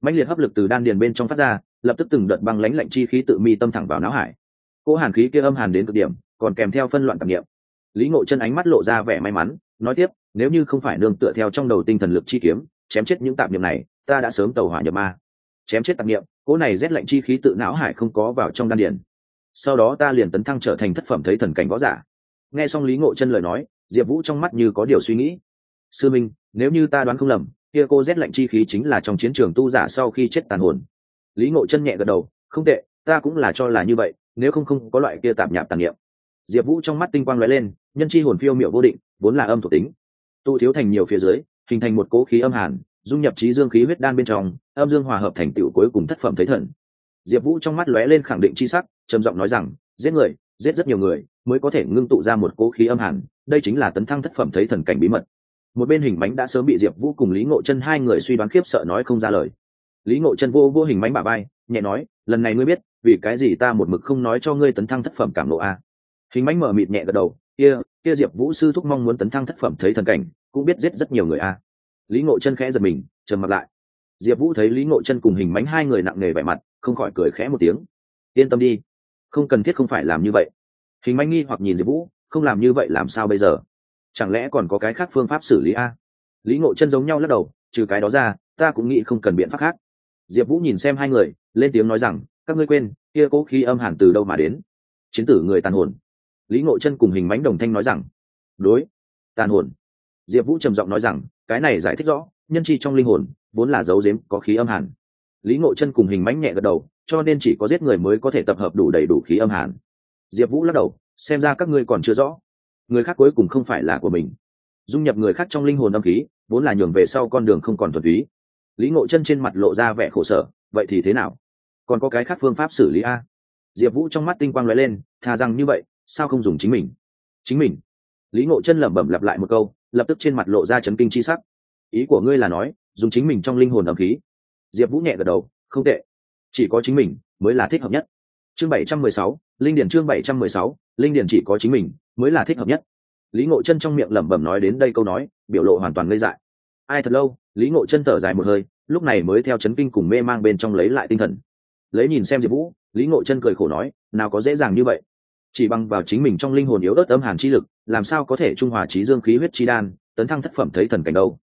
Mãnh liệt hấp lực từ đan điền bên trong phát ra, lập tức từng đợt băng lãnh lạnh chi khí tự mi tâm thẳng vào não hải. Cỗ hàn khí kia âm hàn đến cực điểm, còn kèm theo phân loạn cảm nghiệm lý ngộ chân ánh mắt lộ ra vẻ may mắn, nói tiếp, nếu như không phải nương tựa theo trong đầu tinh thần lực chi kiếm, chém chết những tạp niệm này, ta đã sớm tàu hỏa nhập ma. Chém chết tạp niệm cỗ này rét lạnh chi khí tự não hải không có vào trong đan điền. Sau đó ta liền tấn thăng trở thành thất phẩm thấy thần cảnh võ giả nghe xong lý ngộ chân lời nói, diệp vũ trong mắt như có điều suy nghĩ. Sư minh, nếu như ta đoán không lầm, kia cô rét lạnh chi khí chính là trong chiến trường tu giả sau khi chết tàn hồn. Lý ngộ chân nhẹ gật đầu, không tệ, ta cũng là cho là như vậy, nếu không không có loại kia tạp nhạp tàn niệm. Diệp vũ trong mắt tinh quang lóe lên, nhân chi hồn phiêu miệu vô định, vốn là âm thuộc tính. Tụ thiếu thành nhiều phía dưới, hình thành một cố khí âm hàn, dung nhập trí dương khí huyết đan bên trong, âm dương hòa hợp thành tựu cuối cùng thất phẩm thấy thần. Diệp vũ trong mắt lóe lên khẳng định c h i sắc, trầm giọng nói rằng, giết người giết rất nhiều người, mới có thể ngưng tụ ra một cố khí âm hàn, đây chính là tấn thăng thất phẩm thấy thần cảnh bí mật. Một bên hình bánh đã sớm bị diệp vũ cùng lý ngộ chân hai người suy đoán khiếp sợ nói không ra lời. Lý ngộ chân vô vô hình bánh bà bay nhẹ nói, lần này ngươi biết, vì cái gì ta một mực không nói cho ngươi tấn thăng thất phẩm cảm lộ a? Hình bánh mở mịt nhẹ gật đầu, kia kia diệp vũ sư thúc mong muốn tấn thăng thất phẩm thấy thần cảnh, cũng biết giết rất nhiều người a. Lý ngộ chân khẽ giật mình, trầm mặt lại. Diệp vũ thấy lý ngộ chân cùng hình mánh hai người nặng nề vẻ mặt, không khỏi cười khẽ một tiếng. Yên tâm đi không cần thiết không phải làm như vậy. Hình mánh nghi hoặc nhìn diệp vũ, không làm như vậy làm sao bây giờ? Chẳng lẽ còn có cái khác phương pháp xử lý a? Lý ngộ chân giống nhau lắc đầu, trừ cái đó ra, ta cũng nghĩ không cần biện pháp khác. Diệp vũ nhìn xem hai người, lên tiếng nói rằng, các ngươi quên, kia cố khí âm hàn từ đâu mà đến? Chiến tử người tàn hồn. Lý ngộ chân cùng hình mánh đồng thanh nói rằng, đối, tàn hồn. Diệp vũ trầm giọng nói rằng, cái này giải thích rõ, nhân chi trong linh hồn, vốn là dấu dếm có khí âm hàn lý ngộ chân cùng hình mánh nhẹ gật đầu, cho nên chỉ có giết người mới có thể tập hợp đủ đầy đủ khí âm hàn. Diệp vũ lắc đầu, xem ra các ngươi còn chưa rõ. Người khác cuối cùng không phải là của mình. Dung nhập người khác trong linh hồn âm khí, vốn là nhường về sau con đường không còn thuần túy. Lý ngộ chân trên mặt lộ ra vẻ khổ sở, vậy thì thế nào? Còn có cái khác phương pháp xử lý a? Diệp vũ trong mắt tinh quang l ó e lên thà rằng như vậy, sao không dùng chính mình? Chính mình? Lý ngộ chân lẩm bẩm lặp lại một câu, lập tức trên mặt lộ ra chấn kinh chi sắc. Ý của ngươi là nói, dùng chính mình trong linh hồn âm khí diệp vũ nhẹ gật đầu, không tệ. Chỉ có chính mình mới là thích hợp nhất. Chương bảy trăm mười sáu, linh điển chương bảy trăm mười sáu, linh điển chỉ có chính mình mới là thích hợp nhất. Lý ngộ chân trong miệng lẩm bẩm nói đến đây câu nói, biểu lộ hoàn toàn ngây dại. Ai thật lâu, lý ngộ chân thở dài một hơi, lúc này mới theo chấn kinh cùng mê mang bên trong lấy lại tinh thần. Lấy nhìn xem diệp vũ, lý ngộ chân cười khổ nói, nào có dễ dàng như vậy. Chỉ bằng vào chính mình trong linh hồn yếu ớt âm hàn chi lực, làm sao có thể trung hòa trí dương khí huyết chi đan, tấn thăng thất phẩm thấy thần cảnh đâu?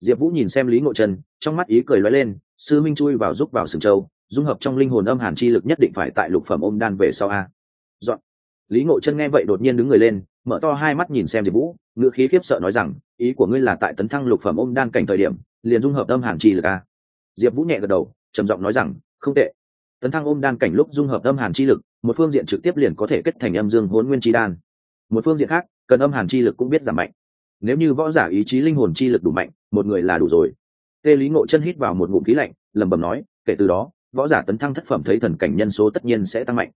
Diệp vũ nhìn xem lý ngộ chân trong mắt ý cười loay lên, sư minh chui vào giúp vào sừng châu, dung hợp trong linh hồn âm hàn chi lực nhất định phải tại lục phẩm ôm đan về sau a. Dọn. Lý ngộ chân nghe vậy đột nhiên đứng người lên, mở to hai mắt nhìn xem diệp vũ ngựa khí khiếp sợ nói rằng, ý của ngươi là tại tấn thăng lục phẩm ôm đan cảnh thời điểm, liền dung hợp âm hàn chi lực a. Diệp vũ nhẹ gật đầu, trầm giọng nói rằng, không tệ. Tấn thăng ôm đan cảnh lúc dung hợp âm hàn chi lực, một phương diện trực tiếp liền có thể kết thành âm dương hôn nguyên chi đan. Một phương diện khác, cần âm hàn chi lực cũng biết giảm mạnh. Nếu như võ giả ý chí linh hồn chi lực đủ mạnh một người là đủ rồi. Tê lý ngộ chân hít vào một ngụm khí lạnh, lẩm bẩm nói, kể từ đó, võ giả tấn thăng thất phẩm thấy thần cảnh nhân số tất nhiên sẽ tăng mạnh.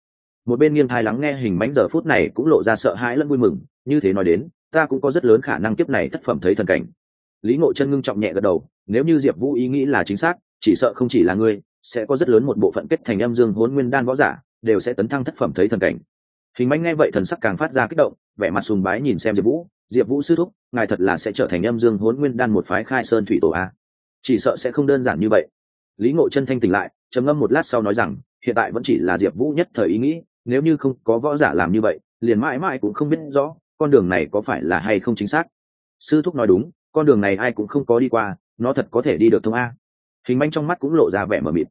Một bên nghiêng thai lắng nghe hình mánh giờ phút này cũng lộ ra sợ hãi lẫn vui mừng, như thế nói đến, ta cũng có rất lớn khả năng kiếp này thất phẩm thấy thần cảnh. Lý ngộ chân ngưng trọng nhẹ gật đầu, nếu như diệp vũ ý nghĩ là chính xác, chỉ sợ không chỉ là ngươi, sẽ có rất lớn một bộ phận kết thành âm dương hốn nguyên đan võ giả, đều sẽ tấn thăng thất phẩm thấy thần cảnh hình manh nghe vậy thần sắc càng phát ra kích động, vẻ mặt sùng bái nhìn xem diệp vũ. Diệp vũ sư thúc, ngài thật là sẽ trở thành âm dương hốn nguyên đan một phái khai sơn thủy tổ a. Chỉ sợ sẽ không đơn giản như vậy. Lý ngộ chân thanh tỉnh lại, trầm ngâm một lát sau nói rằng, hiện tại vẫn chỉ là diệp vũ nhất thời ý nghĩ, nếu như không có võ giả làm như vậy, liền mãi mãi cũng không biết rõ, con đường này có phải là hay không chính xác. Sư thúc nói đúng, con đường này ai cũng không có đi qua, nó thật có thể đi được thông a. Hình manh trong mắt cũng lộ ra vẻ mờ mịt.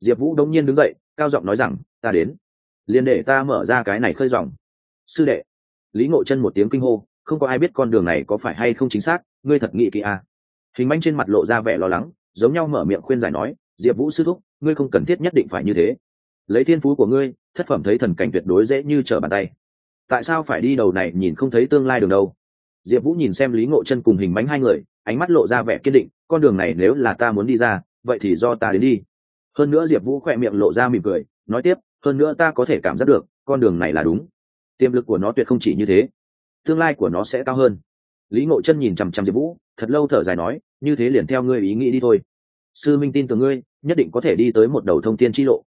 Diệp vũ đống nhiên đứng dậy, cao giọng nói rằng, ta đến liền để ta mở ra cái này khơi dòng. Sư đệ. Lý ngộ chân một tiếng kinh hô, không có ai biết con đường này có phải hay không chính xác, ngươi thật nghị kỳ a à. hình manh trên mặt lộ ra vẻ lo lắng, giống nhau mở miệng khuyên giải nói, diệp vũ sư thúc, ngươi không cần thiết nhất định phải như thế. Lấy thiên phú của ngươi, thất phẩm thấy thần cảnh tuyệt đối dễ như trở bàn tay. Tại sao phải đi đầu này nhìn không thấy tương lai đường đâu? Diệp vũ nhìn xem lý ngộ chân cùng hình bánh hai người, ánh mắt lộ ra vẻ kiên định, con đường này nếu là ta muốn đi ra, vậy thì do ta đến đi. Hơn nữa diệp vũ khỏe miệng lộ ra mỉm cười, nói tiếp hơn nữa ta có thể cảm giác được, con đường này là đúng. Tiềm lực của nó tuyệt không chỉ như thế. Tương lai của nó sẽ cao hơn. Lý ngộ chân nhìn chằm chằm diệp vũ, thật lâu thở dài nói, như thế liền theo ngươi ý nghĩ đi thôi. Sư minh tin tưởng ngươi, nhất định có thể đi tới một đầu thông tin chi lộ.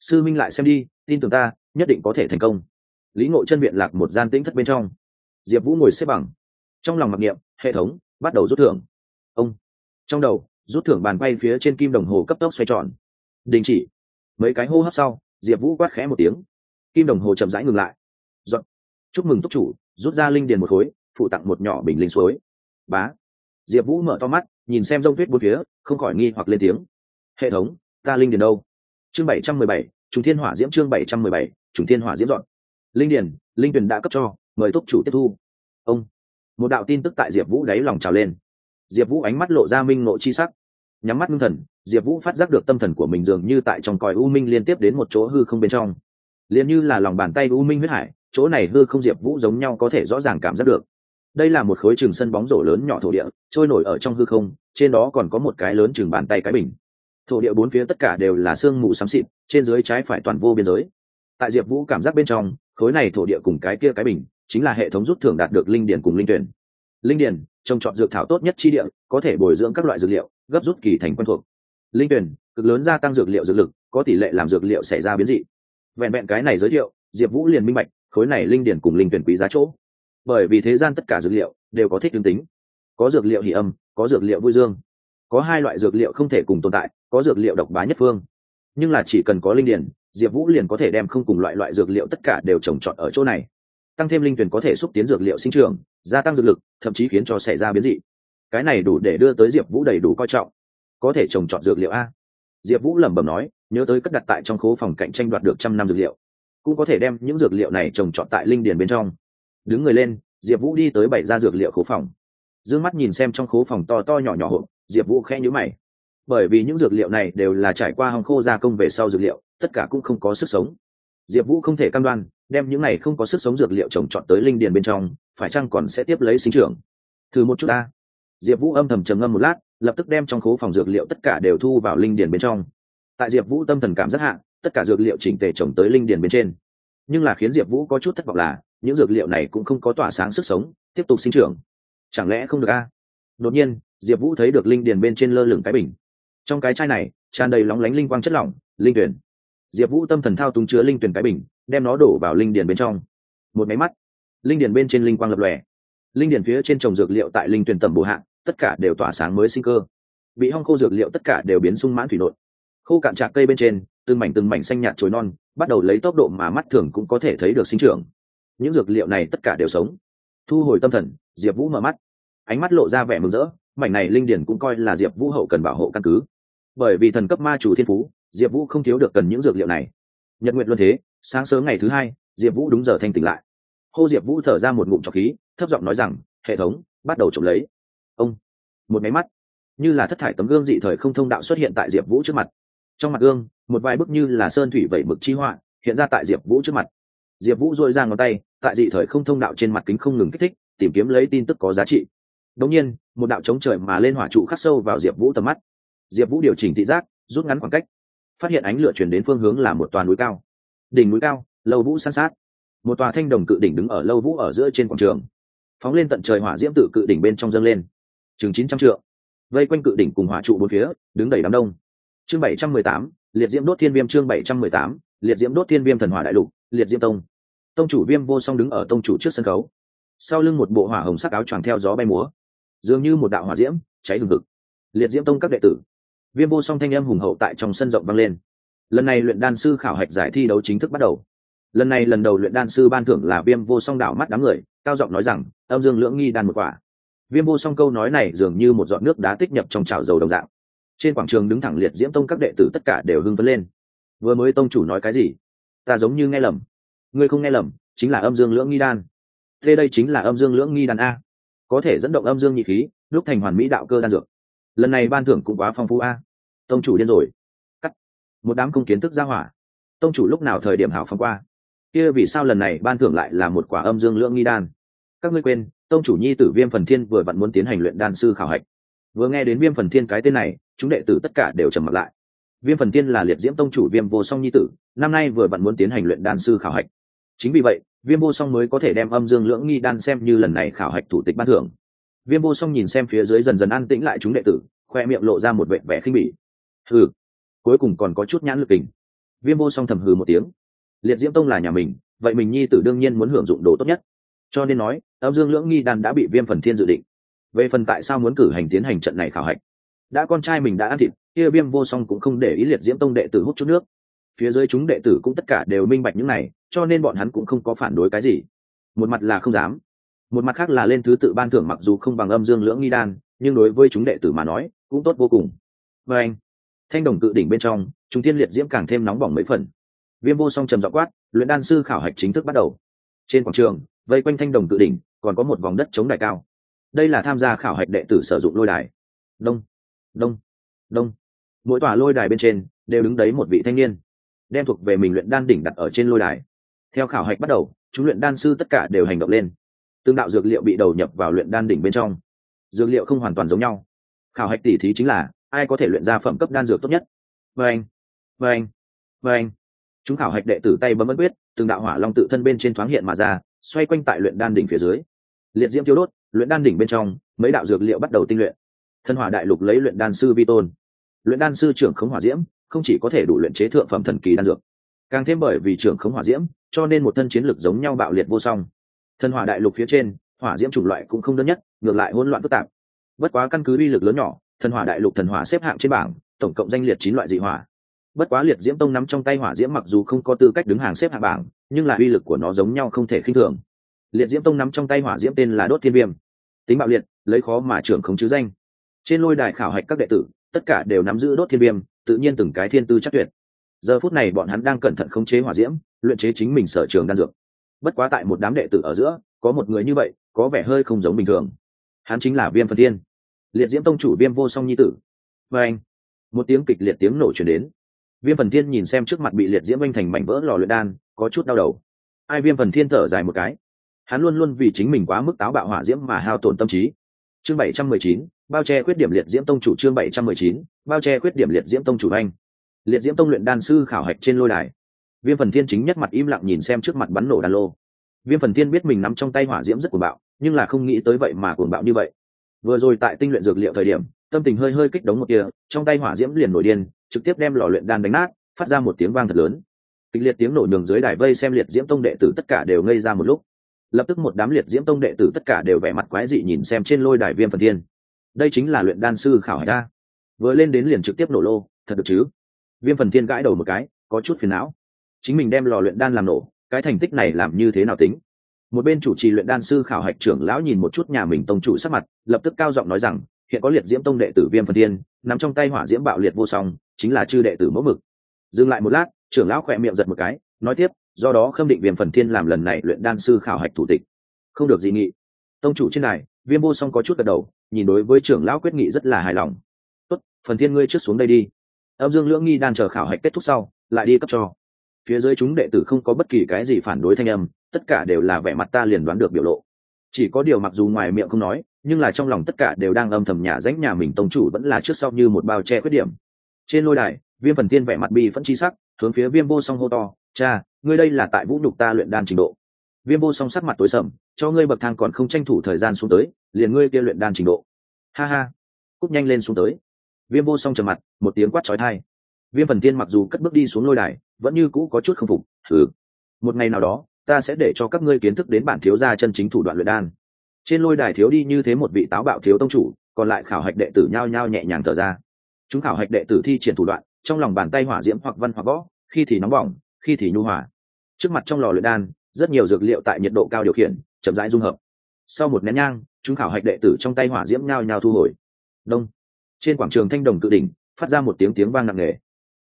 Sư minh lại xem đi, tin tưởng ta, nhất định có thể thành công. Lý ngộ chân biện lạc một gian tĩnh thất bên trong. Diệp vũ ngồi xếp bằng. Trong lòng mặc niệm, hệ thống, bắt đầu rút thưởng. Ông. Trong đầu, rút thưởng bàn quay phía trên kim đồng hồ cấp tốc xoay tròn. Đình chỉ. Mấy cái hô hấp sau diệp vũ quát khẽ một tiếng. Kim đồng hồ chậm rãi ngừng lại. Dọn. chúc mừng túc chủ, rút ra linh điền một khối, phụ tặng một nhỏ bình linh suối. Bá. Diệp vũ mở to mắt, nhìn xem rông tuyết bốn phía, không khỏi nghi hoặc lên tiếng. Hệ thống, ta linh điền đâu? Chương bảy trăm mười bảy, trùng thiên hỏa diễm chương bảy trăm mười bảy, trùng thiên hỏa diễm dọn. Linh điền, linh tuyền đã cấp cho, mời túc chủ tiếp thu. Ông. Một đạo tin tức tại diệp vũ đáy lòng trào lên. Diệp vũ ánh mắt lộ ra minh ngộ chi sắc, nhắm mắt ngưng thần diệp vũ phát giác được tâm thần của mình dường như tại trong còi u minh liên tiếp đến một chỗ hư không bên trong. Liền như là lòng bàn tay u minh huyết hải, chỗ này hư không diệp vũ giống nhau có thể rõ ràng cảm giác được. Đây là một khối trường sân bóng rổ lớn nhỏ thổ địa, trôi nổi ở trong hư không, trên đó còn có một cái lớn chừng bàn tay cái bình. Thổ địa bốn phía tất cả đều là sương mù xám xịt, trên dưới trái phải toàn vô biên giới. Tại diệp vũ cảm giác bên trong, khối này thổ địa cùng cái kia cái bình chính là hệ thống rút thưởng đạt được linh điển cùng linh tuyển. Linh điển trồng trọt dược thảo tốt nhất chi địa, có thể bồi dưỡng các loại dược liệu, gấp rút kỳ thành quen thuộc linh tuyển, cực lớn gia tăng dược liệu dược lực, có tỷ lệ làm dược liệu xảy ra biến dị. Vẹn vẹn cái này giới thiệu, diệp vũ liền minh bạch, khối này linh điển cùng linh tuyển quý giá chỗ. Bởi vì thế gian tất cả dược liệu đều có thích tương tính. Có dược liệu hỉ âm, có dược liệu vui dương. Có hai loại dược liệu không thể cùng tồn tại, có dược liệu độc bá nhất phương. Nhưng là chỉ cần có linh điển, diệp vũ liền có thể đem không cùng loại loại dược liệu tất cả đều trồng trọt ở chỗ này. Tăng thêm linh tuyển có thể xúc tiến dược liệu sinh trường gia tăng dược lực, thậm chí khiến cho xảy ra biến dị. Cái này đủ để đưa tới diệp vũ đầy đủ coi trọng có thể trồng trọt dược liệu a? Diệp vũ lẩm bẩm nói, nhớ tới cất đặt tại trong khố phòng cạnh tranh đoạt được trăm năm dược liệu, cũng có thể đem những dược liệu này trồng trọt tại linh điền bên trong. Đứng người lên, diệp vũ đi tới bảy ra dược liệu khố phòng. D ư ơ n g mắt nhìn xem trong khố phòng to to nhỏ nhỏ hộp, diệp vũ khẽ nhữ mày. Bởi vì những dược liệu này đều là trải qua hòng khô gia công về sau dược liệu, tất cả cũng không có sức sống. Diệp vũ không thể cam đoan, đem những này không có sức sống dược liệu trồng trọt tới linh điền bên trong, phải chăng còn sẽ tiếp lấy sinh trưởng? Thử một chút ta. Diệp vũ âm thầm trầm ngâm một lát lập tức đem trong khố phòng dược liệu tất cả đều thu vào linh điền bên trong. Tại diệp vũ tâm thần cảm rất hạ, tất cả dược liệu chỉnh tề trồng tới linh điền bên trên. Nhưng là khiến diệp vũ có chút thất vọng là, những dược liệu này cũng không có tỏa sáng sức sống, tiếp tục sinh trưởng. Chẳng lẽ không được a? Đột nhiên, diệp vũ thấy được linh điền bên trên lơ lửng cái bình. Trong cái chai này, tràn đầy lóng lánh linh quang chất lỏng, linh tuyển. Diệp vũ tâm thần thao túng chứa linh tuyển cái bình, đem nó đổ vào linh điền bên trong. Một máy mắt, linh điền bên trên linh quang lập lòe. Linh điền phía trên trồng dược liệu tại linh tuyển tầm bổ hạng tất cả đều tỏa sáng mới sinh cơ. Bị hong khô dược liệu tất cả đều biến sung mãn thủy nội. Khô cạn trạc cây bên trên, từng mảnh từng mảnh xanh nhạt chồi non, bắt đầu lấy tốc độ mà mắt thường cũng có thể thấy được sinh trưởng. Những dược liệu này tất cả đều sống. Thu hồi tâm thần, diệp vũ mở mắt. Ánh mắt lộ ra vẻ mừng rỡ, mảnh này linh điển cũng coi là diệp vũ hậu cần bảo hộ căn cứ. Bởi vì thần cấp ma chủ thiên phú, diệp vũ không thiếu được cần những dược liệu này. Nhật nguyện luân thế, sáng sớm ngày thứ hai, diệp vũ đúng giờ thanh tỉnh lại. Hô diệp vũ thở ra một ngụm trọc khí, thấp giọng nói rằng, hệ thống, bắt đầu trộm lấy ông, một máy mắt. Như là thất thải tấm gương dị thời không thông đạo xuất hiện tại diệp vũ trước mặt. Trong mặt gương, một vài bức như là sơn thủy vẩy mực chi họa, hiện ra tại diệp vũ trước mặt. Diệp vũ dội ra ngón tay, tại dị thời không thông đạo trên mặt kính không ngừng kích thích, tìm kiếm lấy tin tức có giá trị. Đống nhiên, một đạo chống trời mà lên hỏa trụ khắc sâu vào diệp vũ tầm mắt. Diệp vũ điều chỉnh thị giác, rút ngắn khoảng cách. Phát hiện ánh lửa chuyển đến phương hướng là một toàn núi cao. Đỉnh núi cao, lâu vũ san sát. Một tòa thanh đồng cự đỉnh đứng ở lâu vũ ở giữa trên quảng trường. Phóng lên tận trời hỏa diễm tự cự đỉnh bên trong dâng lên chừng chín trăm trượng, vây quanh cự đỉnh cùng hỏa trụ bốn phía đứng đầy đám đông. Chương bảy trăm mười tám liệt diễm đốt thiên viêm chương bảy trăm mười tám liệt diễm đốt thiên viêm thần hỏa đại lục liệt diễm tông. Tông chủ viêm vô song đứng ở tông chủ trước sân khấu. Sau lưng một bộ hỏa hồng sắc áo choàng theo gió bay múa. Dường như một đạo hỏa diễm cháy lừng ngực liệt diễm tông các đệ tử. Viêm vô song thanh âm hùng hậu tại trong sân rộng vang lên. Lần này luyện đan sư khảo hạch giải thi đấu chính thức bắt đầu. Lần này lần đầu luyện đan sư ban thưởng là viêm vô song đảo mắt đám người cao giọng nói rằng âm dương lưỡng nghi đan một quả viêm vô song câu nói này dường như một giọt nước đá tích nhập trong chảo dầu đồng dạng. Trên quảng trường đứng thẳng liệt diễm tông các đệ tử tất cả đều hưng phấn lên. Vừa mới tông chủ nói cái gì? Ta giống như nghe lầm. Ngươi không nghe lầm, chính là âm dương lưỡng nghi đan. Thế đây chính là âm dương lưỡng nghi đan a. Có thể dẫn động âm dương nhị khí, lúc thành hoàn mỹ đạo cơ đan dược. Lần này ban thưởng cũng quá phong phú a. Tông chủ điên rồi. Cắt. Một đám công kiến thức ra hỏa. Tông chủ lúc nào thời điểm hảo phong qua? Kia vì sao lần này ban thưởng lại là một quả âm dương lưỡng nghi đan? Các ngươi quên, tông chủ nhi tử viêm phần thiên vừa vặn muốn tiến hành luyện đan sư khảo hạch. Vừa nghe đến viêm phần thiên cái tên này, chúng đệ tử tất cả đều trầm mặt lại. Viêm phần thiên là liệt diễm tông chủ viêm vô song nhi tử, năm nay vừa vặn muốn tiến hành luyện đan sư khảo hạch. Chính vì vậy, viêm vô song mới có thể đem âm dương lưỡng nghi đan xem như lần này khảo hạch thủ tịch ban thưởng. Viêm vô song nhìn xem phía dưới dần dần an tĩnh lại chúng đệ tử, khoe miệng lộ ra một vệ vẻ khinh bỉ. Hừ, cuối cùng còn có chút nhãn lực tình. Viêm vô song thầm hừ một tiếng. Liệt diễm tông là nhà mình, vậy mình nhi tử đương nhiên muốn hưởng dụng đồ tốt nhất cho nên nói, âm dương lưỡng nghi đan đã bị viêm phần thiên dự định. Về phần tại sao muốn cử hành tiến hành trận này khảo hạch, đã con trai mình đã ăn thịt, kia viêm vô song cũng không để ý liệt diễm tông đệ tử hút chút nước. Phía dưới chúng đệ tử cũng tất cả đều minh bạch những này, cho nên bọn hắn cũng không có phản đối cái gì. Một mặt là không dám, một mặt khác là lên thứ tự ban thưởng mặc dù không bằng âm dương lưỡng nghi đan, nhưng đối với chúng đệ tử mà nói, cũng tốt vô cùng. Và anh, thanh đồng tự đỉnh bên trong chúng tiên liệt diễm càng thêm nóng bỏng mấy phần. Viêm vô song trầm dọ quát, luyện đan sư khảo hạch chính thức bắt đầu. Trên quảng trường vây quanh thanh đồng tự đỉnh, còn có một vòng đất chống đài cao. Đây là tham gia khảo hạch đệ tử sử dụng lôi đài. Đông đông đông. Mỗi tòa lôi đài bên trên đều đứng đấy một vị thanh niên, đem thuộc về mình luyện đan đỉnh đặt ở trên lôi đài. Theo khảo hạch bắt đầu chúng luyện đan sư tất cả đều hành động lên. Tương đạo dược liệu bị đầu nhập vào luyện đan đỉnh bên trong. Dược liệu không hoàn toàn giống nhau. Khảo hạch tỉ thí chính là, ai có thể luyện ra phẩm cấp đan dược tốt nhất? Vâng vâng vâng chúng khảo hạch đệ tử tay bấm ấn quyết, từng đạo hỏa long tự thân bên trên thoáng hiện mà ra xoay quanh tại luyện đan đỉnh phía dưới. Liệt diễm thiếu đốt, luyện đan đỉnh bên trong, mấy đạo dược liệu bắt đầu tinh luyện. Thân hỏa đại lục lấy luyện đan sư vi tôn. Luyện đan sư trưởng khống hỏa diễm, không chỉ có thể đủ luyện chế thượng phẩm thần kỳ đan dược, càng thêm bởi vì trưởng khống hỏa diễm, cho nên một thân chiến lực giống nhau bạo liệt vô song. Thân hỏa đại lục phía trên, hỏa diễm chủng loại cũng không đơn nhất, ngược lại hỗn loạn phức tạp. Bất quá căn cứ uy lực lớn nhỏ thần hỏa đại lục thần hỏa xếp hạng trên bảng, tổng cộng danh liệt chín loại dị hỏa bất quá liệt diễm tông nắm trong tay hỏa diễm mặc dù không có tư cách đứng hàng xếp hạng bảng, nhưng là uy lực của nó giống nhau không thể khinh thường. Liệt diễm tông nắm trong tay hỏa diễm tên là đốt thiên viêm. Tính bạo liệt, lấy khó mà trưởng không chứ danh. Trên lôi đài khảo hạch các đệ tử, tất cả đều nắm giữ đốt thiên viêm, tự nhiên từng cái thiên tư chắc tuyệt. Giờ phút này bọn hắn đang cẩn thận khống chế hỏa diễm, luyện chế chính mình sở trường đan dược. Bất quá tại một đám đệ tử ở giữa, có một người như vậy, có vẻ hơi không giống bình thường. Hắn chính là viêm phần thiên. Liệt diễm tông chủ viêm vô song nhi tử. Và anh, một tiếng kịch liệt tiếng nổ chuyển đến viêm phần thiên nhìn xem trước mặt bị liệt diễm oanh thành mảnh vỡ lò luyện đan, có chút đau đầu. Ai viêm phần thiên thở dài một cái. Hắn luôn luôn vì chính mình quá mức táo bạo hỏa diễm mà hao tổn tâm trí. Chương bảy trăm mười chín, bao che khuyết điểm liệt diễm tông chủ chương bảy trăm mười chín, bao che khuyết điểm liệt diễm tông chủ anh liệt diễm tông luyện đan sư khảo hạch trên lôi đài. Viêm phần thiên chính nhất mặt im lặng nhìn xem trước mặt bắn nổ đan lô. Viêm phần thiên biết mình nắm trong tay hỏa diễm rất cuồng bạo, nhưng là không nghĩ tới vậy mà cuồng bạo như vậy. Vừa rồi tại tinh luyện dược liệu thời điểm, tâm tình hơi hơi kích động một kia trong tay hỏa diễm liền nổi điên trực tiếp đem lò luyện đan đánh nát, phát ra một tiếng vang thật lớn. Kịch liệt tiếng nổ nhường dưới đài vây xem liệt diễm tông đệ tử tất cả đều ngây ra một lúc. Lập tức một đám liệt diễm tông đệ tử tất cả đều vẻ mặt quái dị nhìn xem trên lôi đài viêm phần thiên. Đây chính là luyện đan sư khảo hải đa vừa lên đến liền trực tiếp nổ lô, thật được chứ? Viêm phần thiên gãi đầu một cái, có chút phiền não. Chính mình đem lò luyện đan làm nổ, cái thành tích này làm như thế nào tính? Một bên chủ trì luyện đan sư khảo hạch trưởng lão nhìn một chút nhà mình tông chủ sắc mặt, lập tức cao giọng nói rằng hiện có liệt diễm tông đệ tử viêm phần thiên nằm trong tay hỏa diễm bạo liệt vô song, chính là chư đệ tử mẫu mực. Dừng lại một lát, trưởng lão khỏe miệng giật một cái, nói tiếp, do đó khâm định viêm phần thiên làm lần này luyện đan sư khảo hạch thủ tịch. Không được gì nghị. Tông chủ trên này viêm vô song có chút gật đầu, nhìn đối với trưởng lão quyết nghị rất là hài lòng. Tốt, phần thiên ngươi trước xuống đây đi. Âm dương lưỡng nghi đang chờ khảo hạch kết thúc sau, lại đi cấp cho. Phía dưới chúng đệ tử không có bất kỳ cái gì phản đối thanh âm, tất cả đều là vẻ mặt ta liền đoán được biểu lộ. Chỉ có điều mặc dù ngoài miệng không nói nhưng là trong lòng tất cả đều đang âm thầm nhà ránh nhà mình tông chủ vẫn là trước sau như một bao che khuyết điểm. Trên lôi đài, viêm phần tiên vẻ mặt bi phẫn chi sắc, hướng phía viêm vô song hô to, cha, ngươi đây là tại vũ đục ta luyện đan trình độ. Viêm vô song sắc mặt tối sầm, cho ngươi bậc thang còn không tranh thủ thời gian xuống tới, liền ngươi kia luyện đan trình độ. Ha ha. Cúp nhanh lên xuống tới. Viêm vô song trầm mặt, một tiếng quát trói thai viêm phần tiên mặc dù cất bước đi xuống lôi đài, vẫn như cũ có chút không phục thử một ngày nào đó, ta sẽ để cho các ngươi kiến thức đến bản thiếu gia chân chính thủ đoạn luyện đan trên lôi đài thiếu đi như thế một vị táo bạo thiếu tông chủ, còn lại khảo hạch đệ tử nhao nhao nhẹ nhàng thở ra. Chúng khảo hạch đệ tử thi triển thủ đoạn, trong lòng bàn tay hỏa diễm hoặc văn hoặc võ, khi thì nóng bỏng, khi thì nhu hỏa trước mặt trong lò luyện đan, rất nhiều dược liệu tại nhiệt độ cao điều khiển, chậm rãi dung hợp. Sau một nén nhang, chúng khảo hạch đệ tử trong tay hỏa diễm nhao nhao thu hồi. Đông. Trên quảng trường thanh đồng cự đỉnh, phát ra một tiếng tiếng vang nặng nề.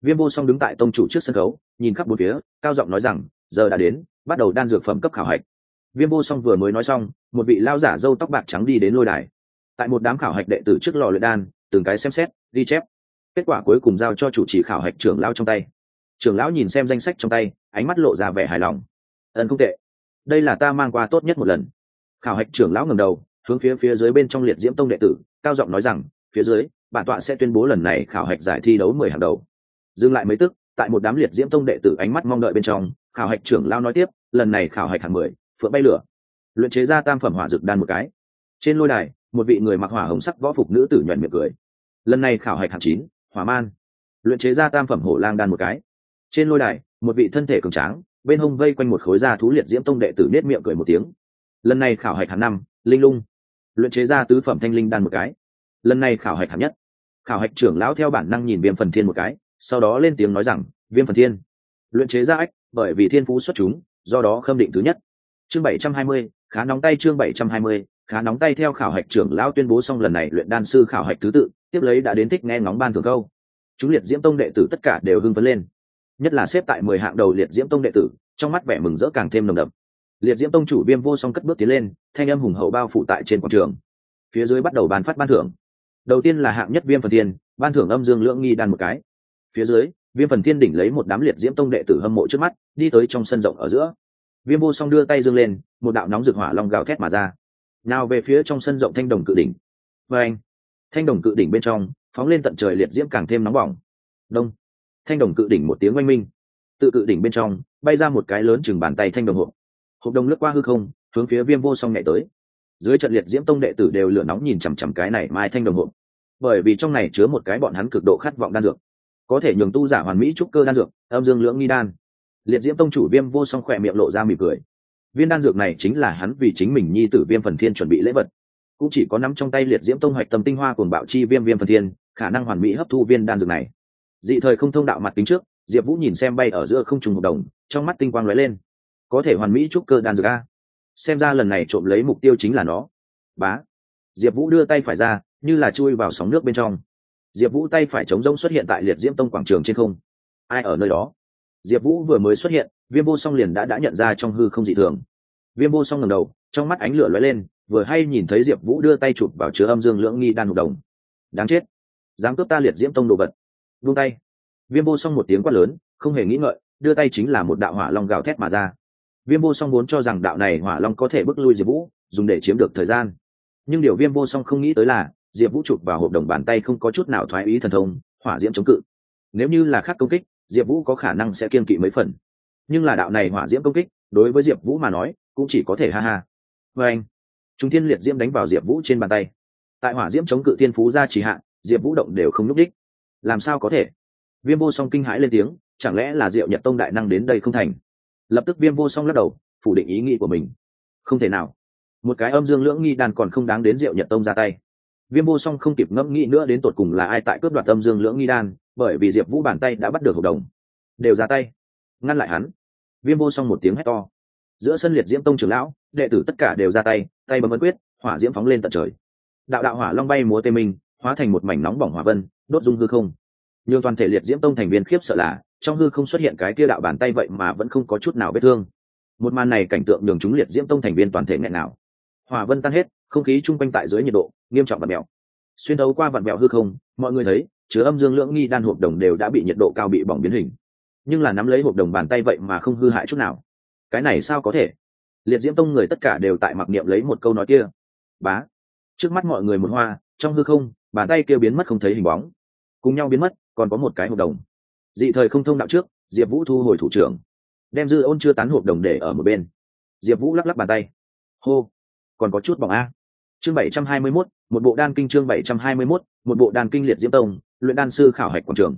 Viêm vô song đứng tại tông chủ trước sân khấu, nhìn khắp bốn phía, cao giọng nói rằng, giờ đã đến, bắt đầu đan dược phẩm cấp khảo hạch. Viêm vô song vừa mới nói xong một vị lao giả râu tóc bạc trắng đi đến lôi đài. Tại một đám khảo hạch đệ tử trước lò luyện đan, từng cái xem xét, ghi chép. Kết quả cuối cùng giao cho chủ trì khảo hạch trưởng lão trong tay. Trưởng lão nhìn xem danh sách trong tay, ánh mắt lộ ra vẻ hài lòng. Ân, không tệ. Đây là ta mang qua tốt nhất một lần. Khảo hạch trưởng lão ngầm đầu, hướng phía phía dưới bên trong liệt diễm tông đệ tử, cao giọng nói rằng, phía dưới, bản tọa sẽ tuyên bố lần này khảo hạch giải thi đấu mười hàng đầu. Dừng lại mấy tức, tại một đám liệt diễm tông đệ tử ánh mắt mong đợi bên trong, khảo hạch trưởng lao nói tiếp, lần này khảo hạch hạng mười, phượng bay lửa luyện chế ra tam phẩm hỏa dược đan một cái. Trên lôi đài, một vị người mặc hỏa hồng sắc võ phục nữ tử nhuận miệng cười. Lần này khảo hạch hạng chín, hỏa man. Luyện chế ra tam phẩm hổ lang đan một cái. Trên lôi đài, một vị thân thể cường tráng, bên hông vây quanh một khối da thú liệt diễm tông đệ tử nết miệng cười một tiếng. Lần này khảo hạch hạng năm, linh lung. Luyện chế ra tứ phẩm thanh linh đan một cái. Lần này khảo hạch hạng nhất. Khảo hạch trưởng lão theo bản năng nhìn viêm phần thiên một cái, sau đó lên tiếng nói rằng, viêm phần thiên. Luyện chế ra ách, bởi vì thiên phú xuất chúng, do đó khâm định thứ nhất. Chương bảy trăm hai mươi khá nóng tay chương bảy trăm hai mươi, khá nóng tay theo khảo hạch trưởng lão tuyên bố xong lần này luyện đan sư khảo hạch thứ tự, tiếp lấy đã đến thích nghe ngóng ban thường câu. Chúng liệt diễm tông đệ tử tất cả đều hưng phấn lên. Nhất là xếp tại mười hạng đầu liệt diễm tông đệ tử, trong mắt vẻ mừng rỡ càng thêm nồng đậm. Liệt diễm tông chủ viêm vô song cất bước tiến lên, thanh âm hùng hậu bao phủ tại trên quảng trường. Phía dưới bắt đầu bàn phát ban thưởng. Đầu tiên là hạng nhất viêm phần tiên ban thưởng âm dương lưỡng nghi đan một cái. Phía dưới, viêm phần thiên đỉnh lấy một đám liệt diễm tông đệ tử hâm mộ trước mắt, đi tới trong sân rộng ở giữa viêm vô song đưa tay giương lên, một đạo nóng rực hỏa long gào thét mà ra. Nào về phía trong sân rộng thanh đồng cự đỉnh. Và anh, thanh đồng cự đỉnh bên trong, phóng lên tận trời liệt diễm càng thêm nóng bỏng. Đông. Thanh đồng cự đỉnh một tiếng oanh minh. Tự cự đỉnh bên trong, bay ra một cái lớn chừng bàn tay thanh đồng hộp. Hộp đồng lướt qua hư không, hướng phía viêm vô song nhẹ tới. Dưới trận liệt diễm tông đệ tử đều lửa nóng nhìn chằm chằm cái này mai thanh đồng hộp. Bởi vì trong này chứa một cái bọn hắn cực độ khát vọng đan dược. Có thể nhường tu giả hoàn mỹ trúc cơ đan dược, âm dương lưỡng nghi đan liệt diễm tông chủ viêm vô song khỏe miệng lộ ra mỉm cười. Viên đan dược này chính là hắn vì chính mình nhi tử viêm phần thiên chuẩn bị lễ vật. Cũng chỉ có nắm trong tay liệt diễm tông hoạch tâm tinh hoa cùng bạo chi viêm viêm phần thiên, khả năng hoàn mỹ hấp thu viên đan dược này. Dị thời không thông đạo mặt tính trước, diệp vũ nhìn xem bay ở giữa không trùng hợp đồng, trong mắt tinh quang lóe lên. Có thể hoàn mỹ trúc cơ đan dược a. Xem ra lần này trộm lấy mục tiêu chính là nó. Bá. Diệp vũ đưa tay phải ra, như là chui vào sóng nước bên trong. Diệp vũ tay phải chống rông xuất hiện tại liệt diễm tông quảng trường trên không. Ai ở nơi đó? Diệp vũ vừa mới xuất hiện, viêm vô song liền đã đã nhận ra trong hư không dị thường. Viêm vô song ngầm đầu, trong mắt ánh lửa lóe lên, vừa hay nhìn thấy diệp vũ đưa tay chụp vào chứa âm dương lưỡng nghi đan hộp đồng. Đáng chết. Dám cướp ta liệt diễm tông đồ vật. Vung tay. Viêm vô song một tiếng quát lớn, không hề nghĩ ngợi, đưa tay chính là một đạo hỏa long gào thét mà ra. Viêm vô song vốn cho rằng đạo này hỏa long có thể bước lui diệp vũ, dùng để chiếm được thời gian. Nhưng điều viêm vô song không nghĩ tới là, diệp vũ chụp vào hộp đồng bàn tay không có chút nào thoái ý thần thông, hỏa diễm chống cự. Nếu như là khác công kích diệp vũ có khả năng sẽ kiên kỵ mấy phần. Nhưng là đạo này hỏa diễm công kích, đối với diệp vũ mà nói, cũng chỉ có thể ha ha. Vê anh chúng thiên liệt diễm đánh vào diệp vũ trên bàn tay. Tại hỏa diễm chống cự thiên phú ra trì hạn diệp vũ động đều không n ú c đích. Làm sao có thể? Viêm vô song kinh hãi lên tiếng, chẳng lẽ là diệu nhật tông đại năng đến đây không thành? Lập tức viêm vô song lắc đầu, phủ định ý nghĩ của mình. Không thể nào. Một cái âm dương lưỡng nghi đan còn không đáng đến diệu nhật tông ra tay. Viêm vô song không kịp ngẫm nghĩ nữa đến tột cùng là ai tại cướp đoạt âm dương lưỡng nghi đan bởi vì diệp vũ bàn tay đã bắt được hợp đồng. Đều ra tay. Ngăn lại hắn. Viêm vô song một tiếng hét to. Giữa sân liệt diễm tông trưởng lão, đệ tử tất cả đều ra tay tay bấm ấn quyết, hỏa diễm phóng lên tận trời. Đạo đạo hỏa long bay múa tê minh, hóa thành một mảnh nóng bỏng hỏa vân, đốt dung hư không. Nhưng toàn thể liệt diễm tông thành viên khiếp sợ là, trong hư không xuất hiện cái kia đạo bàn tay vậy mà vẫn không có chút nào vết thương. Một màn này cảnh tượng đường chúng liệt diễm tông thành viên toàn thể nghẹn nào. Hỏa vân tan hết, không khí chung quanh tại dưới nhiệt độ, nghiêm trọng và mèo xuyên đấu qua vặn mèo hư không, mọi người thấy chứa âm dương lưỡng nghi đan hộp đồng đều đã bị nhiệt độ cao bị bỏng biến hình. Nhưng là nắm lấy hộp đồng bàn tay vậy mà không hư hại chút nào. Cái này sao có thể? Liệt diễm tông người tất cả đều tại mặc niệm lấy một câu nói kia. Bá. Trước mắt mọi người một hoa, trong hư không, bàn tay kia biến mất không thấy hình bóng. Cùng nhau biến mất, còn có một cái hộp đồng. Dị thời không thông đạo trước, diệp vũ thu hồi thủ trưởng. Đem dư ôn chưa tán hộp đồng để ở một bên. Diệp vũ lắc lắc bàn tay. Hô. Còn có chút bỏng a. Chương bảy trăm hai mươi mốt, một bộ đan kinh chương bảy trăm hai mươi mốt, một bộ đan kinh liệt diễm tông luyện đan sư khảo hạch quảng trường.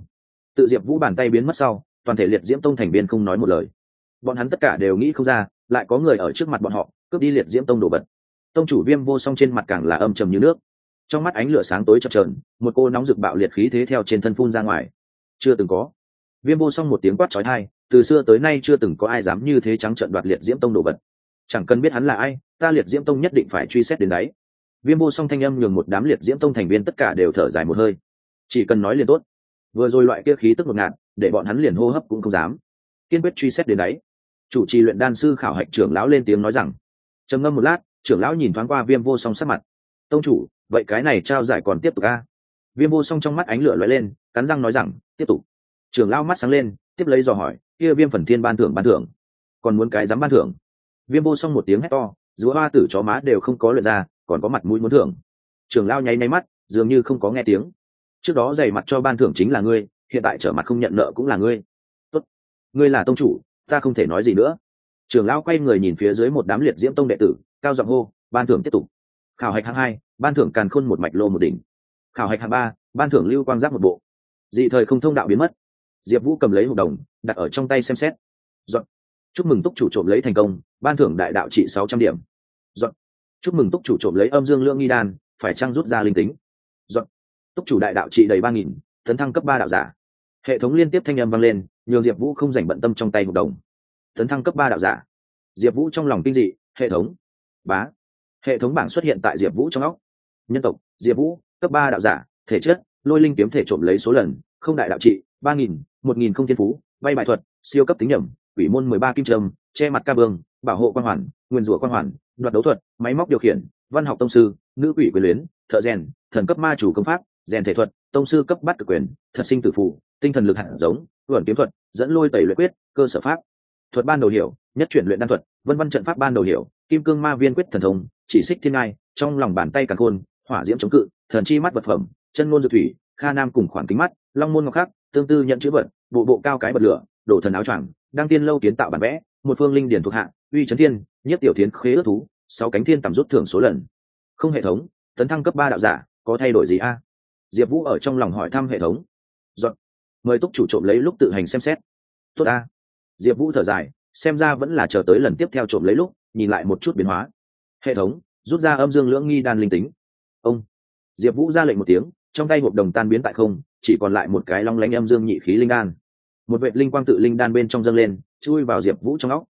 Tự diệp vũ bàn tay biến mất sau, toàn thể liệt diễm tông thành viên không nói một lời. Bọn hắn tất cả đều nghĩ không ra, lại có người ở trước mặt bọn họ, cướp đi liệt diễm tông đồ vật. Tông chủ viêm vô song trên mặt càng là âm trầm như nước. Trong mắt ánh lửa sáng tối chập trờn một cô nóng rực bạo liệt khí thế theo trên thân phun ra ngoài. Chưa từng có. Viêm vô song một tiếng quát trói thai từ xưa tới nay chưa từng có ai dám như thế trắng trận đoạt liệt diễm tông đồ vật. Chẳng cần biết hắn là ai, ta liệt diễm tông nhất định phải truy xét đến đáy viêm vô song thanh âm nhường một đám liệt diễm tông thành viên tất cả đều thở dài một hơi chỉ cần nói liền tốt. Vừa rồi loại kia khí tức ngột ngạt, để bọn hắn liền hô hấp cũng không dám. Kiên quyết truy xét đến đáy chủ trì luyện đan sư khảo hạch trưởng lão lên tiếng nói rằng, trầm ngâm một lát, trưởng lão nhìn thoáng qua viêm vô song sắc mặt. Tông chủ, vậy cái này trao giải còn tiếp tục a viêm vô song trong mắt ánh lửa lóe lên, cắn răng nói rằng, tiếp tục. Trưởng lão mắt sáng lên, tiếp lấy dò hỏi, kia viêm phần thiên ban thưởng ban thưởng, còn muốn cái dám ban thưởng? Viêm vô song một tiếng hét to, giữa hoa tử chó má đều không có lượt ra, còn có mặt mũi muốn thưởng. Trưởng lão nháy máy mắt, dường như không có nghe tiếng trước đó dày mặt cho ban thưởng chính là ngươi, hiện tại trở mặt không nhận nợ cũng là ngươi. Tốt. ngươi là tông chủ, ta không thể nói gì nữa. Trưởng lão quay người nhìn phía dưới một đám liệt diễm tông đệ tử, cao giọng hô, ban thưởng tiếp tục. Khảo hạch hạng hai, ban thưởng càn khôn một mạch lô một đỉnh. Khảo hạch hạng ba, ban thưởng lưu quang giáp một bộ. Dị thời không thông đạo biến mất. Diệp vũ cầm lấy hộp đồng, đặt ở trong tay xem xét. Dọn. chúc mừng túc chủ trộm lấy thành công, ban thưởng đại đạo trị sáu trăm điểm. Dọn. chúc mừng túc chủ trộm lấy âm dương lương nghi đan, phải trăng rút ra linh tính? Dọn túc chủ đại đạo trị đầy ba nghìn, tấn thăng cấp ba đạo giả. Hệ thống liên tiếp thanh âm vang lên, nhường diệp vũ không dành bận tâm trong tay hợp đồng. Tấn thăng cấp ba đạo giả. Diệp vũ trong lòng kinh dị, hệ thống. Bá. Hệ thống bảng xuất hiện tại diệp vũ trong óc. Nhân tộc, diệp vũ, cấp ba đạo giả, thể chất, lôi linh kiếm thể trộm lấy số lần, không đại đạo trị, ba nghìn, một nghìn không thiên phú, bay bài thuật, siêu cấp tính nhầm ủy môn mười ba kim trâm, che mặt ca vương, bảo hộ quan hoàn, nguyên rủa quan hoàn, đoạt đấu thuật, máy móc điều khiển, văn học tông sư, nữ quỷ quyền luyến, thợ rèn, thần cấp ma chủ công pháp rèn thể thuật, tông sư cấp bắt cực quyền, thật sinh tử phụ tinh thần lực hạt giống, luận kiếm thuật, dẫn lôi tẩy luyện quyết, cơ sở pháp. Thuật ban đầu hiểu, nhất chuyển luyện đan thuật, vân văn trận pháp ban đầu hiểu, kim cương ma viên quyết thần thông, chỉ xích thiên ngai, trong lòng bàn tay càng khôn, hỏa diễm chống cự, thần chi mắt vật phẩm, chân ngôn dược thủy, kha nam cùng khoản kính mắt, long môn ngọc khắc, tương tư nhận chữ vật, bộ bộ cao cái bật lửa, đổ thần áo choàng, đăng tiên lâu kiến tạo bản vẽ, một phương linh điển thuộc hạ, uy trấn thiên, nhất tiểu tiến khế ước thú, sáu cánh thiên tầm rút thưởng số lần. Không hệ thống, tấn thăng cấp ba đạo giả, có thay đổi gì a? Diệp vũ ở trong lòng hỏi thăm hệ thống. Dọn. mời túc chủ trộm lấy lúc tự hành xem xét. Tốt a diệp vũ thở dài, xem ra vẫn là chờ tới lần tiếp theo trộm lấy lúc, nhìn lại một chút biến hóa. Hệ thống, rút ra âm dương lưỡng nghi đan linh tính. Ông. Diệp vũ ra lệnh một tiếng, trong tay hộp đồng tan biến tại không, chỉ còn lại một cái long lánh âm dương nhị khí linh đan. Một vệ linh quang tự linh đan bên trong dâng lên, chui vào diệp vũ trong óc.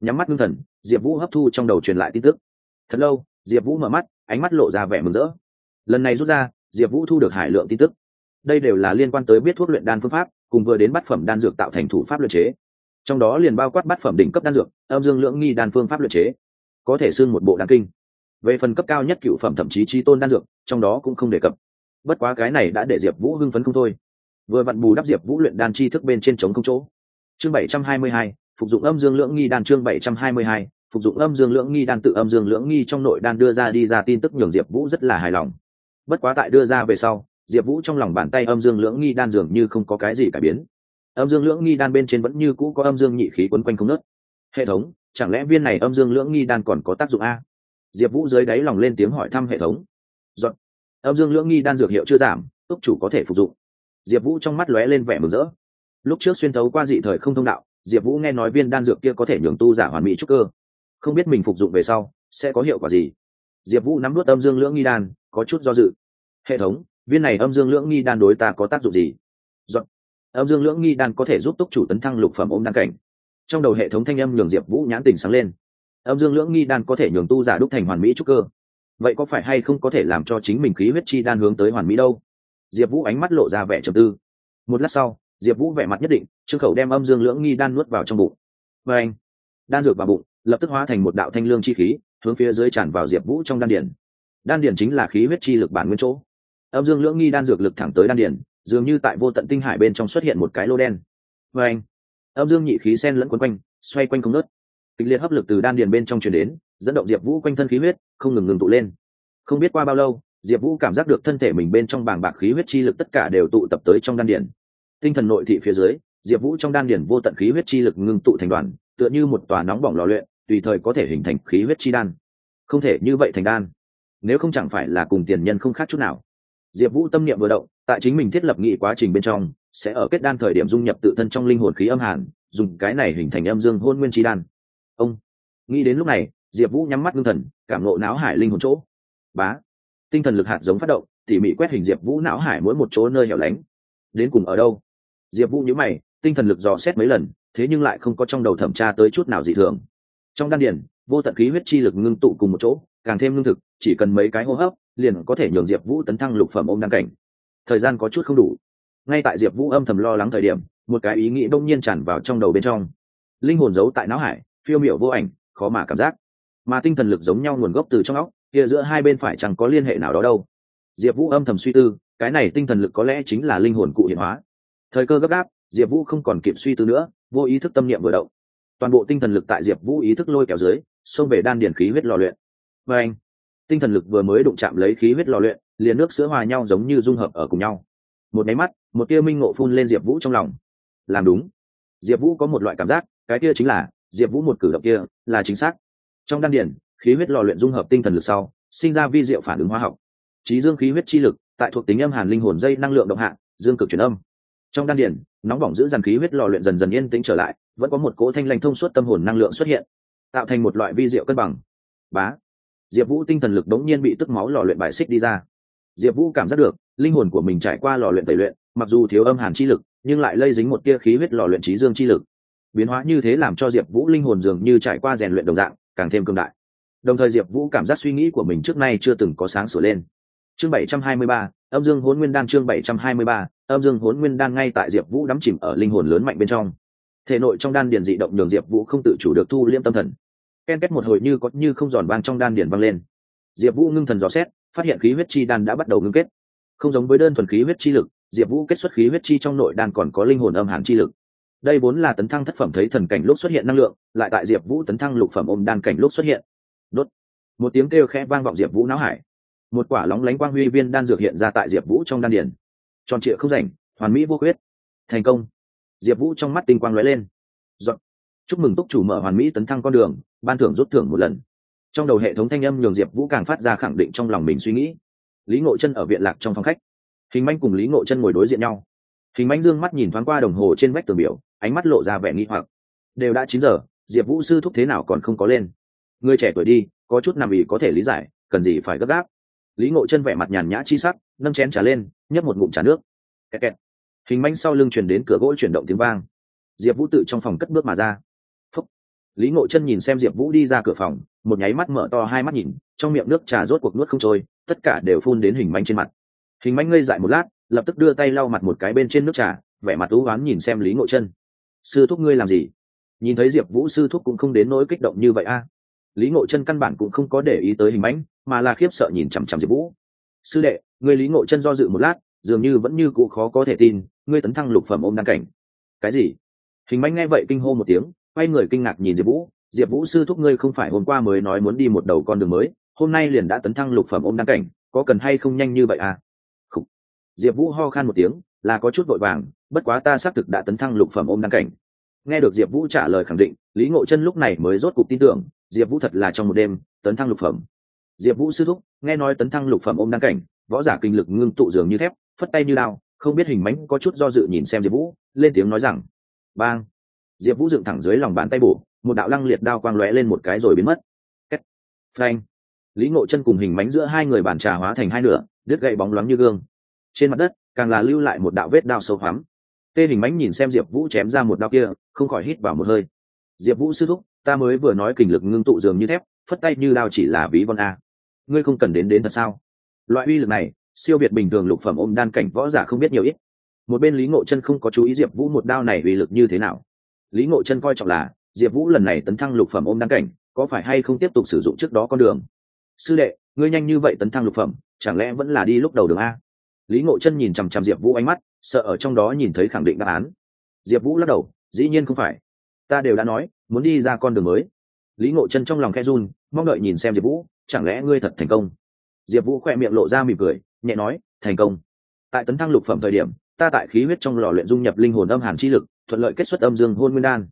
Nhắm mắt ngưng thần, diệp vũ hấp thu trong đầu truyền lại tin tức. Thật lâu, diệp vũ mở mắt, ánh mắt lộ ra vẻ mừng rỡ. Lần này rút ra diệp vũ thu được hải lượng tin tức. Đây đều là liên quan tới biết thuốc luyện đan phương pháp, cùng vừa đến bát phẩm đan dược tạo thành thủ pháp luyện chế. Trong đó liền bao quát bát phẩm đỉnh cấp đan dược, âm dương lưỡng nghi đan phương pháp luyện chế. Có thể xưng một bộ đan kinh. Về phần cấp cao nhất cựu phẩm thậm chí chi tôn đan dược, trong đó cũng không đề cập. Bất quá cái này đã để diệp vũ hưng phấn không thôi. Vừa vặn bù đắp diệp vũ luyện đan chi thức bên trên trống không chỗ. Chương bảy trăm hai mươi hai, phục dụng âm dương lưỡng nghi đan chương bảy trăm hai mươi hai, phục dụng âm dương lưỡng nghi đan tự âm dương lưỡng nghi trong nội đan đưa ra đi ra tin tức nhường diệp vũ rất là hài lòng bất quá tại đưa ra về sau, diệp vũ trong lòng bàn tay âm dương lưỡng nghi đan dường như không có cái gì cải biến. Âm dương lưỡng nghi đan bên trên vẫn như cũ có âm dương nhị khí quấn quanh không nớt hệ thống, chẳng lẽ viên này âm dương lưỡng nghi đan còn có tác dụng a? Diệp vũ dưới đáy lòng lên tiếng hỏi thăm hệ thống. Dọn. âm dương lưỡng nghi đan dược hiệu chưa giảm, ước chủ có thể phục dụng. Diệp vũ trong mắt lóe lên vẻ mừng rỡ. Lúc trước xuyên thấu qua dị thời không thông đạo, diệp vũ nghe nói viên đan dược kia có thể nhường tu giả hoàn mỹ trúc cơ. Không biết mình phục dụng về sau, sẽ có hiệu quả gì? Diệp vũ nắm nuốt âm dương lưỡng nghi đan có chút do dự. Hệ thống, viên này âm dương lưỡng nghi đan đối ta có tác dụng gì? Dọn. âm dương lưỡng nghi đan có thể giúp túc chủ tấn thăng lục phẩm ôm đan cảnh. Trong đầu hệ thống thanh âm nhường diệp vũ nhãn tình sáng lên. Âm dương lưỡng nghi đan có thể nhường tu giả đúc thành hoàn mỹ trúc cơ. Vậy có phải hay không có thể làm cho chính mình khí huyết chi đan hướng tới hoàn mỹ đâu? Diệp vũ ánh mắt lộ ra vẻ trầm tư. Một lát sau, diệp vũ vẻ mặt nhất định, trương khẩu đem âm dương lưỡng nghi đan nuốt vào trong bụng. Và anh. Đan dược vào bụng, lập tức hóa thành một đạo thanh lương chi khí, hướng phía dưới tràn vào diệp vũ trong đan điển đan điển chính là khí huyết chi lực bản nguyên chỗ. Âm dương lưỡng nghi đan dược lực thẳng tới đan điển dường như tại vô tận tinh hải bên trong xuất hiện một cái lô đen. Và anh, âm dương nhị khí sen lẫn quấn quanh, xoay quanh không nớt kịch liệt hấp lực từ đan điền bên trong truyền đến, dẫn động diệp vũ quanh thân khí huyết, không ngừng ngừng tụ lên. Không biết qua bao lâu, diệp vũ cảm giác được thân thể mình bên trong bảng bạc khí huyết chi lực tất cả đều tụ tập tới trong đan điền. Tinh thần nội thị phía dưới, diệp vũ trong đan điền vô tận khí huyết chi lực ngưng tụ thành đoàn, tựa như một tòa nóng bỏng lò luyện, tùy thời có thể hình thành khí huyết chi đan. Không thể như vậy thành đan nếu không chẳng phải là cùng tiền nhân không khác chút nào. Diệp vũ tâm niệm vừa động, tại chính mình thiết lập nghị quá trình bên trong, sẽ ở kết đan thời điểm dung nhập tự thân trong linh hồn khí âm hàn, dùng cái này hình thành âm dương hôn nguyên chi đan. Ông, nghĩ đến lúc này, diệp vũ nhắm mắt ngưng thần, cảm ngộ não hải linh hồn chỗ. Bá, tinh thần lực hạt giống phát động, tỉ mỉ quét hình diệp vũ não hải mỗi một chỗ nơi hẻo lánh. Đến cùng ở đâu? Diệp vũ nhíu mày, tinh thần lực dò xét mấy lần, thế nhưng lại không có trong đầu thẩm tra tới chút nào dị thường. Trong đan điển vô tận khí huyết chi lực ngưng tụ cùng một chỗ càng thêm lương thực, chỉ cần mấy cái hô hấp, liền có thể nhường diệp vũ tấn thăng lục phẩm ôm đăng cảnh. Thời gian có chút không đủ. Ngay tại diệp vũ âm thầm lo lắng thời điểm, một cái ý nghĩ đông nhiên tràn vào trong đầu bên trong. Linh hồn giấu tại não hải, phiêu miểu vô ảnh, khó mà cảm giác. Mà tinh thần lực giống nhau nguồn gốc từ trong óc, kia giữa hai bên phải chẳng có liên hệ nào đó đâu. Diệp vũ âm thầm suy tư, cái này tinh thần lực có lẽ chính là linh hồn cụ hiện hóa. Thời cơ gấp gáp, diệp vũ không còn kịp suy tư nữa, vô ý thức tâm niệm vừa động. Toàn bộ tinh thần lực tại diệp vũ ý thức lôi kéo dưới, xông về đan điển khí huyết lò luyện và anh, tinh thần lực vừa mới đụng chạm lấy khí huyết lò luyện, liền nước sữa hòa nhau giống như dung hợp ở cùng nhau. Một máy mắt, một tia minh ngộ phun lên diệp vũ trong lòng. Làm đúng. Diệp vũ có một loại cảm giác, cái kia chính là, diệp vũ một cử động kia, là chính xác. Trong đan điển, khí huyết lò luyện dung hợp tinh thần lực sau, sinh ra vi diệu phản ứng hóa học. Trí dương khí huyết chi lực, tại thuộc tính âm hàn linh hồn dây năng lượng động hạ, dương cực truyền âm. Trong đan điển, nóng bỏng giữ dàn khí huyết lò luyện dần dần yên tĩnh trở lại, vẫn có một cỗ thanh lanh thông suốt tâm hồn năng lượng xuất hiện, tạo thành một loại vi diệu cân bằng. Bá diệp vũ tinh thần lực đống nhiên bị tức máu lò luyện bài xích đi ra. Diệp vũ cảm giác được, linh hồn của mình trải qua lò luyện tẩy luyện, mặc dù thiếu âm hàn chi lực, nhưng lại lây dính một tia khí huyết lò luyện trí dương chi lực. Biến hóa như thế làm cho diệp vũ linh hồn dường như trải qua rèn luyện đồng dạng, càng thêm cương đại. Đồng thời diệp vũ cảm giác suy nghĩ của mình trước nay chưa từng có sáng sửa lên. Chương bảy trăm hai mươi ba, âm dương hốn nguyên đan chương bảy trăm hai mươi ba, âm dương hốn nguyên đan ngay tại diệp vũ đắm chìm ở linh hồn lớn mạnh bên trong. Thể nội trong đan điền dị động đường diệp vũ không tự chủ được thu liêm tâm thần ken kết một hồi như có như không giòn vang trong đan điền vang lên. Diệp vũ ngưng thần dò xét, phát hiện khí huyết chi đan đã bắt đầu ngưng kết. Không giống với đơn thuần khí huyết chi lực, diệp vũ kết xuất khí huyết chi trong nội đan còn có linh hồn âm hàn chi lực. Đây vốn là tấn thăng thất phẩm thấy thần cảnh lúc xuất hiện năng lượng, lại tại diệp vũ tấn thăng lục phẩm ôm đan cảnh lúc xuất hiện. Đốt. Một tiếng kêu khẽ vang vọng diệp vũ não hải. Một quả lóng lánh quang huy viên đan dược hiện ra tại diệp vũ trong đan điển tròn trịa không rảnh, hoàn mỹ vô quyết thành công. Diệp vũ trong mắt tinh quang lóe lên. Dọn. chúc mừng túc chủ mở hoàn mỹ tấn thăng con đường ban thưởng rút thưởng một lần. Trong đầu hệ thống thanh âm nhường diệp vũ càng phát ra khẳng định trong lòng mình suy nghĩ. Lý ngộ chân ở viện lạc trong phòng khách. Hình manh cùng lý ngộ chân ngồi đối diện nhau. Hình manh dương mắt nhìn thoáng qua đồng hồ trên vách tường biểu, ánh mắt lộ ra vẻ nghi hoặc. Đều đã chín giờ, diệp vũ sư thúc thế nào còn không có lên? Người trẻ tuổi đi, có chút nằm ỉ có thể lý giải, cần gì phải gấp gáp. Lý ngộ chân vẻ mặt nhàn nhã chi sắc, nâng chén trà lên, nhấp một ngụm trà nước. Kẹt kẹt. hình manh sau lưng truyền đến cửa gỗ chuyển động tiếng vang. Diệp vũ tự trong phòng cất bước mà ra lý ngộ chân nhìn xem diệp vũ đi ra cửa phòng, một nháy mắt mở to hai mắt nhìn, trong miệng nước trà rốt cuộc nuốt không trôi, tất cả đều phun đến hình manh trên mặt. Hình manh ngây dại một lát, lập tức đưa tay lau mặt một cái bên trên nước trà, vẻ mặt thú oán nhìn xem lý ngộ chân. Sư thúc ngươi làm gì? Nhìn thấy diệp vũ sư thúc cũng không đến nỗi kích động như vậy a. Lý ngộ chân căn bản cũng không có để ý tới hình mãnh mà là khiếp sợ nhìn chằm chằm diệp vũ. Sư đệ người lý ngộ chân do dự một lát, dường như vẫn như cụ khó có thể tin, ngươi tấn thăng lục phẩm ôm đăng cảnh. Cái gì? Hình mãnh nghe vậy kinh hô một tiếng quay người kinh ngạc nhìn diệp vũ. Diệp vũ, sư thúc ngươi không phải hôm qua mới nói muốn đi một đầu con đường mới, hôm nay liền đã tấn thăng lục phẩm ôm đăng cảnh, có cần hay không nhanh như vậy à? Khủ. diệp vũ ho khan một tiếng, là có chút vội vàng, bất quá ta xác thực đã tấn thăng lục phẩm ôm đăng cảnh. Nghe được diệp vũ trả lời khẳng định, lý ngộ chân lúc này mới rốt cục tin tưởng, diệp vũ thật là trong một đêm, tấn thăng lục phẩm. Diệp vũ, sư thúc, nghe nói tấn thăng lục phẩm ôm đăng cảnh, võ giả kinh lực ngưng tụ dường như thép, phất tay như lao không biết hình mánh có chút do dự nhìn xem diệp vũ, lên tiếng nói rằng, bang diệp vũ dựng thẳng dưới lòng bàn tay bổ, một đạo lăng liệt đao quang lóe lên một cái rồi biến mất. Kết. phanh. Lý ngộ chân cùng hình mánh giữa hai người bàn trà hóa thành hai nửa, đứt gậy bóng loáng như gương. Trên mặt đất, càng là lưu lại một đạo vết đao sâu hoắm. Tê hình mánh nhìn xem diệp vũ chém ra một đao kia, không khỏi hít vào một hơi. Diệp vũ sư thúc, ta mới vừa nói kình lực ngưng tụ dường như thép, phất tay như đao chỉ là ví von a. Ngươi không cần đến đến thật sao? Loại uy lực này, siêu biệt bình thường lục phẩm ôm đan cảnh võ giả không biết nhiều ít. Một bên lý ngộ chân không có chú ý diệp vũ một đao này uy lực như thế nào lý ngộ chân coi trọng là, diệp vũ lần này tấn thăng lục phẩm ôm đăng cảnh, có phải hay không tiếp tục sử dụng trước đó con đường? Sư đệ, ngươi nhanh như vậy tấn thăng lục phẩm, chẳng lẽ vẫn là đi lúc đầu đường a? Lý ngộ chân nhìn chằm chằm diệp vũ ánh mắt, sợ ở trong đó nhìn thấy khẳng định đáp án. Diệp vũ lắc đầu, dĩ nhiên không phải. Ta đều đã nói, muốn đi ra con đường mới. Lý ngộ chân trong lòng khe run, mong đợi nhìn xem diệp vũ, chẳng lẽ ngươi thật thành công? Diệp vũ khỏe miệng lộ ra mỉm cười, nhẹ nói, thành công. Tại tấn thăng lục phẩm thời điểm, ta tại khí huyết trong lò luyện dung nhập linh hồn âm hàn chi lực thuận lợi kết xuất âm dương hôn nguyên đan.